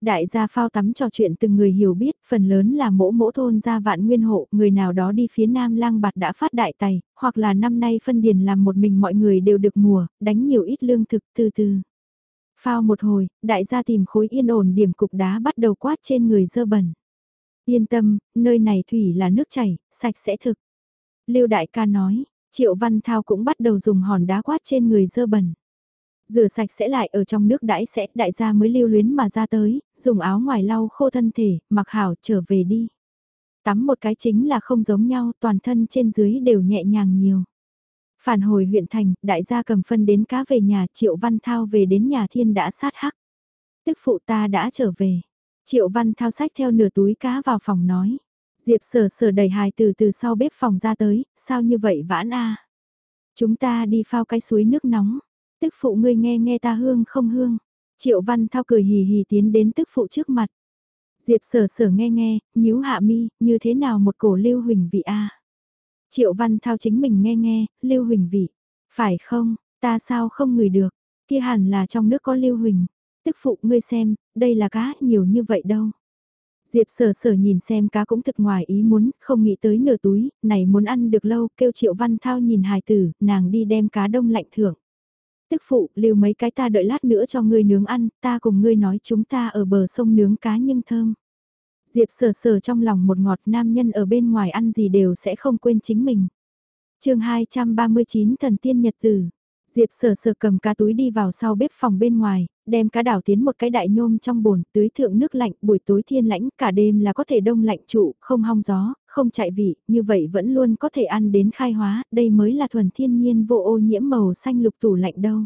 Speaker 1: Đại gia phao tắm trò chuyện từng người hiểu biết, phần lớn là mỗ mỗ thôn gia vạn nguyên hộ, người nào đó đi phía nam lang bạt đã phát đại tài, hoặc là năm nay phân điền làm một mình mọi người đều được mùa, đánh nhiều ít lương thực từ từ. Phao một hồi, đại gia tìm khối yên ổn điểm cục đá bắt đầu quát trên người dơ bẩn. Yên tâm, nơi này thủy là nước chảy, sạch sẽ thực. Lưu đại ca nói, Triệu Văn Thao cũng bắt đầu dùng hòn đá quát trên người dơ bẩn. Rửa sạch sẽ lại ở trong nước đãi sẽ, đại gia mới lưu luyến mà ra tới, dùng áo ngoài lau khô thân thể, mặc hảo trở về đi. Tắm một cái chính là không giống nhau, toàn thân trên dưới đều nhẹ nhàng nhiều. Phản hồi huyện thành, đại gia cầm phân đến cá về nhà, Triệu Văn Thao về đến nhà thiên đã sát hắc. Tức phụ ta đã trở về. Triệu Văn Thao sách theo nửa túi cá vào phòng nói. Diệp sở sở đẩy hài từ từ sau bếp phòng ra tới, sao như vậy vãn a Chúng ta đi phao cái suối nước nóng. Tức phụ ngươi nghe nghe ta hương không hương. Triệu Văn Thao cười hì hì tiến đến tức phụ trước mặt. Diệp sở sở nghe nghe, nhíu hạ mi, như thế nào một cổ lưu huỳnh vị a Triệu Văn Thao chính mình nghe nghe, lưu huỳnh vị. Phải không, ta sao không ngửi được, kia hẳn là trong nước có lưu huỳnh. Tức phụ ngươi xem, đây là cá nhiều như vậy đâu. Diệp sở sở nhìn xem cá cũng thực ngoài ý muốn, không nghĩ tới nửa túi, này muốn ăn được lâu, kêu Triệu Văn Thao nhìn hài tử, nàng đi đem cá đông lạnh thưởng. Tức phụ, lưu mấy cái ta đợi lát nữa cho ngươi nướng ăn, ta cùng ngươi nói chúng ta ở bờ sông nướng cá nhưng thơm. Diệp sở sở trong lòng một ngọt nam nhân ở bên ngoài ăn gì đều sẽ không quên chính mình. chương 239 Thần Tiên Nhật Tử Diệp sờ sờ cầm cá túi đi vào sau bếp phòng bên ngoài, đem cá đảo tiến một cái đại nhôm trong bồn, tưới thượng nước lạnh, buổi tối thiên lãnh, cả đêm là có thể đông lạnh trụ, không hong gió, không chạy vị, như vậy vẫn luôn có thể ăn đến khai hóa, đây mới là thuần thiên nhiên vô ô nhiễm màu xanh lục tủ lạnh đâu.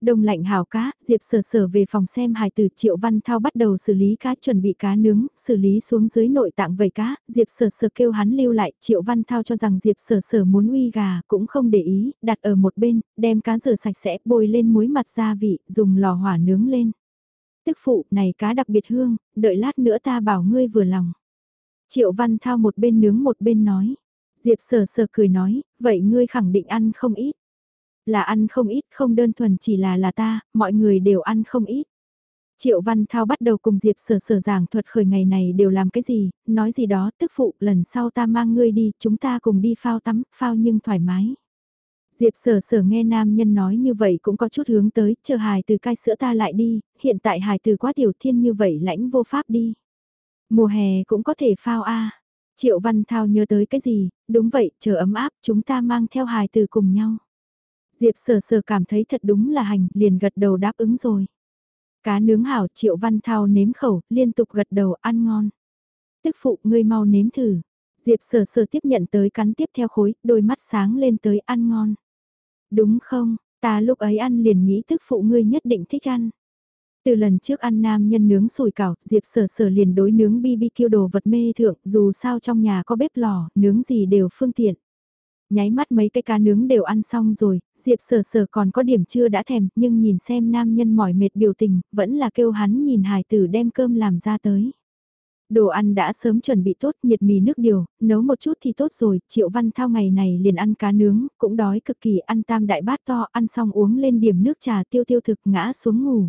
Speaker 1: Đông lạnh hào cá, Diệp sở sở về phòng xem hài từ Triệu Văn Thao bắt đầu xử lý cá chuẩn bị cá nướng, xử lý xuống dưới nội tạng vầy cá, Diệp sở sở kêu hắn lưu lại, Triệu Văn Thao cho rằng Diệp sở sở muốn uy gà, cũng không để ý, đặt ở một bên, đem cá rửa sạch sẽ, bôi lên muối mặt gia vị, dùng lò hỏa nướng lên. Tức phụ, này cá đặc biệt hương, đợi lát nữa ta bảo ngươi vừa lòng. Triệu Văn Thao một bên nướng một bên nói. Diệp sở sở cười nói, vậy ngươi khẳng định ăn không ít. Là ăn không ít, không đơn thuần chỉ là là ta, mọi người đều ăn không ít. Triệu Văn Thao bắt đầu cùng Diệp Sở Sở giảng thuật khởi ngày này đều làm cái gì, nói gì đó, tức phụ, lần sau ta mang ngươi đi, chúng ta cùng đi phao tắm, phao nhưng thoải mái. Diệp Sở Sở nghe nam nhân nói như vậy cũng có chút hướng tới, chờ hài từ cai sữa ta lại đi, hiện tại hài từ quá tiểu thiên như vậy lãnh vô pháp đi. Mùa hè cũng có thể phao a. Triệu Văn Thao nhớ tới cái gì, đúng vậy, chờ ấm áp, chúng ta mang theo hài từ cùng nhau. Diệp sở sở cảm thấy thật đúng là hành, liền gật đầu đáp ứng rồi. Cá nướng hảo triệu văn thao nếm khẩu, liên tục gật đầu ăn ngon. Tức phụ ngươi mau nếm thử. Diệp sở sở tiếp nhận tới cắn tiếp theo khối, đôi mắt sáng lên tới ăn ngon. Đúng không, ta lúc ấy ăn liền nghĩ tức phụ ngươi nhất định thích ăn. Từ lần trước ăn nam nhân nướng sủi cảo, Diệp sở sở liền đối nướng BBQ đồ vật mê thượng, dù sao trong nhà có bếp lò, nướng gì đều phương tiện. Nháy mắt mấy cái cá nướng đều ăn xong rồi, Diệp sở sở còn có điểm chưa đã thèm, nhưng nhìn xem nam nhân mỏi mệt biểu tình, vẫn là kêu hắn nhìn hải tử đem cơm làm ra tới. Đồ ăn đã sớm chuẩn bị tốt, nhiệt mì nước điều, nấu một chút thì tốt rồi, Triệu Văn Thao ngày này liền ăn cá nướng, cũng đói cực kỳ ăn tam đại bát to, ăn xong uống lên điểm nước trà tiêu tiêu thực ngã xuống ngủ.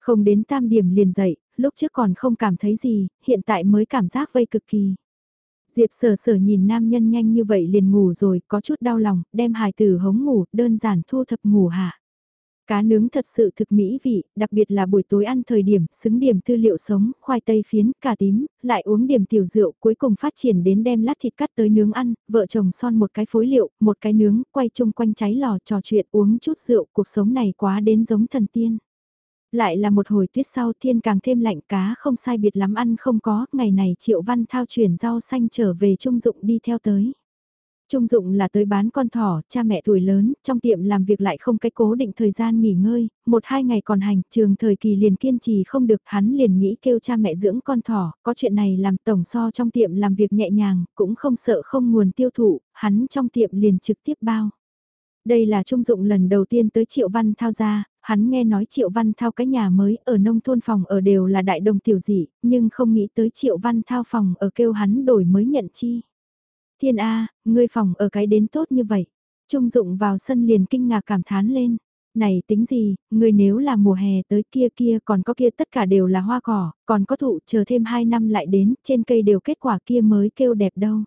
Speaker 1: Không đến tam điểm liền dậy, lúc trước còn không cảm thấy gì, hiện tại mới cảm giác vây cực kỳ. Diệp sở sở nhìn nam nhân nhanh như vậy liền ngủ rồi, có chút đau lòng, đem hài tử hống ngủ, đơn giản thu thập ngủ hạ. Cá nướng thật sự thực mỹ vị, đặc biệt là buổi tối ăn thời điểm, xứng điểm tư liệu sống, khoai tây phiến, cà tím, lại uống điểm tiểu rượu, cuối cùng phát triển đến đem lát thịt cắt tới nướng ăn, vợ chồng son một cái phối liệu, một cái nướng, quay chung quanh cháy lò trò chuyện uống chút rượu, cuộc sống này quá đến giống thần tiên. Lại là một hồi tuyết sau thiên càng thêm lạnh cá không sai biệt lắm ăn không có, ngày này Triệu Văn Thao chuyển rau xanh trở về Trung Dụng đi theo tới. Trung Dụng là tới bán con thỏ, cha mẹ tuổi lớn, trong tiệm làm việc lại không cái cố định thời gian nghỉ ngơi, một hai ngày còn hành, trường thời kỳ liền kiên trì không được, hắn liền nghĩ kêu cha mẹ dưỡng con thỏ, có chuyện này làm tổng so trong tiệm làm việc nhẹ nhàng, cũng không sợ không nguồn tiêu thụ, hắn trong tiệm liền trực tiếp bao. Đây là Trung Dụng lần đầu tiên tới Triệu Văn Thao ra, hắn nghe nói Triệu Văn Thao cái nhà mới ở nông thôn phòng ở đều là đại đồng tiểu dị, nhưng không nghĩ tới Triệu Văn Thao phòng ở kêu hắn đổi mới nhận chi. Thiên A, ngươi phòng ở cái đến tốt như vậy. Trung Dụng vào sân liền kinh ngạc cảm thán lên. Này tính gì, ngươi nếu là mùa hè tới kia kia còn có kia tất cả đều là hoa cỏ, còn có thụ chờ thêm 2 năm lại đến, trên cây đều kết quả kia mới kêu đẹp đâu.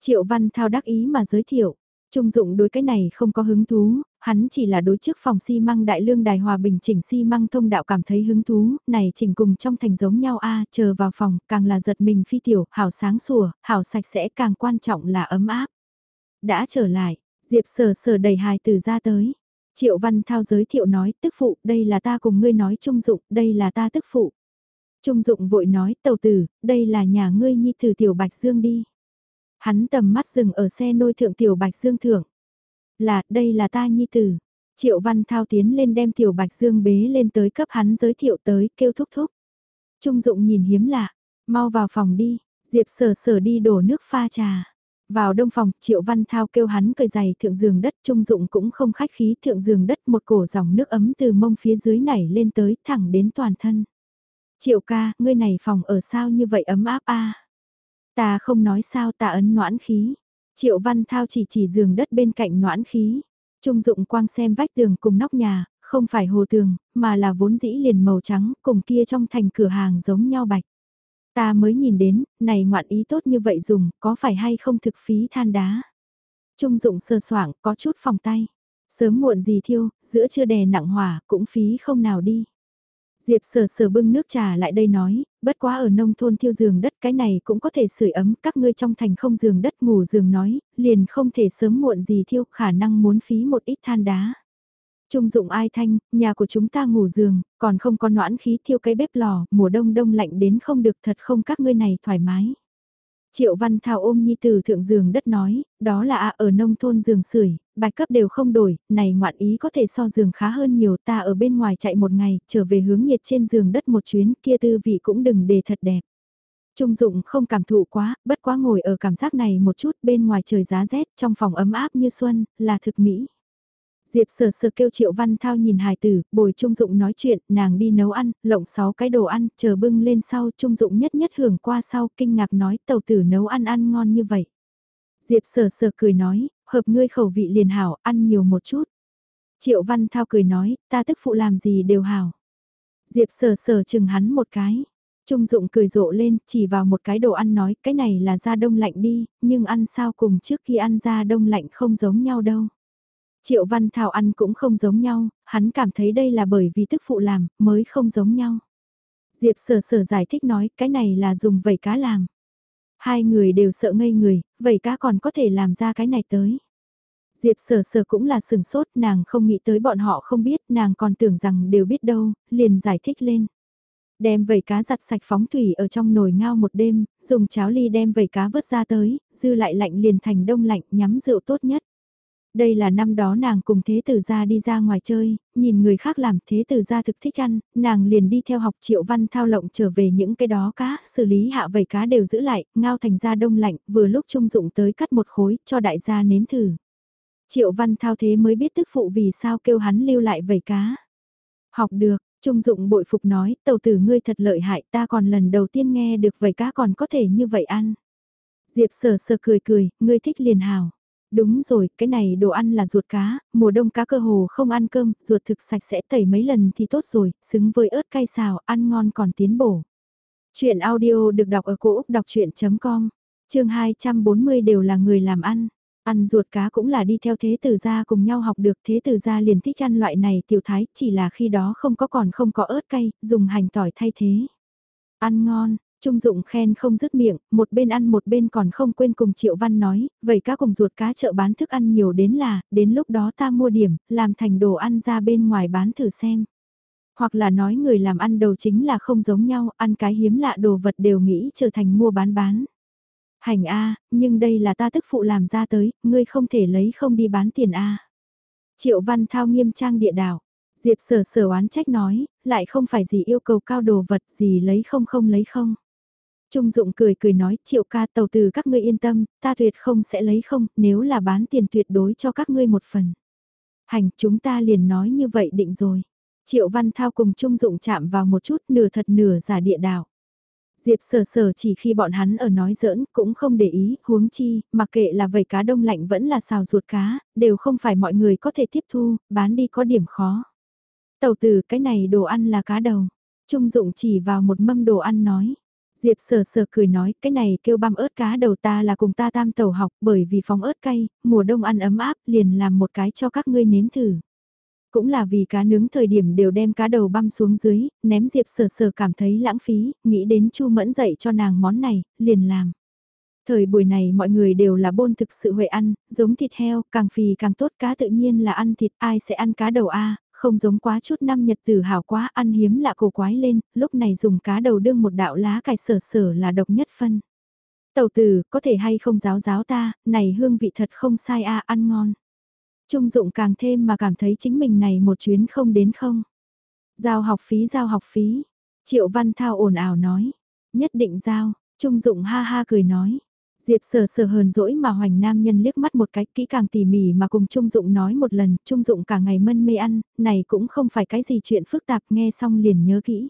Speaker 1: Triệu Văn Thao đắc ý mà giới thiệu, Trung dụng đối cái này không có hứng thú, hắn chỉ là đối trước phòng xi măng đại lương đài hòa bình chỉnh xi măng thông đạo cảm thấy hứng thú, này chỉnh cùng trong thành giống nhau a chờ vào phòng, càng là giật mình phi tiểu, hảo sáng sủa, hảo sạch sẽ càng quan trọng là ấm áp. Đã trở lại, Diệp sờ sờ đầy hài từ ra tới. Triệu Văn Thao giới thiệu nói, tức phụ, đây là ta cùng ngươi nói Trung Dụng, đây là ta tức phụ. Trung Dụng vội nói, tàu tử, đây là nhà ngươi nhi từ tiểu Bạch Dương đi. Hắn tầm mắt dừng ở xe nôi thượng tiểu Bạch Dương thượng. Là, đây là ta nhi tử. Triệu Văn Thao tiến lên đem tiểu Bạch Dương bế lên tới cấp hắn giới thiệu tới, kêu thúc thúc. Trung Dụng nhìn hiếm lạ, mau vào phòng đi, Diệp sở sở đi đổ nước pha trà. Vào đông phòng, Triệu Văn Thao kêu hắn cởi giày thượng giường đất trung dụng cũng không khách khí thượng giường đất một cổ dòng nước ấm từ mông phía dưới nảy lên tới thẳng đến toàn thân. Triệu ca, ngươi này phòng ở sao như vậy ấm áp a Ta không nói sao ta ấn noãn khí. Triệu Văn Thao chỉ chỉ giường đất bên cạnh noãn khí. Trung dụng quang xem vách tường cùng nóc nhà, không phải hồ tường, mà là vốn dĩ liền màu trắng, cùng kia trong thành cửa hàng giống nhau bạch. Ta mới nhìn đến, này ngoạn ý tốt như vậy dùng, có phải hay không thực phí than đá. Trung dụng sơ soảng, có chút phòng tay. Sớm muộn gì thiêu, giữa chưa đè nặng hỏa, cũng phí không nào đi. Diệp sở sở bưng nước trà lại đây nói, bất quá ở nông thôn thiêu giường đất cái này cũng có thể sưởi ấm, các ngươi trong thành không giường đất ngủ giường nói, liền không thể sớm muộn gì thiêu khả năng muốn phí một ít than đá. Trung dụng ai thanh, nhà của chúng ta ngủ giường, còn không có noãn khí thiêu cái bếp lò, mùa đông đông lạnh đến không được thật không các ngươi này thoải mái. Triệu Văn Thảo ôm Nhi Tử thượng giường đất nói, đó là à ở nông thôn giường sưởi, bạch cấp đều không đổi, này ngoạn ý có thể so giường khá hơn nhiều ta ở bên ngoài chạy một ngày, trở về hướng nhiệt trên giường đất một chuyến kia tư vị cũng đừng để thật đẹp. Trung dụng không cảm thụ quá, bất quá ngồi ở cảm giác này một chút bên ngoài trời giá rét, trong phòng ấm áp như xuân, là thực mỹ. Diệp sờ sờ kêu Triệu Văn Thao nhìn hài tử, bồi Trung Dụng nói chuyện, nàng đi nấu ăn, lộng 6 cái đồ ăn, chờ bưng lên sau, Trung Dụng nhất nhất hưởng qua sau, kinh ngạc nói tàu tử nấu ăn ăn ngon như vậy. Diệp sờ sờ cười nói, hợp ngươi khẩu vị liền hảo, ăn nhiều một chút. Triệu Văn Thao cười nói, ta tức phụ làm gì đều hảo. Diệp sờ sờ chừng hắn một cái. Trung Dụng cười rộ lên, chỉ vào một cái đồ ăn nói, cái này là da đông lạnh đi, nhưng ăn sao cùng trước khi ăn da đông lạnh không giống nhau đâu. Triệu Văn Thảo ăn cũng không giống nhau, hắn cảm thấy đây là bởi vì tức phụ làm, mới không giống nhau. Diệp sở sở giải thích nói cái này là dùng vẩy cá làm. Hai người đều sợ ngây người, vẩy cá còn có thể làm ra cái này tới. Diệp sở sở cũng là sừng sốt, nàng không nghĩ tới bọn họ không biết, nàng còn tưởng rằng đều biết đâu, liền giải thích lên. Đem vẩy cá giặt sạch phóng thủy ở trong nồi ngao một đêm, dùng cháo ly đem vẩy cá vớt ra tới, dư lại lạnh liền thành đông lạnh nhắm rượu tốt nhất. Đây là năm đó nàng cùng thế tử gia đi ra ngoài chơi, nhìn người khác làm thế tử gia thực thích ăn, nàng liền đi theo học triệu văn thao lộng trở về những cái đó cá, xử lý hạ vầy cá đều giữ lại, ngao thành ra đông lạnh, vừa lúc trung dụng tới cắt một khối, cho đại gia nếm thử. Triệu văn thao thế mới biết tức phụ vì sao kêu hắn lưu lại vầy cá. Học được, Trung dụng bội phục nói, tàu tử ngươi thật lợi hại ta còn lần đầu tiên nghe được vầy cá còn có thể như vậy ăn. Diệp sờ sờ cười cười, ngươi thích liền hào. Đúng rồi, cái này đồ ăn là ruột cá, mùa đông cá cơ hồ không ăn cơm, ruột thực sạch sẽ tẩy mấy lần thì tốt rồi, xứng với ớt cay xào, ăn ngon còn tiến bổ. Chuyện audio được đọc ở cổ Úc đọc chuyện.com, chương 240 đều là người làm ăn. Ăn ruột cá cũng là đi theo thế tử gia cùng nhau học được thế tử gia liền thích ăn loại này tiểu thái chỉ là khi đó không có còn không có ớt cay, dùng hành tỏi thay thế. Ăn ngon, Trung dụng khen không dứt miệng, một bên ăn một bên còn không quên cùng Triệu Văn nói, vậy cá cùng ruột cá chợ bán thức ăn nhiều đến là, đến lúc đó ta mua điểm, làm thành đồ ăn ra bên ngoài bán thử xem. Hoặc là nói người làm ăn đầu chính là không giống nhau, ăn cái hiếm lạ đồ vật đều nghĩ trở thành mua bán bán. Hành A, nhưng đây là ta tức phụ làm ra tới, ngươi không thể lấy không đi bán tiền A. Triệu Văn Thao nghiêm trang địa đảo Diệp sở sở oán trách nói, lại không phải gì yêu cầu cao đồ vật gì lấy không không lấy không. Trung dụng cười cười nói, triệu ca tàu từ các ngươi yên tâm, ta tuyệt không sẽ lấy không, nếu là bán tiền tuyệt đối cho các ngươi một phần. Hành, chúng ta liền nói như vậy định rồi. Triệu Văn Thao cùng Trung Dụng chạm vào một chút nửa thật nửa giả địa đạo. Diệp sờ sờ chỉ khi bọn hắn ở nói giỡn cũng không để ý, huống chi, mặc kệ là vầy cá đông lạnh vẫn là xào ruột cá, đều không phải mọi người có thể tiếp thu, bán đi có điểm khó. Tàu từ cái này đồ ăn là cá đầu. Trung dụng chỉ vào một mâm đồ ăn nói. Diệp sờ sờ cười nói, cái này kêu băm ớt cá đầu ta là cùng ta tam tẩu học bởi vì phóng ớt cay, mùa đông ăn ấm áp liền làm một cái cho các ngươi nếm thử. Cũng là vì cá nướng thời điểm đều đem cá đầu băm xuống dưới, ném Diệp sờ sờ cảm thấy lãng phí, nghĩ đến Chu Mẫn dạy cho nàng món này, liền làm. Thời buổi này mọi người đều là bôn thực sự huệ ăn, giống thịt heo, càng phì càng tốt cá tự nhiên là ăn thịt, ai sẽ ăn cá đầu a không giống quá chút năm nhật tử hảo quá ăn hiếm lạ cổ quái lên, lúc này dùng cá đầu đương một đạo lá cải sở sở là độc nhất phân. Tàu tử, có thể hay không giáo giáo ta, này hương vị thật không sai a ăn ngon. Trung dụng càng thêm mà cảm thấy chính mình này một chuyến không đến không. Giao học phí giao học phí. Triệu Văn Thao ồn ào nói. Nhất định giao, Trung dụng ha ha cười nói. Diệp sờ sờ hờn dỗi mà hoành nam nhân liếc mắt một cái kỹ càng tỉ mỉ mà cùng Trung Dụng nói một lần, Trung Dụng cả ngày mân mê ăn, này cũng không phải cái gì chuyện phức tạp nghe xong liền nhớ kỹ.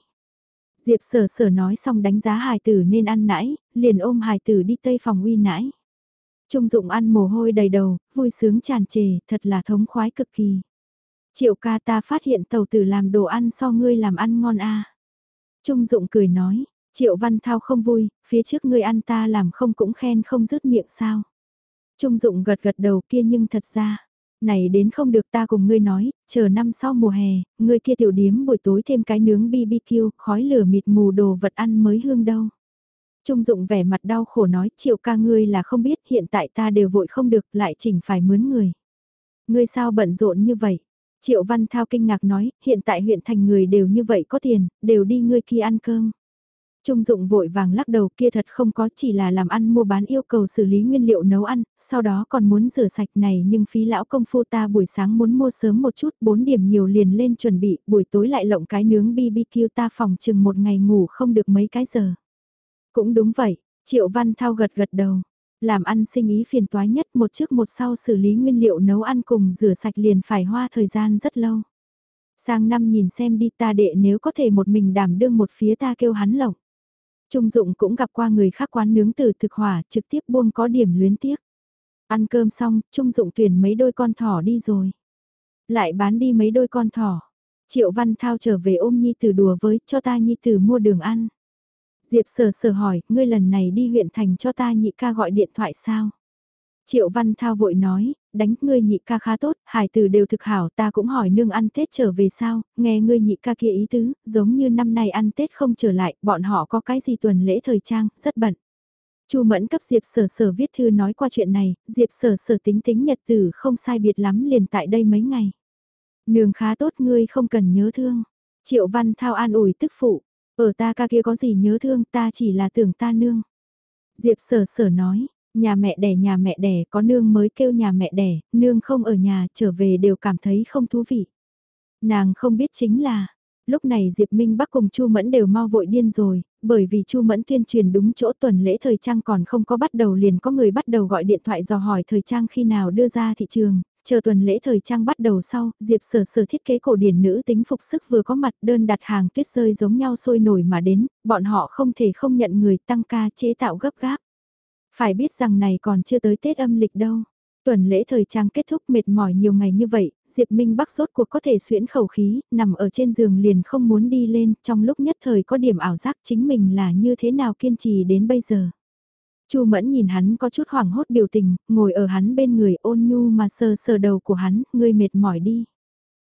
Speaker 1: Diệp sở sở nói xong đánh giá hài tử nên ăn nãi, liền ôm hài tử đi tây phòng uy nãi. Trung Dụng ăn mồ hôi đầy đầu, vui sướng tràn trề, thật là thống khoái cực kỳ. Triệu ca ta phát hiện tàu tử làm đồ ăn so ngươi làm ăn ngon a. Trung Dụng cười nói, Triệu Văn Thao không vui, phía trước ngươi ăn ta làm không cũng khen không dứt miệng sao. Trung dụng gật gật đầu kia nhưng thật ra, này đến không được ta cùng ngươi nói, chờ năm sau mùa hè, ngươi kia tiểu điếm buổi tối thêm cái nướng BBQ, khói lửa mịt mù đồ vật ăn mới hương đâu. Trung dụng vẻ mặt đau khổ nói triệu ca ngươi là không biết hiện tại ta đều vội không được lại chỉnh phải mướn người. Ngươi sao bận rộn như vậy? Triệu Văn Thao kinh ngạc nói, hiện tại huyện thành người đều như vậy có tiền, đều đi ngươi kia ăn cơm. Trung dụng vội vàng lắc đầu kia thật không có chỉ là làm ăn mua bán yêu cầu xử lý nguyên liệu nấu ăn, sau đó còn muốn rửa sạch này nhưng phí lão công phu ta buổi sáng muốn mua sớm một chút, bốn điểm nhiều liền lên chuẩn bị, buổi tối lại lộng cái nướng BBQ ta phòng chừng một ngày ngủ không được mấy cái giờ. Cũng đúng vậy, Triệu Văn Thao gật gật đầu, làm ăn sinh ý phiền toái nhất một trước một sau xử lý nguyên liệu nấu ăn cùng rửa sạch liền phải hoa thời gian rất lâu. Sang năm nhìn xem đi ta đệ nếu có thể một mình đảm đương một phía ta kêu hắn lộng. Trung dụng cũng gặp qua người khác quán nướng từ thực hỏa trực tiếp buông có điểm luyến tiếc. Ăn cơm xong, Trung dụng tuyển mấy đôi con thỏ đi rồi. Lại bán đi mấy đôi con thỏ. Triệu Văn Thao trở về ôm Nhi Tử đùa với cho ta Nhi Tử mua đường ăn. Diệp sờ sờ hỏi, ngươi lần này đi huyện thành cho ta nhị ca gọi điện thoại sao? Triệu Văn Thao vội nói, đánh ngươi nhị ca khá tốt, hải tử đều thực hảo ta cũng hỏi nương ăn Tết trở về sao, nghe ngươi nhị ca kia ý tứ, giống như năm nay ăn Tết không trở lại, bọn họ có cái gì tuần lễ thời trang, rất bận. Chu Mẫn cấp Diệp Sở Sở viết thư nói qua chuyện này, Diệp Sở Sở tính tính nhật tử không sai biệt lắm liền tại đây mấy ngày. Nương khá tốt ngươi không cần nhớ thương. Triệu Văn Thao an ủi tức phụ, ở ta ca kia có gì nhớ thương ta chỉ là tưởng ta nương. Diệp Sở Sở nói, Nhà mẹ đẻ nhà mẹ đẻ có nương mới kêu nhà mẹ đẻ, nương không ở nhà trở về đều cảm thấy không thú vị. Nàng không biết chính là, lúc này Diệp Minh Bắc cùng Chu Mẫn đều mau vội điên rồi, bởi vì Chu Mẫn tuyên truyền đúng chỗ tuần lễ thời trang còn không có bắt đầu liền có người bắt đầu gọi điện thoại dò hỏi thời trang khi nào đưa ra thị trường, chờ tuần lễ thời trang bắt đầu sau, Diệp Sở Sở thiết kế cổ điển nữ tính phục sức vừa có mặt đơn đặt hàng tuyết rơi giống nhau sôi nổi mà đến, bọn họ không thể không nhận người tăng ca chế tạo gấp gáp. Phải biết rằng này còn chưa tới Tết âm lịch đâu. Tuần lễ thời trang kết thúc mệt mỏi nhiều ngày như vậy, Diệp Minh Bắc rốt cuộc có thể xuyễn khẩu khí, nằm ở trên giường liền không muốn đi lên, trong lúc nhất thời có điểm ảo giác chính mình là như thế nào kiên trì đến bây giờ. Chu Mẫn nhìn hắn có chút hoảng hốt biểu tình, ngồi ở hắn bên người ôn nhu mà sờ sờ đầu của hắn, ngươi mệt mỏi đi.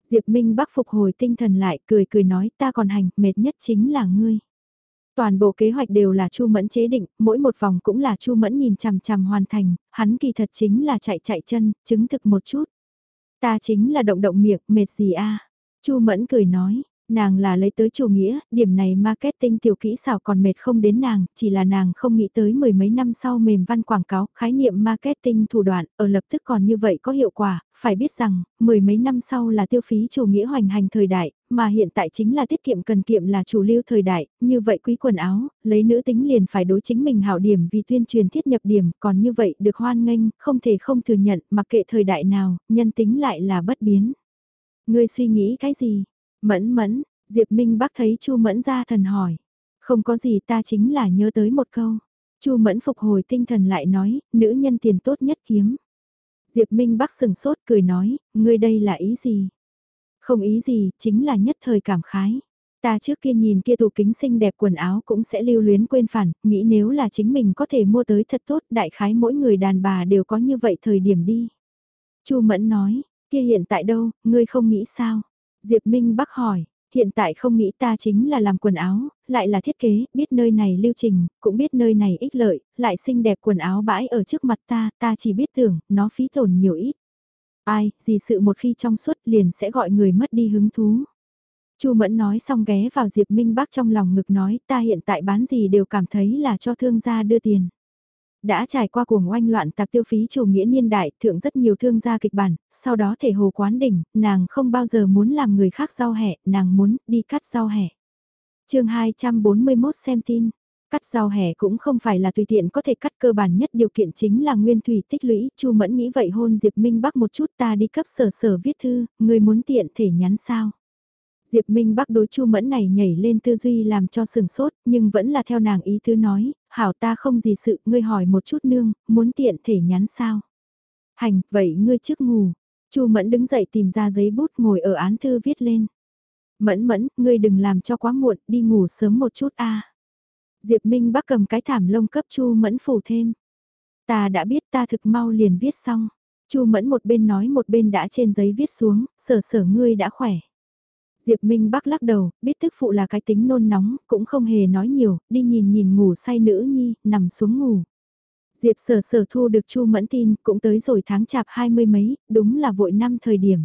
Speaker 1: Diệp Minh Bắc phục hồi tinh thần lại, cười cười nói ta còn hành, mệt nhất chính là ngươi. Toàn bộ kế hoạch đều là Chu Mẫn chế định, mỗi một vòng cũng là Chu Mẫn nhìn chằm chằm hoàn thành, hắn kỳ thật chính là chạy chạy chân, chứng thực một chút. Ta chính là động động miệng, mệt gì a? Chu Mẫn cười nói, Nàng là lấy tới chủ nghĩa, điểm này marketing tiểu kỹ xảo còn mệt không đến nàng, chỉ là nàng không nghĩ tới mười mấy năm sau mềm văn quảng cáo, khái niệm marketing thủ đoạn, ở lập tức còn như vậy có hiệu quả, phải biết rằng, mười mấy năm sau là tiêu phí chủ nghĩa hoành hành thời đại, mà hiện tại chính là tiết kiệm cần kiệm là chủ lưu thời đại, như vậy quý quần áo, lấy nữ tính liền phải đối chính mình hảo điểm vì tuyên truyền thiết nhập điểm, còn như vậy được hoan nghênh, không thể không thừa nhận, mặc kệ thời đại nào, nhân tính lại là bất biến. Ngươi suy nghĩ cái gì? Mẫn mẫn, Diệp Minh Bắc thấy Chu Mẫn ra thần hỏi. Không có gì ta chính là nhớ tới một câu. Chu Mẫn phục hồi tinh thần lại nói, nữ nhân tiền tốt nhất kiếm. Diệp Minh Bắc sừng sốt cười nói, ngươi đây là ý gì? Không ý gì, chính là nhất thời cảm khái. Ta trước kia nhìn kia tủ kính xinh đẹp quần áo cũng sẽ lưu luyến quên phản, nghĩ nếu là chính mình có thể mua tới thật tốt, đại khái mỗi người đàn bà đều có như vậy thời điểm đi. Chu Mẫn nói, kia hiện tại đâu, ngươi không nghĩ sao? Diệp Minh Bắc hỏi, hiện tại không nghĩ ta chính là làm quần áo, lại là thiết kế, biết nơi này lưu trình, cũng biết nơi này ích lợi, lại xinh đẹp quần áo bãi ở trước mặt ta, ta chỉ biết tưởng, nó phí tổn nhiều ít. Ai, gì sự một khi trong suốt liền sẽ gọi người mất đi hứng thú. Chu Mẫn nói xong ghé vào Diệp Minh Bắc trong lòng ngực nói ta hiện tại bán gì đều cảm thấy là cho thương gia đưa tiền. Đã trải qua cuồng oanh loạn tạc tiêu phí chủ nghĩa niên đại, thượng rất nhiều thương gia kịch bản, sau đó thể hồ quán đỉnh, nàng không bao giờ muốn làm người khác rau hẹ, nàng muốn đi cắt rau hẹ. chương 241 xem tin. Cắt rau hẻ cũng không phải là tùy tiện có thể cắt cơ bản nhất điều kiện chính là nguyên thủy tích lũy, Chu Mẫn nghĩ vậy hôn Diệp Minh Bắc một chút ta đi cấp sở sở viết thư, người muốn tiện thể nhắn sao. Diệp Minh Bắc đối Chu Mẫn này nhảy lên tư duy làm cho sừng sốt, nhưng vẫn là theo nàng ý tứ nói, hảo ta không gì sự, ngươi hỏi một chút nương, muốn tiện thể nhắn sao. Hành, vậy ngươi trước ngủ. Chu Mẫn đứng dậy tìm ra giấy bút ngồi ở án thư viết lên. Mẫn mẫn, ngươi đừng làm cho quá muộn, đi ngủ sớm một chút a. Diệp Minh Bắc cầm cái thảm lông cấp Chu Mẫn phủ thêm. Ta đã biết ta thực mau liền viết xong. Chu Mẫn một bên nói một bên đã trên giấy viết xuống, sở sở ngươi đã khỏe. Diệp Minh Bắc lắc đầu, biết tức phụ là cái tính nôn nóng, cũng không hề nói nhiều, đi nhìn nhìn ngủ say nữ nhi, nằm xuống ngủ. Diệp sở sở thu được Chu Mẫn tin, cũng tới rồi tháng chạp hai mươi mấy, đúng là vội năm thời điểm.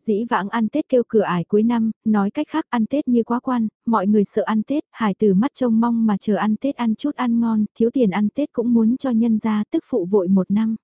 Speaker 1: Dĩ vãng ăn Tết kêu cửa ải cuối năm, nói cách khác ăn Tết như quá quan, mọi người sợ ăn Tết, hải từ mắt trông mong mà chờ ăn Tết ăn chút ăn ngon, thiếu tiền ăn Tết cũng muốn cho nhân ra tức phụ vội một năm.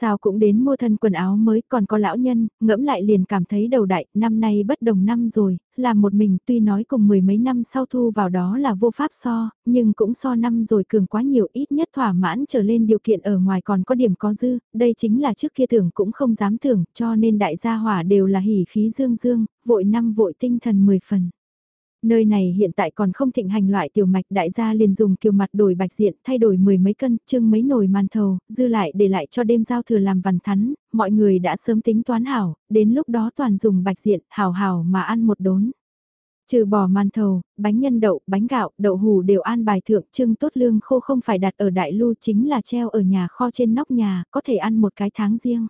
Speaker 1: Sao cũng đến mua thân quần áo mới còn có lão nhân, ngẫm lại liền cảm thấy đầu đại, năm nay bất đồng năm rồi, làm một mình tuy nói cùng mười mấy năm sau thu vào đó là vô pháp so, nhưng cũng so năm rồi cường quá nhiều ít nhất thỏa mãn trở lên điều kiện ở ngoài còn có điểm có dư, đây chính là trước kia tưởng cũng không dám tưởng, cho nên đại gia hỏa đều là hỉ khí dương dương, vội năm vội tinh thần mười phần. Nơi này hiện tại còn không thịnh hành loại tiểu mạch đại gia liền dùng kiều mặt đổi bạch diện thay đổi mười mấy cân, trưng mấy nồi màn thầu, dư lại để lại cho đêm giao thừa làm vằn thắn, mọi người đã sớm tính toán hảo, đến lúc đó toàn dùng bạch diện, hảo hảo mà ăn một đốn. Trừ bỏ màn thầu, bánh nhân đậu, bánh gạo, đậu hủ đều an bài thượng trưng tốt lương khô không phải đặt ở đại lưu chính là treo ở nhà kho trên nóc nhà, có thể ăn một cái tháng riêng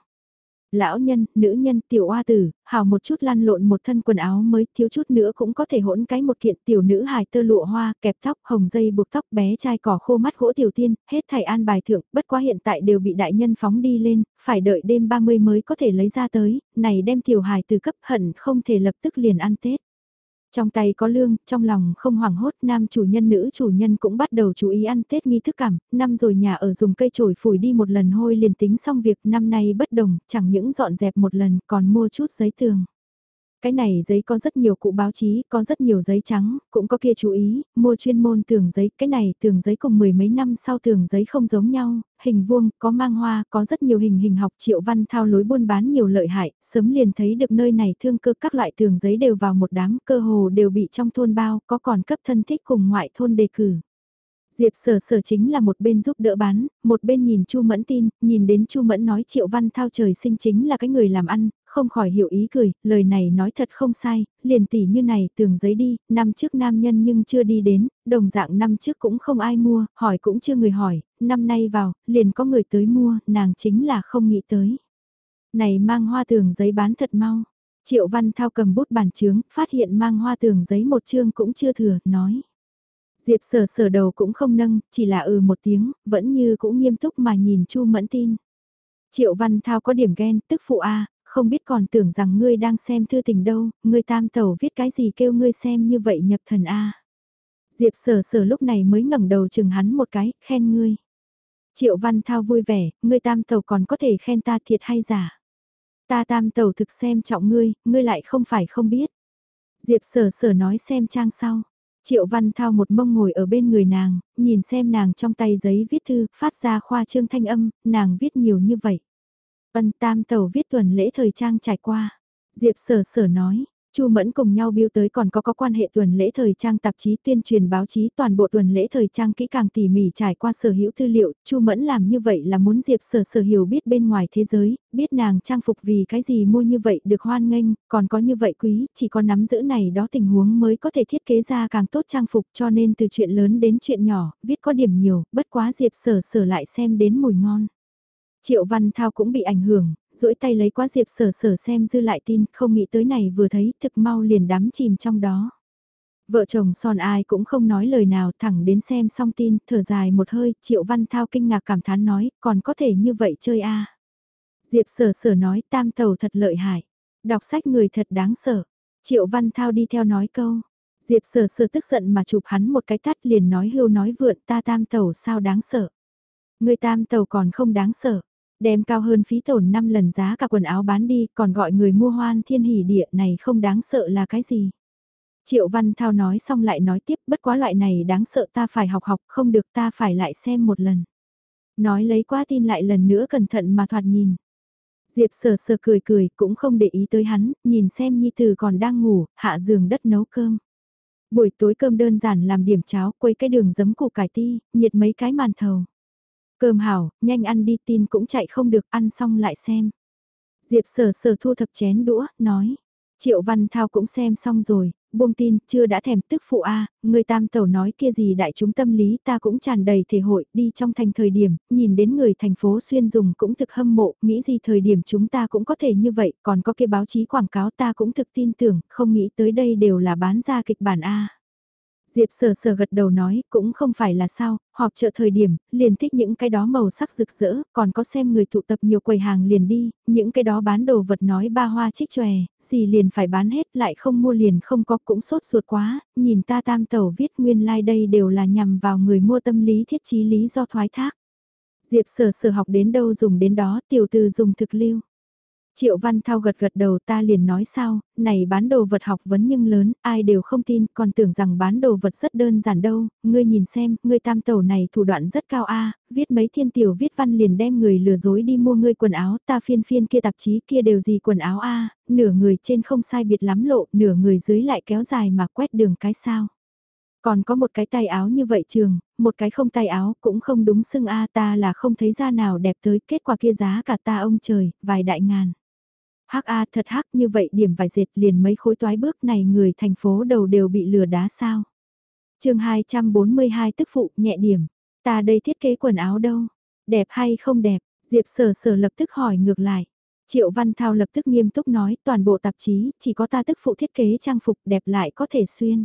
Speaker 1: lão nhân, nữ nhân, tiểu oa tử, hào một chút lăn lộn một thân quần áo mới, thiếu chút nữa cũng có thể hỗn cái một kiện tiểu nữ hài tơ lụa hoa, kẹp tóc, hồng dây buộc tóc bé trai cỏ khô mắt gỗ tiểu tiên, hết thảy an bài thượng, bất quá hiện tại đều bị đại nhân phóng đi lên, phải đợi đêm 30 mới có thể lấy ra tới, này đem tiểu hài từ cấp hận không thể lập tức liền ăn Tết. Trong tay có lương, trong lòng không hoảng hốt, nam chủ nhân nữ chủ nhân cũng bắt đầu chú ý ăn Tết nghi thức cảm, năm rồi nhà ở dùng cây chổi phủi đi một lần hôi liền tính xong việc năm nay bất đồng, chẳng những dọn dẹp một lần còn mua chút giấy tường cái này giấy có rất nhiều cụ báo chí, có rất nhiều giấy trắng, cũng có kia chú ý, mua chuyên môn tường giấy, cái này tường giấy cùng mười mấy năm sau tường giấy không giống nhau, hình vuông, có mang hoa, có rất nhiều hình hình học triệu văn thao lối buôn bán nhiều lợi hại, sớm liền thấy được nơi này thương cơ các loại tường giấy đều vào một đám, cơ hồ đều bị trong thôn bao, có còn cấp thân thích cùng ngoại thôn đề cử. Diệp sở sở chính là một bên giúp đỡ bán, một bên nhìn Chu Mẫn tin, nhìn đến Chu Mẫn nói Triệu Văn Thao trời sinh chính là cái người làm ăn, không khỏi hiểu ý cười, lời này nói thật không sai, liền tỷ như này tường giấy đi, năm trước nam nhân nhưng chưa đi đến, đồng dạng năm trước cũng không ai mua, hỏi cũng chưa người hỏi, năm nay vào, liền có người tới mua, nàng chính là không nghĩ tới. Này mang hoa tường giấy bán thật mau. Triệu Văn Thao cầm bút bàn chướng, phát hiện mang hoa tường giấy một chương cũng chưa thừa, nói. Diệp sở sở đầu cũng không nâng, chỉ là ừ một tiếng, vẫn như cũng nghiêm túc mà nhìn Chu Mẫn tin. Triệu Văn Thao có điểm ghen, tức phụ A, không biết còn tưởng rằng ngươi đang xem thư tình đâu, ngươi tam tẩu viết cái gì kêu ngươi xem như vậy nhập thần A. Diệp sở sở lúc này mới ngẩng đầu chừng hắn một cái, khen ngươi. Triệu Văn Thao vui vẻ, ngươi tam tẩu còn có thể khen ta thiệt hay giả. Ta tam tẩu thực xem trọng ngươi, ngươi lại không phải không biết. Diệp sở sở nói xem trang sau. Triệu Văn Thao một mông ngồi ở bên người nàng, nhìn xem nàng trong tay giấy viết thư, phát ra khoa trương thanh âm, nàng viết nhiều như vậy. Ân tam tàu viết tuần lễ thời trang trải qua. Diệp sở sở nói, Chu Mẫn cùng nhau biêu tới còn có có quan hệ tuần lễ thời trang tạp chí tuyên truyền báo chí toàn bộ tuần lễ thời trang kỹ càng tỉ mỉ trải qua sở hữu tư liệu, Chu Mẫn làm như vậy là muốn Diệp Sở Sở hiểu biết bên ngoài thế giới, biết nàng trang phục vì cái gì mua như vậy được hoan nghênh, còn có như vậy quý, chỉ có nắm giữ này đó tình huống mới có thể thiết kế ra càng tốt trang phục cho nên từ chuyện lớn đến chuyện nhỏ, viết có điểm nhiều, bất quá Diệp Sở Sở lại xem đến mùi ngon. Triệu Văn Thao cũng bị ảnh hưởng, duỗi tay lấy qua Diệp Sở Sở xem dư lại tin, không nghĩ tới này vừa thấy, thực mau liền đắm chìm trong đó. Vợ chồng son ai cũng không nói lời nào thẳng đến xem xong tin, thở dài một hơi, Triệu Văn Thao kinh ngạc cảm thán nói, còn có thể như vậy chơi a Diệp Sở Sở nói tam tàu thật lợi hại, đọc sách người thật đáng sợ. Triệu Văn Thao đi theo nói câu, Diệp Sở Sở tức giận mà chụp hắn một cái tắt liền nói hưu nói vượn ta tam tàu sao đáng sợ. Người tam tàu còn không đáng sợ. Đem cao hơn phí tổn 5 lần giá cả quần áo bán đi, còn gọi người mua hoan thiên hỷ địa này không đáng sợ là cái gì. Triệu Văn Thao nói xong lại nói tiếp bất quá loại này đáng sợ ta phải học học không được ta phải lại xem một lần. Nói lấy qua tin lại lần nữa cẩn thận mà thoạt nhìn. Diệp sờ sờ cười cười cũng không để ý tới hắn, nhìn xem Nhi Tử còn đang ngủ, hạ giường đất nấu cơm. Buổi tối cơm đơn giản làm điểm cháo, quấy cái đường giấm củ cải ti, nhiệt mấy cái màn thầu. Cơm hảo, nhanh ăn đi tin cũng chạy không được ăn xong lại xem. Diệp sở sở thu thập chén đũa, nói. Triệu Văn Thao cũng xem xong rồi, buông tin, chưa đã thèm tức phụ A, người tam tẩu nói kia gì đại chúng tâm lý ta cũng tràn đầy thể hội, đi trong thành thời điểm, nhìn đến người thành phố xuyên dùng cũng thực hâm mộ, nghĩ gì thời điểm chúng ta cũng có thể như vậy, còn có cái báo chí quảng cáo ta cũng thực tin tưởng, không nghĩ tới đây đều là bán ra kịch bản A. Diệp sờ sờ gật đầu nói, cũng không phải là sao, họp chợ thời điểm, liền thích những cái đó màu sắc rực rỡ, còn có xem người tụ tập nhiều quầy hàng liền đi, những cái đó bán đồ vật nói ba hoa trích chòe, gì liền phải bán hết lại không mua liền không có cũng sốt ruột quá, nhìn ta tam tẩu viết nguyên lai like đây đều là nhằm vào người mua tâm lý thiết trí lý do thoái thác. Diệp sở sở học đến đâu dùng đến đó, tiểu từ dùng thực lưu. Triệu Văn Thao gật gật đầu ta liền nói sao, này bán đồ vật học vấn nhưng lớn, ai đều không tin, còn tưởng rằng bán đồ vật rất đơn giản đâu, ngươi nhìn xem, ngươi tam tẩu này thủ đoạn rất cao a viết mấy thiên tiểu viết văn liền đem người lừa dối đi mua ngươi quần áo, ta phiên phiên kia tạp chí kia đều gì quần áo a nửa người trên không sai biệt lắm lộ, nửa người dưới lại kéo dài mà quét đường cái sao. Còn có một cái tay áo như vậy trường, một cái không tay áo cũng không đúng xưng a ta là không thấy ra nào đẹp tới kết quả kia giá cả ta ông trời, vài đại ngàn. Hắc A thật hắc như vậy điểm vài dệt liền mấy khối toái bước này người thành phố đầu đều bị lừa đá sao. chương 242 tức phụ nhẹ điểm, ta đây thiết kế quần áo đâu, đẹp hay không đẹp, Diệp sở sở lập tức hỏi ngược lại. Triệu Văn Thao lập tức nghiêm túc nói toàn bộ tạp chí chỉ có ta tức phụ thiết kế trang phục đẹp lại có thể xuyên.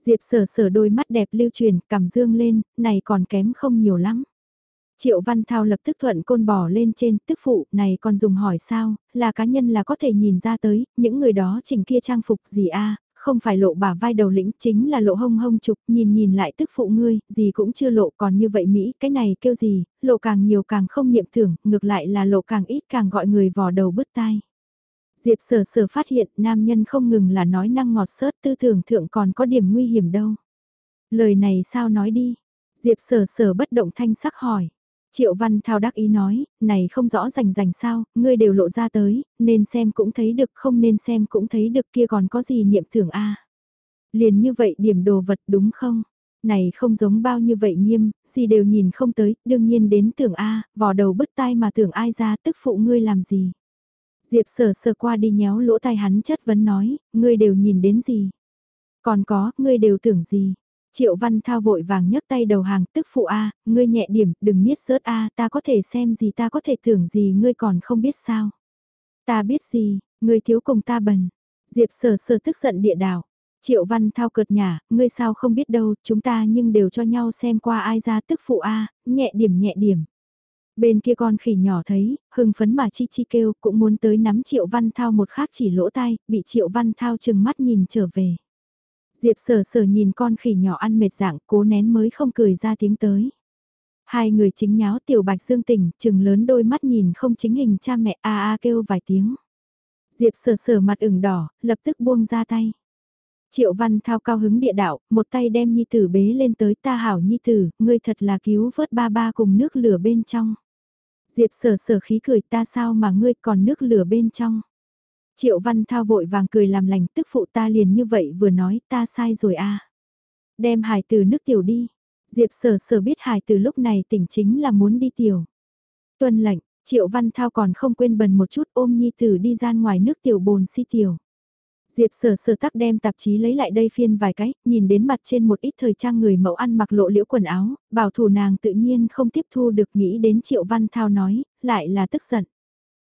Speaker 1: Diệp sở sở đôi mắt đẹp lưu truyền, cầm dương lên, này còn kém không nhiều lắm. Triệu Văn Thao lập tức thuận côn bò lên trên, tức phụ, này còn dùng hỏi sao, là cá nhân là có thể nhìn ra tới, những người đó chỉnh kia trang phục gì a không phải lộ bả vai đầu lĩnh, chính là lộ hông hông trục, nhìn nhìn lại tức phụ ngươi, gì cũng chưa lộ còn như vậy Mỹ, cái này kêu gì, lộ càng nhiều càng không niệm thưởng, ngược lại là lộ càng ít càng gọi người vò đầu bứt tai. Diệp sở sở phát hiện nam nhân không ngừng là nói năng ngọt sớt tư tưởng thượng còn có điểm nguy hiểm đâu. Lời này sao nói đi? Diệp sở sở bất động thanh sắc hỏi. Triệu Văn Thao đắc ý nói, này không rõ rành rành sao, ngươi đều lộ ra tới, nên xem cũng thấy được không nên xem cũng thấy được kia còn có gì niệm tưởng a Liền như vậy điểm đồ vật đúng không? Này không giống bao như vậy nghiêm, gì đều nhìn không tới, đương nhiên đến tưởng A, vò đầu bứt tai mà tưởng ai ra tức phụ ngươi làm gì. Diệp sở sờ qua đi nhéo lỗ tai hắn chất vấn nói, ngươi đều nhìn đến gì. Còn có, ngươi đều tưởng gì. Triệu Văn Thao vội vàng nhấc tay đầu hàng, tức phụ A, ngươi nhẹ điểm, đừng niết sớt A, ta có thể xem gì ta có thể tưởng gì ngươi còn không biết sao. Ta biết gì, ngươi thiếu cùng ta bần. Diệp sở sở tức giận địa đảo. Triệu Văn Thao cợt nhả, ngươi sao không biết đâu, chúng ta nhưng đều cho nhau xem qua ai ra tức phụ A, nhẹ điểm nhẹ điểm. Bên kia con khỉ nhỏ thấy, hưng phấn mà chi chi kêu, cũng muốn tới nắm Triệu Văn Thao một khác chỉ lỗ tai, bị Triệu Văn Thao chừng mắt nhìn trở về. Diệp sở sở nhìn con khỉ nhỏ ăn mệt dạng, cố nén mới không cười ra tiếng tới. Hai người chính nháo tiểu bạch dương tỉnh, chừng lớn đôi mắt nhìn không chính hình cha mẹ a a kêu vài tiếng. Diệp sở sở mặt ửng đỏ, lập tức buông ra tay. Triệu Văn Thao cao hứng địa đạo, một tay đem Nhi Tử bế lên tới ta hảo Nhi Tử, ngươi thật là cứu vớt ba ba cùng nước lửa bên trong. Diệp sở sở khí cười ta sao mà ngươi còn nước lửa bên trong. Triệu Văn Thao vội vàng cười làm lành tức phụ ta liền như vậy vừa nói ta sai rồi à. Đem hải từ nước tiểu đi. Diệp sở sở biết hải từ lúc này tỉnh chính là muốn đi tiểu. Tuân lệnh, Triệu Văn Thao còn không quên bần một chút ôm nhi tử đi ra ngoài nước tiểu bồn si tiểu. Diệp sở sở tắc đem tạp chí lấy lại đây phiên vài cái, nhìn đến mặt trên một ít thời trang người mẫu ăn mặc lộ liễu quần áo, bảo thủ nàng tự nhiên không tiếp thu được nghĩ đến Triệu Văn Thao nói, lại là tức giận.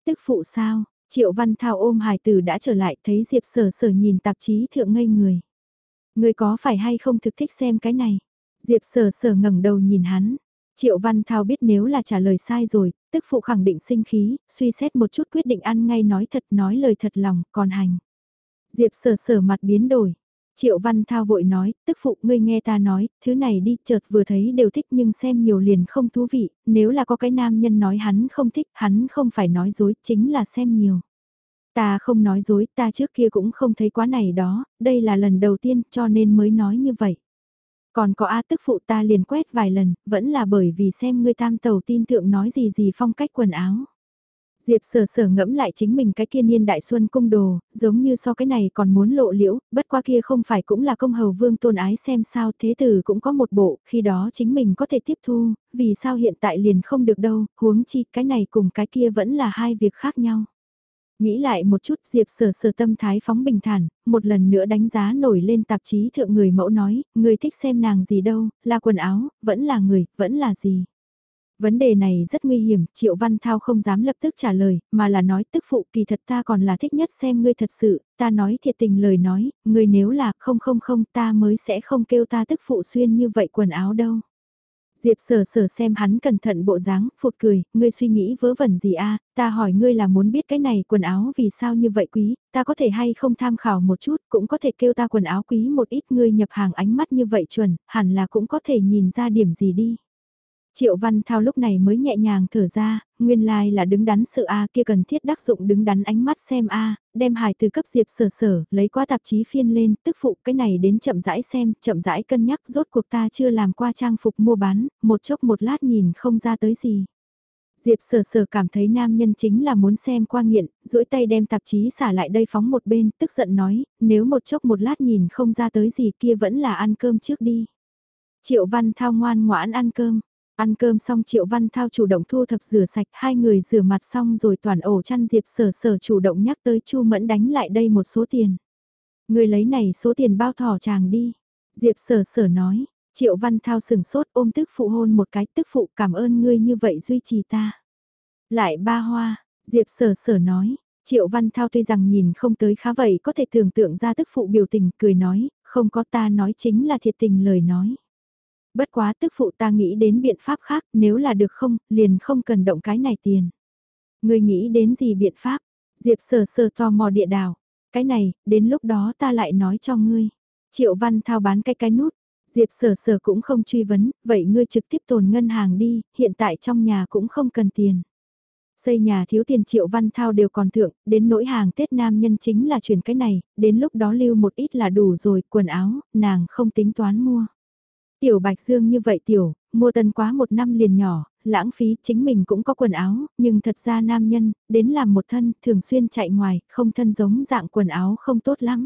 Speaker 1: Tức phụ sao, Triệu Văn Thao ôm hài tử đã trở lại thấy Diệp sở sở nhìn tạp chí thượng ngây người. Người có phải hay không thực thích xem cái này? Diệp sở sở ngẩng đầu nhìn hắn. Triệu Văn Thao biết nếu là trả lời sai rồi, tức phụ khẳng định sinh khí, suy xét một chút quyết định ăn ngay nói thật nói lời thật lòng, còn hành. Diệp sở sở mặt biến đổi. Triệu Văn Thao vội nói, tức phụ ngươi nghe ta nói, thứ này đi chợt vừa thấy đều thích nhưng xem nhiều liền không thú vị, nếu là có cái nam nhân nói hắn không thích, hắn không phải nói dối, chính là xem nhiều. Ta không nói dối, ta trước kia cũng không thấy quá này đó, đây là lần đầu tiên cho nên mới nói như vậy. Còn có A tức phụ ta liền quét vài lần, vẫn là bởi vì xem ngươi tam tàu tin thượng nói gì gì phong cách quần áo. Diệp sở sở ngẫm lại chính mình cái kia niên đại xuân cung đồ, giống như so cái này còn muốn lộ liễu, bất qua kia không phải cũng là công hầu vương tôn ái xem sao thế tử cũng có một bộ, khi đó chính mình có thể tiếp thu, vì sao hiện tại liền không được đâu, huống chi cái này cùng cái kia vẫn là hai việc khác nhau. Nghĩ lại một chút Diệp sở sở tâm thái phóng bình thản, một lần nữa đánh giá nổi lên tạp chí thượng người mẫu nói, người thích xem nàng gì đâu, là quần áo, vẫn là người, vẫn là gì. Vấn đề này rất nguy hiểm, Triệu Văn Thao không dám lập tức trả lời, mà là nói tức phụ kỳ thật ta còn là thích nhất xem ngươi thật sự, ta nói thiệt tình lời nói, ngươi nếu là không không không ta mới sẽ không kêu ta tức phụ xuyên như vậy quần áo đâu. Diệp sở sở xem hắn cẩn thận bộ dáng, phụt cười, ngươi suy nghĩ vớ vẩn gì a? ta hỏi ngươi là muốn biết cái này quần áo vì sao như vậy quý, ta có thể hay không tham khảo một chút, cũng có thể kêu ta quần áo quý một ít ngươi nhập hàng ánh mắt như vậy chuẩn, hẳn là cũng có thể nhìn ra điểm gì đi. Triệu Văn Thao lúc này mới nhẹ nhàng thở ra, nguyên lai like là đứng đắn sự A kia cần thiết đắc dụng đứng đắn ánh mắt xem A, đem hài từ cấp diệp sở sở, lấy qua tạp chí phiên lên, tức phụ cái này đến chậm rãi xem, chậm rãi cân nhắc rốt cuộc ta chưa làm qua trang phục mua bán, một chốc một lát nhìn không ra tới gì. Diệp sở sở cảm thấy nam nhân chính là muốn xem qua nghiện, duỗi tay đem tạp chí xả lại đây phóng một bên, tức giận nói, nếu một chốc một lát nhìn không ra tới gì kia vẫn là ăn cơm trước đi. Triệu Văn Thao ngoan ngoãn ăn cơm. Ăn cơm xong Triệu Văn Thao chủ động thu thập rửa sạch hai người rửa mặt xong rồi toàn ổ chăn Diệp sở sở chủ động nhắc tới Chu Mẫn đánh lại đây một số tiền. Người lấy này số tiền bao thỏ chàng đi. Diệp sở sở nói, Triệu Văn Thao sừng sốt ôm tức phụ hôn một cái tức phụ cảm ơn ngươi như vậy duy trì ta. Lại ba hoa, Diệp sở sở nói, Triệu Văn Thao tuy rằng nhìn không tới khá vậy có thể tưởng tượng ra tức phụ biểu tình cười nói, không có ta nói chính là thiệt tình lời nói. Bất quá tức phụ ta nghĩ đến biện pháp khác, nếu là được không, liền không cần động cái này tiền. Người nghĩ đến gì biện pháp? Diệp sờ sờ tò mò địa đào. Cái này, đến lúc đó ta lại nói cho ngươi. Triệu Văn Thao bán cái cái nút. Diệp sở sở cũng không truy vấn, vậy ngươi trực tiếp tồn ngân hàng đi, hiện tại trong nhà cũng không cần tiền. Xây nhà thiếu tiền triệu văn thao đều còn thượng, đến nỗi hàng Tết nam nhân chính là chuyển cái này, đến lúc đó lưu một ít là đủ rồi, quần áo, nàng không tính toán mua. Tiểu Bạch Dương như vậy tiểu, mua tân quá một năm liền nhỏ, lãng phí chính mình cũng có quần áo, nhưng thật ra nam nhân, đến làm một thân, thường xuyên chạy ngoài, không thân giống dạng quần áo không tốt lắm.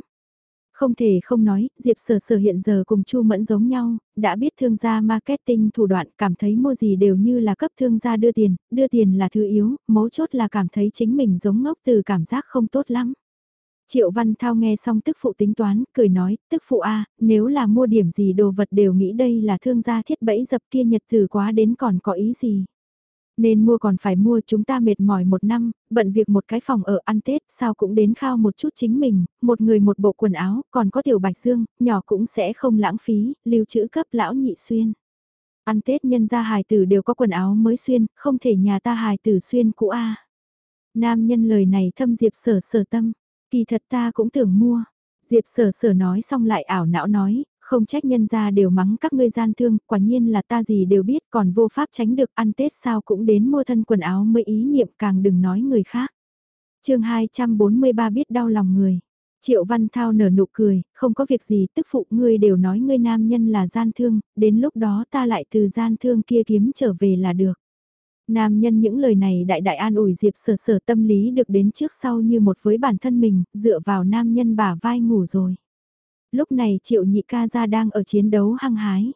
Speaker 1: Không thể không nói, Diệp Sở Sở hiện giờ cùng Chu Mẫn giống nhau, đã biết thương gia marketing thủ đoạn, cảm thấy mua gì đều như là cấp thương gia đưa tiền, đưa tiền là thứ yếu, mấu chốt là cảm thấy chính mình giống ngốc từ cảm giác không tốt lắm. Triệu Văn Thao nghe xong tức phụ tính toán, cười nói, tức phụ A, nếu là mua điểm gì đồ vật đều nghĩ đây là thương gia thiết bẫy dập kia nhật từ quá đến còn có ý gì. Nên mua còn phải mua chúng ta mệt mỏi một năm, bận việc một cái phòng ở ăn Tết sao cũng đến khao một chút chính mình, một người một bộ quần áo, còn có tiểu bạch dương, nhỏ cũng sẽ không lãng phí, lưu trữ cấp lão nhị xuyên. Ăn Tết nhân gia hài tử đều có quần áo mới xuyên, không thể nhà ta hài tử xuyên cũ a. Nam nhân lời này thâm diệp sở sở tâm, kỳ thật ta cũng tưởng mua. Diệp sở sở nói xong lại ảo não nói, không trách nhân ra đều mắng các ngươi gian thương, quả nhiên là ta gì đều biết còn vô pháp tránh được ăn Tết sao cũng đến mua thân quần áo mới ý niệm càng đừng nói người khác. chương 243 biết đau lòng người. Triệu Văn Thao nở nụ cười, không có việc gì tức phụ ngươi đều nói ngươi nam nhân là gian thương, đến lúc đó ta lại từ gian thương kia kiếm trở về là được. Nam nhân những lời này đại đại an ủi Diệp sở sở tâm lý được đến trước sau như một với bản thân mình, dựa vào nam nhân bả vai ngủ rồi. Lúc này triệu nhị ca ra đang ở chiến đấu hăng hái.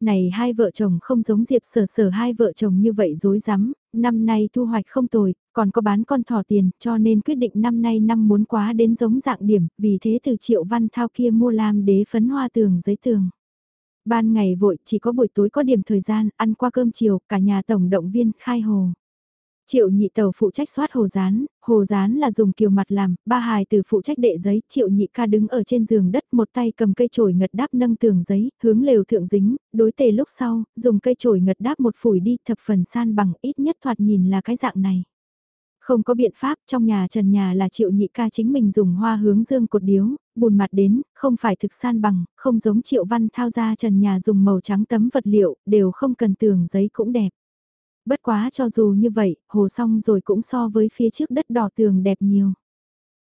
Speaker 1: Này hai vợ chồng không giống Diệp sở sở hai vợ chồng như vậy dối rắm năm nay thu hoạch không tồi, còn có bán con thỏ tiền, cho nên quyết định năm nay năm muốn quá đến giống dạng điểm, vì thế từ triệu văn thao kia mua lam đế phấn hoa tường giấy tường. Ban ngày vội chỉ có buổi tối có điểm thời gian, ăn qua cơm chiều, cả nhà tổng động viên khai hồ. Triệu nhị tàu phụ trách soát hồ rán, hồ rán là dùng kiều mặt làm, ba hài từ phụ trách đệ giấy, triệu nhị ca đứng ở trên giường đất một tay cầm cây chổi ngật đáp nâng tường giấy, hướng lều thượng dính, đối tề lúc sau, dùng cây chổi ngật đáp một phủi đi thập phần san bằng ít nhất thoạt nhìn là cái dạng này. Không có biện pháp, trong nhà trần nhà là triệu nhị ca chính mình dùng hoa hướng dương cột điếu, bùn mặt đến, không phải thực san bằng, không giống triệu văn thao ra trần nhà dùng màu trắng tấm vật liệu, đều không cần tường giấy cũng đẹp. Bất quá cho dù như vậy, hồ xong rồi cũng so với phía trước đất đỏ tường đẹp nhiều.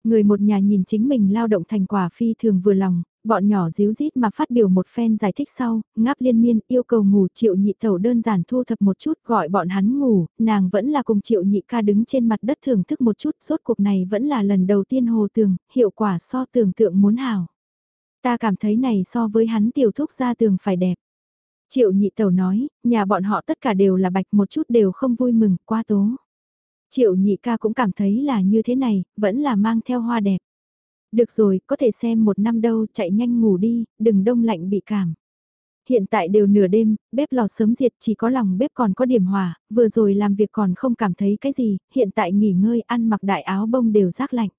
Speaker 1: Người một nhà nhìn chính mình lao động thành quả phi thường vừa lòng, bọn nhỏ díu rít mà phát biểu một phen giải thích sau, ngáp liên miên yêu cầu ngủ triệu nhị thầu đơn giản thu thập một chút gọi bọn hắn ngủ, nàng vẫn là cùng triệu nhị ca đứng trên mặt đất thưởng thức một chút, rốt cuộc này vẫn là lần đầu tiên hồ tường, hiệu quả so tưởng tượng muốn hảo. Ta cảm thấy này so với hắn tiểu thúc ra tường phải đẹp. Triệu nhị tẩu nói, nhà bọn họ tất cả đều là bạch một chút đều không vui mừng, qua tố. Triệu nhị ca cũng cảm thấy là như thế này, vẫn là mang theo hoa đẹp. Được rồi, có thể xem một năm đâu, chạy nhanh ngủ đi, đừng đông lạnh bị cảm. Hiện tại đều nửa đêm, bếp lò sớm diệt chỉ có lòng bếp còn có điểm hòa, vừa rồi làm việc còn không cảm thấy cái gì, hiện tại nghỉ ngơi ăn mặc đại áo bông đều rác lạnh.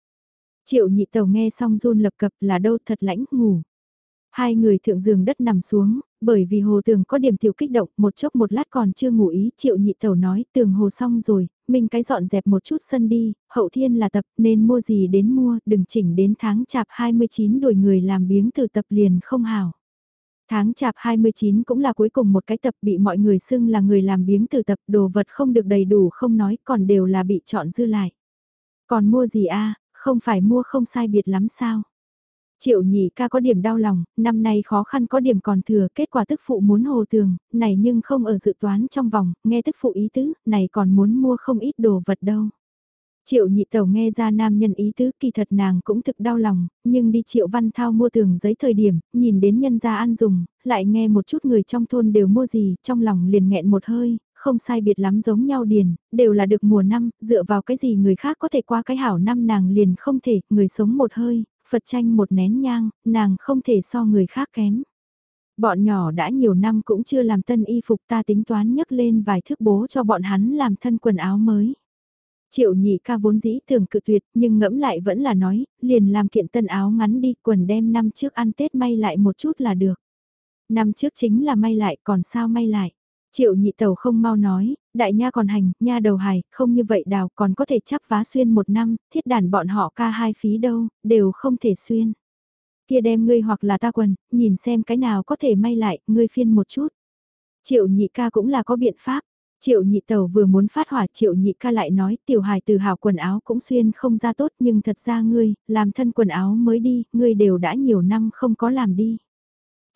Speaker 1: Triệu nhị tàu nghe xong run lập cập là đâu thật lãnh ngủ. Hai người thượng giường đất nằm xuống, bởi vì hồ tường có điểm tiểu kích động, một chốc một lát còn chưa ngủ ý, triệu nhị tẩu nói, tường hồ xong rồi, mình cái dọn dẹp một chút sân đi, hậu thiên là tập, nên mua gì đến mua, đừng chỉnh đến tháng chạp 29 đuổi người làm biếng từ tập liền không hảo. Tháng chạp 29 cũng là cuối cùng một cái tập bị mọi người xưng là người làm biếng từ tập đồ vật không được đầy đủ không nói còn đều là bị chọn dư lại. Còn mua gì a không phải mua không sai biệt lắm sao? Triệu nhị ca có điểm đau lòng, năm nay khó khăn có điểm còn thừa, kết quả tức phụ muốn hồ tường, này nhưng không ở dự toán trong vòng, nghe tức phụ ý tứ, này còn muốn mua không ít đồ vật đâu. Triệu nhị tẩu nghe ra nam nhân ý tứ kỳ thật nàng cũng thực đau lòng, nhưng đi triệu văn thao mua tường giấy thời điểm, nhìn đến nhân gia ăn dùng, lại nghe một chút người trong thôn đều mua gì, trong lòng liền nghẹn một hơi, không sai biệt lắm giống nhau điền, đều là được mùa năm, dựa vào cái gì người khác có thể qua cái hảo năm nàng liền không thể, người sống một hơi, Phật tranh một nén nhang, nàng không thể so người khác kém. Bọn nhỏ đã nhiều năm cũng chưa làm tân y phục ta tính toán nhấc lên vài thước bố cho bọn hắn làm thân quần áo mới. Triệu nhị ca vốn dĩ tưởng cự tuyệt nhưng ngẫm lại vẫn là nói, liền làm kiện tân áo ngắn đi quần đem năm trước ăn Tết may lại một chút là được. Năm trước chính là may lại còn sao may lại. Triệu nhị tàu không mau nói, đại nha còn hành, nha đầu hài, không như vậy đào còn có thể chắp vá xuyên một năm, thiết đàn bọn họ ca hai phí đâu, đều không thể xuyên. Kia đem ngươi hoặc là ta quần, nhìn xem cái nào có thể may lại, ngươi phiên một chút. Triệu nhị ca cũng là có biện pháp, Triệu nhị tàu vừa muốn phát hỏa triệu nhị ca lại nói tiểu hài từ hào quần áo cũng xuyên không ra tốt nhưng thật ra ngươi, làm thân quần áo mới đi, ngươi đều đã nhiều năm không có làm đi.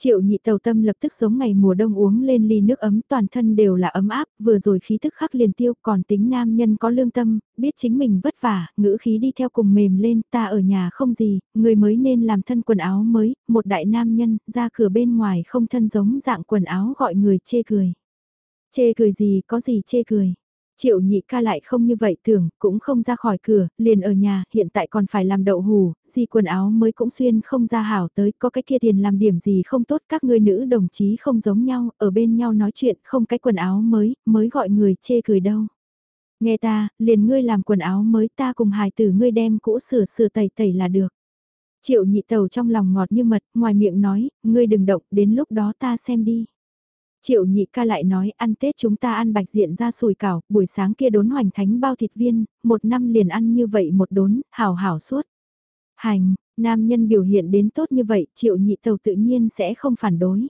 Speaker 1: Triệu nhị tàu tâm lập tức giống ngày mùa đông uống lên ly nước ấm toàn thân đều là ấm áp, vừa rồi khí tức khắc liền tiêu còn tính nam nhân có lương tâm, biết chính mình vất vả, ngữ khí đi theo cùng mềm lên, ta ở nhà không gì, người mới nên làm thân quần áo mới, một đại nam nhân, ra cửa bên ngoài không thân giống dạng quần áo gọi người chê cười. Chê cười gì, có gì chê cười. Triệu nhị ca lại không như vậy tưởng, cũng không ra khỏi cửa, liền ở nhà, hiện tại còn phải làm đậu hù, gì quần áo mới cũng xuyên không ra hảo tới, có cái kia tiền làm điểm gì không tốt, các ngươi nữ đồng chí không giống nhau, ở bên nhau nói chuyện, không cái quần áo mới, mới gọi người chê cười đâu. Nghe ta, liền ngươi làm quần áo mới ta cùng hài tử ngươi đem cũ sửa sửa tẩy tẩy là được. Triệu nhị tàu trong lòng ngọt như mật, ngoài miệng nói, ngươi đừng động, đến lúc đó ta xem đi. Triệu nhị ca lại nói ăn Tết chúng ta ăn bạch diện ra sùi cảo, buổi sáng kia đốn hoành thánh bao thịt viên, một năm liền ăn như vậy một đốn, hảo hảo suốt. Hành, nam nhân biểu hiện đến tốt như vậy, triệu nhị tàu tự nhiên sẽ không phản đối.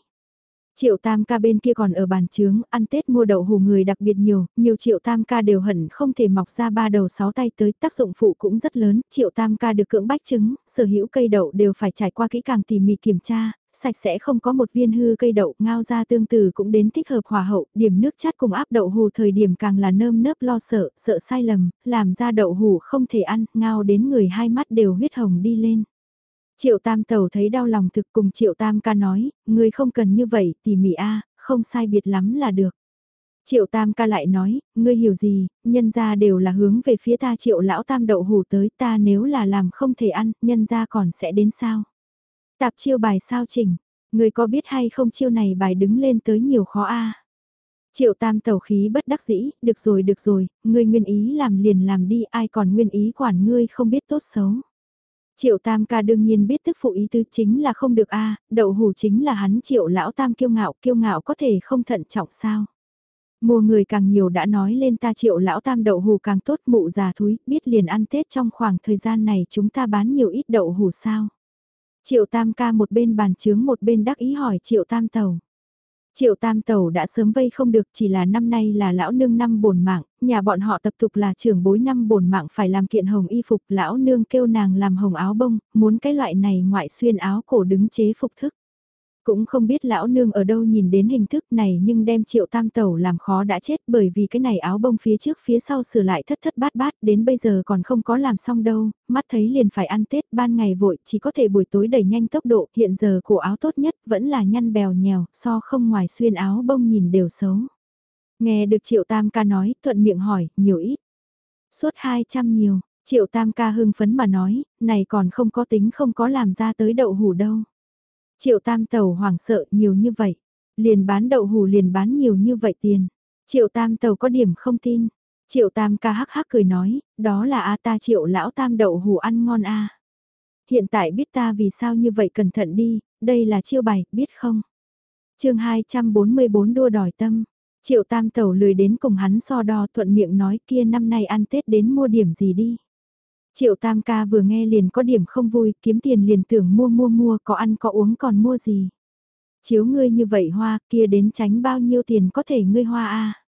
Speaker 1: Triệu tam ca bên kia còn ở bàn trướng, ăn Tết mua đậu hù người đặc biệt nhiều, nhiều triệu tam ca đều hận không thể mọc ra ba đầu sáu tay tới, tác dụng phụ cũng rất lớn, triệu tam ca được cưỡng bách trứng, sở hữu cây đậu đều phải trải qua kỹ càng tỉ mỉ kiểm tra, sạch sẽ không có một viên hư cây đậu, ngao ra tương từ cũng đến thích hợp hòa hậu, điểm nước chát cùng áp đậu hù thời điểm càng là nơm nớp lo sợ, sợ sai lầm, làm ra đậu hù không thể ăn, ngao đến người hai mắt đều huyết hồng đi lên. Triệu Tam Tẩu thấy đau lòng thực cùng Triệu Tam ca nói, người không cần như vậy, tỉ mỉ a, không sai biệt lắm là được. Triệu Tam ca lại nói, ngươi hiểu gì, nhân ra đều là hướng về phía ta Triệu Lão Tam đậu hủ tới ta nếu là làm không thể ăn, nhân ra còn sẽ đến sao. Tạp chiêu bài sao chỉnh, người có biết hay không chiêu này bài đứng lên tới nhiều khó a. Triệu tam tẩu khí bất đắc dĩ, được rồi được rồi, ngươi nguyên ý làm liền làm đi ai còn nguyên ý quản ngươi không biết tốt xấu. Triệu tam ca đương nhiên biết tức phụ ý tư chính là không được a đậu hủ chính là hắn triệu lão tam kiêu ngạo, kiêu ngạo có thể không thận trọng sao. Mùa người càng nhiều đã nói lên ta triệu lão tam đậu hủ càng tốt mụ già thúi, biết liền ăn Tết trong khoảng thời gian này chúng ta bán nhiều ít đậu hủ sao. Triệu Tam ca một bên bàn chướng một bên đắc ý hỏi Triệu Tam tàu. Triệu Tam Tẩu đã sớm vây không được chỉ là năm nay là lão nương năm bổn mạng, nhà bọn họ tập tục là trưởng bối năm bổn mạng phải làm kiện hồng y phục lão nương kêu nàng làm hồng áo bông, muốn cái loại này ngoại xuyên áo cổ đứng chế phục thức. Cũng không biết lão nương ở đâu nhìn đến hình thức này nhưng đem triệu tam tẩu làm khó đã chết bởi vì cái này áo bông phía trước phía sau sửa lại thất thất bát bát đến bây giờ còn không có làm xong đâu, mắt thấy liền phải ăn Tết ban ngày vội chỉ có thể buổi tối đẩy nhanh tốc độ hiện giờ cổ áo tốt nhất vẫn là nhăn bèo nhèo so không ngoài xuyên áo bông nhìn đều xấu. Nghe được triệu tam ca nói thuận miệng hỏi nhiều ít. Suốt 200 nhiều, triệu tam ca hưng phấn mà nói, này còn không có tính không có làm ra tới đậu hủ đâu. Triệu tam tàu hoảng sợ nhiều như vậy. Liền bán đậu hủ liền bán nhiều như vậy tiền. Triệu tam tàu có điểm không tin. Triệu tam ca hắc hắc cười nói, đó là a ta triệu lão tam đậu hủ ăn ngon a. Hiện tại biết ta vì sao như vậy cẩn thận đi, đây là chiêu bài, biết không? chương 244 đua đòi tâm. Triệu tam tàu lười đến cùng hắn so đo thuận miệng nói kia năm nay ăn Tết đến mua điểm gì đi. Triệu tam ca vừa nghe liền có điểm không vui, kiếm tiền liền tưởng mua mua mua, có ăn có uống còn mua gì. Chiếu ngươi như vậy hoa, kia đến tránh bao nhiêu tiền có thể ngươi hoa a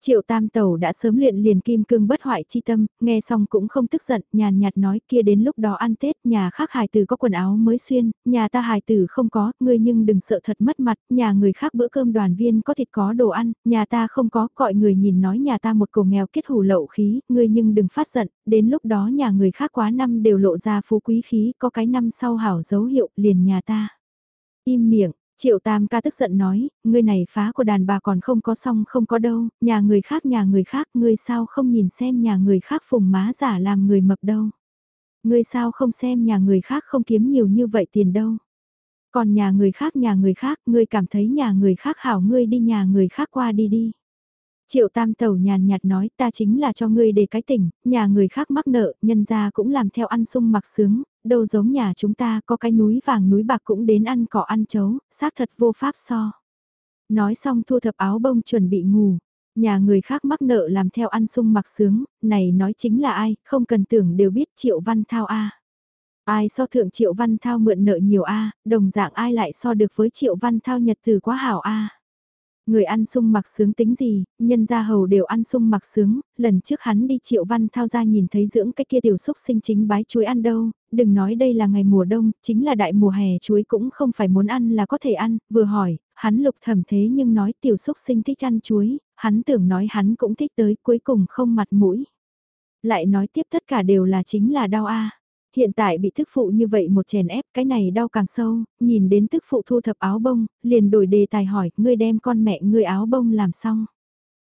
Speaker 1: Triệu tam tẩu đã sớm luyện liền kim cương bất hoại chi tâm, nghe xong cũng không tức giận, nhàn nhạt nói kia đến lúc đó ăn Tết, nhà khác hài tử có quần áo mới xuyên, nhà ta hài tử không có, ngươi nhưng đừng sợ thật mất mặt, nhà người khác bữa cơm đoàn viên có thịt có đồ ăn, nhà ta không có, gọi người nhìn nói nhà ta một cổ nghèo kết hủ lậu khí, ngươi nhưng đừng phát giận, đến lúc đó nhà người khác quá năm đều lộ ra phú quý khí, có cái năm sau hảo dấu hiệu liền nhà ta. Im miệng, Triệu Tam ca tức giận nói, ngươi này phá của đàn bà còn không có xong không có đâu, nhà người khác nhà người khác, ngươi sao không nhìn xem nhà người khác phùng má giả làm người mập đâu. Ngươi sao không xem nhà người khác không kiếm nhiều như vậy tiền đâu. Còn nhà người khác nhà người khác, ngươi cảm thấy nhà người khác hảo ngươi đi nhà người khác qua đi đi. Triệu tam tẩu nhàn nhạt nói ta chính là cho ngươi để cái tỉnh, nhà người khác mắc nợ, nhân ra cũng làm theo ăn sung mặc sướng, đâu giống nhà chúng ta có cái núi vàng núi bạc cũng đến ăn cỏ ăn chấu, xác thật vô pháp so. Nói xong thu thập áo bông chuẩn bị ngủ, nhà người khác mắc nợ làm theo ăn sung mặc sướng, này nói chính là ai, không cần tưởng đều biết Triệu Văn Thao A. Ai so thượng Triệu Văn Thao mượn nợ nhiều A, đồng dạng ai lại so được với Triệu Văn Thao nhật từ quá hảo A. Người ăn sung mặc sướng tính gì, nhân gia hầu đều ăn sung mặc sướng, lần trước hắn đi triệu văn thao ra nhìn thấy dưỡng cái kia tiểu xúc sinh chính bái chuối ăn đâu, đừng nói đây là ngày mùa đông, chính là đại mùa hè chuối cũng không phải muốn ăn là có thể ăn, vừa hỏi, hắn lục thẩm thế nhưng nói tiểu xúc sinh thích ăn chuối, hắn tưởng nói hắn cũng thích tới cuối cùng không mặt mũi. Lại nói tiếp tất cả đều là chính là đau a Hiện tại bị thức phụ như vậy một chèn ép cái này đau càng sâu, nhìn đến thức phụ thu thập áo bông, liền đổi đề tài hỏi, ngươi đem con mẹ ngươi áo bông làm xong.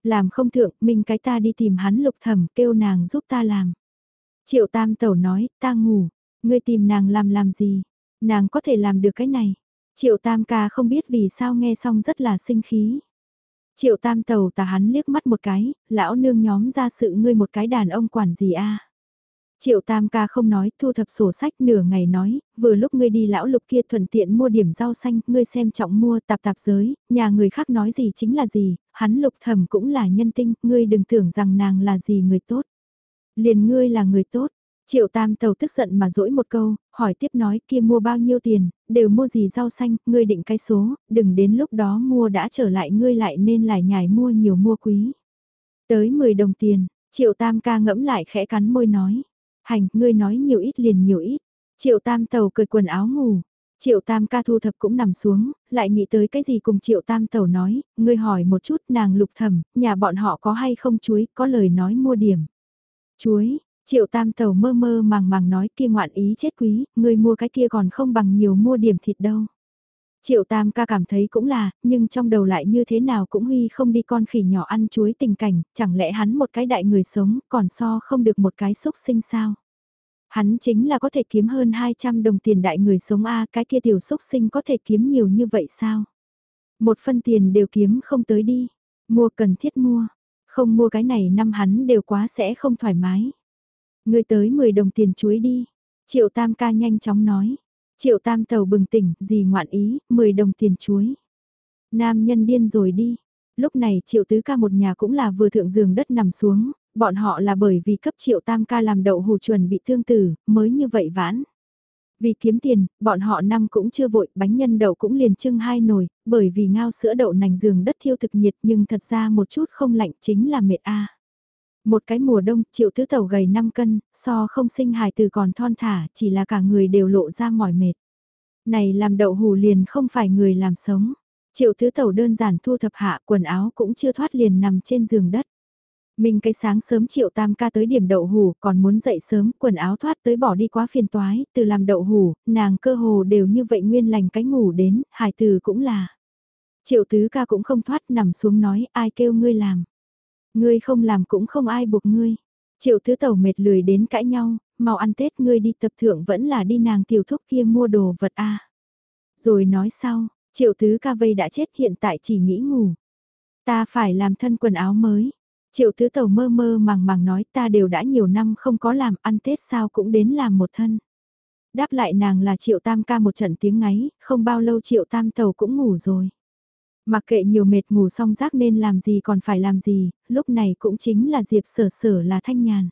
Speaker 1: Làm không thượng, mình cái ta đi tìm hắn lục thẩm kêu nàng giúp ta làm. Triệu tam tẩu nói, ta ngủ, ngươi tìm nàng làm làm gì, nàng có thể làm được cái này. Triệu tam ca không biết vì sao nghe xong rất là sinh khí. Triệu tam tàu tà hắn liếc mắt một cái, lão nương nhóm ra sự ngươi một cái đàn ông quản gì a Triệu tam ca không nói, thu thập sổ sách nửa ngày nói, vừa lúc ngươi đi lão lục kia thuận tiện mua điểm rau xanh, ngươi xem trọng mua tạp tạp giới, nhà người khác nói gì chính là gì, hắn lục thầm cũng là nhân tinh, ngươi đừng tưởng rằng nàng là gì người tốt. Liền ngươi là người tốt, Triệu tam tàu tức giận mà dỗi một câu, hỏi tiếp nói kia mua bao nhiêu tiền, đều mua gì rau xanh, ngươi định cái số, đừng đến lúc đó mua đã trở lại ngươi lại nên lại nhảy mua nhiều mua quý. Tới 10 đồng tiền, triệu tam ca ngẫm lại khẽ cắn môi nói, hành, ngươi nói nhiều ít liền nhiều ít. Triệu tam tàu cười quần áo ngủ, Triệu Tam ca thu thập cũng nằm xuống, lại nghĩ tới cái gì cùng Triệu Tam tàu nói, ngươi hỏi một chút nàng lục thẩm, nhà bọn họ có hay không chuối, có lời nói mua điểm. Chuối, Triệu tam tàu mơ mơ màng màng nói kia ngoạn ý chết quý, ngươi mua cái kia còn không bằng nhiều mua điểm thịt đâu. Triệu tam ca cảm thấy cũng là, nhưng trong đầu lại như thế nào cũng huy không đi con khỉ nhỏ ăn chuối tình cảnh, chẳng lẽ hắn một cái đại người sống còn so không được một cái xúc sinh sao. Hắn chính là có thể kiếm hơn 200 đồng tiền đại người sống A cái kia tiểu xúc sinh có thể kiếm nhiều như vậy sao? Một phân tiền đều kiếm không tới đi, mua cần thiết mua, không mua cái này năm hắn đều quá sẽ không thoải mái. Người tới 10 đồng tiền chuối đi. Triệu Tam ca nhanh chóng nói. Triệu Tam tàu bừng tỉnh, gì ngoạn ý, 10 đồng tiền chuối. Nam nhân điên rồi đi. Lúc này Triệu Tứ ca một nhà cũng là vừa thượng giường đất nằm xuống, bọn họ là bởi vì cấp Triệu Tam ca làm đậu hồ chuẩn bị thương tử, mới như vậy vãn. Vì kiếm tiền, bọn họ năm cũng chưa vội, bánh nhân đậu cũng liền trưng hai nồi, bởi vì ngao sữa đậu nành giường đất thiêu thực nhiệt nhưng thật ra một chút không lạnh chính là mệt a. Một cái mùa đông, triệu tứ tẩu gầy 5 cân, so không sinh hài từ còn thon thả, chỉ là cả người đều lộ ra mỏi mệt. Này làm đậu hù liền không phải người làm sống. Triệu tứ tẩu đơn giản thu thập hạ quần áo cũng chưa thoát liền nằm trên giường đất. Mình cái sáng sớm triệu tam ca tới điểm đậu hủ còn muốn dậy sớm quần áo thoát tới bỏ đi quá phiền toái, từ làm đậu hủ, nàng cơ hồ đều như vậy nguyên lành cái ngủ đến, hài từ cũng là. Triệu tứ ca cũng không thoát nằm xuống nói ai kêu ngươi làm. Ngươi không làm cũng không ai buộc ngươi. Triệu thứ tẩu mệt lười đến cãi nhau, mau ăn Tết ngươi đi tập thượng vẫn là đi nàng tiểu thúc kia mua đồ vật a. Rồi nói sau, triệu thứ ca vây đã chết hiện tại chỉ nghĩ ngủ. Ta phải làm thân quần áo mới. Triệu thứ tẩu mơ mơ màng màng nói ta đều đã nhiều năm không có làm ăn Tết sao cũng đến làm một thân. Đáp lại nàng là triệu tam ca một trận tiếng ngáy, không bao lâu triệu tam tàu cũng ngủ rồi. Mặc kệ nhiều mệt ngủ xong rác nên làm gì còn phải làm gì, lúc này cũng chính là Diệp sở sở là thanh nhàn.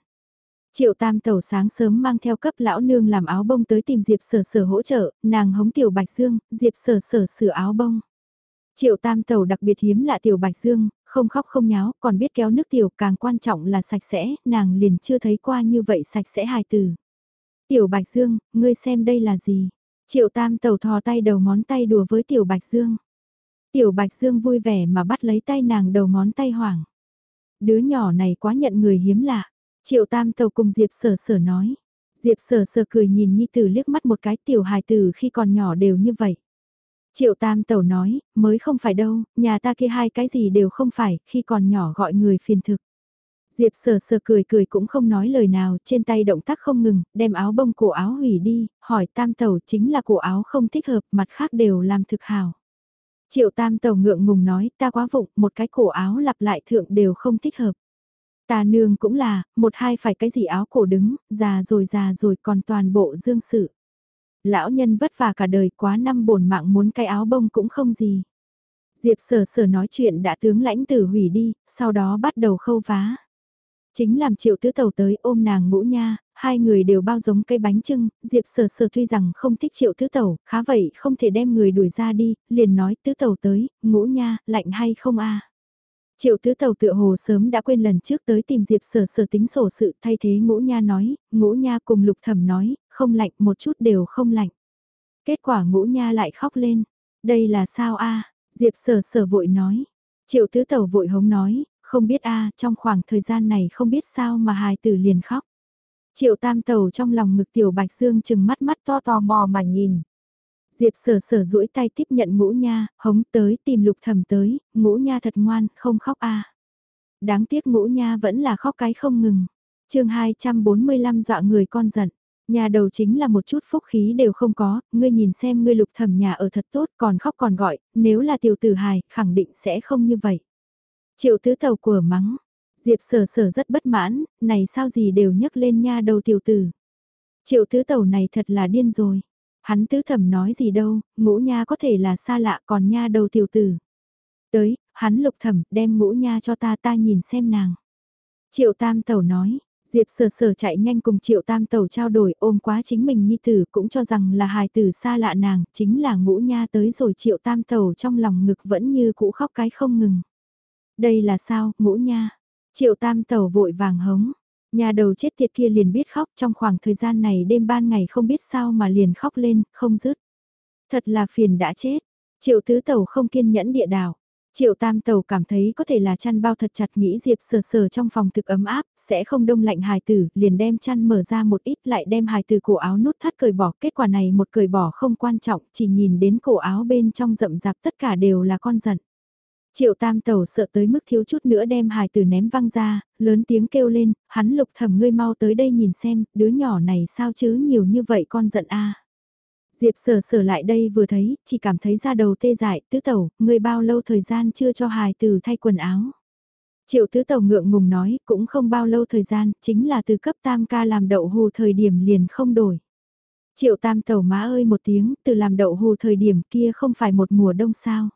Speaker 1: Triệu tam tẩu sáng sớm mang theo cấp lão nương làm áo bông tới tìm Diệp sở sở hỗ trợ, nàng hống tiểu bạch dương, Diệp sở sở sửa áo bông. Triệu tam tẩu đặc biệt hiếm lạ tiểu bạch dương, không khóc không nháo, còn biết kéo nước tiểu càng quan trọng là sạch sẽ, nàng liền chưa thấy qua như vậy sạch sẽ hài từ. Tiểu bạch dương, ngươi xem đây là gì? Triệu tam tẩu thò tay đầu ngón tay đùa với tiểu bạch dương. Tiểu Bạch Dương vui vẻ mà bắt lấy tay nàng đầu ngón tay hoảng. Đứa nhỏ này quá nhận người hiếm lạ. Triệu Tam Tàu cùng Diệp Sở Sở nói. Diệp Sở Sở cười nhìn Nhi Tử liếc mắt một cái tiểu hài tử khi còn nhỏ đều như vậy. Triệu Tam Tàu nói, mới không phải đâu, nhà ta kia hai cái gì đều không phải, khi còn nhỏ gọi người phiền thực. Diệp Sở Sở cười cười cũng không nói lời nào, trên tay động tác không ngừng, đem áo bông cổ áo hủy đi, hỏi Tam Tẩu chính là cổ áo không thích hợp, mặt khác đều làm thực hào. Triệu tam tàu ngượng ngùng nói ta quá vụng, một cái cổ áo lặp lại thượng đều không thích hợp. Ta nương cũng là, một hai phải cái gì áo cổ đứng, già rồi già rồi còn toàn bộ dương sự. Lão nhân vất vả cả đời quá năm bổn mạng muốn cái áo bông cũng không gì. Diệp sở sở nói chuyện đã tướng lãnh tử hủy đi, sau đó bắt đầu khâu vá. Chính làm triệu tứ tàu tới ôm nàng ngũ nha, hai người đều bao giống cây bánh trưng, Diệp Sở Sở tuy rằng không thích triệu tứ tẩu, khá vậy không thể đem người đuổi ra đi, liền nói tứ tẩu tới, ngũ nha, lạnh hay không a Triệu tứ tàu tựa hồ sớm đã quên lần trước tới tìm Diệp sở sở tính sổ sự thay thế ngũ nha nói, ngũ nha cùng lục thẩm nói, không lạnh một chút đều không lạnh. Kết quả ngũ nha lại khóc lên, đây là sao a Diệp sở sở vội nói, triệu tứ tàu vội hống nói, không biết a trong khoảng thời gian này không biết sao mà hài tử liền khóc. Triệu tam tàu trong lòng ngực tiểu bạch dương chừng mắt mắt to to mò mà nhìn. Diệp sở sở duỗi tay tiếp nhận ngũ nha, hống tới tìm lục thầm tới, ngũ nha thật ngoan, không khóc a Đáng tiếc ngũ nha vẫn là khóc cái không ngừng. chương 245 dọa người con giận. Nhà đầu chính là một chút phúc khí đều không có, ngươi nhìn xem ngươi lục thầm nhà ở thật tốt còn khóc còn gọi, nếu là tiểu tử hài, khẳng định sẽ không như vậy. Triệu tứ tàu của mắng, Diệp sở sở rất bất mãn, này sao gì đều nhấc lên nha đầu tiểu tử. Triệu tứ tẩu này thật là điên rồi. Hắn tứ thẩm nói gì đâu, ngũ nha có thể là xa lạ còn nha đầu tiểu tử. Tới, hắn lục thẩm đem ngũ nha cho ta ta nhìn xem nàng. Triệu tam tẩu nói, Diệp sờ sờ chạy nhanh cùng triệu tam tẩu trao đổi ôm quá chính mình nhi tử cũng cho rằng là hài tử xa lạ nàng, chính là ngũ nha tới rồi triệu tam tẩu trong lòng ngực vẫn như cũ khóc cái không ngừng. Đây là sao, ngũ nha? Triệu tam tẩu vội vàng hống, Nhà đầu chết tiệt kia liền biết khóc trong khoảng thời gian này đêm ban ngày không biết sao mà liền khóc lên, không dứt. Thật là phiền đã chết. Triệu tứ tàu không kiên nhẫn địa đảo. Triệu tam tàu cảm thấy có thể là chăn bao thật chặt nghĩ Diệp sờ sờ trong phòng thực ấm áp, sẽ không đông lạnh hài tử, liền đem chăn mở ra một ít lại đem hài tử cổ áo nút thắt cởi bỏ. Kết quả này một cởi bỏ không quan trọng, chỉ nhìn đến cổ áo bên trong rậm rạp tất cả đều là con giận. Triệu tam tẩu sợ tới mức thiếu chút nữa đem hài tử ném văng ra, lớn tiếng kêu lên, hắn lục thẩm ngươi mau tới đây nhìn xem, đứa nhỏ này sao chứ nhiều như vậy con giận a. Diệp sở sở lại đây vừa thấy, chỉ cảm thấy da đầu tê dại, tứ tẩu, ngươi bao lâu thời gian chưa cho hài tử thay quần áo. Triệu tứ tẩu ngượng ngùng nói, cũng không bao lâu thời gian, chính là từ cấp tam ca làm đậu hù thời điểm liền không đổi. Triệu tam tẩu má ơi một tiếng, từ làm đậu hù thời điểm kia không phải một mùa đông sao.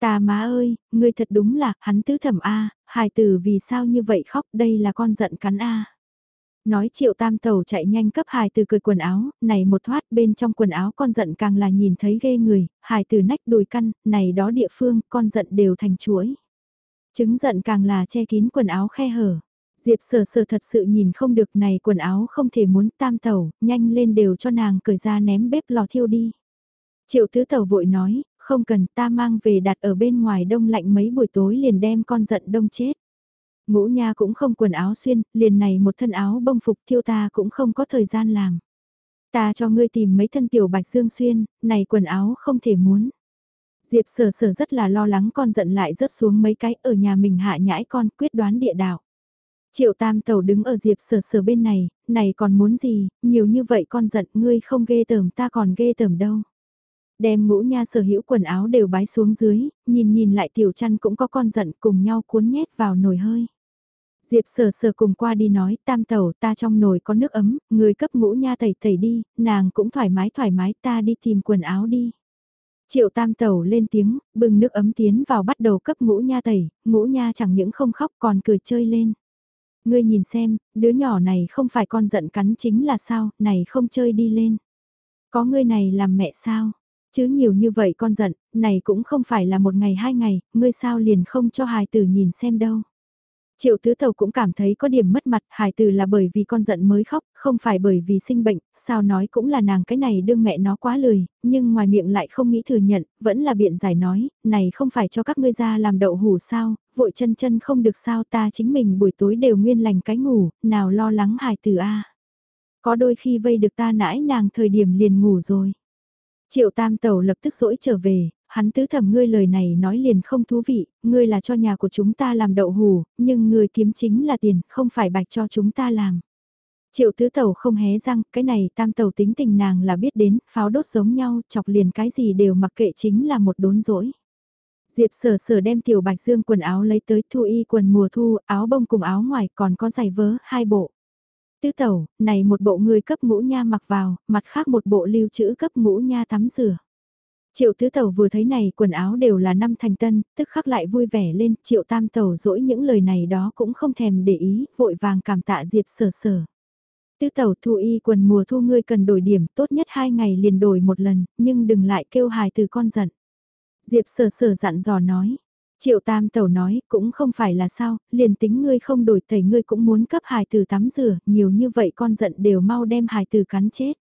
Speaker 1: Ta má ơi, ngươi thật đúng là, hắn tứ thẩm A, hài tử vì sao như vậy khóc, đây là con giận cắn A. Nói triệu tam tàu chạy nhanh cấp hài từ cười quần áo, này một thoát bên trong quần áo con giận càng là nhìn thấy ghê người, hài từ nách đùi căn, này đó địa phương, con giận đều thành chuỗi. Trứng giận càng là che kín quần áo khe hở. Diệp sờ sờ thật sự nhìn không được này quần áo không thể muốn tam tàu, nhanh lên đều cho nàng cởi ra ném bếp lò thiêu đi. Triệu tứ tàu vội nói, không cần ta mang về đặt ở bên ngoài đông lạnh mấy buổi tối liền đem con giận đông chết. Ngũ nha cũng không quần áo xuyên, liền này một thân áo bông phục thiêu ta cũng không có thời gian làm. Ta cho ngươi tìm mấy thân tiểu bạch dương xuyên, này quần áo không thể muốn. Diệp sở sở rất là lo lắng con giận lại rớt xuống mấy cái ở nhà mình hạ nhãi con quyết đoán địa đạo. Triệu tam tàu đứng ở diệp sở sở bên này, này còn muốn gì, nhiều như vậy con giận ngươi không ghê tởm ta còn ghê tởm đâu. Đem ngũ nha sở hữu quần áo đều bái xuống dưới, nhìn nhìn lại tiểu chăn cũng có con giận cùng nhau cuốn nhét vào nồi hơi. Diệp sở sở cùng qua đi nói, tam tẩu ta trong nồi có nước ấm, người cấp ngũ nha tẩy tẩy đi, nàng cũng thoải mái thoải mái ta đi tìm quần áo đi. Triệu tam tẩu lên tiếng, bưng nước ấm tiến vào bắt đầu cấp ngũ nha tẩy, ngũ nha chẳng những không khóc còn cười chơi lên. Ngươi nhìn xem, đứa nhỏ này không phải con giận cắn chính là sao, này không chơi đi lên. Có ngươi này làm mẹ sao? Chứ nhiều như vậy con giận, này cũng không phải là một ngày hai ngày, ngươi sao liền không cho hài tử nhìn xem đâu. Triệu tứ tàu cũng cảm thấy có điểm mất mặt, hài tử là bởi vì con giận mới khóc, không phải bởi vì sinh bệnh, sao nói cũng là nàng cái này đương mẹ nó quá lười, nhưng ngoài miệng lại không nghĩ thừa nhận, vẫn là biện giải nói, này không phải cho các ngươi ra làm đậu hủ sao, vội chân chân không được sao ta chính mình buổi tối đều nguyên lành cái ngủ, nào lo lắng hài tử a Có đôi khi vây được ta nãi nàng thời điểm liền ngủ rồi. Triệu tam tẩu lập tức dỗi trở về, hắn tứ thẩm ngươi lời này nói liền không thú vị, ngươi là cho nhà của chúng ta làm đậu hù, nhưng người kiếm chính là tiền, không phải bạch cho chúng ta làm. Triệu tứ tẩu không hé răng, cái này tam tẩu tính tình nàng là biết đến, pháo đốt giống nhau, chọc liền cái gì đều mặc kệ chính là một đốn rỗi. Diệp sở sở đem tiểu bạch dương quần áo lấy tới thu y quần mùa thu, áo bông cùng áo ngoài còn có giày vớ, hai bộ tứ tẩu, này một bộ người cấp ngũ nha mặc vào, mặt khác một bộ lưu trữ cấp ngũ nha tắm rửa. Triệu tứ tẩu vừa thấy này quần áo đều là năm thành tân, tức khắc lại vui vẻ lên, triệu tam tẩu dỗi những lời này đó cũng không thèm để ý, vội vàng cảm tạ Diệp sở sở. Tứ tẩu thu y quần mùa thu ngươi cần đổi điểm tốt nhất hai ngày liền đổi một lần, nhưng đừng lại kêu hài từ con giận. Diệp sở sở dặn dò nói. Triệu tam tẩu nói cũng không phải là sao, liền tính ngươi không đổi tẩy ngươi cũng muốn cấp hài tử tắm rửa, nhiều như vậy con giận đều mau đem hài tử cắn chết.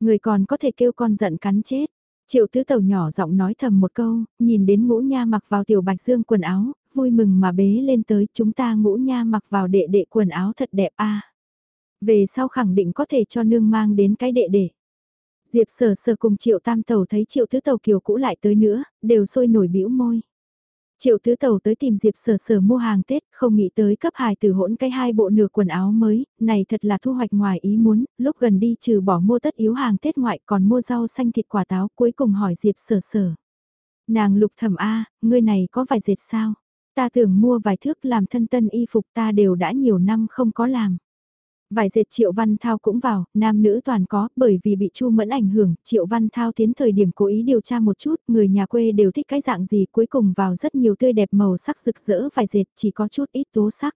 Speaker 1: Người còn có thể kêu con giận cắn chết. Triệu tứ tẩu nhỏ giọng nói thầm một câu, nhìn đến ngũ nha mặc vào tiểu bạch dương quần áo, vui mừng mà bế lên tới chúng ta ngũ nha mặc vào đệ đệ quần áo thật đẹp a Về sau khẳng định có thể cho nương mang đến cái đệ đệ. Diệp sở sở cùng triệu tam tàu thấy triệu tứ tàu kiều cũ lại tới nữa, đều sôi nổi bĩu môi. Triệu tứ tàu tới tìm Diệp sở sở mua hàng Tết, không nghĩ tới cấp hài từ hỗn cái hai bộ nửa quần áo mới, này thật là thu hoạch ngoài ý muốn, lúc gần đi trừ bỏ mua tất yếu hàng Tết ngoại còn mua rau xanh thịt quả táo cuối cùng hỏi Diệp sở sở. Nàng lục thẩm A, ngươi này có vài dệt sao? Ta tưởng mua vài thước làm thân tân y phục ta đều đã nhiều năm không có làm. Vài dệt Triệu Văn Thao cũng vào, nam nữ toàn có, bởi vì bị Chu Mẫn ảnh hưởng, Triệu Văn Thao tiến thời điểm cố ý điều tra một chút, người nhà quê đều thích cái dạng gì cuối cùng vào rất nhiều tươi đẹp màu sắc rực rỡ vài dệt chỉ có chút ít tố sắc.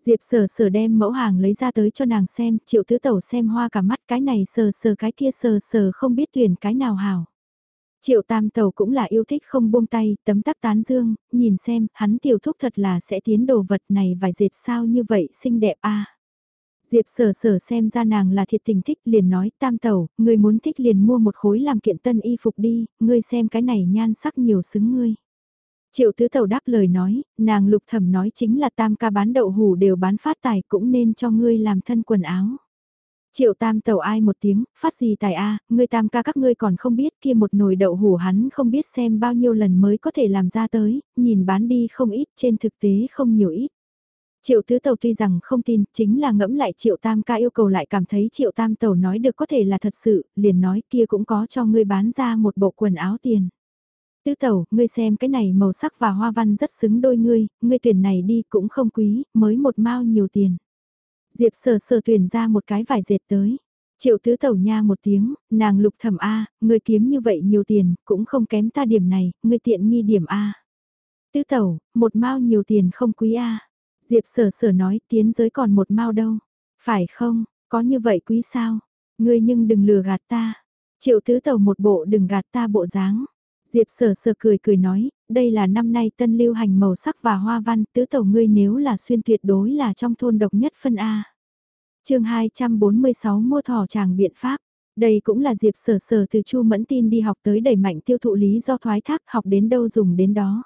Speaker 1: Diệp sở sở đem mẫu hàng lấy ra tới cho nàng xem, Triệu Thứ Tẩu xem hoa cả mắt cái này sờ sờ cái kia sờ sờ không biết tuyển cái nào hảo. Triệu tam tàu cũng là yêu thích không buông tay, tấm tắc tán dương, nhìn xem, hắn tiểu thúc thật là sẽ tiến đồ vật này vài dệt sao như vậy xinh đẹp a Diệp sở sở xem ra nàng là thiệt tình thích liền nói tam Tẩu, ngươi muốn thích liền mua một khối làm kiện tân y phục đi, ngươi xem cái này nhan sắc nhiều xứng ngươi. Triệu tứ tẩu đáp lời nói, nàng lục thẩm nói chính là tam ca bán đậu hủ đều bán phát tài cũng nên cho ngươi làm thân quần áo. Triệu tam Tẩu ai một tiếng, phát gì tài a ngươi tam ca các ngươi còn không biết kia một nồi đậu hủ hắn không biết xem bao nhiêu lần mới có thể làm ra tới, nhìn bán đi không ít trên thực tế không nhiều ít. Triệu tứ tàu tuy rằng không tin, chính là ngẫm lại triệu tam ca yêu cầu lại cảm thấy triệu tam tàu nói được có thể là thật sự, liền nói kia cũng có cho ngươi bán ra một bộ quần áo tiền. Tứ tàu, ngươi xem cái này màu sắc và hoa văn rất xứng đôi ngươi, ngươi tuyển này đi cũng không quý, mới một mao nhiều tiền. Diệp sờ sờ tuyển ra một cái vải dệt tới. Triệu tứ tẩu nha một tiếng, nàng lục thẩm A, ngươi kiếm như vậy nhiều tiền, cũng không kém ta điểm này, ngươi tiện nghi điểm A. Tứ tẩu, một mao nhiều tiền không quý A. Diệp sở sở nói tiến giới còn một mao đâu. Phải không, có như vậy quý sao? Ngươi nhưng đừng lừa gạt ta. Triệu tứ tàu một bộ đừng gạt ta bộ dáng. Diệp sở sở cười cười nói, đây là năm nay tân lưu hành màu sắc và hoa văn, tứ tàu ngươi nếu là xuyên tuyệt đối là trong thôn độc nhất phân A. chương 246 mua thỏ tràng biện pháp. Đây cũng là Diệp sở sở từ Chu Mẫn Tin đi học tới đẩy mạnh tiêu thụ lý do thoái thác học đến đâu dùng đến đó.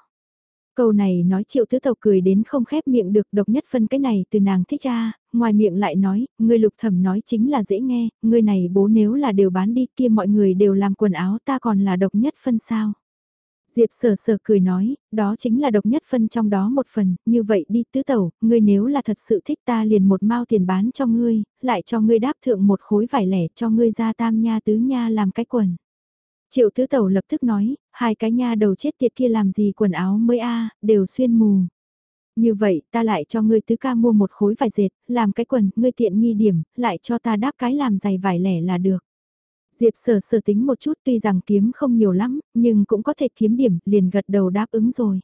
Speaker 1: Câu này nói triệu tứ tộc cười đến không khép miệng được độc nhất phân cái này từ nàng thích ra, ngoài miệng lại nói, người lục thẩm nói chính là dễ nghe, người này bố nếu là đều bán đi kia mọi người đều làm quần áo ta còn là độc nhất phân sao. Diệp sở sở cười nói, đó chính là độc nhất phân trong đó một phần, như vậy đi tứ tẩu, ngươi nếu là thật sự thích ta liền một mao tiền bán cho ngươi, lại cho ngươi đáp thượng một khối vải lẻ cho ngươi ra tam nha tứ nha làm cái quần. Triệu tứ tẩu lập tức nói, hai cái nha đầu chết tiệt kia làm gì quần áo mới a đều xuyên mù. Như vậy ta lại cho ngươi tứ ca mua một khối vải dệt, làm cái quần, ngươi tiện nghi điểm, lại cho ta đáp cái làm giày vải lẻ là được. Diệp sở sở tính một chút tuy rằng kiếm không nhiều lắm, nhưng cũng có thể kiếm điểm, liền gật đầu đáp ứng rồi.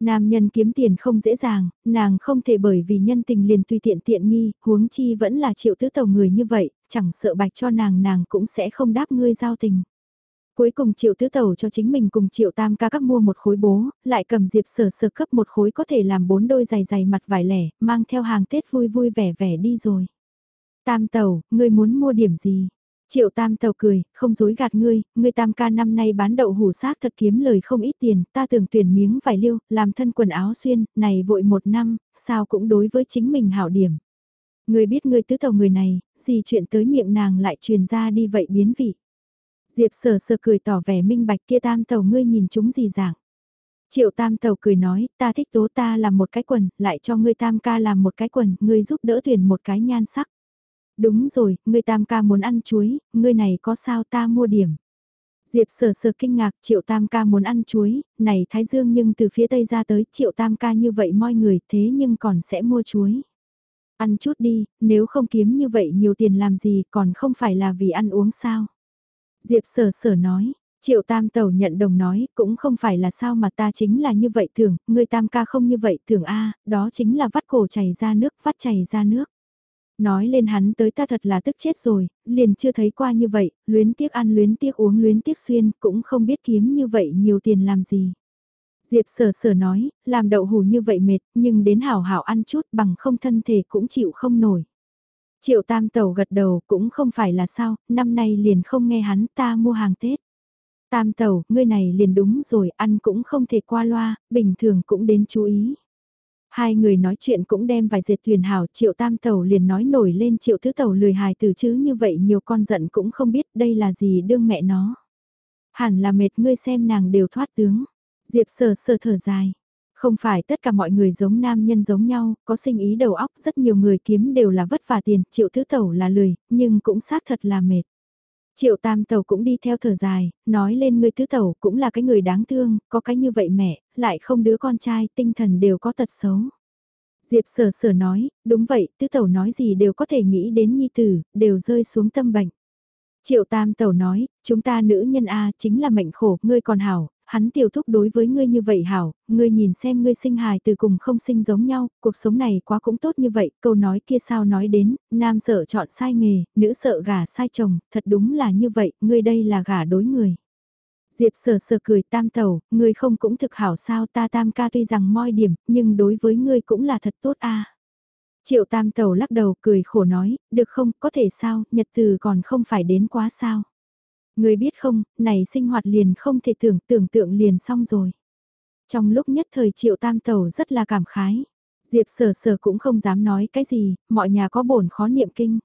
Speaker 1: Nam nhân kiếm tiền không dễ dàng, nàng không thể bởi vì nhân tình liền tùy tiện tiện nghi, huống chi vẫn là triệu tứ tàu người như vậy, chẳng sợ bạch cho nàng nàng cũng sẽ không đáp ngươi giao tình. Cuối cùng triệu tứ tẩu cho chính mình cùng triệu tam ca các mua một khối bố, lại cầm diệp sở sở cấp một khối có thể làm bốn đôi giày giày mặt vải lẻ, mang theo hàng Tết vui vui vẻ vẻ đi rồi. Tam tẩu, ngươi muốn mua điểm gì? Triệu tam tàu cười, không dối gạt ngươi, ngươi tam ca năm nay bán đậu hủ xác thật kiếm lời không ít tiền, ta tưởng tuyển miếng vải liêu, làm thân quần áo xuyên, này vội một năm, sao cũng đối với chính mình hảo điểm. Ngươi biết ngươi tứ tàu người này, gì chuyện tới miệng nàng lại truyền ra đi vậy biến vị. Diệp sờ sờ cười tỏ vẻ minh bạch kia tam tàu ngươi nhìn chúng gì dạng. Triệu tam tàu cười nói, ta thích tố ta làm một cái quần, lại cho ngươi tam ca làm một cái quần, ngươi giúp đỡ tuyển một cái nhan sắc. Đúng rồi, ngươi tam ca muốn ăn chuối, ngươi này có sao ta mua điểm. Diệp sờ sờ kinh ngạc, triệu tam ca muốn ăn chuối, này thái dương nhưng từ phía tây ra tới triệu tam ca như vậy mọi người thế nhưng còn sẽ mua chuối. Ăn chút đi, nếu không kiếm như vậy nhiều tiền làm gì còn không phải là vì ăn uống sao. Diệp sở sở nói, triệu tam Tẩu nhận đồng nói, cũng không phải là sao mà ta chính là như vậy thường, người tam ca không như vậy thường a đó chính là vắt cổ chảy ra nước, vắt chảy ra nước. Nói lên hắn tới ta thật là tức chết rồi, liền chưa thấy qua như vậy, luyến tiếc ăn luyến tiếc uống luyến tiếc xuyên, cũng không biết kiếm như vậy nhiều tiền làm gì. Diệp sở sở nói, làm đậu hủ như vậy mệt, nhưng đến hảo hảo ăn chút bằng không thân thể cũng chịu không nổi. Triệu tam tàu gật đầu cũng không phải là sao, năm nay liền không nghe hắn ta mua hàng Tết. Tam tàu, ngươi này liền đúng rồi, ăn cũng không thể qua loa, bình thường cũng đến chú ý. Hai người nói chuyện cũng đem vài dệt thuyền hảo, triệu tam tàu liền nói nổi lên triệu thứ tàu lười hài từ chứ như vậy nhiều con giận cũng không biết đây là gì đương mẹ nó. Hẳn là mệt ngươi xem nàng đều thoát tướng. Diệp sờ sờ thở dài. Không phải tất cả mọi người giống nam nhân giống nhau, có sinh ý đầu óc, rất nhiều người kiếm đều là vất vả tiền, triệu thứ tẩu là lười, nhưng cũng xác thật là mệt. Triệu tam tẩu cũng đi theo thở dài, nói lên người thứ tẩu cũng là cái người đáng thương, có cái như vậy mẹ, lại không đứa con trai, tinh thần đều có tật xấu. Diệp sở sở nói, đúng vậy, tứ tẩu nói gì đều có thể nghĩ đến nhi tử, đều rơi xuống tâm bệnh. Triệu tam tẩu nói, chúng ta nữ nhân A chính là mệnh khổ, ngươi còn hảo, hắn tiểu thúc đối với ngươi như vậy hảo, ngươi nhìn xem ngươi sinh hài từ cùng không sinh giống nhau, cuộc sống này quá cũng tốt như vậy, câu nói kia sao nói đến, nam sợ chọn sai nghề, nữ sợ gả sai chồng, thật đúng là như vậy, ngươi đây là gả đối người. Diệp sờ sờ cười tam tẩu, ngươi không cũng thực hảo sao ta tam ca tuy rằng moi điểm, nhưng đối với ngươi cũng là thật tốt a. Triệu tam tẩu lắc đầu cười khổ nói, được không, có thể sao, nhật từ còn không phải đến quá sao. Người biết không, này sinh hoạt liền không thể tưởng tưởng tượng liền xong rồi. Trong lúc nhất thời triệu tam tẩu rất là cảm khái. Diệp sở sở cũng không dám nói cái gì, mọi nhà có bổn khó niệm kinh.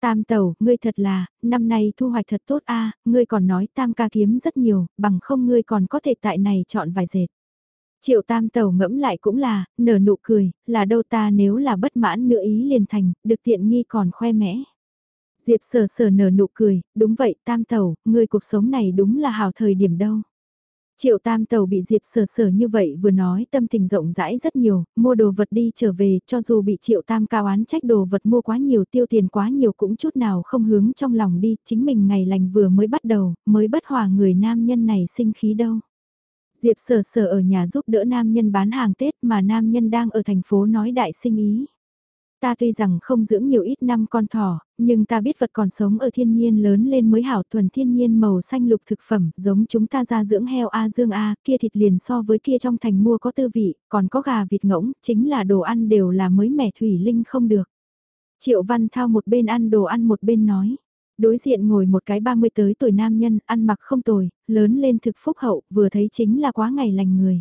Speaker 1: Tam tẩu, ngươi thật là, năm nay thu hoạch thật tốt a ngươi còn nói tam ca kiếm rất nhiều, bằng không ngươi còn có thể tại này chọn vài dệt. Triệu tam tẩu ngẫm lại cũng là, nở nụ cười, là đâu ta nếu là bất mãn nữa ý liền thành, được tiện nghi còn khoe mẽ. Diệp sờ sờ nở nụ cười, đúng vậy tam tẩu, người cuộc sống này đúng là hào thời điểm đâu. Triệu tam tàu bị Diệp sờ sờ như vậy vừa nói tâm tình rộng rãi rất nhiều, mua đồ vật đi trở về cho dù bị triệu tam cao án trách đồ vật mua quá nhiều tiêu tiền quá nhiều cũng chút nào không hướng trong lòng đi, chính mình ngày lành vừa mới bắt đầu, mới bất hòa người nam nhân này sinh khí đâu. Diệp sờ sờ ở nhà giúp đỡ nam nhân bán hàng Tết mà nam nhân đang ở thành phố nói đại sinh ý. Ta tuy rằng không dưỡng nhiều ít năm con thỏ, nhưng ta biết vật còn sống ở thiên nhiên lớn lên mới hảo thuần thiên nhiên màu xanh lục thực phẩm, giống chúng ta ra dưỡng heo A dương A, kia thịt liền so với kia trong thành mua có tư vị, còn có gà vịt ngỗng, chính là đồ ăn đều là mới mẻ thủy linh không được. Triệu Văn Thao một bên ăn đồ ăn một bên nói. Đối diện ngồi một cái 30 tới tuổi nam nhân, ăn mặc không tồi, lớn lên thực phúc hậu, vừa thấy chính là quá ngày lành người.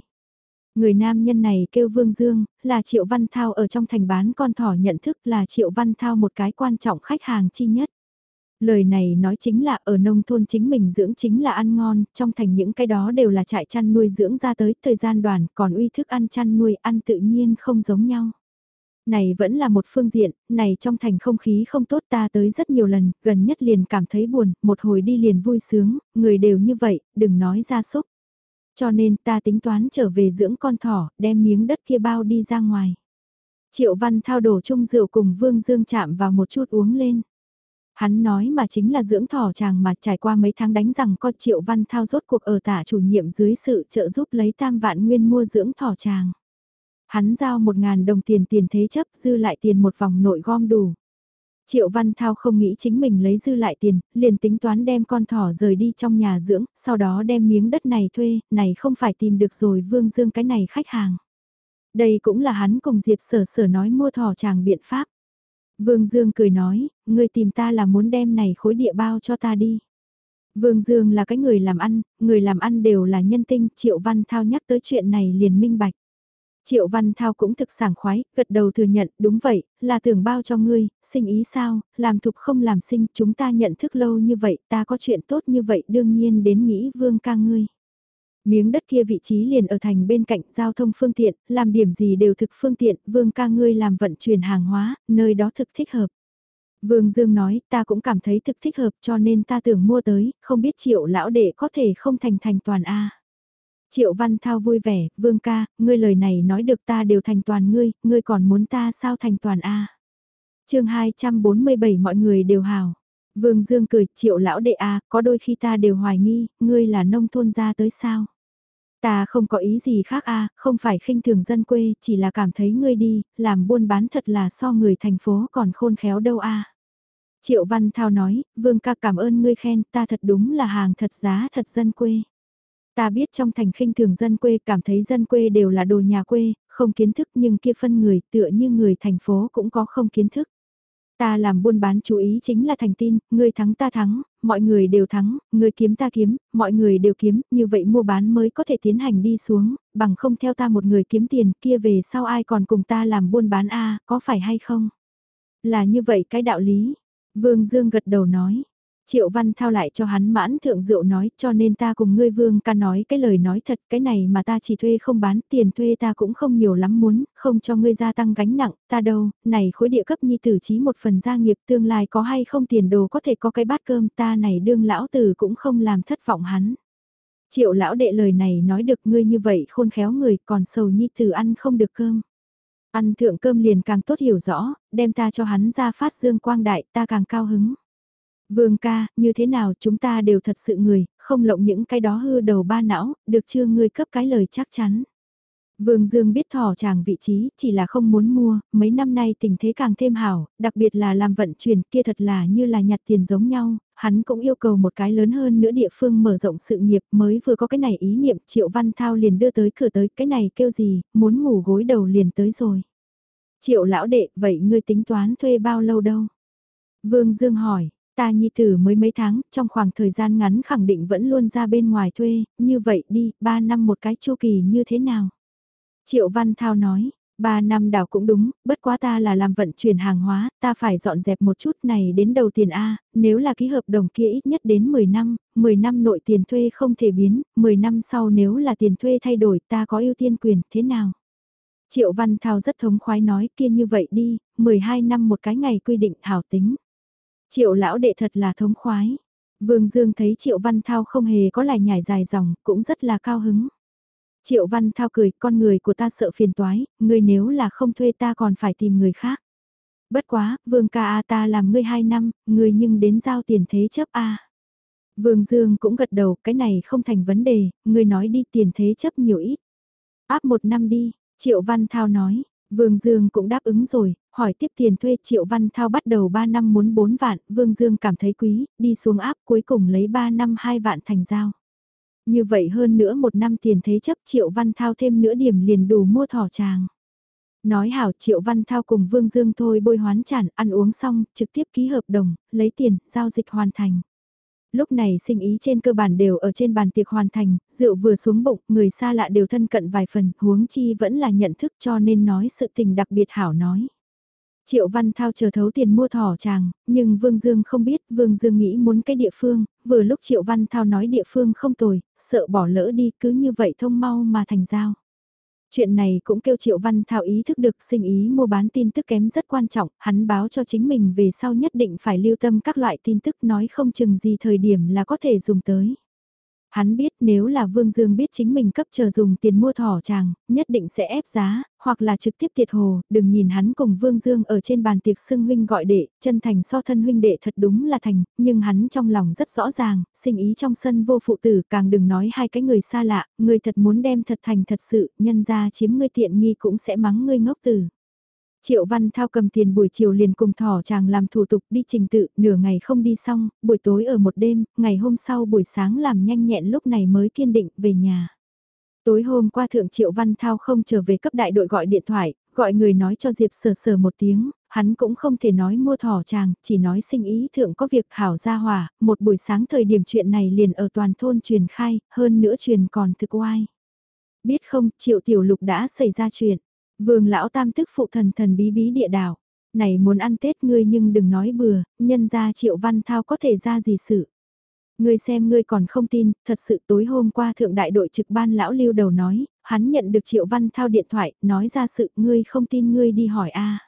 Speaker 1: Người nam nhân này kêu Vương Dương, là Triệu Văn Thao ở trong thành bán con thỏ nhận thức là Triệu Văn Thao một cái quan trọng khách hàng chi nhất. Lời này nói chính là ở nông thôn chính mình dưỡng chính là ăn ngon, trong thành những cái đó đều là trại chăn nuôi dưỡng ra tới thời gian đoàn, còn uy thức ăn chăn nuôi ăn tự nhiên không giống nhau. Này vẫn là một phương diện, này trong thành không khí không tốt ta tới rất nhiều lần, gần nhất liền cảm thấy buồn, một hồi đi liền vui sướng, người đều như vậy, đừng nói ra xúc. Cho nên ta tính toán trở về dưỡng con thỏ, đem miếng đất kia bao đi ra ngoài. Triệu Văn Thao đổ chung rượu cùng Vương Dương chạm vào một chút uống lên. Hắn nói mà chính là dưỡng thỏ chàng mà trải qua mấy tháng đánh rằng con Triệu Văn Thao rốt cuộc ở tả chủ nhiệm dưới sự trợ giúp lấy tam vạn nguyên mua dưỡng thỏ chàng. Hắn giao một ngàn đồng tiền tiền thế chấp dư lại tiền một vòng nội gom đủ. Triệu Văn Thao không nghĩ chính mình lấy dư lại tiền, liền tính toán đem con thỏ rời đi trong nhà dưỡng, sau đó đem miếng đất này thuê, này không phải tìm được rồi Vương Dương cái này khách hàng. Đây cũng là hắn cùng Diệp Sở Sở nói mua thỏ chàng biện pháp. Vương Dương cười nói, ngươi tìm ta là muốn đem này khối địa bao cho ta đi. Vương Dương là cái người làm ăn, người làm ăn đều là nhân tinh, Triệu Văn Thao nhắc tới chuyện này liền minh bạch. Triệu Văn Thao cũng thực sảng khoái, gật đầu thừa nhận, đúng vậy, là tưởng bao cho ngươi, sinh ý sao, làm thục không làm sinh, chúng ta nhận thức lâu như vậy, ta có chuyện tốt như vậy đương nhiên đến nghĩ vương ca ngươi. Miếng đất kia vị trí liền ở thành bên cạnh giao thông phương tiện, làm điểm gì đều thực phương tiện, vương ca ngươi làm vận chuyển hàng hóa, nơi đó thực thích hợp. Vương Dương nói, ta cũng cảm thấy thực thích hợp cho nên ta tưởng mua tới, không biết triệu lão đệ có thể không thành thành toàn A. Triệu Văn Thao vui vẻ, Vương ca, ngươi lời này nói được ta đều thành toàn ngươi, ngươi còn muốn ta sao thành toàn a? Chương 247 mọi người đều hào. Vương Dương cười, triệu lão đệ a, có đôi khi ta đều hoài nghi, ngươi là nông thôn ra tới sao? Ta không có ý gì khác a không phải khinh thường dân quê, chỉ là cảm thấy ngươi đi, làm buôn bán thật là so người thành phố còn khôn khéo đâu a Triệu Văn Thao nói, Vương ca cảm ơn ngươi khen, ta thật đúng là hàng thật giá thật dân quê. Ta biết trong thành khinh thường dân quê cảm thấy dân quê đều là đồ nhà quê, không kiến thức nhưng kia phân người tựa như người thành phố cũng có không kiến thức. Ta làm buôn bán chú ý chính là thành tin, ngươi thắng ta thắng, mọi người đều thắng, ngươi kiếm ta kiếm, mọi người đều kiếm, như vậy mua bán mới có thể tiến hành đi xuống, bằng không theo ta một người kiếm tiền kia về sau ai còn cùng ta làm buôn bán a có phải hay không? Là như vậy cái đạo lý. Vương Dương gật đầu nói, Triệu Văn Thao lại cho hắn mãn thượng rượu nói cho nên ta cùng ngươi vương ca nói cái lời nói thật cái này mà ta chỉ thuê không bán tiền thuê ta cũng không nhiều lắm muốn, không cho ngươi gia tăng gánh nặng, ta đâu, này khối địa cấp nhi tử trí một phần gia nghiệp tương lai có hay không tiền đồ có thể có cái bát cơm ta này đương lão tử cũng không làm thất vọng hắn. Triệu lão đệ lời này nói được ngươi như vậy khôn khéo người còn sầu nhi tử ăn không được cơm. Ăn thượng cơm liền càng tốt hiểu rõ, đem ta cho hắn ra phát dương quang đại ta càng cao hứng. Vương ca, như thế nào chúng ta đều thật sự người, không lộng những cái đó hư đầu ba não, được chưa ngươi cấp cái lời chắc chắn. Vương Dương biết thỏ chàng vị trí, chỉ là không muốn mua, mấy năm nay tình thế càng thêm hảo, đặc biệt là làm vận chuyển kia thật là như là nhặt tiền giống nhau, hắn cũng yêu cầu một cái lớn hơn nữa địa phương mở rộng sự nghiệp mới vừa có cái này ý niệm Triệu Văn Thao liền đưa tới cửa tới cái này kêu gì, muốn ngủ gối đầu liền tới rồi. Triệu lão đệ, vậy ngươi tính toán thuê bao lâu đâu? Vương Dương hỏi, Ta nhi tử mới mấy tháng, trong khoảng thời gian ngắn khẳng định vẫn luôn ra bên ngoài thuê, như vậy đi, 3 năm một cái chu kỳ như thế nào? Triệu Văn Thao nói, 3 năm đảo cũng đúng, bất quá ta là làm vận chuyển hàng hóa, ta phải dọn dẹp một chút này đến đầu tiền A, nếu là ký hợp đồng kia ít nhất đến 10 năm, 10 năm nội tiền thuê không thể biến, 10 năm sau nếu là tiền thuê thay đổi ta có ưu tiên quyền, thế nào? Triệu Văn Thao rất thống khoái nói kia như vậy đi, 12 năm một cái ngày quy định hảo tính. Triệu lão đệ thật là thống khoái. Vương Dương thấy Triệu Văn Thao không hề có lại nhảy dài dòng, cũng rất là cao hứng. Triệu Văn Thao cười, con người của ta sợ phiền toái, ngươi nếu là không thuê ta còn phải tìm người khác. Bất quá, Vương ca a ta làm ngươi hai năm, ngươi nhưng đến giao tiền thế chấp a. Vương Dương cũng gật đầu, cái này không thành vấn đề, ngươi nói đi tiền thế chấp nhiều ít. Áp một năm đi, Triệu Văn Thao nói, Vương Dương cũng đáp ứng rồi, hỏi tiếp tiền thuê Triệu Văn Thao bắt đầu 3 năm muốn 4 vạn, Vương Dương cảm thấy quý, đi xuống áp cuối cùng lấy 3 năm 2 vạn thành giao. Như vậy hơn nữa một năm tiền thế chấp Triệu Văn Thao thêm nữa điểm liền đủ mua thỏ tràng. Nói hảo Triệu Văn Thao cùng Vương Dương thôi bôi hoán chản, ăn uống xong, trực tiếp ký hợp đồng, lấy tiền, giao dịch hoàn thành lúc này sinh ý trên cơ bản đều ở trên bàn tiệc hoàn thành, rượu vừa xuống bụng, người xa lạ đều thân cận vài phần, huống chi vẫn là nhận thức cho nên nói sự tình đặc biệt hảo nói. Triệu Văn Thao chờ thấu tiền mua thỏ chàng, nhưng Vương Dương không biết, Vương Dương nghĩ muốn cái địa phương, vừa lúc Triệu Văn Thao nói địa phương không tồi, sợ bỏ lỡ đi cứ như vậy thông mau mà thành giao. Chuyện này cũng kêu Triệu Văn Thao ý thức được sinh ý mua bán tin tức kém rất quan trọng, hắn báo cho chính mình về sau nhất định phải lưu tâm các loại tin tức nói không chừng gì thời điểm là có thể dùng tới. Hắn biết nếu là Vương Dương biết chính mình cấp chờ dùng tiền mua thỏ chàng, nhất định sẽ ép giá, hoặc là trực tiếp tiệt hồ, đừng nhìn hắn cùng Vương Dương ở trên bàn tiệc xưng huynh gọi đệ, chân thành so thân huynh đệ thật đúng là thành, nhưng hắn trong lòng rất rõ ràng, sinh ý trong sân vô phụ tử càng đừng nói hai cái người xa lạ, người thật muốn đem thật thành thật sự, nhân ra chiếm ngươi tiện nghi cũng sẽ mắng ngươi ngốc tử. Triệu Văn Thao cầm tiền buổi chiều liền cùng thỏ chàng làm thủ tục đi trình tự, nửa ngày không đi xong, buổi tối ở một đêm, ngày hôm sau buổi sáng làm nhanh nhẹn lúc này mới kiên định về nhà. Tối hôm qua Thượng Triệu Văn Thao không trở về cấp đại đội gọi điện thoại, gọi người nói cho Diệp sờ sờ một tiếng, hắn cũng không thể nói mua thỏ chàng, chỉ nói sinh ý Thượng có việc hảo ra hòa, một buổi sáng thời điểm chuyện này liền ở toàn thôn truyền khai, hơn nữa truyền còn thực oai. Biết không, Triệu Tiểu Lục đã xảy ra chuyện. Vương lão tam tức phụ thần thần bí bí địa đảo. Này muốn ăn Tết ngươi nhưng đừng nói bừa, nhân ra triệu văn thao có thể ra gì sự. Ngươi xem ngươi còn không tin, thật sự tối hôm qua thượng đại đội trực ban lão lưu đầu nói, hắn nhận được triệu văn thao điện thoại, nói ra sự ngươi không tin ngươi đi hỏi a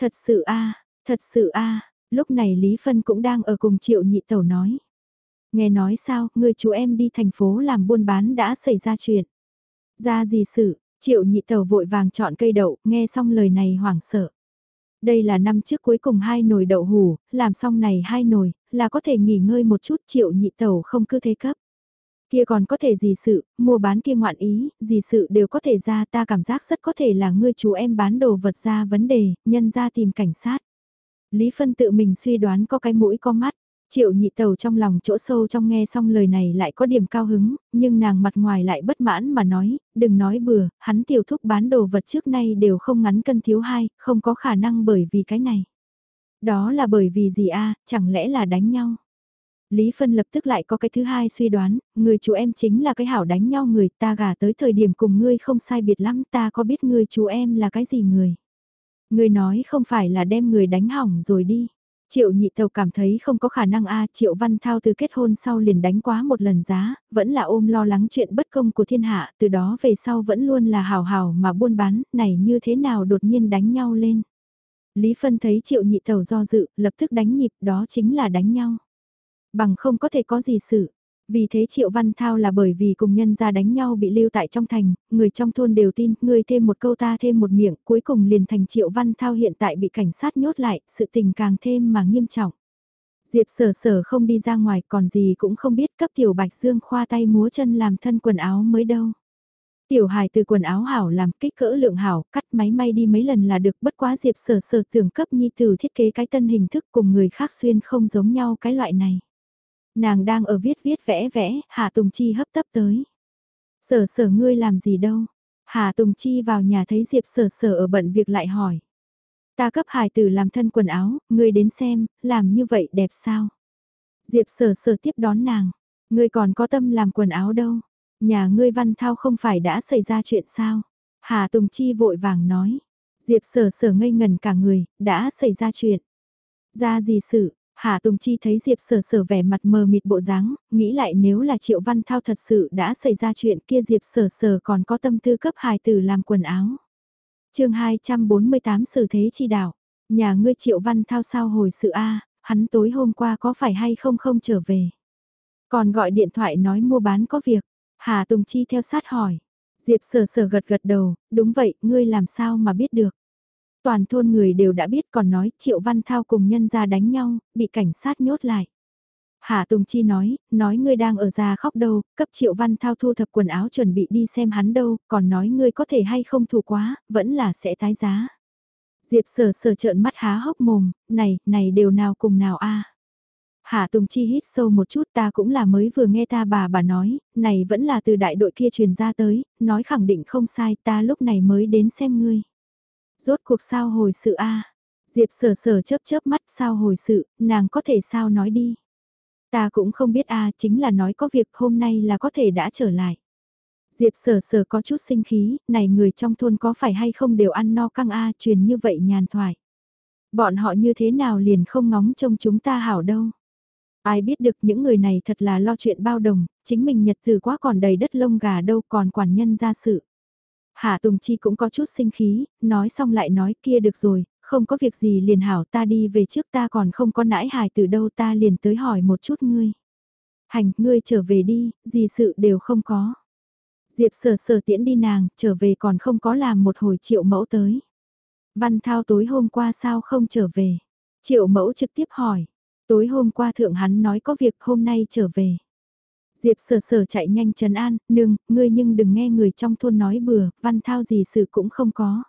Speaker 1: Thật sự a thật sự a lúc này Lý Phân cũng đang ở cùng triệu nhị tẩu nói. Nghe nói sao, ngươi chú em đi thành phố làm buôn bán đã xảy ra chuyện. Ra gì sự, Triệu nhị tàu vội vàng chọn cây đậu, nghe xong lời này hoảng sợ. Đây là năm trước cuối cùng hai nồi đậu hủ, làm xong này hai nồi, là có thể nghỉ ngơi một chút triệu nhị tàu không cứ thế cấp. Kia còn có thể gì sự, mua bán kia ngoạn ý, gì sự đều có thể ra ta cảm giác rất có thể là ngươi chú em bán đồ vật ra vấn đề, nhân ra tìm cảnh sát. Lý Phân tự mình suy đoán có cái mũi có mắt, triệu nhị tàu trong lòng chỗ sâu trong nghe xong lời này lại có điểm cao hứng, nhưng nàng mặt ngoài lại bất mãn mà nói, đừng nói bừa, hắn tiểu thúc bán đồ vật trước nay đều không ngắn cân thiếu hai, không có khả năng bởi vì cái này. Đó là bởi vì gì a chẳng lẽ là đánh nhau? Lý Phân lập tức lại có cái thứ hai suy đoán, người chú em chính là cái hảo đánh nhau người ta gả tới thời điểm cùng ngươi không sai biệt lắm ta có biết ngươi chú em là cái gì người. Người nói không phải là đem người đánh hỏng rồi đi. Triệu nhị tàu cảm thấy không có khả năng a Triệu Văn Thao từ kết hôn sau liền đánh quá một lần giá, vẫn là ôm lo lắng chuyện bất công của thiên hạ, từ đó về sau vẫn luôn là hào hào mà buôn bán, này như thế nào đột nhiên đánh nhau lên. Lý Phân thấy Triệu nhị tàu do dự, lập tức đánh nhịp, đó chính là đánh nhau. Bằng không có thể có gì sự. Vì thế Triệu Văn Thao là bởi vì cùng nhân ra đánh nhau bị lưu tại trong thành, người trong thôn đều tin, người thêm một câu ta thêm một miệng, cuối cùng liền thành Triệu Văn Thao hiện tại bị cảnh sát nhốt lại, sự tình càng thêm mà nghiêm trọng. Diệp sở sở không đi ra ngoài còn gì cũng không biết cấp tiểu bạch dương khoa tay múa chân làm thân quần áo mới đâu. Tiểu hài từ quần áo hảo làm kích cỡ lượng hảo, cắt máy may đi mấy lần là được bất quá diệp sở sở tưởng cấp nhi từ thiết kế cái tân hình thức cùng người khác xuyên không giống nhau cái loại này. Nàng đang ở viết viết vẽ vẽ, Hà Tùng Chi hấp tấp tới. Sở sở ngươi làm gì đâu? Hà Tùng Chi vào nhà thấy Diệp sở sở ở bận việc lại hỏi. Ta cấp hài tử làm thân quần áo, ngươi đến xem, làm như vậy đẹp sao? Diệp sở sở tiếp đón nàng. Ngươi còn có tâm làm quần áo đâu? Nhà ngươi văn thao không phải đã xảy ra chuyện sao? Hà Tùng Chi vội vàng nói. Diệp sở sở ngây ngần cả người, đã xảy ra chuyện. Ra gì sự, Hà Tùng Chi thấy Diệp Sở Sở vẻ mặt mờ mịt bộ dáng, nghĩ lại nếu là Triệu Văn Thao thật sự đã xảy ra chuyện kia Diệp Sở Sở còn có tâm tư cấp hài tử làm quần áo. chương 248 Sử Thế Chi Đạo, nhà ngươi Triệu Văn Thao sao hồi sự A, hắn tối hôm qua có phải hay không không trở về. Còn gọi điện thoại nói mua bán có việc, Hà Tùng Chi theo sát hỏi. Diệp Sở Sở gật gật đầu, đúng vậy, ngươi làm sao mà biết được. Toàn thôn người đều đã biết còn nói Triệu Văn Thao cùng nhân ra đánh nhau, bị cảnh sát nhốt lại. Hạ Tùng Chi nói, nói ngươi đang ở già khóc đâu, cấp Triệu Văn Thao thu thập quần áo chuẩn bị đi xem hắn đâu, còn nói ngươi có thể hay không thù quá, vẫn là sẽ tái giá. Diệp sở sở trợn mắt há hốc mồm, này, này đều nào cùng nào a Hạ Tùng Chi hít sâu một chút ta cũng là mới vừa nghe ta bà bà nói, này vẫn là từ đại đội kia truyền ra tới, nói khẳng định không sai ta lúc này mới đến xem ngươi. Rốt cuộc sao hồi sự a Diệp sở sở chớp chớp mắt sao hồi sự, nàng có thể sao nói đi. Ta cũng không biết a chính là nói có việc hôm nay là có thể đã trở lại. Diệp sở sở có chút sinh khí, này người trong thôn có phải hay không đều ăn no căng a truyền như vậy nhàn thoại. Bọn họ như thế nào liền không ngóng trông chúng ta hảo đâu. Ai biết được những người này thật là lo chuyện bao đồng, chính mình nhật từ quá còn đầy đất lông gà đâu còn quản nhân ra sự. Hạ Tùng Chi cũng có chút sinh khí, nói xong lại nói kia được rồi, không có việc gì liền hảo ta đi về trước ta còn không có nãi hài từ đâu ta liền tới hỏi một chút ngươi. Hành, ngươi trở về đi, gì sự đều không có. Diệp sở sở tiễn đi nàng, trở về còn không có làm một hồi triệu mẫu tới. Văn thao tối hôm qua sao không trở về? Triệu mẫu trực tiếp hỏi. Tối hôm qua thượng hắn nói có việc hôm nay trở về. Diệp sở sở chạy nhanh trấn an, nương, ngươi nhưng đừng nghe người trong thôn nói bừa, văn thao gì sự cũng không có.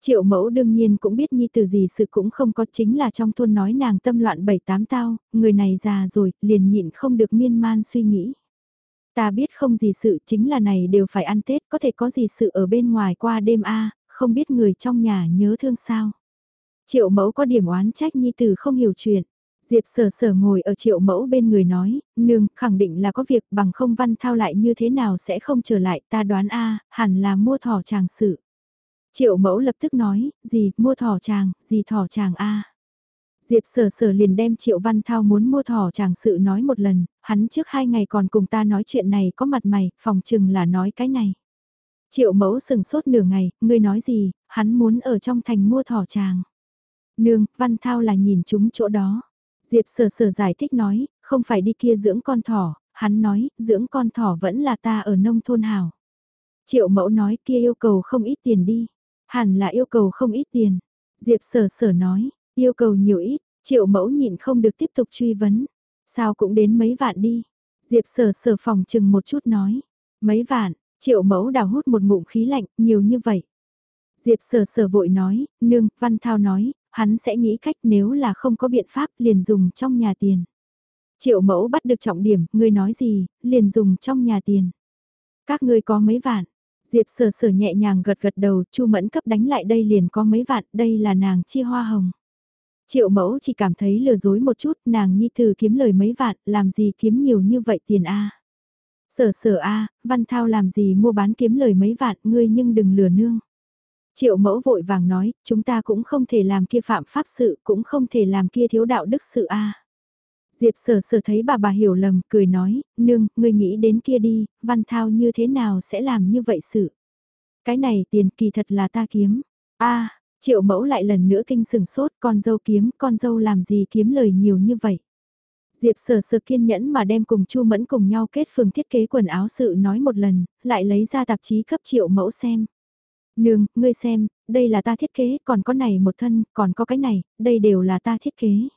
Speaker 1: Triệu mẫu đương nhiên cũng biết nhi từ gì sự cũng không có chính là trong thôn nói nàng tâm loạn bảy tám tao, người này già rồi, liền nhịn không được miên man suy nghĩ. Ta biết không gì sự chính là này đều phải ăn Tết, có thể có gì sự ở bên ngoài qua đêm a không biết người trong nhà nhớ thương sao. Triệu mẫu có điểm oán trách nhi từ không hiểu chuyện. Diệp sở sở ngồi ở triệu mẫu bên người nói, nương, khẳng định là có việc bằng không văn thao lại như thế nào sẽ không trở lại, ta đoán a hẳn là mua thỏ chàng sự. Triệu mẫu lập tức nói, gì, mua thỏ chàng, gì thỏ chàng a Diệp sở sở liền đem Triệu Văn Thao muốn mua thỏ chàng sự nói một lần, hắn trước hai ngày còn cùng ta nói chuyện này có mặt mày, phòng chừng là nói cái này. Triệu mẫu sừng sốt nửa ngày, ngươi nói gì, hắn muốn ở trong thành mua thỏ chàng. Nương, Văn Thao là nhìn chúng chỗ đó. Diệp sở sở giải thích nói, không phải đi kia dưỡng con thỏ, hắn nói, dưỡng con thỏ vẫn là ta ở nông thôn hào. Triệu mẫu nói kia yêu cầu không ít tiền đi, hẳn là yêu cầu không ít tiền. Diệp sở sở nói, yêu cầu nhiều ít, triệu mẫu nhịn không được tiếp tục truy vấn, sao cũng đến mấy vạn đi. Diệp sở sở phòng chừng một chút nói. Mấy vạn, triệu mẫu đào hút một ngụm khí lạnh, nhiều như vậy. Diệp sở sở vội nói, nương, Văn Thao nói, hắn sẽ nghĩ cách nếu là không có biện pháp liền dùng trong nhà tiền. Triệu mẫu bắt được trọng điểm, ngươi nói gì, liền dùng trong nhà tiền. Các ngươi có mấy vạn, Diệp sở sở nhẹ nhàng gật gật đầu, Chu Mẫn cấp đánh lại đây liền có mấy vạn, đây là nàng chia hoa hồng. Triệu mẫu chỉ cảm thấy lừa dối một chút, nàng nhi từ kiếm lời mấy vạn, làm gì kiếm nhiều như vậy tiền a Sở sở a Văn Thao làm gì mua bán kiếm lời mấy vạn, ngươi nhưng đừng lừa nương. Triệu mẫu vội vàng nói, chúng ta cũng không thể làm kia phạm pháp sự, cũng không thể làm kia thiếu đạo đức sự a Diệp sở sở thấy bà bà hiểu lầm, cười nói, nương, ngươi nghĩ đến kia đi, văn thao như thế nào sẽ làm như vậy sự. Cái này tiền kỳ thật là ta kiếm. a triệu mẫu lại lần nữa kinh sừng sốt, con dâu kiếm, con dâu làm gì kiếm lời nhiều như vậy. Diệp sở sở kiên nhẫn mà đem cùng Chu Mẫn cùng nhau kết phường thiết kế quần áo sự nói một lần, lại lấy ra tạp chí cấp triệu mẫu xem. Nương, ngươi xem, đây là ta thiết kế, còn có này một thân, còn có cái này, đây đều là ta thiết kế.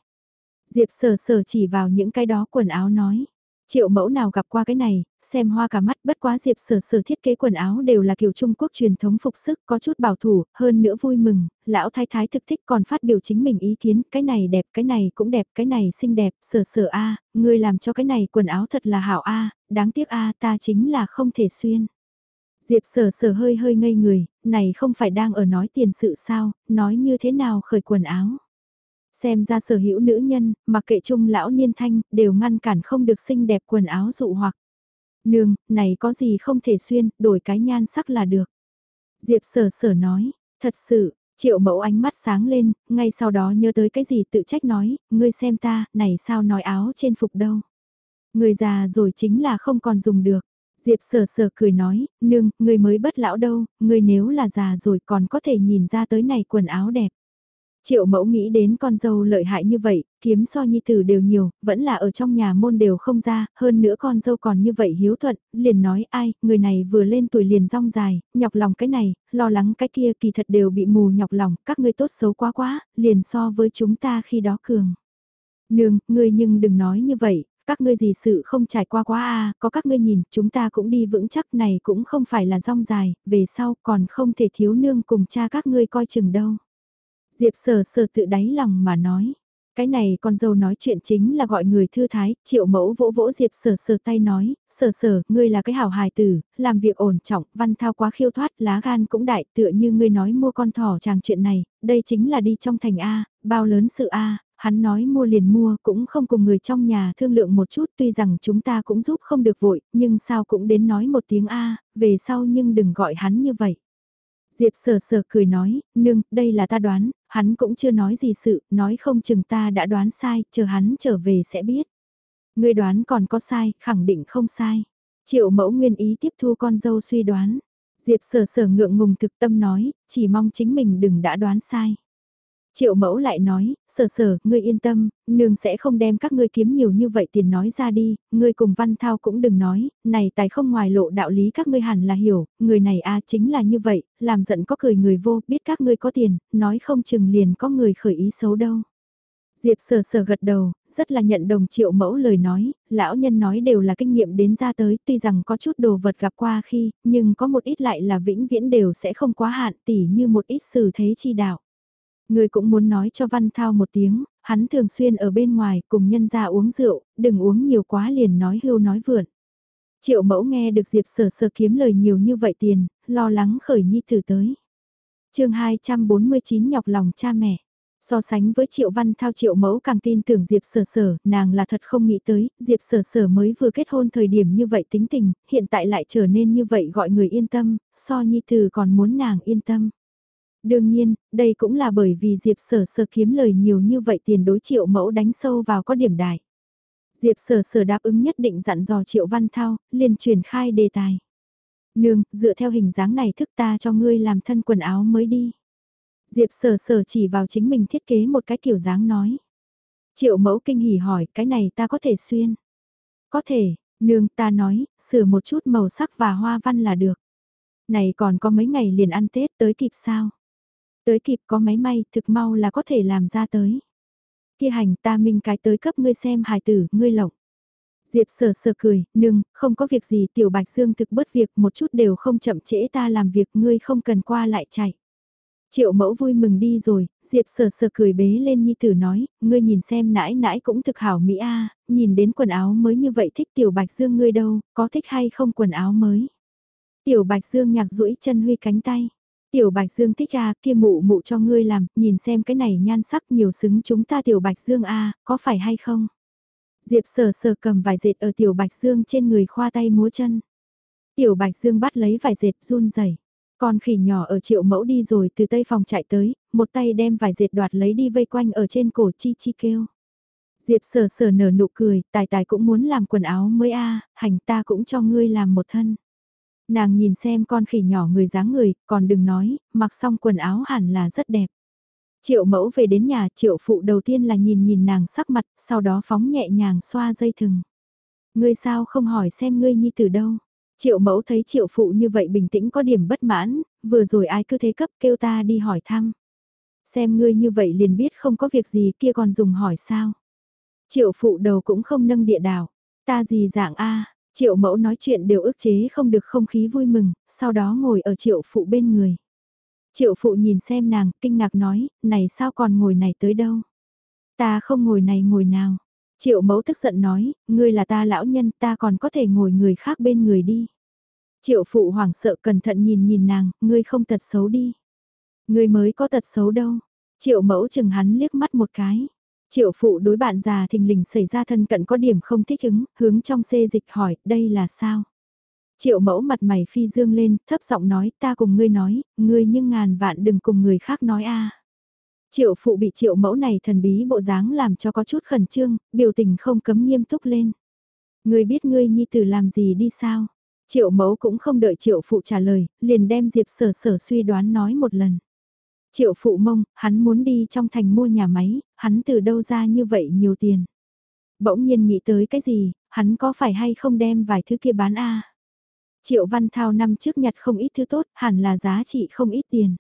Speaker 1: Diệp sở sở chỉ vào những cái đó quần áo nói. Triệu mẫu nào gặp qua cái này, xem hoa cả mắt bất quá Diệp sở sở thiết kế quần áo đều là kiểu Trung Quốc truyền thống phục sức có chút bảo thủ, hơn nữa vui mừng, lão thái thái thực thích còn phát biểu chính mình ý kiến, cái này đẹp, cái này cũng đẹp, cái này xinh đẹp, sở sở a ngươi làm cho cái này quần áo thật là hảo a đáng tiếc a ta chính là không thể xuyên. Diệp sở sở hơi hơi ngây người, này không phải đang ở nói tiền sự sao, nói như thế nào khởi quần áo. Xem ra sở hữu nữ nhân, mặc kệ trung lão niên thanh, đều ngăn cản không được xinh đẹp quần áo dụ hoặc. Nương, này có gì không thể xuyên, đổi cái nhan sắc là được. Diệp sở sở nói, thật sự, triệu mẫu ánh mắt sáng lên, ngay sau đó nhớ tới cái gì tự trách nói, ngươi xem ta, này sao nói áo trên phục đâu. Người già rồi chính là không còn dùng được. Diệp sờ sờ cười nói, nương, người mới bất lão đâu, người nếu là già rồi còn có thể nhìn ra tới này quần áo đẹp. Triệu mẫu nghĩ đến con dâu lợi hại như vậy, kiếm so nhi tử đều nhiều, vẫn là ở trong nhà môn đều không ra, hơn nữa con dâu còn như vậy hiếu thuận, liền nói ai, người này vừa lên tuổi liền rong dài, nhọc lòng cái này, lo lắng cái kia kỳ thật đều bị mù nhọc lòng, các ngươi tốt xấu quá quá, liền so với chúng ta khi đó cường. Nương, ngươi nhưng đừng nói như vậy, các ngươi gì sự không trải qua quá à, có các ngươi nhìn, chúng ta cũng đi vững chắc này cũng không phải là rong dài, về sau còn không thể thiếu nương cùng cha các ngươi coi chừng đâu. Diệp sở sở tự đáy lòng mà nói. Cái này con dâu nói chuyện chính là gọi người thư thái, triệu mẫu vỗ vỗ Diệp sở sở tay nói, sở sở, ngươi là cái hảo hài tử, làm việc ổn trọng, văn thao quá khiêu thoát, lá gan cũng đại, tựa như ngươi nói mua con thỏ chàng chuyện này, đây chính là đi trong thành A, bao lớn sự A, hắn nói mua liền mua cũng không cùng người trong nhà thương lượng một chút tuy rằng chúng ta cũng giúp không được vội, nhưng sao cũng đến nói một tiếng A, về sau nhưng đừng gọi hắn như vậy. Diệp sờ sờ cười nói, nương, đây là ta đoán, hắn cũng chưa nói gì sự, nói không chừng ta đã đoán sai, chờ hắn trở về sẽ biết. Người đoán còn có sai, khẳng định không sai. Triệu mẫu nguyên ý tiếp thu con dâu suy đoán. Diệp sở sở ngượng ngùng thực tâm nói, chỉ mong chính mình đừng đã đoán sai. Triệu mẫu lại nói, sở sở, ngươi yên tâm, nương sẽ không đem các ngươi kiếm nhiều như vậy tiền nói ra đi, ngươi cùng văn thao cũng đừng nói, này tài không ngoài lộ đạo lý các ngươi hẳn là hiểu, người này a chính là như vậy, làm giận có cười người vô, biết các ngươi có tiền, nói không chừng liền có người khởi ý xấu đâu. Diệp sờ sờ gật đầu, rất là nhận đồng triệu mẫu lời nói, lão nhân nói đều là kinh nghiệm đến ra tới, tuy rằng có chút đồ vật gặp qua khi, nhưng có một ít lại là vĩnh viễn đều sẽ không quá hạn tỉ như một ít xử thế chi đạo. Người cũng muốn nói cho Văn Thao một tiếng, hắn thường xuyên ở bên ngoài cùng nhân gia uống rượu, đừng uống nhiều quá liền nói hưu nói vượn. Triệu mẫu nghe được Diệp sở sở kiếm lời nhiều như vậy tiền, lo lắng khởi nhi tử tới. chương 249 nhọc lòng cha mẹ. So sánh với Triệu Văn Thao Triệu Mẫu càng tin tưởng Diệp Sở Sở, nàng là thật không nghĩ tới, Diệp Sở Sở mới vừa kết hôn thời điểm như vậy tính tình, hiện tại lại trở nên như vậy gọi người yên tâm, so nhi tử còn muốn nàng yên tâm. Đương nhiên, đây cũng là bởi vì Diệp sở sở kiếm lời nhiều như vậy tiền đối triệu mẫu đánh sâu vào có điểm đại. Diệp sở sở đáp ứng nhất định dặn dò triệu văn thao, liền truyền khai đề tài. Nương, dựa theo hình dáng này thức ta cho ngươi làm thân quần áo mới đi. Diệp sở sở chỉ vào chính mình thiết kế một cái kiểu dáng nói. Triệu mẫu kinh hỉ hỏi, cái này ta có thể xuyên. Có thể, nương ta nói, sửa một chút màu sắc và hoa văn là được. Này còn có mấy ngày liền ăn Tết tới kịp sao? Tới kịp có máy may, thực mau là có thể làm ra tới. Kia hành ta minh cái tới cấp ngươi xem hài tử, ngươi lộng. Diệp sờ sờ cười, nương, không có việc gì tiểu bạch dương thực bớt việc một chút đều không chậm trễ ta làm việc ngươi không cần qua lại chạy. Triệu mẫu vui mừng đi rồi, Diệp sờ sờ cười bế lên Nhi Tử nói, ngươi nhìn xem nãi nãi cũng thực hảo Mỹ A, nhìn đến quần áo mới như vậy thích Tiểu Bạch Dương ngươi đâu, có thích hay không quần áo mới. Tiểu Bạch Dương nhạc duỗi chân huy cánh tay. Tiểu Bạch Dương thích A, kia mụ mụ cho ngươi làm, nhìn xem cái này nhan sắc nhiều xứng chúng ta Tiểu Bạch Dương A, có phải hay không? Diệp sờ sờ cầm vải dệt ở Tiểu Bạch Dương trên người khoa tay múa chân. Tiểu Bạch Dương bắt lấy vải dệt run rẩy con khỉ nhỏ ở triệu mẫu đi rồi từ tây phòng chạy tới, một tay đem vải dệt đoạt lấy đi vây quanh ở trên cổ chi chi kêu. Diệp sờ sờ nở nụ cười, tài tài cũng muốn làm quần áo mới a hành ta cũng cho ngươi làm một thân. Nàng nhìn xem con khỉ nhỏ người dáng người, còn đừng nói, mặc xong quần áo hẳn là rất đẹp. Triệu mẫu về đến nhà, triệu phụ đầu tiên là nhìn nhìn nàng sắc mặt, sau đó phóng nhẹ nhàng xoa dây thừng. Ngươi sao không hỏi xem ngươi nhi từ đâu? Triệu mẫu thấy triệu phụ như vậy bình tĩnh có điểm bất mãn, vừa rồi ai cứ thế cấp kêu ta đi hỏi thăm. Xem ngươi như vậy liền biết không có việc gì kia còn dùng hỏi sao. Triệu phụ đầu cũng không nâng địa đảo, ta gì dạng a triệu mẫu nói chuyện đều ức chế không được không khí vui mừng, sau đó ngồi ở triệu phụ bên người. Triệu phụ nhìn xem nàng, kinh ngạc nói, này sao còn ngồi này tới đâu? Ta không ngồi này ngồi nào, Triệu mẫu tức giận nói, ngươi là ta lão nhân ta còn có thể ngồi người khác bên người đi. Triệu phụ hoảng sợ cẩn thận nhìn nhìn nàng, ngươi không tật xấu đi. Ngươi mới có tật xấu đâu. Triệu mẫu chừng hắn liếc mắt một cái. Triệu phụ đối bạn già thình lình xảy ra thân cận có điểm không thích ứng, hướng trong xê dịch hỏi, đây là sao? Triệu mẫu mặt mày phi dương lên, thấp giọng nói, ta cùng ngươi nói, ngươi nhưng ngàn vạn đừng cùng người khác nói a. Triệu phụ bị triệu mẫu này thần bí bộ dáng làm cho có chút khẩn trương, biểu tình không cấm nghiêm túc lên. Ngươi biết ngươi nhi tử làm gì đi sao? Triệu mẫu cũng không đợi triệu phụ trả lời, liền đem Diệp sở sở suy đoán nói một lần. Triệu phụ mông, hắn muốn đi trong thành mua nhà máy, hắn từ đâu ra như vậy nhiều tiền. Bỗng nhiên nghĩ tới cái gì, hắn có phải hay không đem vài thứ kia bán a Triệu văn thao năm trước nhặt không ít thứ tốt, hẳn là giá trị không ít tiền.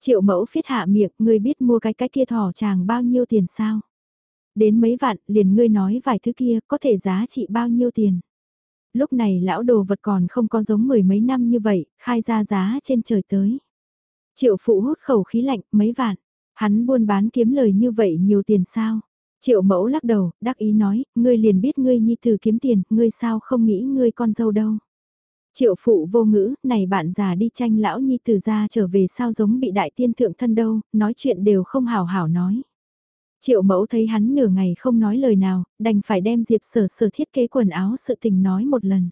Speaker 1: Triệu mẫu phiết hạ miệng, ngươi biết mua cái cái kia thỏ chàng bao nhiêu tiền sao? Đến mấy vạn, liền ngươi nói vài thứ kia có thể giá trị bao nhiêu tiền? Lúc này lão đồ vật còn không có giống mười mấy năm như vậy, khai ra giá trên trời tới. Triệu phụ hút khẩu khí lạnh, mấy vạn. Hắn buôn bán kiếm lời như vậy nhiều tiền sao? Triệu mẫu lắc đầu, đắc ý nói, ngươi liền biết ngươi nhi từ kiếm tiền, ngươi sao không nghĩ ngươi con dâu đâu. Triệu phụ vô ngữ, này bạn già đi tranh lão nhi từ ra trở về sao giống bị đại tiên thượng thân đâu, nói chuyện đều không hào hảo nói. Triệu mẫu thấy hắn nửa ngày không nói lời nào, đành phải đem Diệp sở sở thiết kế quần áo sự tình nói một lần.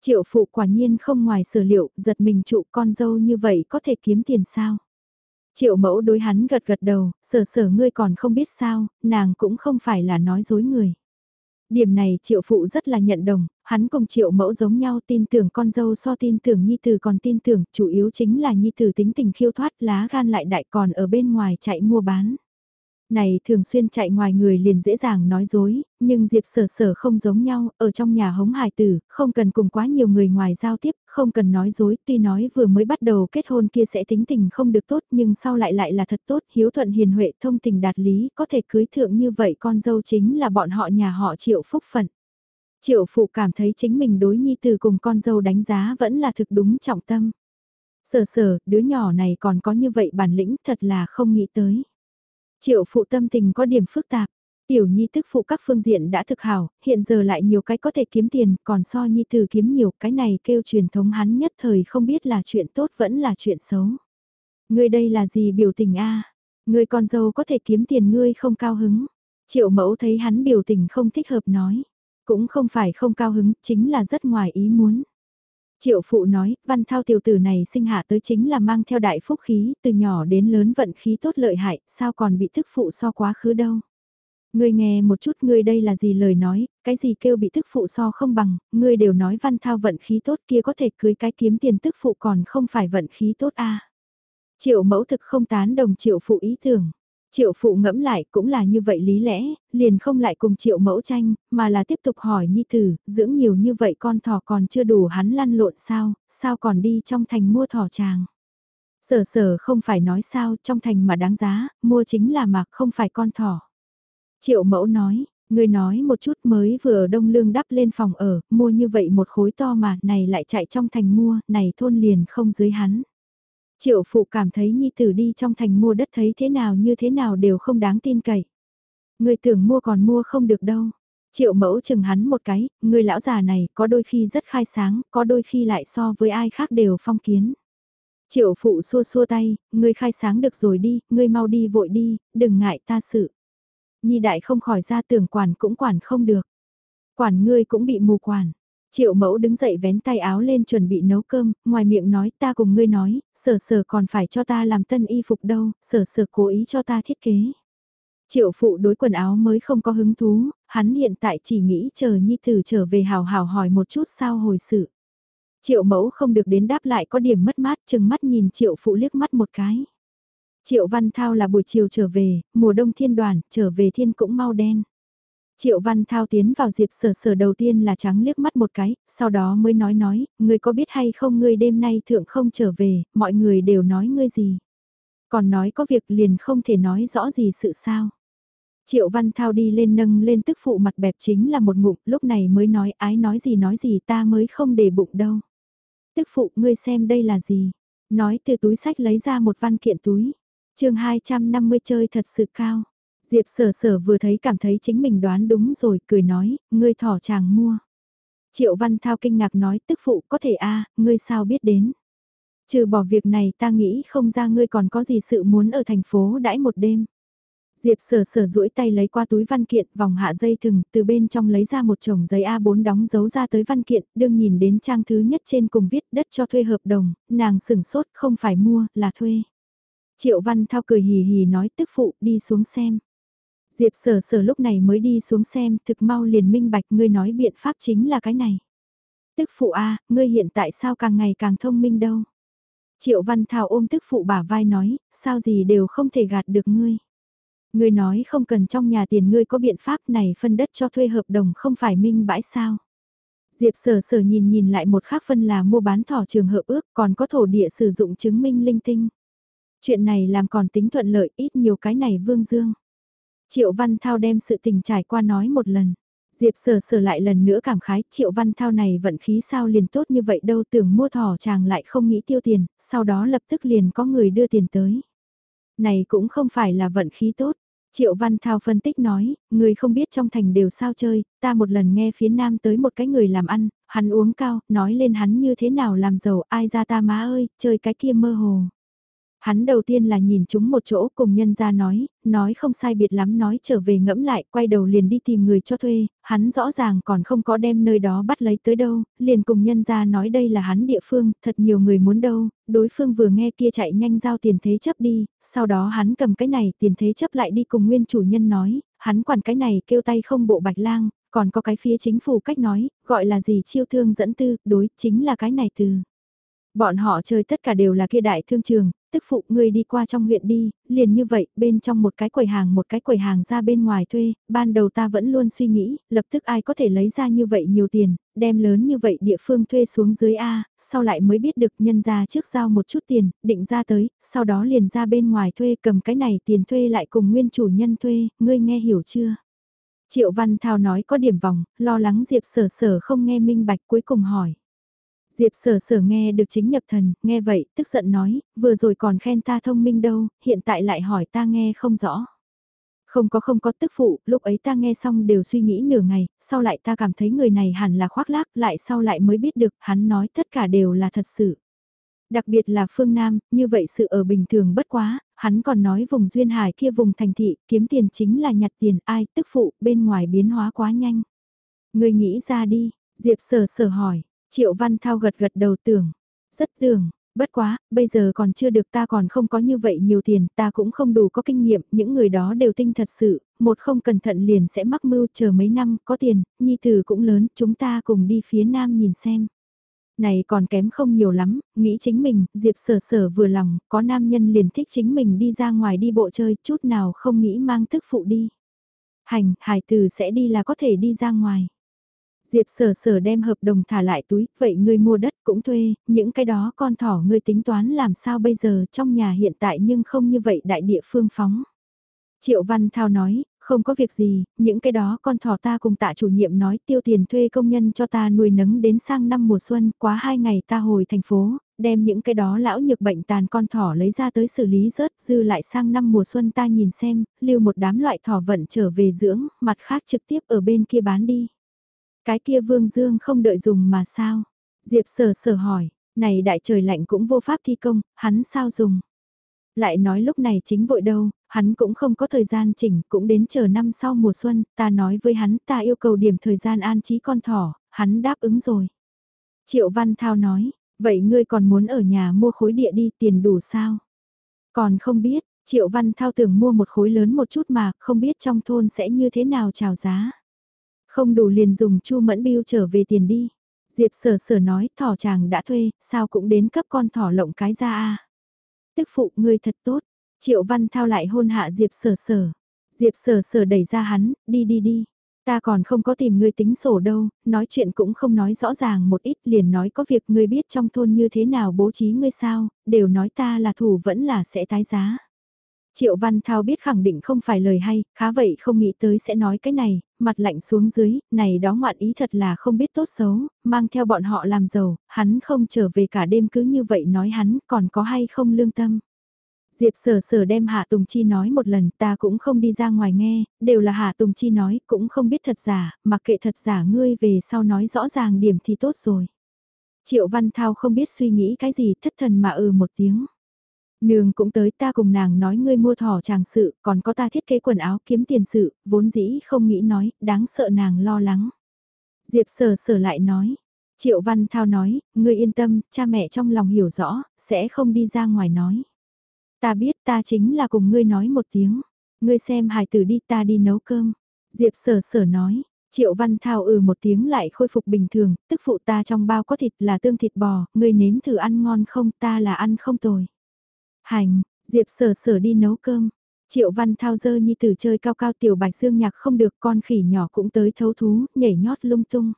Speaker 1: Triệu phụ quả nhiên không ngoài sở liệu, giật mình trụ con dâu như vậy có thể kiếm tiền sao. Triệu mẫu đối hắn gật gật đầu, sở sở ngươi còn không biết sao, nàng cũng không phải là nói dối người. Điểm này triệu phụ rất là nhận đồng, hắn cùng triệu mẫu giống nhau tin tưởng con dâu so tin tưởng nhi tử còn tin tưởng, chủ yếu chính là nhi tử tính tình khiêu thoát lá gan lại đại còn ở bên ngoài chạy mua bán. Này thường xuyên chạy ngoài người liền dễ dàng nói dối, nhưng Diệp sở sở không giống nhau, ở trong nhà hống hài tử, không cần cùng quá nhiều người ngoài giao tiếp, không cần nói dối, tuy nói vừa mới bắt đầu kết hôn kia sẽ tính tình không được tốt nhưng sau lại lại là thật tốt, hiếu thuận hiền huệ thông tình đạt lý, có thể cưới thượng như vậy con dâu chính là bọn họ nhà họ triệu phúc phận. Triệu phụ cảm thấy chính mình đối nhi từ cùng con dâu đánh giá vẫn là thực đúng trọng tâm. Sở sở, đứa nhỏ này còn có như vậy bản lĩnh thật là không nghĩ tới. Triệu phụ tâm tình có điểm phức tạp. Tiểu nhi tức phụ các phương diện đã thực hảo, hiện giờ lại nhiều cái có thể kiếm tiền, còn so nhi từ kiếm nhiều cái này kêu truyền thống hắn nhất thời không biết là chuyện tốt vẫn là chuyện xấu. Ngươi đây là gì biểu tình a? Ngươi con dâu có thể kiếm tiền ngươi không cao hứng. Triệu mẫu thấy hắn biểu tình không thích hợp nói. Cũng không phải không cao hứng, chính là rất ngoài ý muốn. Triệu phụ nói, văn thao tiểu tử này sinh hạ tới chính là mang theo đại phúc khí, từ nhỏ đến lớn vận khí tốt lợi hại, sao còn bị thức phụ so quá khứ đâu. Ngươi nghe một chút ngươi đây là gì lời nói, cái gì kêu bị tức phụ so không bằng, ngươi đều nói văn thao vận khí tốt kia có thể cưới cái kiếm tiền tức phụ còn không phải vận khí tốt a à. Triệu mẫu thực không tán đồng triệu phụ ý tưởng. Triệu phụ ngẫm lại cũng là như vậy lý lẽ, liền không lại cùng triệu mẫu tranh, mà là tiếp tục hỏi nhi tử, dưỡng nhiều như vậy con thỏ còn chưa đủ hắn lăn lộn sao, sao còn đi trong thành mua thỏ chàng. Sở sở không phải nói sao, trong thành mà đáng giá, mua chính là mạc không phải con thỏ. Triệu mẫu nói, Người nói một chút mới vừa Đông Lương đắp lên phòng ở, mua như vậy một khối to mà, này lại chạy trong thành mua, này thôn liền không dưới hắn. Triệu phụ cảm thấy nhi tử đi trong thành mua đất thấy thế nào như thế nào đều không đáng tin cậy. Người tưởng mua còn mua không được đâu. Triệu mẫu chừng hắn một cái, người lão già này có đôi khi rất khai sáng, có đôi khi lại so với ai khác đều phong kiến. Triệu phụ xua xua tay, ngươi khai sáng được rồi đi, ngươi mau đi vội đi, đừng ngại ta sự. Nhi đại không khỏi ra tưởng quản cũng quản không được. Quản ngươi cũng bị mù quản. Triệu mẫu đứng dậy vén tay áo lên chuẩn bị nấu cơm, ngoài miệng nói ta cùng ngươi nói, sở sở còn phải cho ta làm tân y phục đâu, sở sở cố ý cho ta thiết kế. Triệu phụ đối quần áo mới không có hứng thú, hắn hiện tại chỉ nghĩ chờ nhi tử trở về hào hào hỏi một chút sao hồi sự. Triệu mẫu không được đến đáp lại có điểm mất mát chừng mắt nhìn triệu phụ liếc mắt một cái. Triệu Văn Thao là buổi chiều trở về, mùa đông thiên đoàn, trở về thiên cũng mau đen. Triệu Văn Thao tiến vào Diệp Sở Sở đầu tiên là trắng liếc mắt một cái, sau đó mới nói nói, ngươi có biết hay không ngươi đêm nay thượng không trở về, mọi người đều nói ngươi gì. Còn nói có việc liền không thể nói rõ gì sự sao. Triệu Văn Thao đi lên nâng lên tức phụ mặt bẹp chính là một ngụm, lúc này mới nói ái nói gì nói gì ta mới không để bụng đâu. Tức phụ ngươi xem đây là gì? Nói từ túi sách lấy ra một văn kiện túi. chương 250 chơi thật sự cao. Diệp sở sở vừa thấy cảm thấy chính mình đoán đúng rồi, cười nói, ngươi thỏ chàng mua. Triệu Văn Thao kinh ngạc nói, tức phụ có thể a ngươi sao biết đến. Trừ bỏ việc này ta nghĩ không ra ngươi còn có gì sự muốn ở thành phố đãi một đêm. Diệp sở sở duỗi tay lấy qua túi văn kiện, vòng hạ dây thừng, từ bên trong lấy ra một chồng giấy A4 đóng dấu ra tới văn kiện, đương nhìn đến trang thứ nhất trên cùng viết đất cho thuê hợp đồng, nàng sửng sốt không phải mua, là thuê. Triệu Văn Thao cười hì hì nói tức phụ đi xuống xem. Diệp sở sở lúc này mới đi xuống xem, thực mau liền minh bạch ngươi nói biện pháp chính là cái này. Tức phụ A, ngươi hiện tại sao càng ngày càng thông minh đâu. Triệu Văn Thao ôm tức phụ bả vai nói, sao gì đều không thể gạt được ngươi. Ngươi nói không cần trong nhà tiền ngươi có biện pháp này phân đất cho thuê hợp đồng không phải minh bãi sao. Diệp sở sở nhìn nhìn lại một khác phân là mua bán thỏ trường hợp ước còn có thổ địa sử dụng chứng minh linh tinh. Chuyện này làm còn tính thuận lợi ít nhiều cái này vương dương. Triệu Văn Thao đem sự tình trải qua nói một lần. Diệp sở sở lại lần nữa cảm khái Triệu Văn Thao này vận khí sao liền tốt như vậy đâu tưởng mua thỏ chàng lại không nghĩ tiêu tiền, sau đó lập tức liền có người đưa tiền tới. Này cũng không phải là vận khí tốt. Triệu Văn Thao phân tích nói, người không biết trong thành đều sao chơi, ta một lần nghe phía nam tới một cái người làm ăn, hắn uống cao, nói lên hắn như thế nào làm giàu, ai ra ta má ơi, chơi cái kia mơ hồ. Hắn đầu tiên là nhìn chúng một chỗ cùng nhân ra nói, nói không sai biệt lắm nói trở về ngẫm lại, quay đầu liền đi tìm người cho thuê, hắn rõ ràng còn không có đem nơi đó bắt lấy tới đâu, liền cùng nhân ra nói đây là hắn địa phương, thật nhiều người muốn đâu, đối phương vừa nghe kia chạy nhanh giao tiền thế chấp đi, sau đó hắn cầm cái này tiền thế chấp lại đi cùng nguyên chủ nhân nói, hắn quản cái này kêu tay không bộ bạch lang, còn có cái phía chính phủ cách nói, gọi là gì chiêu thương dẫn tư, đối, chính là cái này từ. Bọn họ chơi tất cả đều là kia đại thương trường, tức phụ ngươi đi qua trong huyện đi, liền như vậy, bên trong một cái quầy hàng một cái quầy hàng ra bên ngoài thuê, ban đầu ta vẫn luôn suy nghĩ, lập tức ai có thể lấy ra như vậy nhiều tiền, đem lớn như vậy địa phương thuê xuống dưới A, sau lại mới biết được nhân ra trước giao một chút tiền, định ra tới, sau đó liền ra bên ngoài thuê cầm cái này tiền thuê lại cùng nguyên chủ nhân thuê, ngươi nghe hiểu chưa? Triệu Văn Thao nói có điểm vòng, lo lắng Diệp sở sở không nghe minh bạch cuối cùng hỏi. Diệp sở sở nghe được chính nhập thần, nghe vậy, tức giận nói, vừa rồi còn khen ta thông minh đâu, hiện tại lại hỏi ta nghe không rõ. Không có không có tức phụ, lúc ấy ta nghe xong đều suy nghĩ nửa ngày, sau lại ta cảm thấy người này hẳn là khoác lác, lại sau lại mới biết được, hắn nói tất cả đều là thật sự. Đặc biệt là phương Nam, như vậy sự ở bình thường bất quá, hắn còn nói vùng duyên hải kia vùng thành thị, kiếm tiền chính là nhặt tiền, ai, tức phụ, bên ngoài biến hóa quá nhanh. Người nghĩ ra đi, Diệp sở sở hỏi, Triệu Văn Thao gật gật đầu tưởng, rất tưởng, bất quá, bây giờ còn chưa được ta còn không có như vậy nhiều tiền, ta cũng không đủ có kinh nghiệm, những người đó đều tinh thật sự, một không cẩn thận liền sẽ mắc mưu chờ mấy năm, có tiền, nhi tử cũng lớn, chúng ta cùng đi phía nam nhìn xem. Này còn kém không nhiều lắm, nghĩ chính mình, Diệp sở sở vừa lòng, có nam nhân liền thích chính mình đi ra ngoài đi bộ chơi, chút nào không nghĩ mang thức phụ đi. Hành, hải tử sẽ đi là có thể đi ra ngoài. Diệp sở sở đem hợp đồng thả lại túi, vậy ngươi mua đất cũng thuê, những cái đó con thỏ ngươi tính toán làm sao bây giờ trong nhà hiện tại nhưng không như vậy đại địa phương phóng. Triệu Văn Thao nói, Không có việc gì, những cái đó con thỏ ta cùng tạ chủ nhiệm nói tiêu tiền thuê công nhân cho ta nuôi nấng đến sang năm mùa xuân, quá hai ngày ta hồi thành phố, đem những cái đó lão nhược bệnh tàn con thỏ lấy ra tới xử lý rớt, dư lại sang năm mùa xuân ta nhìn xem, lưu một đám loại thỏ vận trở về dưỡng, mặt khác trực tiếp ở bên kia bán đi. Cái kia vương dương không đợi dùng mà sao? Diệp sở sở hỏi, này đại trời lạnh cũng vô pháp thi công, hắn sao dùng? Lại nói lúc này chính vội đâu, hắn cũng không có thời gian chỉnh, cũng đến chờ năm sau mùa xuân, ta nói với hắn ta yêu cầu điểm thời gian an trí con thỏ, hắn đáp ứng rồi. Triệu Văn Thao nói, vậy ngươi còn muốn ở nhà mua khối địa đi tiền đủ sao? Còn không biết, Triệu Văn Thao tưởng mua một khối lớn một chút mà, không biết trong thôn sẽ như thế nào chào giá. Không đủ liền dùng Chu Mẫn Biêu trở về tiền đi. Diệp sở sở nói thỏ chàng đã thuê, sao cũng đến cấp con thỏ lộng cái ra a Tức phụ ngươi thật tốt, Triệu Văn Thao lại hôn hạ Diệp sở sở. Diệp sở sở đẩy ra hắn, đi đi đi. Ta còn không có tìm ngươi tính sổ đâu, nói chuyện cũng không nói rõ ràng một ít liền nói có việc ngươi biết trong thôn như thế nào bố trí ngươi sao, đều nói ta là thủ vẫn là sẽ tái giá. Triệu Văn Thao biết khẳng định không phải lời hay, khá vậy không nghĩ tới sẽ nói cái này, mặt lạnh xuống dưới, này đó ngoạn ý thật là không biết tốt xấu, mang theo bọn họ làm giàu, hắn không trở về cả đêm cứ như vậy nói hắn còn có hay không lương tâm. Diệp sở sở đem Hạ Tùng Chi nói một lần ta cũng không đi ra ngoài nghe, đều là Hạ Tùng Chi nói, cũng không biết thật giả, mặc kệ thật giả ngươi về sau nói rõ ràng điểm thì tốt rồi. Triệu Văn Thao không biết suy nghĩ cái gì thất thần mà ừ một tiếng. Nương cũng tới ta cùng nàng nói ngươi mua thỏ chàng sự, còn có ta thiết kế quần áo kiếm tiền sự, vốn dĩ không nghĩ nói, đáng sợ nàng lo lắng. Diệp sở sở lại nói, Triệu Văn Thao nói, ngươi yên tâm, cha mẹ trong lòng hiểu rõ, sẽ không đi ra ngoài nói. Ta biết ta chính là cùng ngươi nói một tiếng, ngươi xem hài tử đi ta đi nấu cơm. Diệp sở sở nói, Triệu Văn Thao ừ một tiếng lại khôi phục bình thường, tức phụ ta trong bao có thịt là tương thịt bò, ngươi nếm thử ăn ngon không ta là ăn không tồi. Hành, Diệp sở sở đi nấu cơm. Triệu Văn Thao dơ nhi tử chơi cao cao tiểu bạch dương nhạc không được con khỉ nhỏ cũng tới thấu thú, nhảy nhót lung tung.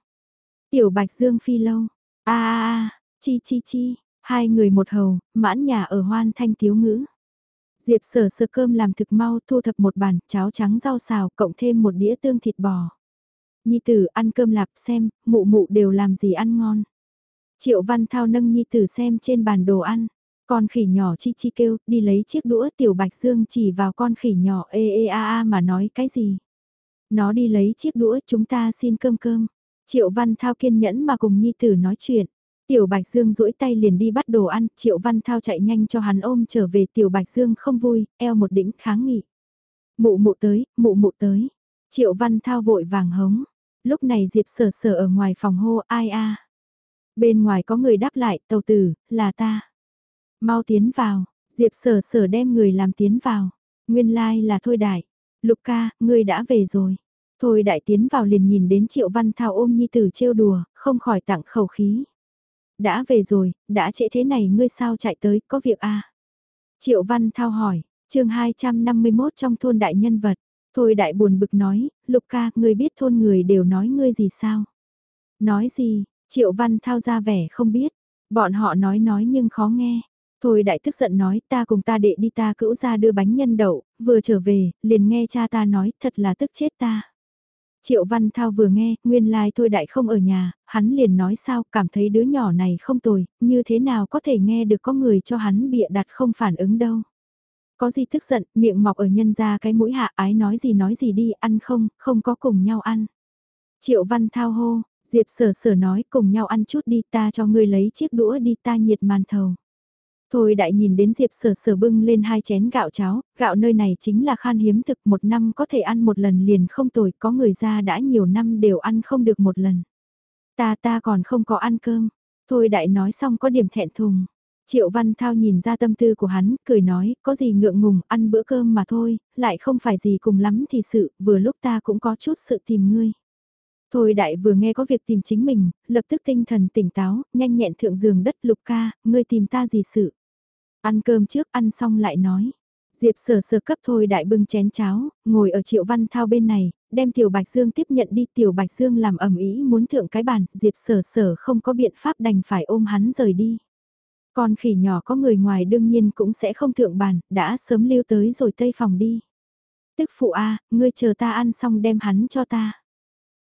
Speaker 1: Tiểu bạch dương phi lâu, a a a, chi chi chi, hai người một hầu, mãn nhà ở hoan thanh thiếu ngữ. Diệp sở sơ cơm làm thực mau thu thập một bàn, cháo trắng rau xào cộng thêm một đĩa tương thịt bò. Nhi tử ăn cơm lạp xem, mụ mụ đều làm gì ăn ngon. Triệu Văn Thao nâng Nhi tử xem trên bàn đồ ăn. Con khỉ nhỏ chi chi kêu, đi lấy chiếc đũa tiểu bạch dương chỉ vào con khỉ nhỏ ê ê a a mà nói cái gì. Nó đi lấy chiếc đũa chúng ta xin cơm cơm. Triệu Văn Thao kiên nhẫn mà cùng Nhi Tử nói chuyện. Tiểu Bạch Dương duỗi tay liền đi bắt đồ ăn, Triệu Văn Thao chạy nhanh cho hắn ôm trở về Tiểu Bạch Dương không vui, eo một đỉnh kháng nghị. Mụ mụ tới, mụ mụ tới. Triệu Văn Thao vội vàng hống. Lúc này Diệp sở sở ở ngoài phòng hô ai a Bên ngoài có người đáp lại, tàu tử, là ta. Mau tiến vào, Diệp sở sở đem người làm tiến vào. Nguyên lai like là Thôi Đại. Lục ca, ngươi đã về rồi. Thôi Đại tiến vào liền nhìn đến Triệu Văn Thao ôm Nhi Tử trêu đùa, không khỏi tặng khẩu khí. Đã về rồi, đã trễ thế này ngươi sao chạy tới, có việc à? Triệu Văn Thao hỏi, chương 251 trong thôn đại nhân vật. Thôi đại buồn bực nói, Lục ca, ngươi biết thôn người đều nói ngươi gì sao? Nói gì, Triệu Văn Thao ra vẻ không biết. Bọn họ nói nói nhưng khó nghe. Thôi đại tức giận nói ta cùng ta đệ đi ta cữu ra đưa bánh nhân đậu, vừa trở về, liền nghe cha ta nói thật là tức chết ta. Triệu Văn Thao vừa nghe, nguyên lai like thôi đại không ở nhà, hắn liền nói sao, cảm thấy đứa nhỏ này không tồi, như thế nào có thể nghe được có người cho hắn bịa đặt không phản ứng đâu. Có gì tức giận, miệng mọc ở nhân ra cái mũi hạ ái nói gì nói gì đi, ăn không, không có cùng nhau ăn. Triệu Văn Thao hô, Diệp sở sở nói cùng nhau ăn chút đi ta cho ngươi lấy chiếc đũa đi ta nhiệt màn thầu. Thôi đại nhìn đến Diệp sở sở bưng lên hai chén gạo cháo, gạo nơi này chính là khan hiếm thực một năm có thể ăn một lần liền không tồi, có người ra đã nhiều năm đều ăn không được một lần. Ta ta còn không có ăn cơm, thôi đại nói xong có điểm thẹn thùng. Triệu Văn Thao nhìn ra tâm tư của hắn, cười nói, có gì ngượng ngùng, ăn bữa cơm mà thôi, lại không phải gì cùng lắm thì sự, vừa lúc ta cũng có chút sự tìm ngươi. Thôi đại vừa nghe có việc tìm chính mình, lập tức tinh thần tỉnh táo, nhanh nhẹn thượng giường đất lục ca, ngươi tìm ta gì sự. Ăn cơm trước ăn xong lại nói. Diệp sở sở cấp thôi đại bưng chén cháo, ngồi ở triệu văn thao bên này, đem tiểu bạch dương tiếp nhận đi tiểu bạch dương làm ẩm ý muốn thượng cái bàn, diệp sở sở không có biện pháp đành phải ôm hắn rời đi. Con khỉ nhỏ có người ngoài đương nhiên cũng sẽ không thượng bàn, đã sớm lưu tới rồi tây phòng đi. Tức phụ A, ngươi chờ ta ăn xong đem hắn cho ta.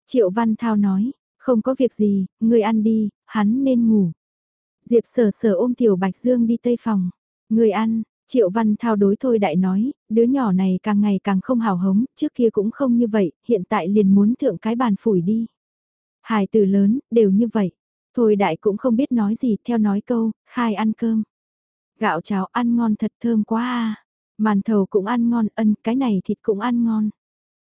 Speaker 1: Triệu Văn Thao nói, không có việc gì, ngươi ăn đi, hắn nên ngủ. Diệp sở sở ôm Tiểu Bạch Dương đi tây phòng người ăn, Triệu Văn Thao đối thôi đại nói, đứa nhỏ này càng ngày càng không hào hống, trước kia cũng không như vậy, hiện tại liền muốn thượng cái bàn phủi đi. Hài từ lớn, đều như vậy. Thôi đại cũng không biết nói gì, theo nói câu, khai ăn cơm. Gạo cháo ăn ngon thật thơm quá à. Màn thầu cũng ăn ngon, ân, cái này thịt cũng ăn ngon.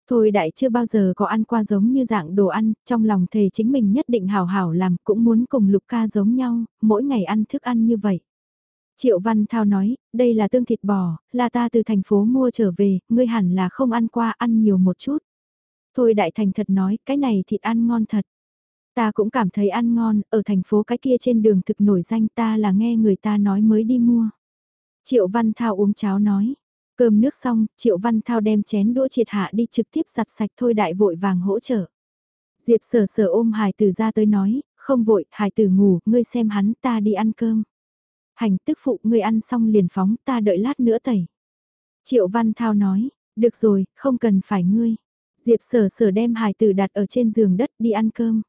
Speaker 1: Thôi đại chưa bao giờ có ăn qua giống như dạng đồ ăn, trong lòng thề chính mình nhất định hào hảo làm, cũng muốn cùng lục ca giống nhau, mỗi ngày ăn thức ăn như vậy. Triệu Văn Thao nói, đây là tương thịt bò, là ta từ thành phố mua trở về, ngươi hẳn là không ăn qua ăn nhiều một chút. Thôi đại thành thật nói, cái này thịt ăn ngon thật. Ta cũng cảm thấy ăn ngon, ở thành phố cái kia trên đường thực nổi danh ta là nghe người ta nói mới đi mua. Triệu Văn Thao uống cháo nói, cơm nước xong, Triệu Văn Thao đem chén đũa triệt hạ đi trực tiếp giặt sạch thôi đại vội vàng hỗ trợ. Diệp sở sở ôm hài tử ra tới nói, không vội, hài tử ngủ, ngươi xem hắn ta đi ăn cơm. Hành tức phụ ngươi ăn xong liền phóng ta đợi lát nữa tẩy. Triệu Văn Thao nói, được rồi, không cần phải ngươi. Diệp sở sở đem hài tử đặt ở trên giường đất đi ăn cơm.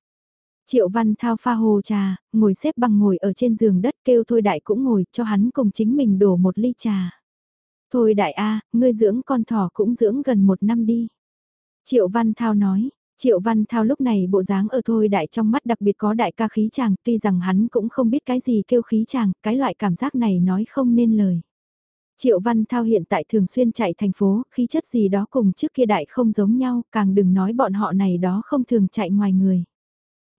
Speaker 1: Triệu Văn Thao pha hồ trà, ngồi xếp bằng ngồi ở trên giường đất kêu Thôi Đại cũng ngồi cho hắn cùng chính mình đổ một ly trà. Thôi Đại A, ngươi dưỡng con thỏ cũng dưỡng gần một năm đi. Triệu Văn Thao nói, Triệu Văn Thao lúc này bộ dáng ở Thôi Đại trong mắt đặc biệt có đại ca khí chàng, tuy rằng hắn cũng không biết cái gì kêu khí chàng, cái loại cảm giác này nói không nên lời. Triệu Văn Thao hiện tại thường xuyên chạy thành phố, khí chất gì đó cùng trước kia đại không giống nhau, càng đừng nói bọn họ này đó không thường chạy ngoài người.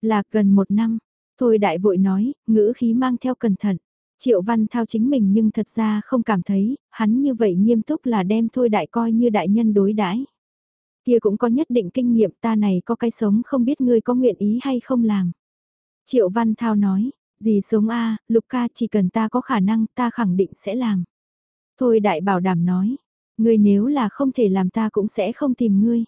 Speaker 1: Là gần một năm, thôi đại vội nói, ngữ khí mang theo cẩn thận. Triệu Văn Thao chính mình nhưng thật ra không cảm thấy, hắn như vậy nghiêm túc là đem thôi đại coi như đại nhân đối đãi. Kia cũng có nhất định kinh nghiệm ta này có cái sống không biết ngươi có nguyện ý hay không làm. Triệu Văn Thao nói, gì sống a Lục ca chỉ cần ta có khả năng ta khẳng định sẽ làm. Thôi đại bảo đảm nói, ngươi nếu là không thể làm ta cũng sẽ không tìm ngươi.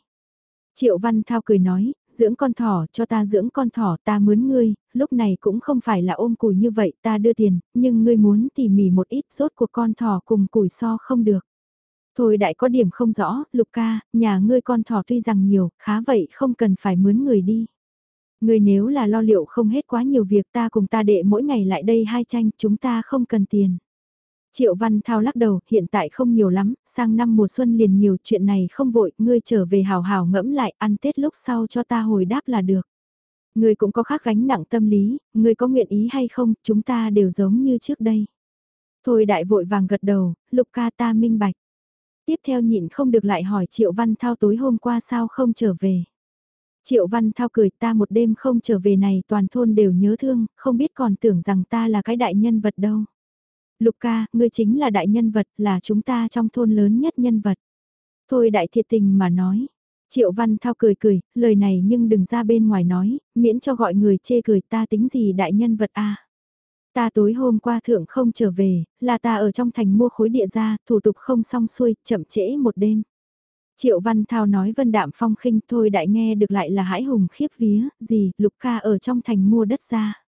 Speaker 1: Triệu Văn Thao cười nói, dưỡng con thỏ cho ta dưỡng con thỏ ta mướn ngươi, lúc này cũng không phải là ôm củi như vậy ta đưa tiền, nhưng ngươi muốn tỉ mỉ một ít rốt của con thỏ cùng củi so không được. Thôi đại có điểm không rõ, Lục ca, nhà ngươi con thỏ tuy rằng nhiều, khá vậy không cần phải mướn người đi. Ngươi nếu là lo liệu không hết quá nhiều việc ta cùng ta đệ mỗi ngày lại đây hai tranh, chúng ta không cần tiền. Triệu Văn Thao lắc đầu, hiện tại không nhiều lắm, sang năm mùa xuân liền nhiều chuyện này không vội, ngươi trở về hào hào ngẫm lại, ăn Tết lúc sau cho ta hồi đáp là được. Ngươi cũng có khác gánh nặng tâm lý, ngươi có nguyện ý hay không, chúng ta đều giống như trước đây. Thôi đại vội vàng gật đầu, lục ca ta minh bạch. Tiếp theo nhịn không được lại hỏi Triệu Văn Thao tối hôm qua sao không trở về. Triệu Văn Thao cười ta một đêm không trở về này toàn thôn đều nhớ thương, không biết còn tưởng rằng ta là cái đại nhân vật đâu. Lục ca, ngươi chính là đại nhân vật, là chúng ta trong thôn lớn nhất nhân vật. Thôi đại thiệt tình mà nói. Triệu Văn Thao cười cười, lời này nhưng đừng ra bên ngoài nói, miễn cho gọi người chê cười ta tính gì đại nhân vật a. Ta tối hôm qua thượng không trở về, là ta ở trong thành mua khối địa ra, thủ tục không xong xuôi, chậm trễ một đêm. Triệu Văn Thao nói vân đạm phong khinh thôi đại nghe được lại là hãi hùng khiếp vía, gì, lục ca ở trong thành mua đất ra.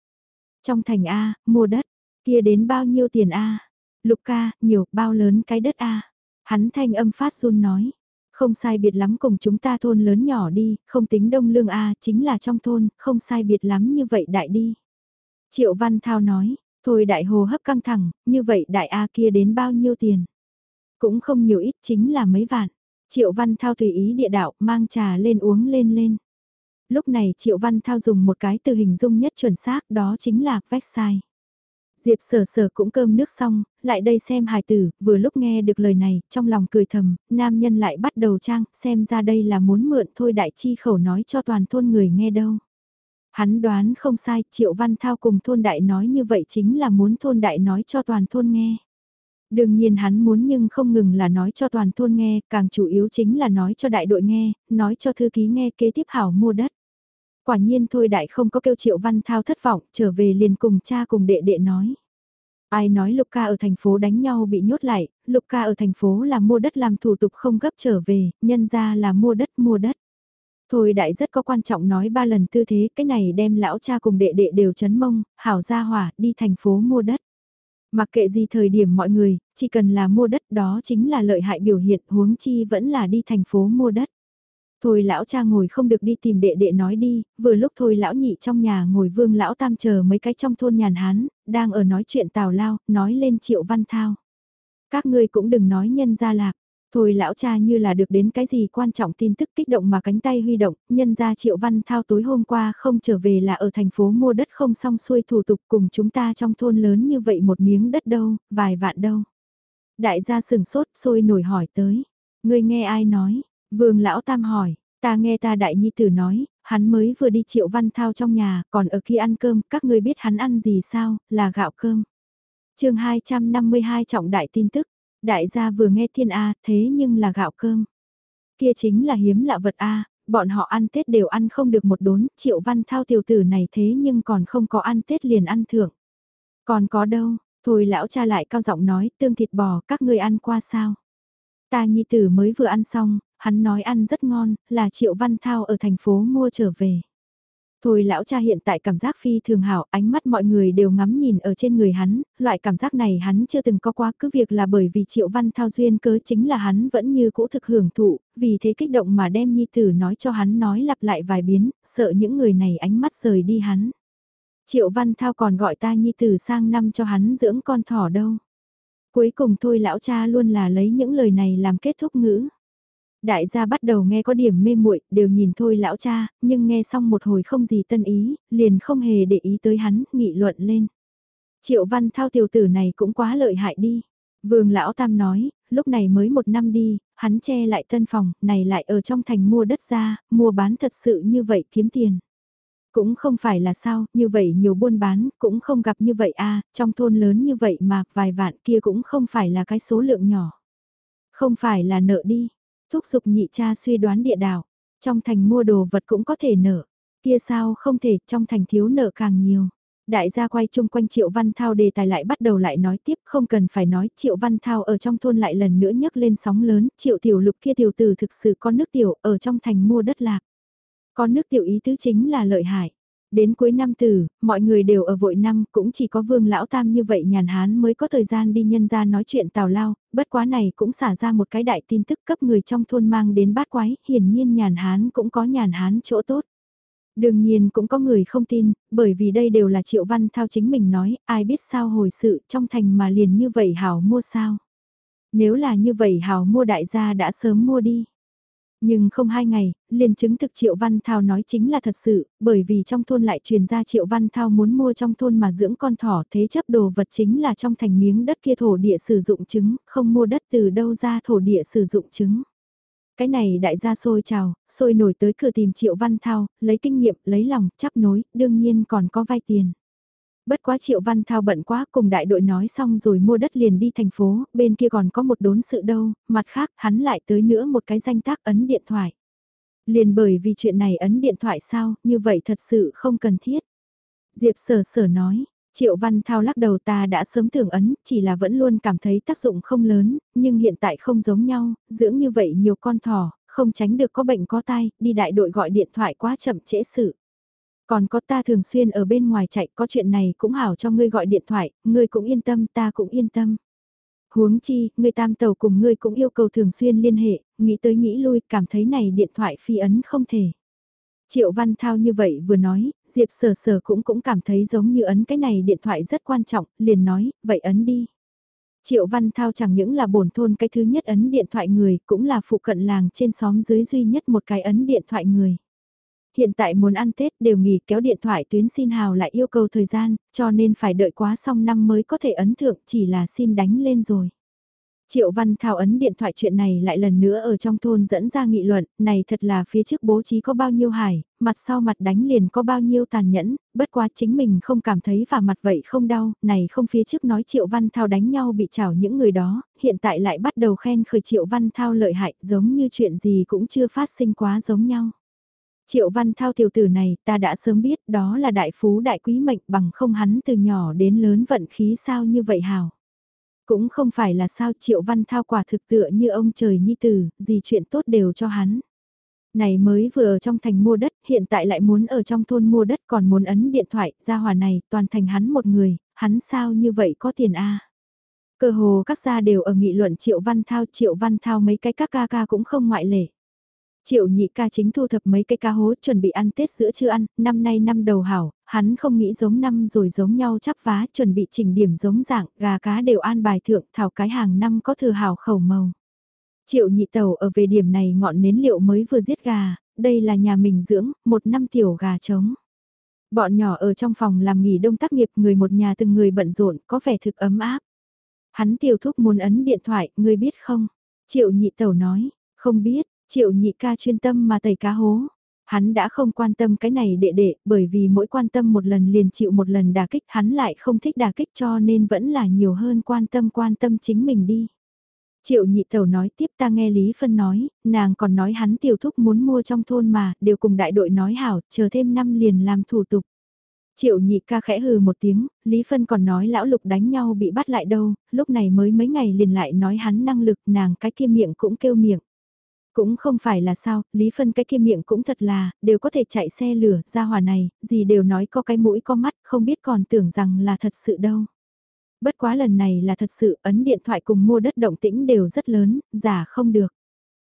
Speaker 1: Trong thành A, mua đất, Kia đến bao nhiêu tiền a? Lục ca, nhiều, bao lớn cái đất a? Hắn thanh âm phát run nói. Không sai biệt lắm cùng chúng ta thôn lớn nhỏ đi, không tính đông lương a, chính là trong thôn, không sai biệt lắm như vậy đại đi. Triệu Văn Thao nói, thôi đại hồ hấp căng thẳng, như vậy đại a kia đến bao nhiêu tiền? Cũng không nhiều ít chính là mấy vạn. Triệu Văn Thao tùy ý địa đạo, mang trà lên uống lên lên. Lúc này Triệu Văn Thao dùng một cái từ hình dung nhất chuẩn xác đó chính là vách sai. Diệp sở sở cũng cơm nước xong, lại đây xem hài tử, vừa lúc nghe được lời này, trong lòng cười thầm, nam nhân lại bắt đầu trang, xem ra đây là muốn mượn thôi đại chi khẩu nói cho toàn thôn người nghe đâu. Hắn đoán không sai, Triệu Văn Thao cùng thôn đại nói như vậy chính là muốn thôn đại nói cho toàn thôn nghe. Đương nhiên hắn muốn nhưng không ngừng là nói cho toàn thôn nghe, càng chủ yếu chính là nói cho đại đội nghe, nói cho thư ký nghe kế tiếp hảo mua đất. Quả nhiên thôi đại không có kêu triệu văn thao thất vọng, trở về liền cùng cha cùng đệ đệ nói. Ai nói Lục ca ở thành phố đánh nhau bị nhốt lại, Lục ca ở thành phố là mua đất làm thủ tục không gấp trở về, nhân ra là mua đất mua đất. Thôi đại rất có quan trọng nói ba lần tư thế, cái này đem lão cha cùng đệ đệ đều chấn mông, hảo ra hỏa, đi thành phố mua đất. Mặc kệ gì thời điểm mọi người, chỉ cần là mua đất đó chính là lợi hại biểu hiện huống chi vẫn là đi thành phố mua đất. Thôi lão cha ngồi không được đi tìm đệ đệ nói đi, vừa lúc thôi lão nhị trong nhà ngồi vương lão tam chờ mấy cái trong thôn nhàn hán, đang ở nói chuyện tào lao, nói lên triệu văn thao. Các ngươi cũng đừng nói nhân ra lạc, thôi lão cha như là được đến cái gì quan trọng tin tức kích động mà cánh tay huy động, nhân ra triệu văn thao tối hôm qua không trở về là ở thành phố mua đất không xong xuôi thủ tục cùng chúng ta trong thôn lớn như vậy một miếng đất đâu, vài vạn đâu. Đại gia sừng sốt sôi nổi hỏi tới, ngươi nghe ai nói, Vương lão tam hỏi, ta nghe ta đại nhi tử nói, hắn mới vừa đi triệu văn thao trong nhà, còn ở kia ăn cơm, các ngươi biết hắn ăn gì sao, là gạo cơm. chương 252 trọng đại tin tức, đại gia vừa nghe thiên A, thế nhưng là gạo cơm. Kia chính là hiếm lạ vật A, bọn họ ăn Tết đều ăn không được một đốn, triệu văn thao tiểu tử này thế nhưng còn không có ăn Tết liền ăn thưởng. Còn có đâu, thôi lão cha lại cao giọng nói, tương thịt bò các ngươi ăn qua sao? Ta nhi tử mới vừa ăn xong, hắn nói ăn rất ngon, là Triệu Văn Thao ở thành phố mua trở về. Thôi lão cha hiện tại cảm giác phi thường hảo, ánh mắt mọi người đều ngắm nhìn ở trên người hắn, loại cảm giác này hắn chưa từng có qua cứ việc là bởi vì triệu văn thao duyên cớ chính là hắn vẫn như cũ thực hưởng thụ, vì thế kích động mà đem nhi tử nói cho hắn nói lặp lại vài biến, sợ những người này ánh mắt rời đi hắn. Triệu văn thao còn gọi ta nhi tử sang năm cho hắn dưỡng con thỏ đâu. Cuối cùng thôi lão cha luôn là lấy những lời này làm kết thúc ngữ. Đại gia bắt đầu nghe có điểm mê muội, đều nhìn thôi lão cha, nhưng nghe xong một hồi không gì tân ý, liền không hề để ý tới hắn, nghị luận lên. Triệu văn thao tiểu tử này cũng quá lợi hại đi. Vương lão tam nói, lúc này mới một năm đi, hắn che lại tân phòng, này lại ở trong thành mua đất ra, mua bán thật sự như vậy kiếm tiền. Cũng không phải là sao, như vậy nhiều buôn bán, cũng không gặp như vậy a trong thôn lớn như vậy mà vài vạn kia cũng không phải là cái số lượng nhỏ. Không phải là nợ đi, thúc giục nhị cha suy đoán địa đạo trong thành mua đồ vật cũng có thể nợ, kia sao không thể trong thành thiếu nợ càng nhiều. Đại gia quay chung quanh Triệu Văn Thao đề tài lại bắt đầu lại nói tiếp không cần phải nói Triệu Văn Thao ở trong thôn lại lần nữa nhấc lên sóng lớn Triệu Tiểu Lục kia tiểu tử thực sự có nước tiểu ở trong thành mua đất lạc. Có nước tiểu ý tứ chính là lợi hại. Đến cuối năm tử, mọi người đều ở vội năm, cũng chỉ có vương lão tam như vậy nhàn hán mới có thời gian đi nhân ra nói chuyện tào lao, bất quá này cũng xả ra một cái đại tin tức cấp người trong thôn mang đến bát quái, hiển nhiên nhàn hán cũng có nhàn hán chỗ tốt. Đương nhiên cũng có người không tin, bởi vì đây đều là triệu văn thao chính mình nói, ai biết sao hồi sự trong thành mà liền như vậy hảo mua sao. Nếu là như vậy hảo mua đại gia đã sớm mua đi. Nhưng không hai ngày, liền chứng thực Triệu Văn Thao nói chính là thật sự, bởi vì trong thôn lại truyền ra Triệu Văn Thao muốn mua trong thôn mà dưỡng con thỏ thế chấp đồ vật chính là trong thành miếng đất kia thổ địa sử dụng chứng, không mua đất từ đâu ra thổ địa sử dụng chứng. Cái này đại gia sôi trào, sôi nổi tới cửa tìm Triệu Văn Thao, lấy kinh nghiệm, lấy lòng, chắp nối, đương nhiên còn có vay tiền. Bất quá Triệu Văn Thao bận quá cùng đại đội nói xong rồi mua đất liền đi thành phố, bên kia còn có một đốn sự đâu, mặt khác hắn lại tới nữa một cái danh tác ấn điện thoại. Liền bởi vì chuyện này ấn điện thoại sao, như vậy thật sự không cần thiết. Diệp sở sở nói, Triệu Văn Thao lắc đầu ta đã sớm tưởng ấn, chỉ là vẫn luôn cảm thấy tác dụng không lớn, nhưng hiện tại không giống nhau, dưỡng như vậy nhiều con thỏ, không tránh được có bệnh có tai, đi đại đội gọi điện thoại quá chậm trễ sự. Còn có ta thường xuyên ở bên ngoài chạy có chuyện này cũng hảo cho ngươi gọi điện thoại, ngươi cũng yên tâm ta cũng yên tâm. Huống chi, ngươi tam tàu cùng ngươi cũng yêu cầu thường xuyên liên hệ, nghĩ tới nghĩ lui cảm thấy này điện thoại phi ấn không thể. Triệu Văn Thao như vậy vừa nói, Diệp Sở Sở cũng cũng cảm thấy giống như ấn cái này điện thoại rất quan trọng, liền nói, vậy ấn đi. Triệu Văn Thao chẳng những là bổn thôn cái thứ nhất ấn điện thoại người, cũng là phụ cận làng trên xóm dưới duy nhất một cái ấn điện thoại người hiện tại muốn ăn Tết đều nghỉ kéo điện thoại tuyến xin hào lại yêu cầu thời gian, cho nên phải đợi quá xong năm mới có thể ấn thượng chỉ là xin đánh lên rồi. Triệu Văn Thao ấn điện thoại chuyện này lại lần nữa ở trong thôn dẫn ra nghị luận, này thật là phía trước bố trí có bao nhiêu hải, mặt sau mặt đánh liền có bao nhiêu tàn nhẫn, bất quá chính mình không cảm thấy và mặt vậy không đau, này không phía trước nói Triệu Văn Thao đánh nhau bị chảo những người đó, hiện tại lại bắt đầu khen khởi Triệu Văn Thao lợi hại giống như chuyện gì cũng chưa phát sinh quá giống nhau. Triệu Văn Thao tiểu tử này ta đã sớm biết đó là đại phú đại quý mệnh bằng không hắn từ nhỏ đến lớn vận khí sao như vậy hào. Cũng không phải là sao Triệu Văn Thao quả thực tựa như ông trời nhi tử, gì chuyện tốt đều cho hắn. Này mới vừa ở trong thành mua đất, hiện tại lại muốn ở trong thôn mua đất còn muốn ấn điện thoại, ra hòa này, toàn thành hắn một người, hắn sao như vậy có tiền a Cơ hồ các gia đều ở nghị luận Triệu Văn Thao, Triệu Văn Thao mấy cái các ca ca cũng không ngoại lệ. Triệu nhị ca chính thu thập mấy cây ca hố chuẩn bị ăn Tết giữa chưa ăn, năm nay năm đầu hảo, hắn không nghĩ giống năm rồi giống nhau chắp vá chuẩn bị chỉnh điểm giống dạng, gà cá đều an bài thượng thảo cái hàng năm có thừa hảo khẩu màu. Triệu nhị tàu ở về điểm này ngọn nến liệu mới vừa giết gà, đây là nhà mình dưỡng, một năm tiểu gà trống. Bọn nhỏ ở trong phòng làm nghỉ đông tác nghiệp người một nhà từng người bận rộn có vẻ thực ấm áp. Hắn tiểu thúc muốn ấn điện thoại, người biết không? Triệu nhị tàu nói, không biết, triệu nhị ca chuyên tâm mà tẩy cá hố. Hắn đã không quan tâm cái này đệ đệ, bởi vì mỗi quan tâm một lần liền chịu một lần đả kích, hắn lại không thích đả kích cho nên vẫn là nhiều hơn quan tâm quan tâm chính mình đi. Triệu nhị tẩu nói tiếp ta nghe Lý Phân nói, nàng còn nói hắn tiểu thúc muốn mua trong thôn mà, đều cùng đại đội nói hảo, chờ thêm năm liền làm thủ tục. Triệu nhị ca khẽ hừ một tiếng, Lý Phân còn nói lão lục đánh nhau bị bắt lại đâu, lúc này mới mấy ngày liền lại nói hắn năng lực nàng cái kia miệng cũng kêu miệng. Cũng không phải là sao, Lý Phân cái kia miệng cũng thật là, đều có thể chạy xe lửa, ra hòa này, gì đều nói có cái mũi có mắt, không biết còn tưởng rằng là thật sự đâu. Bất quá lần này là thật sự, ấn điện thoại cùng mua đất động tĩnh đều rất lớn, giả không được.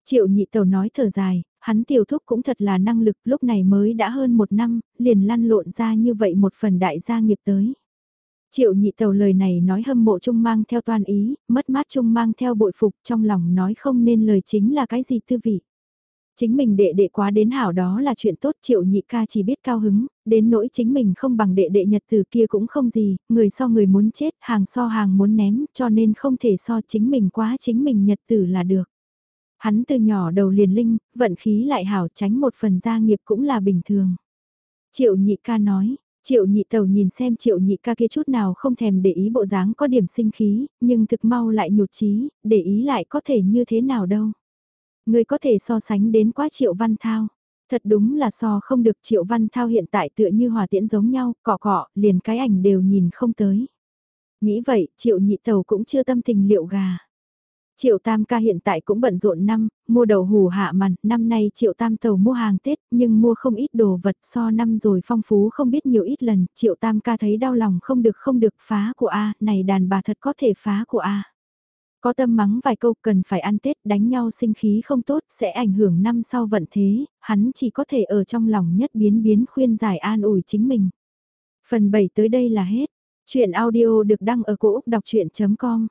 Speaker 1: Triệu nhị tàu nói thở dài, hắn tiểu thúc cũng thật là năng lực lúc này mới đã hơn một năm, liền lăn lộn ra như vậy một phần đại gia nghiệp tới. Triệu nhị tàu lời này nói hâm mộ trung mang theo toan ý, mất mát trung mang theo bội phục trong lòng nói không nên lời chính là cái gì tư vị. Chính mình đệ đệ quá đến hảo đó là chuyện tốt triệu nhị ca chỉ biết cao hứng, đến nỗi chính mình không bằng đệ đệ nhật từ kia cũng không gì, người so người muốn chết, hàng so hàng muốn ném, cho nên không thể so chính mình quá chính mình nhật tử là được. Hắn từ nhỏ đầu liền linh, vận khí lại hảo tránh một phần gia nghiệp cũng là bình thường. Triệu nhị ca nói, triệu nhị tàu nhìn xem triệu nhị ca kia chút nào không thèm để ý bộ dáng có điểm sinh khí, nhưng thực mau lại nhụt chí để ý lại có thể như thế nào đâu. Người có thể so sánh đến quá triệu văn thao. Thật đúng là so không được triệu văn thao hiện tại tựa như hòa tiễn giống nhau, cọ cọ, liền cái ảnh đều nhìn không tới. Nghĩ vậy, triệu nhị tàu cũng chưa tâm tình liệu gà. Triệu Tam ca hiện tại cũng bận rộn năm, mua đầu hù hạ màn, năm nay Triệu Tam tàu mua hàng Tết, nhưng mua không ít đồ vật so năm rồi phong phú không biết nhiều ít lần, Triệu Tam ca thấy đau lòng không được không được phá của A, này đàn bà thật có thể phá của A. Có tâm mắng vài câu cần phải ăn Tết đánh nhau sinh khí không tốt sẽ ảnh hưởng năm sau vận thế, hắn chỉ có thể ở trong lòng nhất biến biến khuyên giải an ủi chính mình. Phần 7 tới đây là hết. Chuyện audio được đăng ở cổ Úc đọc chuyện.com